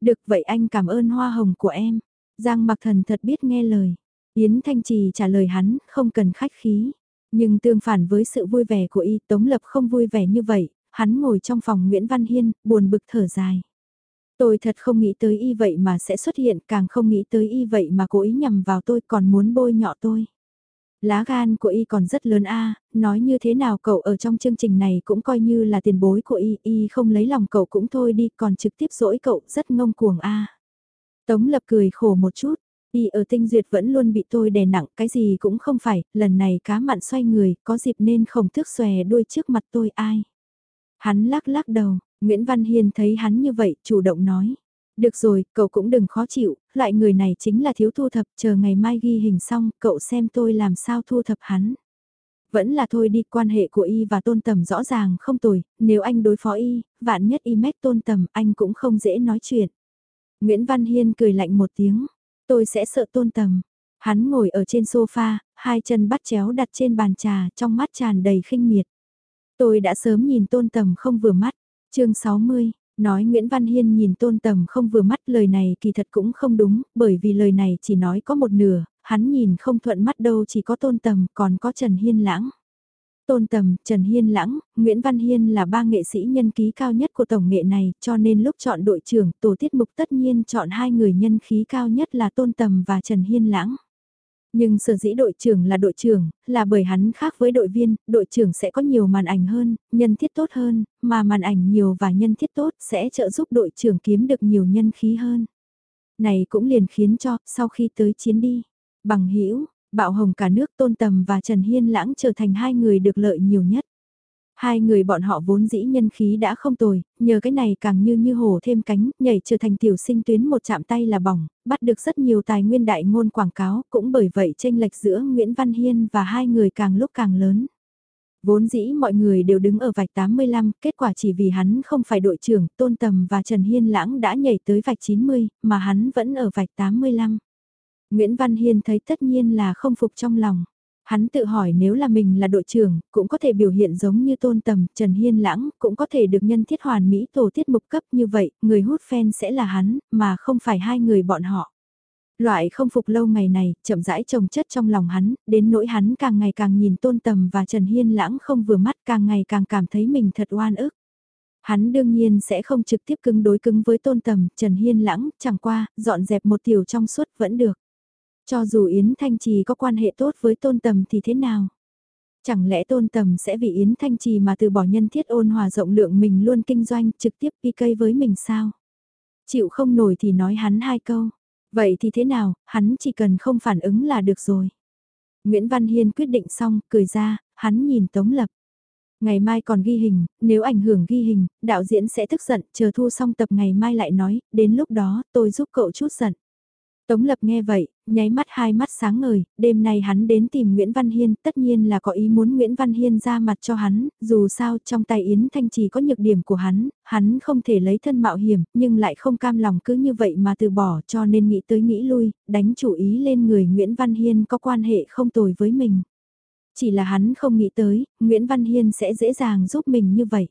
Được vậy anh cảm ơn hoa hồng của em. Giang mặc thần thật biết nghe lời. Yến Thanh Trì trả lời hắn, không cần khách khí. Nhưng tương phản với sự vui vẻ của y, Tống Lập không vui vẻ như vậy, hắn ngồi trong phòng Nguyễn Văn Hiên, buồn bực thở dài. Tôi thật không nghĩ tới y vậy mà sẽ xuất hiện, càng không nghĩ tới y vậy mà cố ý nhằm vào tôi còn muốn bôi nhọ tôi. Lá gan của y còn rất lớn a nói như thế nào cậu ở trong chương trình này cũng coi như là tiền bối của y, y không lấy lòng cậu cũng thôi đi, còn trực tiếp dỗi cậu rất ngông cuồng a Tống lập cười khổ một chút, Y ở tinh duyệt vẫn luôn bị tôi đè nặng, cái gì cũng không phải, lần này cá mặn xoay người, có dịp nên không thức xòe đuôi trước mặt tôi ai. Hắn lắc lắc đầu, Nguyễn Văn Hiên thấy hắn như vậy, chủ động nói. Được rồi, cậu cũng đừng khó chịu, loại người này chính là thiếu thu thập, chờ ngày mai ghi hình xong, cậu xem tôi làm sao thu thập hắn. Vẫn là thôi đi, quan hệ của y và tôn tầm rõ ràng không tồi, nếu anh đối phó y, vạn nhất y mét tôn tầm, anh cũng không dễ nói chuyện. Nguyễn Văn Hiên cười lạnh một tiếng, Tôi sẽ sợ tôn tầm. Hắn ngồi ở trên sofa, hai chân bắt chéo đặt trên bàn trà, trong mắt tràn đầy khinh miệt. Tôi đã sớm nhìn tôn tầm không vừa mắt. chương 60, nói Nguyễn Văn Hiên nhìn tôn tầm không vừa mắt lời này kỳ thật cũng không đúng, bởi vì lời này chỉ nói có một nửa, hắn nhìn không thuận mắt đâu chỉ có tôn tầm còn có Trần Hiên Lãng. Tôn Tầm, Trần Hiên Lãng, Nguyễn Văn Hiên là ba nghệ sĩ nhân khí cao nhất của tổng nghệ này, cho nên lúc chọn đội trưởng, tổ tiết mục tất nhiên chọn hai người nhân khí cao nhất là Tôn Tầm và Trần Hiên Lãng. Nhưng sở dĩ đội trưởng là đội trưởng, là bởi hắn khác với đội viên, đội trưởng sẽ có nhiều màn ảnh hơn, nhân thiết tốt hơn, mà màn ảnh nhiều và nhân thiết tốt sẽ trợ giúp đội trưởng kiếm được nhiều nhân khí hơn. Này cũng liền khiến cho, sau khi tới chiến đi, bằng hữu bạo hồng cả nước tôn tầm và Trần Hiên Lãng trở thành hai người được lợi nhiều nhất. Hai người bọn họ vốn dĩ nhân khí đã không tồi, nhờ cái này càng như như hổ thêm cánh, nhảy trở thành tiểu sinh tuyến một chạm tay là bỏng, bắt được rất nhiều tài nguyên đại ngôn quảng cáo, cũng bởi vậy tranh lệch giữa Nguyễn Văn Hiên và hai người càng lúc càng lớn. Vốn dĩ mọi người đều đứng ở vạch 85, kết quả chỉ vì hắn không phải đội trưởng, Tôn Tầm và Trần Hiên Lãng đã nhảy tới vạch 90, mà hắn vẫn ở vạch 85. Nguyễn Văn Hiên thấy tất nhiên là không phục trong lòng. Hắn tự hỏi nếu là mình là đội trưởng, cũng có thể biểu hiện giống như tôn tầm, Trần Hiên Lãng, cũng có thể được nhân thiết hoàn mỹ tổ tiết mục cấp như vậy, người hút fan sẽ là hắn, mà không phải hai người bọn họ. Loại không phục lâu ngày này, chậm rãi trồng chất trong lòng hắn, đến nỗi hắn càng ngày càng nhìn tôn tầm và Trần Hiên Lãng không vừa mắt càng ngày càng cảm thấy mình thật oan ức. Hắn đương nhiên sẽ không trực tiếp cứng đối cứng với tôn tầm, Trần Hiên Lãng, chẳng qua, dọn dẹp một tiểu trong suốt vẫn được. Cho dù Yến Thanh Trì có quan hệ tốt với Tôn Tầm thì thế nào? Chẳng lẽ Tôn Tầm sẽ vì Yến Thanh Trì mà từ bỏ nhân thiết ôn hòa rộng lượng mình luôn kinh doanh trực tiếp PK với mình sao? Chịu không nổi thì nói hắn hai câu. Vậy thì thế nào, hắn chỉ cần không phản ứng là được rồi. Nguyễn Văn Hiên quyết định xong, cười ra, hắn nhìn Tống Lập. Ngày mai còn ghi hình, nếu ảnh hưởng ghi hình, đạo diễn sẽ tức giận, chờ thu xong tập ngày mai lại nói, đến lúc đó tôi giúp cậu chút giận. Tống Lập nghe vậy, nháy mắt hai mắt sáng ngời, đêm nay hắn đến tìm Nguyễn Văn Hiên, tất nhiên là có ý muốn Nguyễn Văn Hiên ra mặt cho hắn, dù sao trong tay Yến Thanh Trì có nhược điểm của hắn, hắn không thể lấy thân mạo hiểm, nhưng lại không cam lòng cứ như vậy mà từ bỏ cho nên nghĩ tới nghĩ lui, đánh chủ ý lên người Nguyễn Văn Hiên có quan hệ không tồi với mình. Chỉ là hắn không nghĩ tới, Nguyễn Văn Hiên sẽ dễ dàng giúp mình như vậy.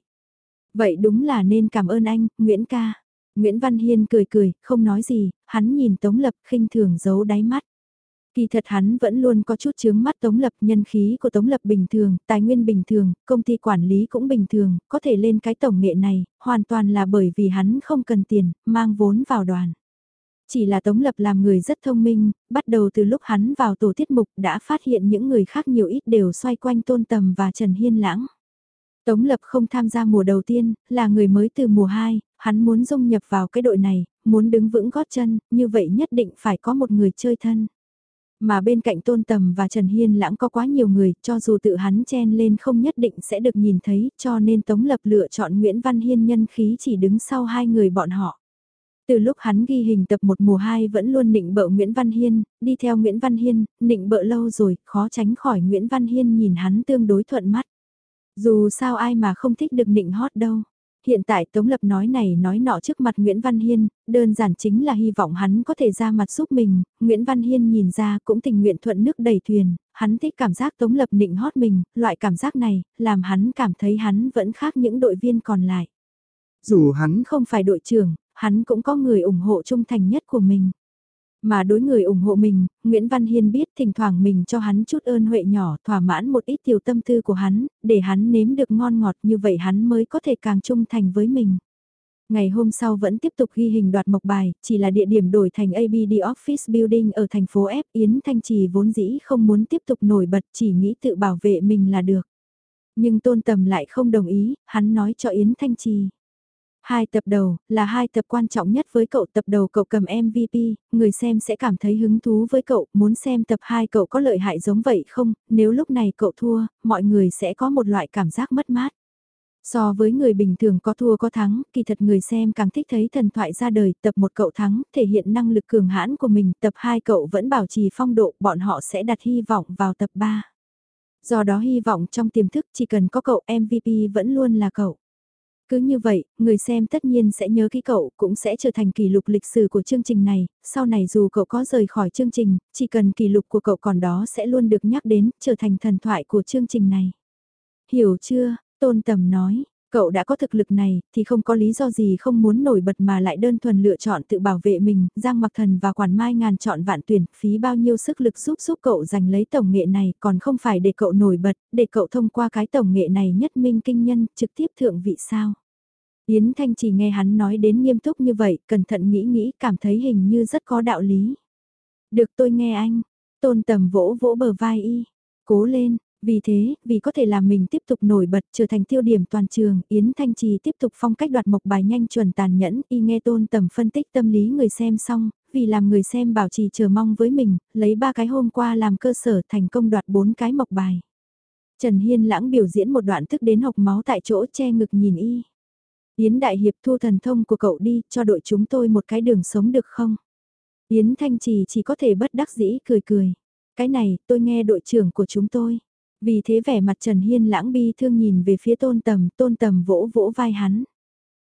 Vậy đúng là nên cảm ơn anh, Nguyễn ca. Nguyễn Văn Hiên cười cười, không nói gì, hắn nhìn Tống Lập khinh thường giấu đáy mắt. Kỳ thật hắn vẫn luôn có chút chướng mắt Tống Lập, nhân khí của Tống Lập bình thường, tài nguyên bình thường, công ty quản lý cũng bình thường, có thể lên cái tổng nghệ này, hoàn toàn là bởi vì hắn không cần tiền, mang vốn vào đoàn. Chỉ là Tống Lập làm người rất thông minh, bắt đầu từ lúc hắn vào tổ tiết mục đã phát hiện những người khác nhiều ít đều xoay quanh Tôn Tầm và Trần Hiên Lãng. Tống Lập không tham gia mùa đầu tiên, là người mới từ mùa 2, hắn muốn dung nhập vào cái đội này, muốn đứng vững gót chân, như vậy nhất định phải có một người chơi thân. Mà bên cạnh Tôn Tầm và Trần Hiên lãng có quá nhiều người, cho dù tự hắn chen lên không nhất định sẽ được nhìn thấy, cho nên Tống Lập lựa chọn Nguyễn Văn Hiên nhân khí chỉ đứng sau hai người bọn họ. Từ lúc hắn ghi hình tập một mùa 2 vẫn luôn nịnh bợ Nguyễn Văn Hiên, đi theo Nguyễn Văn Hiên, nịnh bợ lâu rồi, khó tránh khỏi Nguyễn Văn Hiên nhìn hắn tương đối thuận mắt. Dù sao ai mà không thích được nịnh hót đâu. Hiện tại Tống Lập nói này nói nọ trước mặt Nguyễn Văn Hiên, đơn giản chính là hy vọng hắn có thể ra mặt giúp mình, Nguyễn Văn Hiên nhìn ra cũng tình nguyện thuận nước đầy thuyền, hắn thích cảm giác Tống Lập nịnh hót mình, loại cảm giác này, làm hắn cảm thấy hắn vẫn khác những đội viên còn lại. Dù hắn không phải đội trưởng, hắn cũng có người ủng hộ trung thành nhất của mình. Mà đối người ủng hộ mình, Nguyễn Văn Hiên biết thỉnh thoảng mình cho hắn chút ơn huệ nhỏ thỏa mãn một ít tiểu tâm tư của hắn, để hắn nếm được ngon ngọt như vậy hắn mới có thể càng trung thành với mình. Ngày hôm sau vẫn tiếp tục ghi hình đoạt mộc bài, chỉ là địa điểm đổi thành ABD Office Building ở thành phố F. Yến Thanh Trì vốn dĩ không muốn tiếp tục nổi bật chỉ nghĩ tự bảo vệ mình là được. Nhưng Tôn Tầm lại không đồng ý, hắn nói cho Yến Thanh Trì. Hai tập đầu, là hai tập quan trọng nhất với cậu tập đầu cậu cầm MVP, người xem sẽ cảm thấy hứng thú với cậu, muốn xem tập 2 cậu có lợi hại giống vậy không, nếu lúc này cậu thua, mọi người sẽ có một loại cảm giác mất mát. So với người bình thường có thua có thắng, kỳ thật người xem càng thích thấy thần thoại ra đời, tập 1 cậu thắng, thể hiện năng lực cường hãn của mình, tập 2 cậu vẫn bảo trì phong độ, bọn họ sẽ đặt hy vọng vào tập 3. Do đó hy vọng trong tiềm thức chỉ cần có cậu MVP vẫn luôn là cậu. Cứ như vậy, người xem tất nhiên sẽ nhớ kỹ cậu, cũng sẽ trở thành kỷ lục lịch sử của chương trình này, sau này dù cậu có rời khỏi chương trình, chỉ cần kỷ lục của cậu còn đó sẽ luôn được nhắc đến, trở thành thần thoại của chương trình này. Hiểu chưa? Tôn Tầm nói, Cậu đã có thực lực này, thì không có lý do gì không muốn nổi bật mà lại đơn thuần lựa chọn tự bảo vệ mình, Giang Mặc Thần và Quản Mai ngàn chọn vạn tuyển, phí bao nhiêu sức lực giúp giúp cậu giành lấy tổng nghệ này, còn không phải để cậu nổi bật, để cậu thông qua cái tổng nghệ này nhất minh kinh nhân, trực tiếp thượng vị sao. Yến Thanh chỉ nghe hắn nói đến nghiêm túc như vậy, cẩn thận nghĩ nghĩ, cảm thấy hình như rất có đạo lý. Được tôi nghe anh, tôn tầm vỗ vỗ bờ vai y, cố lên, vì thế, vì có thể làm mình tiếp tục nổi bật trở thành tiêu điểm toàn trường, Yến Thanh Trì tiếp tục phong cách đoạt mộc bài nhanh chuẩn tàn nhẫn, y nghe tôn tầm phân tích tâm lý người xem xong, vì làm người xem bảo trì chờ mong với mình, lấy ba cái hôm qua làm cơ sở thành công đoạt bốn cái mộc bài. Trần Hiên lãng biểu diễn một đoạn thức đến học máu tại chỗ che ngực nhìn y. Yến Đại Hiệp thu thần thông của cậu đi, cho đội chúng tôi một cái đường sống được không? Yến Thanh Trì chỉ có thể bất đắc dĩ cười cười. Cái này, tôi nghe đội trưởng của chúng tôi. Vì thế vẻ mặt Trần Hiên lãng bi thương nhìn về phía tôn tầm, tôn tầm vỗ vỗ vai hắn.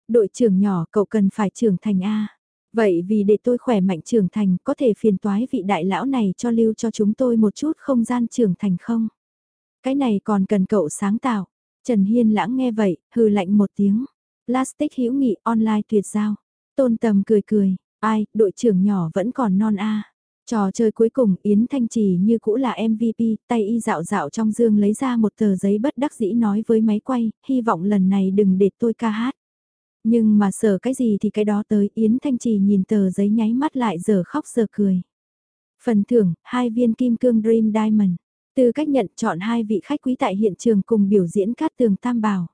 Đội trưởng nhỏ cậu cần phải trưởng thành A. Vậy vì để tôi khỏe mạnh trưởng thành có thể phiền toái vị đại lão này cho lưu cho chúng tôi một chút không gian trưởng thành không? Cái này còn cần cậu sáng tạo. Trần Hiên lãng nghe vậy, hừ lạnh một tiếng. Plastic hữu nghị online tuyệt giao. Tôn tầm cười cười, ai, đội trưởng nhỏ vẫn còn non a. Trò chơi cuối cùng Yến Thanh Trì như cũ là MVP, tay y dạo dạo trong dương lấy ra một tờ giấy bất đắc dĩ nói với máy quay, hy vọng lần này đừng để tôi ca hát. Nhưng mà sợ cái gì thì cái đó tới Yến Thanh Trì nhìn tờ giấy nháy mắt lại giờ khóc giờ cười. Phần thưởng, hai viên kim cương Dream Diamond. Từ cách nhận chọn hai vị khách quý tại hiện trường cùng biểu diễn cát tường tam bảo.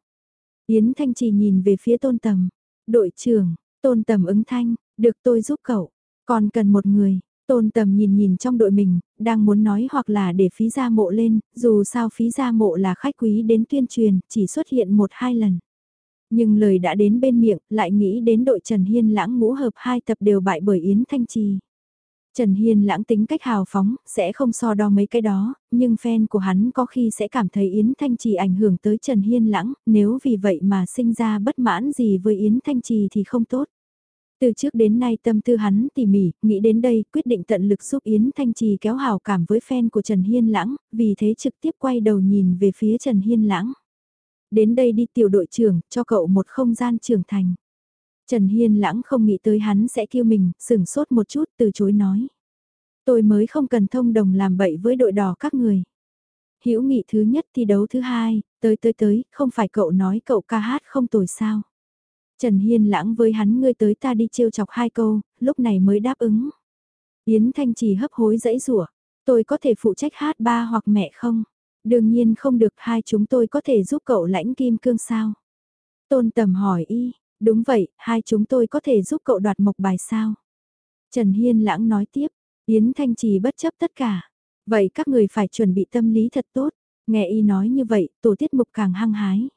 Yến Thanh Trì nhìn về phía tôn tầm. Đội trưởng, tôn tầm ứng thanh, được tôi giúp cậu. Còn cần một người, Tôn tầm nhìn nhìn trong đội mình, đang muốn nói hoặc là để phí gia mộ lên, dù sao phí gia mộ là khách quý đến tuyên truyền, chỉ xuất hiện một hai lần. Nhưng lời đã đến bên miệng, lại nghĩ đến đội Trần Hiên lãng ngũ hợp hai tập đều bại bởi Yến Thanh Trì. Trần Hiên lãng tính cách hào phóng, sẽ không so đo mấy cái đó, nhưng fan của hắn có khi sẽ cảm thấy Yến Thanh Trì ảnh hưởng tới Trần Hiên lãng, nếu vì vậy mà sinh ra bất mãn gì với Yến Thanh Trì thì không tốt. Từ trước đến nay tâm tư hắn tỉ mỉ, nghĩ đến đây quyết định tận lực giúp Yến Thanh Trì kéo hào cảm với fan của Trần Hiên Lãng, vì thế trực tiếp quay đầu nhìn về phía Trần Hiên Lãng. Đến đây đi tiểu đội trưởng, cho cậu một không gian trưởng thành. Trần Hiên Lãng không nghĩ tới hắn sẽ kêu mình, sửng sốt một chút từ chối nói. Tôi mới không cần thông đồng làm bậy với đội đỏ các người. Hữu nghị thứ nhất thi đấu thứ hai, tới tới tới, không phải cậu nói cậu ca hát không tồi sao. Trần Hiên lãng với hắn ngươi tới ta đi trêu chọc hai câu, lúc này mới đáp ứng. Yến Thanh chỉ hấp hối dãy rủa tôi có thể phụ trách hát ba hoặc mẹ không? Đương nhiên không được hai chúng tôi có thể giúp cậu lãnh kim cương sao? Tôn tầm hỏi y, đúng vậy, hai chúng tôi có thể giúp cậu đoạt mộc bài sao? Trần Hiên lãng nói tiếp, Yến Thanh Trì bất chấp tất cả. Vậy các người phải chuẩn bị tâm lý thật tốt. Nghe y nói như vậy, tổ tiết mục càng hăng hái.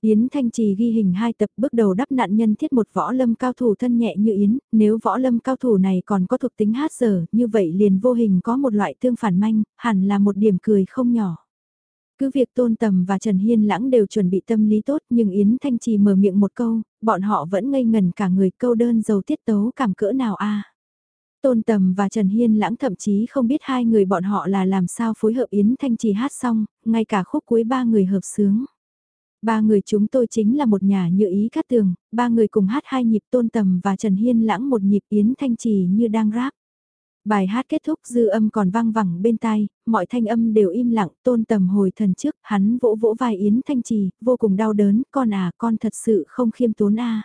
Yến Thanh Trì ghi hình hai tập bước đầu đắp nạn nhân thiết một võ lâm cao thủ thân nhẹ như Yến, nếu võ lâm cao thủ này còn có thuộc tính hát giờ, như vậy liền vô hình có một loại tương phản manh, hẳn là một điểm cười không nhỏ. Cứ việc Tôn Tầm và Trần Hiên Lãng đều chuẩn bị tâm lý tốt nhưng Yến Thanh Trì mở miệng một câu, bọn họ vẫn ngây ngần cả người câu đơn dầu tiết tấu cảm cỡ nào a Tôn Tầm và Trần Hiên Lãng thậm chí không biết hai người bọn họ là làm sao phối hợp Yến Thanh Trì hát xong, ngay cả khúc cuối ba người hợp sướng. Ba người chúng tôi chính là một nhà như ý cát tường, ba người cùng hát hai nhịp tôn tầm và Trần Hiên lãng một nhịp yến thanh trì như đang rap. Bài hát kết thúc dư âm còn vang vẳng bên tai, mọi thanh âm đều im lặng, tôn tầm hồi thần trước, hắn vỗ vỗ vai Yến Thanh Trì, vô cùng đau đớn, con à, con thật sự không khiêm tốn a.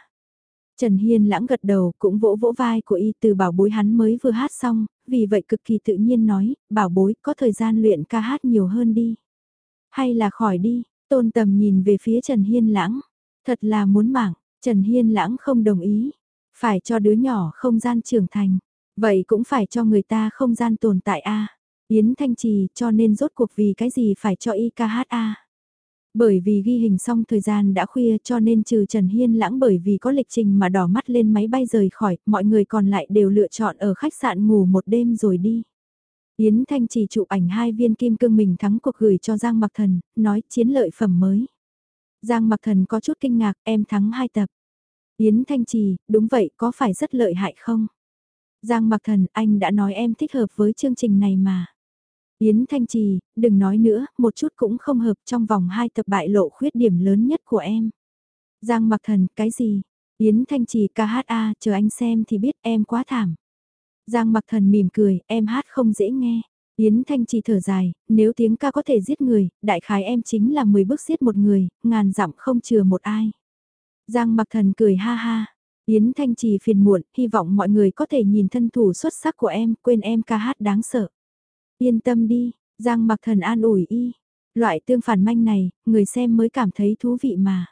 Trần Hiên lãng gật đầu, cũng vỗ vỗ vai của y từ bảo bối hắn mới vừa hát xong, vì vậy cực kỳ tự nhiên nói, bảo bối, có thời gian luyện ca hát nhiều hơn đi. Hay là khỏi đi, Tôn tầm nhìn về phía Trần Hiên Lãng. Thật là muốn mạng, Trần Hiên Lãng không đồng ý. Phải cho đứa nhỏ không gian trưởng thành. Vậy cũng phải cho người ta không gian tồn tại a Yến Thanh Trì cho nên rốt cuộc vì cái gì phải cho y a Bởi vì ghi hình xong thời gian đã khuya cho nên trừ Trần Hiên lãng bởi vì có lịch trình mà đỏ mắt lên máy bay rời khỏi, mọi người còn lại đều lựa chọn ở khách sạn ngủ một đêm rồi đi. Yến Thanh chỉ chụp ảnh hai viên kim cương mình thắng cuộc gửi cho Giang Mặc Thần, nói chiến lợi phẩm mới. Giang Mặc Thần có chút kinh ngạc, em thắng hai tập. Yến Thanh Trì, đúng vậy, có phải rất lợi hại không? Giang Mặc Thần, anh đã nói em thích hợp với chương trình này mà. Yến Thanh Trì, đừng nói nữa, một chút cũng không hợp trong vòng hai tập bại lộ khuyết điểm lớn nhất của em. Giang mặc thần, cái gì? Yến Thanh Trì ca hát a, chờ anh xem thì biết em quá thảm. Giang mặc thần mỉm cười, em hát không dễ nghe. Yến Thanh Trì thở dài, nếu tiếng ca có thể giết người, đại khái em chính là 10 bước giết một người, ngàn dặm không chừa một ai. Giang mặc thần cười ha ha. Yến Thanh Trì phiền muộn, hy vọng mọi người có thể nhìn thân thủ xuất sắc của em, quên em ca hát đáng sợ. Yên tâm đi, Giang mặc thần an ủi y. Loại tương phản manh này, người xem mới cảm thấy thú vị mà.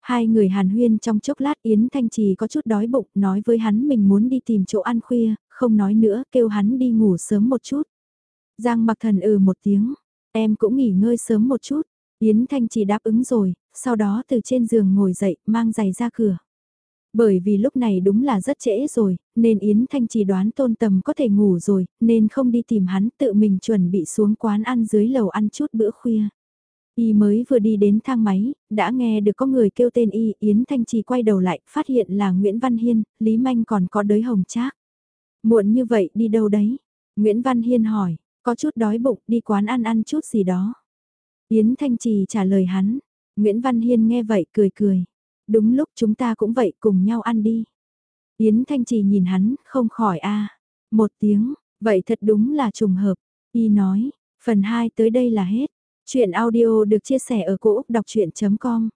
Hai người hàn huyên trong chốc lát Yến Thanh Trì có chút đói bụng, nói với hắn mình muốn đi tìm chỗ ăn khuya, không nói nữa, kêu hắn đi ngủ sớm một chút. Giang mặc thần ừ một tiếng, em cũng nghỉ ngơi sớm một chút. Yến Thanh Trì đáp ứng rồi, sau đó từ trên giường ngồi dậy, mang giày ra cửa. Bởi vì lúc này đúng là rất trễ rồi, nên Yến Thanh Trì đoán tôn tầm có thể ngủ rồi, nên không đi tìm hắn tự mình chuẩn bị xuống quán ăn dưới lầu ăn chút bữa khuya. Y mới vừa đi đến thang máy, đã nghe được có người kêu tên Y, Yến Thanh Trì quay đầu lại, phát hiện là Nguyễn Văn Hiên, Lý Manh còn có đới hồng trác. Muộn như vậy đi đâu đấy? Nguyễn Văn Hiên hỏi, có chút đói bụng, đi quán ăn ăn chút gì đó. Yến Thanh Trì trả lời hắn, Nguyễn Văn Hiên nghe vậy cười cười. Đúng lúc chúng ta cũng vậy cùng nhau ăn đi. Yến Thanh Trì nhìn hắn, không khỏi a Một tiếng, vậy thật đúng là trùng hợp. Y nói, phần 2 tới đây là hết. Chuyện audio được chia sẻ ở cỗ đọc chuyện.com